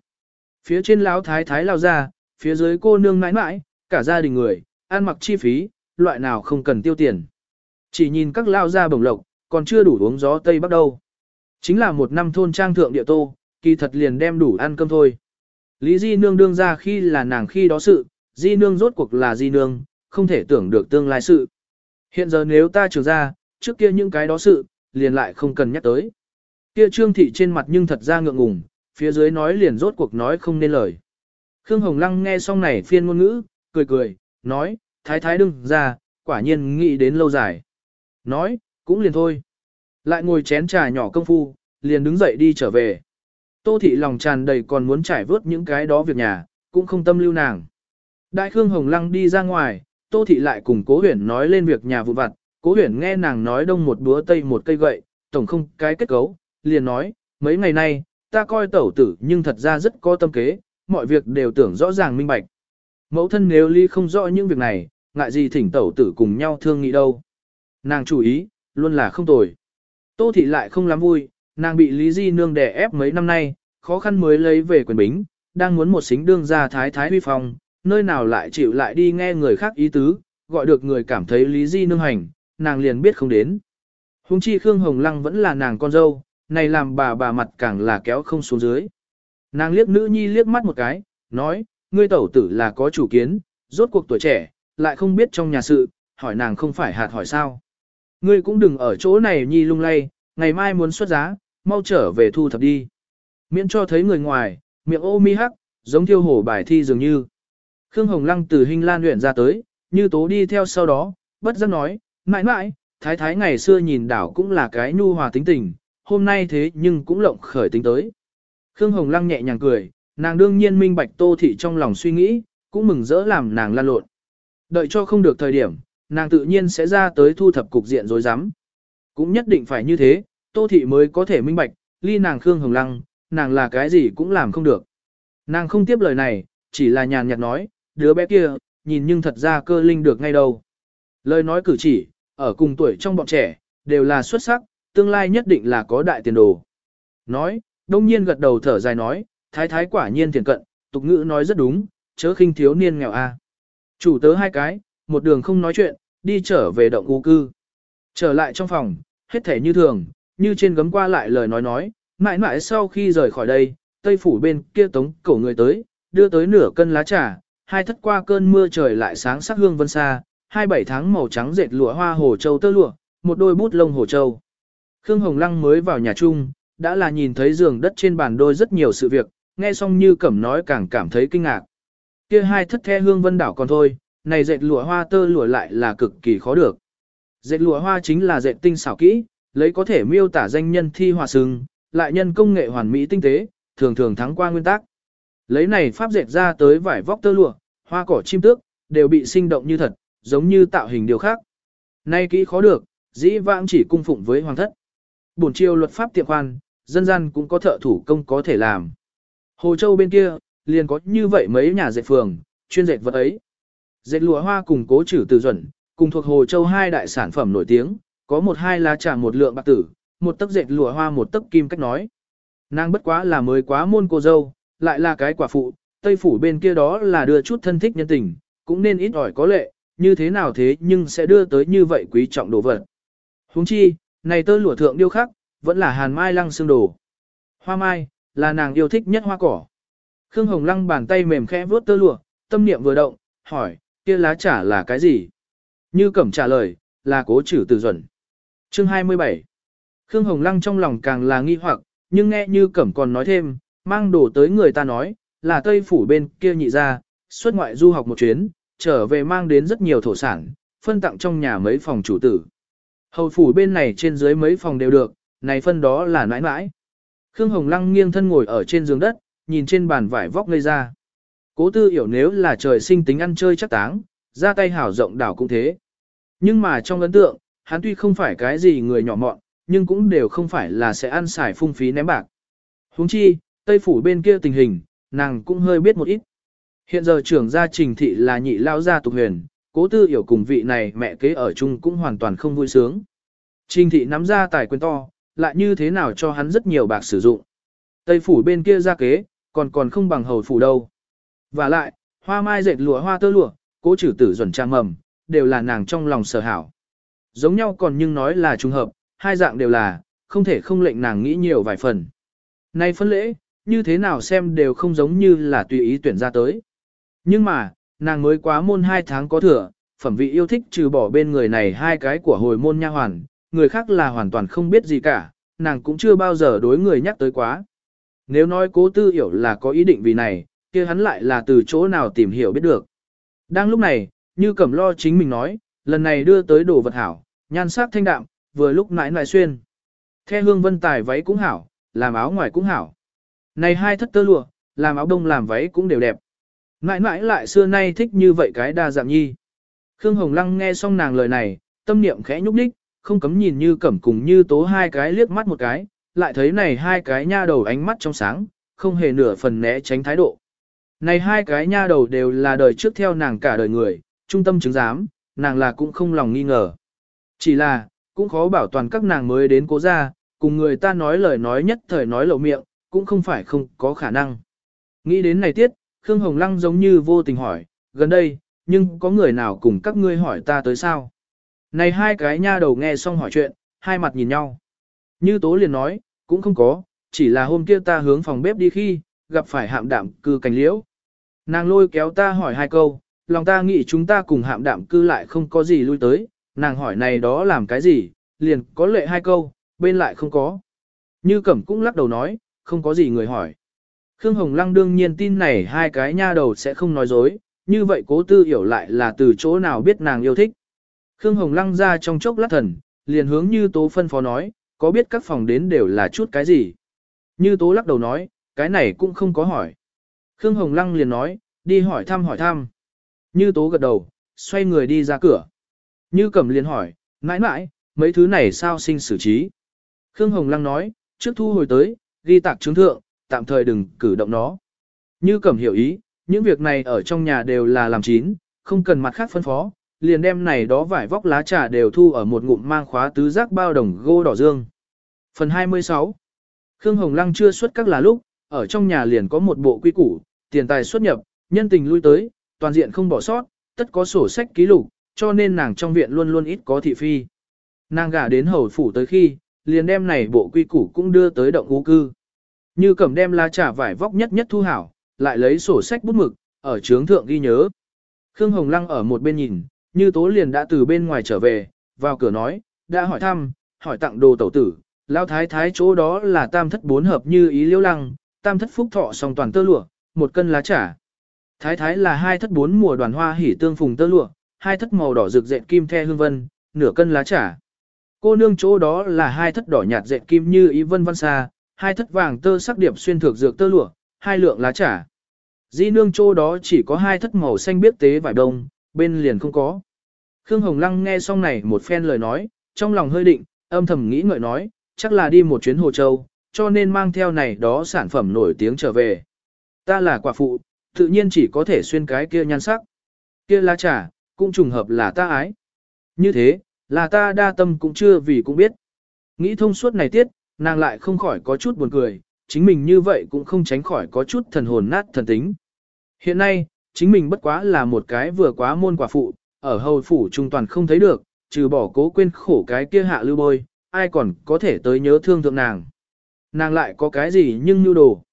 Phía trên lão thái thái lao ra, phía dưới cô nương mãi mãi, cả gia đình người, ăn mặc chi phí, loại nào không cần tiêu tiền. Chỉ nhìn các lao ra bồng lộc, còn chưa đủ uống gió Tây Bắc đâu. Chính là một năm thôn trang thượng địa tô, kỳ thật liền đem đủ ăn cơm thôi. Lý Di Nương đương ra khi là nàng khi đó sự, Di Nương rốt cuộc là Di Nương, không thể tưởng được tương lai sự. Hiện giờ nếu ta trường ra, trước kia những cái đó sự, liền lại không cần nhắc tới. Kia trương thị trên mặt nhưng thật ra ngượng ngùng, phía dưới nói liền rốt cuộc nói không nên lời. Khương Hồng Lăng nghe xong này phiên ngôn ngữ, cười cười, nói, thái thái đừng ra, quả nhiên nghĩ đến lâu dài. Nói, cũng liền thôi. Lại ngồi chén trà nhỏ công phu, liền đứng dậy đi trở về. Tô thị lòng tràn đầy còn muốn trải vớt những cái đó việc nhà, cũng không tâm lưu nàng. Đại Khương Hồng Lăng đi ra ngoài, Tô thị lại cùng Cố Huyền nói lên việc nhà vụ vặt, Cố Huyền nghe nàng nói đông một búa tây một cây gậy, tổng không cái kết cấu, liền nói, mấy ngày nay, ta coi tẩu tử nhưng thật ra rất có tâm kế, mọi việc đều tưởng rõ ràng minh bạch. Mẫu thân nếu ly không rõ những việc này, ngại gì thỉnh tẩu tử cùng nhau thương nghị đâu. Nàng chủ ý, luôn là không tồi. Tô thị lại không lắm vui, nàng bị Lý Di Nương đè ép mấy năm nay, khó khăn mới lấy về quyền bính, đang muốn một xính đương ra thái thái huy phong, nơi nào lại chịu lại đi nghe người khác ý tứ, gọi được người cảm thấy Lý Di Nương hành, nàng liền biết không đến. Hùng chi Khương Hồng Lăng vẫn là nàng con dâu, này làm bà bà mặt càng là kéo không xuống dưới. Nàng liếc nữ nhi liếc mắt một cái, nói, ngươi tẩu tử là có chủ kiến, rốt cuộc tuổi trẻ, lại không biết trong nhà sự, hỏi nàng không phải hạt hỏi sao. Ngươi cũng đừng ở chỗ này nhi lung lay, ngày mai muốn xuất giá, mau trở về thu thập đi. Miễn cho thấy người ngoài, miệng ô mi hắc, giống thiêu hổ bài thi dường như. Khương Hồng Lăng từ hình lan luyện ra tới, như tố đi theo sau đó, bất giác nói, mãi mãi, thái thái ngày xưa nhìn đảo cũng là cái nhu hòa tính tình, hôm nay thế nhưng cũng lộng khởi tính tới. Khương Hồng Lăng nhẹ nhàng cười, nàng đương nhiên minh bạch tô thị trong lòng suy nghĩ, cũng mừng rỡ làm nàng lan lộn. Đợi cho không được thời điểm, nàng tự nhiên sẽ ra tới thu thập cục diện rối rắm. Cũng nhất định phải như thế, tô thị mới có thể minh bạch, ly nàng Khương Hồng Lăng, nàng là cái gì cũng làm không được. Nàng không tiếp lời này, chỉ là nhàn nhạt nói, đứa bé kia, nhìn nhưng thật ra cơ linh được ngay đâu. Lời nói cử chỉ, ở cùng tuổi trong bọn trẻ, đều là xuất sắc, tương lai nhất định là có đại tiền đồ. Nói, đông nhiên gật đầu thở dài nói, thái thái quả nhiên thiền cận, tục ngữ nói rất đúng, chớ khinh thiếu niên nghèo a. À. Chủ tớ hai cái, một đường không nói chuyện, đi trở về động u cư. Trở lại trong phòng, hết thể như thường, như trên gấm qua lại lời nói nói, mãi mãi sau khi rời khỏi đây, tây phủ bên kia tống cổ người tới, đưa tới nửa cân lá trà, hai thất qua cơn mưa trời lại sáng sắc hương vân xa, hai bảy tháng màu trắng dệt lụa hoa hồ châu tơ lụa, một đôi bút lông hồ châu. Khương Hồng Lăng mới vào nhà chung, đã là nhìn thấy giường đất trên bàn đôi rất nhiều sự việc, nghe xong như cẩm nói càng cảm thấy kinh ngạc. Kia hai thất the hương vân đảo còn thôi, này dệt lụa hoa tơ lụa lại là cực kỳ khó được. Dệt lụa hoa chính là dệt tinh xảo kỹ, lấy có thể miêu tả danh nhân thi hòa sừng, lại nhân công nghệ hoàn mỹ tinh tế, thường thường thắng qua nguyên tắc. Lấy này pháp dệt ra tới vải vóc tơ lụa, hoa cỏ chim tước, đều bị sinh động như thật, giống như tạo hình điều khác. Nay kỹ khó được, dĩ vãng chỉ cung phụng với hoàng thất. Bổn triều luật pháp tiệm khoan, dân gian cũng có thợ thủ công có thể làm. Hồ Châu bên kia, liền có như vậy mấy nhà dệt phường, chuyên dệt vật ấy. Dệt lụa hoa cùng cố trữ từ duẩn, cùng thuộc Hồ Châu hai đại sản phẩm nổi tiếng, có một hai lá trà một lượng bạc tử, một tấc dệt lụa hoa một tấc kim cách nói. Nàng bất quá là mới quá môn cô dâu, lại là cái quả phụ, Tây phủ bên kia đó là đưa chút thân thích nhân tình, cũng nên ít ỏi có lệ, như thế nào thế nhưng sẽ đưa tới như vậy quý trọng đồ vật. Huống chi, này tơ lụa thượng điêu khắc, vẫn là hàn mai lăng xương đồ. Hoa mai, là nàng yêu thích nhất hoa cỏ. Khương Hồng Lăng bàn tay mềm khẽ vuốt tơ lụa, tâm niệm vừa động, hỏi, kia lá trả là cái gì? Như cẩm trả lời, là cố trừ từ duẩn. Chương 27 Khương Hồng Lăng trong lòng càng là nghi hoặc, nhưng nghe như cẩm còn nói thêm, mang đồ tới người ta nói, là Tây Phủ bên kia nhị ra, xuất ngoại du học một chuyến, trở về mang đến rất nhiều thổ sản, phân tặng trong nhà mấy phòng chủ tử. Hầu phủ bên này trên dưới mấy phòng đều được, này phân đó là nãi nãi. Khương Hồng Lăng nghiêng thân ngồi ở trên giường đất, nhìn trên bàn vải vóc ngây ra. Cố tư hiểu nếu là trời sinh tính ăn chơi chắc táng, ra tay hảo rộng đảo cũng thế. Nhưng mà trong ấn tượng, hắn tuy không phải cái gì người nhỏ mọn, nhưng cũng đều không phải là sẽ ăn xài phung phí ném bạc. Huống chi, Tây Phủ bên kia tình hình, nàng cũng hơi biết một ít. Hiện giờ trưởng gia trình thị là nhị lao gia tục huyền, cố tư hiểu cùng vị này mẹ kế ở chung cũng hoàn toàn không vui sướng. Trình thị nắm ra tài quyền to, lại như thế nào cho hắn rất nhiều bạc sử dụng. Tây phủ bên kia ra kế, còn còn không bằng hầu phủ đâu. Và lại, hoa mai dệt lụa hoa tơ lụa, cố trừ tử duẩn trang mầm, đều là nàng trong lòng sở hảo. Giống nhau còn nhưng nói là trùng hợp, hai dạng đều là, không thể không lệnh nàng nghĩ nhiều vài phần. Nay phân lễ, như thế nào xem đều không giống như là tùy ý tuyển ra tới. Nhưng mà, nàng mới quá môn hai tháng có thừa, phẩm vị yêu thích trừ bỏ bên người này hai cái của hồi môn nha hoàn, người khác là hoàn toàn không biết gì cả, nàng cũng chưa bao giờ đối người nhắc tới quá. Nếu nói cố tư hiểu là có ý định vì này, kia hắn lại là từ chỗ nào tìm hiểu biết được. Đang lúc này, như cẩm lo chính mình nói, lần này đưa tới đồ vật hảo, nhan sắc thanh đạm, vừa lúc nãi nãi xuyên. Theo hương vân tài váy cũng hảo, làm áo ngoài cũng hảo. Này hai thất tơ lụa, làm áo đông làm váy cũng đều đẹp. mãi mãi lại xưa nay thích như vậy cái đa dạng nhi. Khương Hồng Lăng nghe xong nàng lời này, tâm niệm khẽ nhúc nhích, không cấm nhìn như cẩm cùng như tố hai cái liếc mắt một cái, lại thấy này hai cái nha đầu ánh mắt trong sáng, không hề nửa phần né tránh thái độ. Này hai cái nha đầu đều là đời trước theo nàng cả đời người, trung tâm chứng giám, nàng là cũng không lòng nghi ngờ. Chỉ là, cũng khó bảo toàn các nàng mới đến cố ra, cùng người ta nói lời nói nhất thời nói lộ miệng, cũng không phải không có khả năng. Nghĩ đến này tiết, Khương Hồng Lăng giống như vô tình hỏi, gần đây, nhưng có người nào cùng các ngươi hỏi ta tới sao? Này hai cái nha đầu nghe xong hỏi chuyện, hai mặt nhìn nhau. Như Tố liền nói, cũng không có, chỉ là hôm kia ta hướng phòng bếp đi khi, gặp phải hạm đạm cư cành liễu. Nàng lôi kéo ta hỏi hai câu, lòng ta nghĩ chúng ta cùng hạm đạm cư lại không có gì lui tới, nàng hỏi này đó làm cái gì, liền có lệ hai câu, bên lại không có. Như Cẩm cũng lắc đầu nói, không có gì người hỏi. Khương Hồng Lăng đương nhiên tin này hai cái nha đầu sẽ không nói dối, như vậy cố tư hiểu lại là từ chỗ nào biết nàng yêu thích. Khương Hồng Lăng ra trong chốc lát thần, liền hướng như tố phân phó nói, có biết các phòng đến đều là chút cái gì. Như tố lắc đầu nói, cái này cũng không có hỏi. Khương Hồng Lăng liền nói, đi hỏi thăm hỏi thăm. Như tố gật đầu, xoay người đi ra cửa. Như cẩm liền hỏi, mãi mãi, mấy thứ này sao sinh xử trí. Khương Hồng Lăng nói, trước thu hồi tới, ghi tạc chứng thượng, tạm thời đừng cử động nó. Như cẩm hiểu ý, những việc này ở trong nhà đều là làm chín, không cần mặt khác phân phó, liền đem này đó vải vóc lá trà đều thu ở một ngụm mang khóa tứ giác bao đồng gô đỏ dương. Phần 26 Khương Hồng Lăng chưa xuất các là lúc, ở trong nhà liền có một bộ quy củ, tiền tài xuất nhập, nhân tình lui tới, toàn diện không bỏ sót, tất có sổ sách ký lục, cho nên nàng trong viện luôn luôn ít có thị phi. Nàng gả đến hầu phủ tới khi, liền đem này bộ quy củ cũng đưa tới động ngũ cư. Như cầm đem lá trà vải vóc nhất nhất thu hảo, lại lấy sổ sách bút mực, ở trướng thượng ghi nhớ. Khương Hồng Lăng ở một bên nhìn, như tố liền đã từ bên ngoài trở về, vào cửa nói, đã hỏi thăm, hỏi tặng đồ tẩu tử, lao thái thái chỗ đó là tam thất bốn hợp như ý liễu lăng, tam thất phúc thọ song toàn tơ lụa, một cân lá trà. Thái thái là hai thất bốn mùa đoàn hoa hỉ tương phùng tơ lụa, hai thất màu đỏ rực dệt kim the hương vân, nửa cân lá trà. Cô nương chỗ đó là hai thất đỏ nhạt dệt kim như ý vân văn xa, hai thất vàng tơ sắc điệp xuyên thược dược tơ lụa, hai lượng lá trà. Di nương chỗ đó chỉ có hai thất màu xanh biết tế vải đông, bên liền không có. Khương Hồng Lăng nghe xong này một phen lời nói, trong lòng hơi định, âm thầm nghĩ ngợi nói, chắc là đi một chuyến Hồ Châu, cho nên mang theo này đó sản phẩm nổi tiếng trở về. Ta là quả phụ, tự nhiên chỉ có thể xuyên cái kia nhan sắc. Kia lá trà, cũng trùng hợp là ta ái. Như thế, là ta đa tâm cũng chưa vì cũng biết. Nghĩ thông suốt này tiết, nàng lại không khỏi có chút buồn cười, chính mình như vậy cũng không tránh khỏi có chút thần hồn nát thần tính. Hiện nay, chính mình bất quá là một cái vừa quá môn quả phụ, ở hầu phủ trung toàn không thấy được, trừ bỏ cố quên khổ cái kia hạ lưu bôi, ai còn có thể tới nhớ thương thượng nàng. Nàng lại có cái gì nhưng như đồ.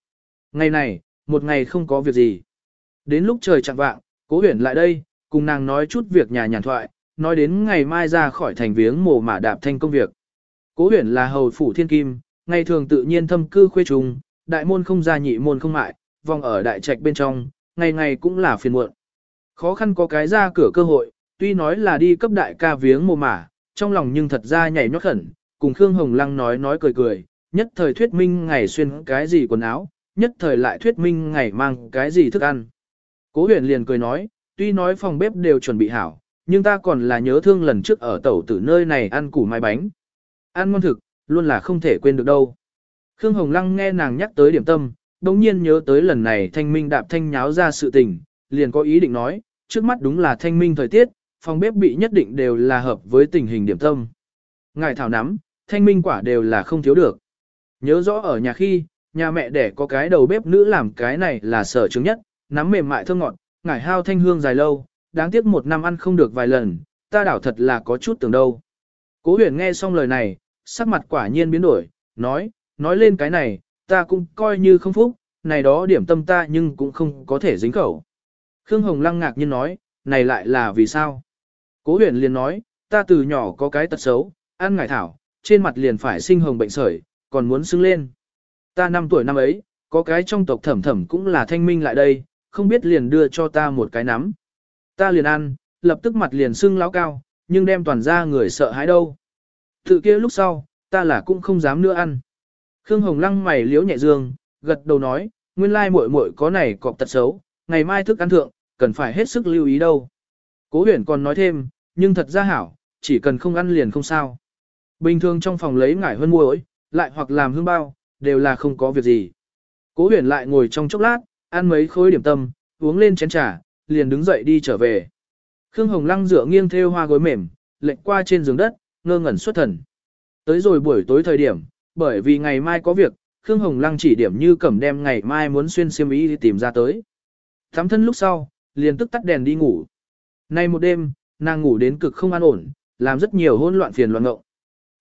Ngày này, một ngày không có việc gì. Đến lúc trời chạng vạng, cố huyển lại đây, cùng nàng nói chút việc nhà nhàn thoại, nói đến ngày mai ra khỏi thành viếng mồ mả đạp thanh công việc. Cố huyển là hầu phủ thiên kim, ngày thường tự nhiên thâm cư khuê trùng, đại môn không ra nhị môn không mại, vòng ở đại trạch bên trong, ngày ngày cũng là phiền muộn. Khó khăn có cái ra cửa cơ hội, tuy nói là đi cấp đại ca viếng mồ mả, trong lòng nhưng thật ra nhảy nhót khẩn, cùng Khương Hồng Lăng nói nói cười cười, nhất thời thuyết minh ngày xuyên cái gì quần áo, nhất thời lại thuyết minh ngày mang cái gì thức ăn. Cố huyền liền cười nói, tuy nói phòng bếp đều chuẩn bị hảo, nhưng ta còn là nhớ thương lần trước ở tẩu tử nơi này ăn củ mai bánh. Ăn ngon thực, luôn là không thể quên được đâu. Khương Hồng Lăng nghe nàng nhắc tới điểm tâm, đồng nhiên nhớ tới lần này thanh minh đạp thanh nháo ra sự tình, liền có ý định nói, trước mắt đúng là thanh minh thời tiết, phòng bếp bị nhất định đều là hợp với tình hình điểm tâm. Ngài thảo nắm, thanh minh quả đều là không thiếu được. Nhớ rõ ở nhà khi, nhà mẹ đẻ có cái đầu bếp nữ làm cái này là sở chứng nhất, nắm mềm mại thơm ngọt, ngải hao thanh hương dài lâu, đáng tiếc một năm ăn không được vài lần, ta đảo thật là có chút tưởng đâu. Cố huyền nghe xong lời này, sắc mặt quả nhiên biến đổi, nói, nói lên cái này, ta cũng coi như không phúc, này đó điểm tâm ta nhưng cũng không có thể dính khẩu. Khương Hồng Lăng ngạc nhiên nói, này lại là vì sao? Cố huyền liền nói, ta từ nhỏ có cái tật xấu, ăn ngải thảo, trên mặt liền phải sinh hồng bệnh sởi, còn muốn sưng lên. Ta năm tuổi năm ấy, có cái trong tộc thẩm thẩm cũng là thanh minh lại đây, không biết liền đưa cho ta một cái nắm. Ta liền ăn, lập tức mặt liền sưng lão cao, nhưng đem toàn ra người sợ hãi đâu. Tự kia lúc sau, ta là cũng không dám nữa ăn. Khương Hồng Lăng mày liếu nhẹ dương, gật đầu nói, nguyên lai muội muội có này cọp tật xấu, ngày mai thức ăn thượng, cần phải hết sức lưu ý đâu. Cố huyền còn nói thêm, nhưng thật ra hảo, chỉ cần không ăn liền không sao. Bình thường trong phòng lấy ngải hơn muối, lại hoặc làm hương bao, đều là không có việc gì. Cố huyền lại ngồi trong chốc lát, ăn mấy khối điểm tâm, uống lên chén trà, liền đứng dậy đi trở về. Khương Hồng Lăng dựa nghiêng theo hoa gối mềm, lệnh qua trên giường đất, ngơ ngẩn xuất thần. Tới rồi buổi tối thời điểm, bởi vì ngày mai có việc, Khương Hồng Lăng chỉ điểm như cẩm đem ngày mai muốn xuyên xiêm y đi tìm ra tới. Thắm thân lúc sau, liền tức tắt đèn đi ngủ. Nay một đêm, nàng ngủ đến cực không an ổn, làm rất nhiều hỗn loạn phiền loạn ngộng.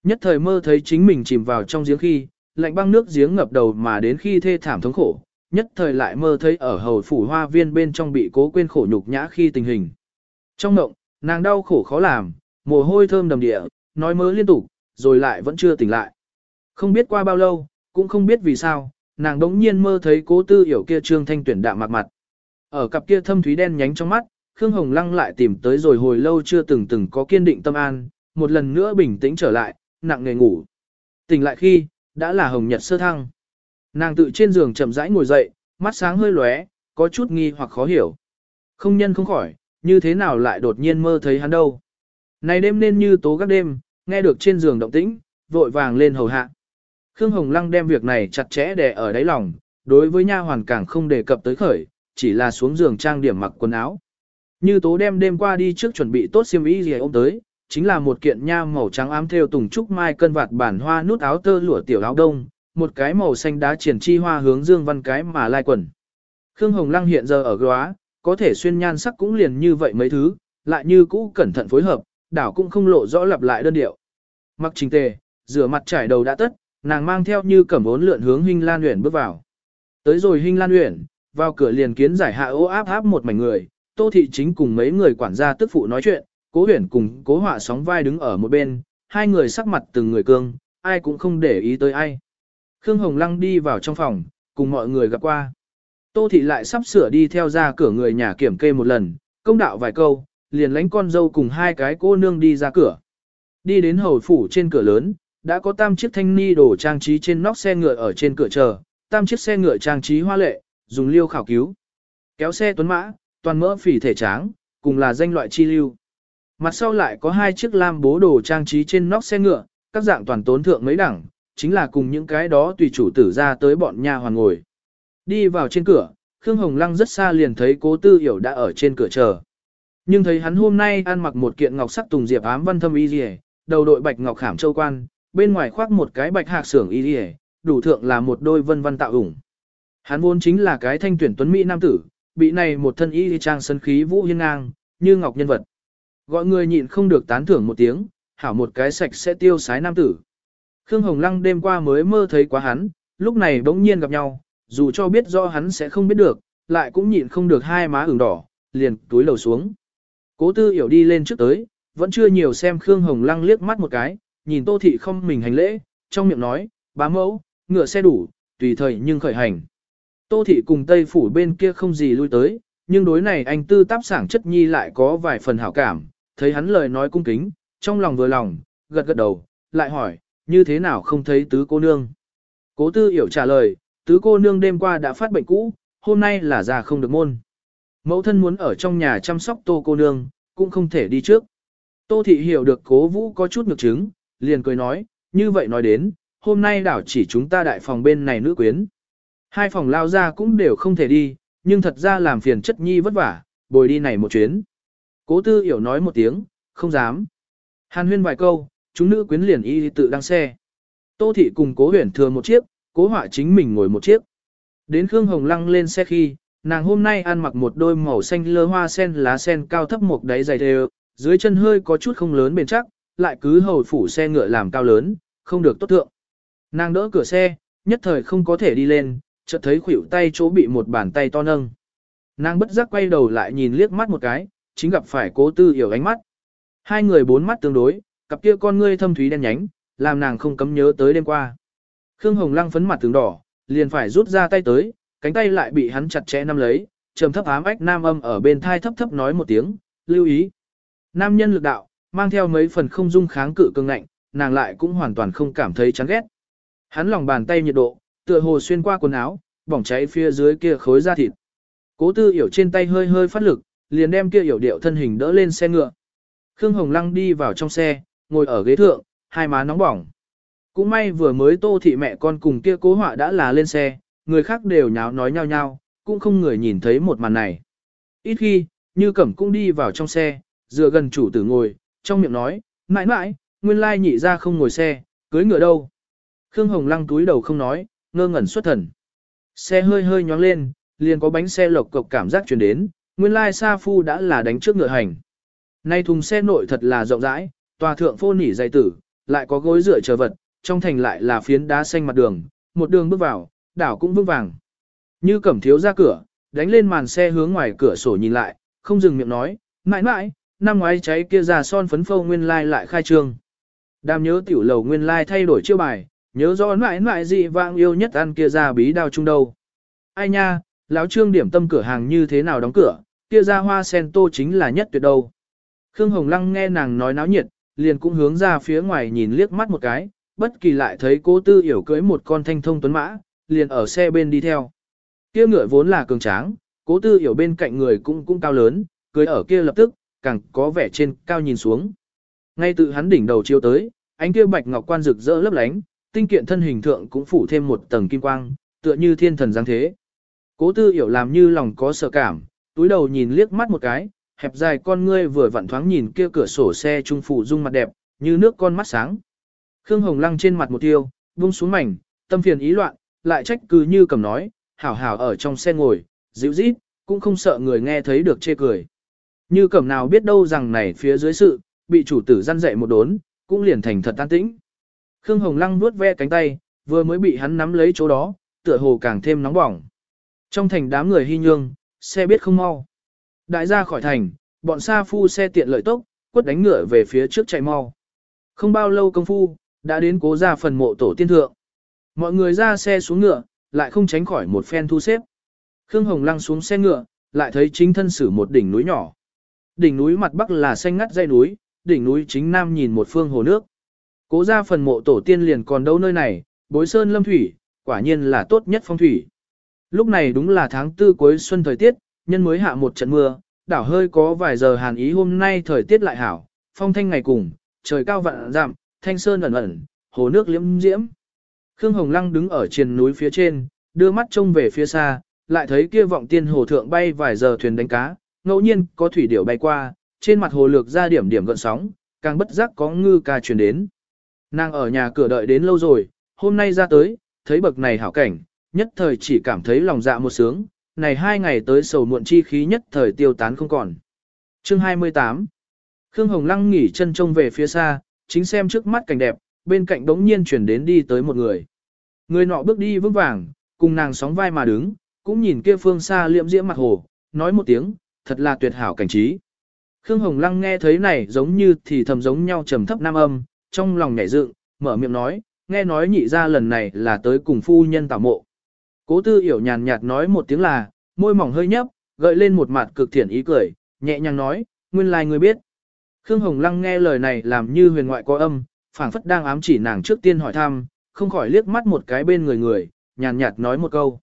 Nhất thời mơ thấy chính mình chìm vào trong giếng khi, lạnh băng nước giếng ngập đầu mà đến khi thê thảm thống khổ, nhất thời lại mơ thấy ở hầu phủ hoa viên bên trong bị cố quên khổ nhục nhã khi tình hình. Trong ngộng, nàng đau khổ khó làm, mồ hôi thơm đầm địa, nói mơ liên tục, rồi lại vẫn chưa tỉnh lại. Không biết qua bao lâu, cũng không biết vì sao, nàng đống nhiên mơ thấy cố tư hiểu kia trương thanh tuyển đạm mặt mặt. Ở cặp kia thâm thúy đen nhánh trong mắt, Khương Hồng Lăng lại tìm tới rồi hồi lâu chưa từng từng có kiên định tâm an, một lần nữa bình tĩnh trở lại, nặng nề ngủ. Tỉnh lại khi, đã là hồng nhật sơ thăng. Nàng tự trên giường chậm rãi ngồi dậy, mắt sáng hơi lóe, có chút nghi hoặc khó hiểu. Không nhân không khỏi, như thế nào lại đột nhiên mơ thấy hắn đâu. Này đêm nên như tố các đêm, nghe được trên giường động tĩnh, vội vàng lên hầu hạ. Khương Hồng Lăng đem việc này chặt chẽ đè ở đáy lòng, đối với nha hoàn càng không đề cập tới khởi, chỉ là xuống giường trang điểm mặc quần áo. Như tố đem đêm qua đi trước chuẩn bị tốt xiêm y gì ôm tới, chính là một kiện nha màu trắng ám theo tùng trúc mai cân vạt bản hoa nút áo tơ lụa tiểu áo đông, một cái màu xanh đá triển chi hoa hướng dương văn cái mà lai quần. Khương Hồng Lăng hiện giờ ở góa, có thể xuyên nhan sắc cũng liền như vậy mấy thứ, lại như cũ cẩn thận phối hợp, đảo cũng không lộ rõ lặp lại đơn điệu. Mặc trình tề, rửa mặt trải đầu đã tất, nàng mang theo như cẩm vốn lượn hướng Hinh Lan Uyển bước vào. Tới rồi Hinh Lan Uyển, vào cửa liền kiến giải hạ ô áp áp một mảnh người, Tô Thị Chính cùng mấy người quản gia tức phụ nói chuyện, Cố Huyền cùng Cố Họa sóng vai đứng ở một bên, hai người sắc mặt từng người cương, ai cũng không để ý tới ai. Khương Hồng Lăng đi vào trong phòng, cùng mọi người gặp qua. Tô Thị lại sắp sửa đi theo ra cửa người nhà kiểm kê một lần, công đạo vài câu, liền lánh con dâu cùng hai cái cô nương đi ra cửa. Đi đến hầu phủ trên cửa lớn, đã có tam chiếc thanh ni đổ trang trí trên nóc xe ngựa ở trên cửa chờ, tam chiếc xe ngựa trang trí hoa lệ, dùng liêu khảo cứu. Kéo xe tuấn mã, toàn mỡ phỉ thể tráng, cùng là danh loại chi lưu. Mặt sau lại có hai chiếc lam bố đồ trang trí trên nóc xe ngựa, các dạng toàn tốn thượng mấy đẳng, chính là cùng những cái đó tùy chủ tử ra tới bọn nha hoàn ngồi. Đi vào trên cửa, Khương Hồng Lăng rất xa liền thấy cố tư hiểu đã ở trên cửa chờ. Nhưng thấy hắn hôm nay ăn mặc một kiện ngọc sắc tùng diệp ám văn thâm y rìa, đầu đội bạch ngọc khảm châu quan, bên ngoài khoác một cái bạch hạc sưởng y rìa, đủ thượng là một đôi vân văn tạo ủng. Hắn vốn chính là cái thanh tuyển tuấn mỹ nam tử, bị này một thân y trang sân khí vũ hiên ngang, như ngọc nhân vật. Gọi người nhịn không được tán thưởng một tiếng, hảo một cái sạch sẽ tiêu sái nam tử. Khương Hồng Lăng đêm qua mới mơ thấy quá hắn, lúc này bỗng nhiên gặp nhau, dù cho biết do hắn sẽ không biết được, lại cũng nhịn không được hai má ửng đỏ, liền túi lầu xuống. Cố tư hiểu đi lên trước tới, vẫn chưa nhiều xem Khương Hồng Lăng liếc mắt một cái, nhìn Tô Thị không mình hành lễ, trong miệng nói, bá mẫu, ngựa xe đủ, tùy thời nhưng khởi hành. Tô Thị cùng Tây Phủ bên kia không gì lui tới, nhưng đối này anh tư táp sảng chất nhi lại có vài phần hảo cảm, thấy hắn lời nói cung kính, trong lòng vừa lòng, gật gật đầu, lại hỏi, như thế nào không thấy tứ cô nương. Cố tư hiểu trả lời, tứ cô nương đêm qua đã phát bệnh cũ, hôm nay là già không được môn. Mẫu thân muốn ở trong nhà chăm sóc tô cô nương, cũng không thể đi trước. Tô thị hiểu được cố vũ có chút ngược chứng, liền cười nói, như vậy nói đến, hôm nay đảo chỉ chúng ta đại phòng bên này nữ quyến. Hai phòng lao ra cũng đều không thể đi, nhưng thật ra làm phiền chất nhi vất vả, bồi đi này một chuyến. Cố tư hiểu nói một tiếng, không dám. Hàn huyên vài câu, chúng nữ quyến liền y tự đăng xe. Tô thị cùng cố huyển thừa một chiếc, cố họa chính mình ngồi một chiếc. Đến Khương Hồng Lăng lên xe khi, nàng hôm nay ăn mặc một đôi màu xanh lơ hoa sen lá sen cao thấp một đáy dày đều, dưới chân hơi có chút không lớn bền chắc, lại cứ hầu phủ xe ngựa làm cao lớn, không được tốt thượng. Nàng đỡ cửa xe, nhất thời không có thể đi lên, chợt thấy khuỷu tay chỗ bị một bàn tay to nâng. Nàng bất giác quay đầu lại nhìn liếc mắt một cái, chính gặp phải cố tư hiểu ánh mắt. Hai người bốn mắt tương đối, cặp kia con ngươi thâm thúy đen nhánh, làm nàng không cấm nhớ tới đêm qua. Khương Hồng Lăng phấn mặt tướng đỏ, liền phải rút ra tay tới, cánh tay lại bị hắn chặt chẽ nắm lấy, trầm thấp ám ách nam âm ở bên thai thấp thấp nói một tiếng, lưu ý. Nam nhân lực đạo, mang theo mấy phần không dung kháng cự cường ngạnh, nàng lại cũng hoàn toàn không cảm thấy chán ghét. Hắn lòng bàn tay nhiệt độ, tựa hồ xuyên qua quần áo, bỏng cháy phía dưới kia khối da thịt. Cố tư hiểu trên tay hơi hơi phát lực, liền đem kia hiểu điệu thân hình đỡ lên xe ngựa. Khương Hồng Lăng đi vào trong xe, ngồi ở ghế thượng, hai má nóng bỏng. Cũng may vừa mới tô thị mẹ con cùng kia cố họa đã là lên xe, người khác đều nháo nói nhau nhau, cũng không người nhìn thấy một màn này. Ít khi, như cẩm cũng đi vào trong xe, dựa gần chủ tử ngồi, trong miệng nói, mãi mãi, nguyên lai nhị ra không ngồi xe, cưới ngựa đâu. Khương Hồng Lăng túi đầu không nói, ngơ ngẩn xuất thần. Xe hơi hơi nhoáng lên, liền có bánh xe lộc cộc cảm giác chuyển đến, nguyên lai Sa Phu đã là đánh trước ngựa hành. Nay thùng xe nội thật là rộng rãi, tòa thượng phô nỉ dày tử, lại có gối rửa chờ vật, trong thành lại là phiến đá xanh mặt đường, một đường bước vào, đảo cũng vững vàng. Như cẩm thiếu ra cửa, đánh lên màn xe hướng ngoài cửa sổ nhìn lại, không dừng miệng nói, mãi mãi, năm ngoái cháy kia già son phấn phâu nguyên lai lại khai trương. Đàm nhớ tiểu lầu nguyên lai thay đổi chiêu bài, nhớ rõ mãi mãi gì vang yêu nhất ăn kia ra bí đao chung đâu. Ai nha, lão trương điểm tâm cửa hàng như thế nào đóng cửa, kia ra hoa sen tô chính là nhất tuyệt đâu. Khương Hồng Lăng nghe nàng nói náo nhiệt, liền cũng hướng ra phía ngoài nhìn liếc mắt một cái, bất kỳ lại thấy cố tư hiểu cưới một con thanh thông tuấn mã, liền ở xe bên đi theo. Kia ngựa vốn là cường tráng, cố tư hiểu bên cạnh người cũng cũng cao lớn, cưới ở kia lập tức, càng có vẻ trên cao nhìn xuống. Ngay tự hắn đỉnh đầu chiếu tới, ánh kia bạch ngọc quan rực rỡ lấp lánh, tinh kiện thân hình thượng cũng phủ thêm một tầng kim quang, tựa như thiên thần giáng thế. Cố tư hiểu làm như lòng có sợ cảm, túi đầu nhìn liếc mắt một cái, hẹp dài con ngươi vừa vặn thoáng nhìn kia cửa sổ xe trung phủ dung mặt đẹp, như nước con mắt sáng. Khương Hồng Lăng trên mặt một tiêu, buông xuống mảnh, tâm phiền ý loạn, lại trách cứ như cầm nói, hảo hảo ở trong xe ngồi, dịu rít, cũng không sợ người nghe thấy được chê cười. Như cầm nào biết đâu rằng này phía dưới sự, bị chủ tử răn dậy một đốn, cũng liền thành thật tan tĩnh. Khương Hồng Lăng vuốt ve cánh tay, vừa mới bị hắn nắm lấy chỗ đó, tựa hồ càng thêm nóng bỏng. Trong thành đám người hy nhương, xe biết không mau. Đại gia khỏi thành, bọn sa phu xe tiện lợi tốc, quất đánh ngựa về phía trước chạy mau. Không bao lâu công phu, đã đến cố ra phần mộ tổ tiên thượng. Mọi người ra xe xuống ngựa, lại không tránh khỏi một phen thu xếp. Khương Hồng lăng xuống xe ngựa, lại thấy chính thân xử một đỉnh núi nhỏ. Đỉnh núi mặt bắc là xanh ngắt dây núi, đỉnh núi chính nam nhìn một phương hồ nước. Cố ra phần mộ tổ tiên liền còn đâu nơi này, bối sơn lâm thủy, quả nhiên là tốt nhất phong thủy. Lúc này đúng là tháng tư cuối xuân thời tiết, nhân mới hạ một trận mưa, đảo hơi có vài giờ hàn ý hôm nay thời tiết lại hảo, phong thanh ngày cùng, trời cao vạn dặm, thanh sơn ẩn ẩn, hồ nước liễm diễm. Khương Hồng Lăng đứng ở trên núi phía trên, đưa mắt trông về phía xa, lại thấy kia vọng tiên hồ thượng bay vài giờ thuyền đánh cá, ngẫu nhiên có thủy điểu bay qua, trên mặt hồ lược ra điểm điểm gợn sóng, càng bất giác có ngư ca truyền đến. Nàng ở nhà cửa đợi đến lâu rồi, hôm nay ra tới, thấy bậc này hảo cảnh, nhất thời chỉ cảm thấy lòng dạ một sướng, này hai ngày tới sầu muộn chi khí nhất thời tiêu tán không còn. Chương 28 Khương Hồng Lăng nghỉ chân trông về phía xa, chính xem trước mắt cảnh đẹp, bên cạnh đống nhiên chuyển đến đi tới một người. Người nọ bước đi vững vàng, cùng nàng sóng vai mà đứng, cũng nhìn kia phương xa liệm diễm mặt hồ, nói một tiếng, thật là tuyệt hảo cảnh trí. Khương Hồng Lăng nghe thấy này giống như thì thầm giống nhau trầm thấp nam âm, trong lòng nhảy dựng, mở miệng nói, nghe nói nhị ra lần này là tới cùng phu nhân tảo mộ. Cố tư hiểu nhàn nhạt nói một tiếng là, môi mỏng hơi nhấp, gợi lên một mặt cực thiện ý cười, nhẹ nhàng nói, nguyên lai người biết. Khương Hồng Lăng nghe lời này làm như huyền ngoại có âm, phảng phất đang ám chỉ nàng trước tiên hỏi thăm, không khỏi liếc mắt một cái bên người người, nhàn nhạt nói một câu.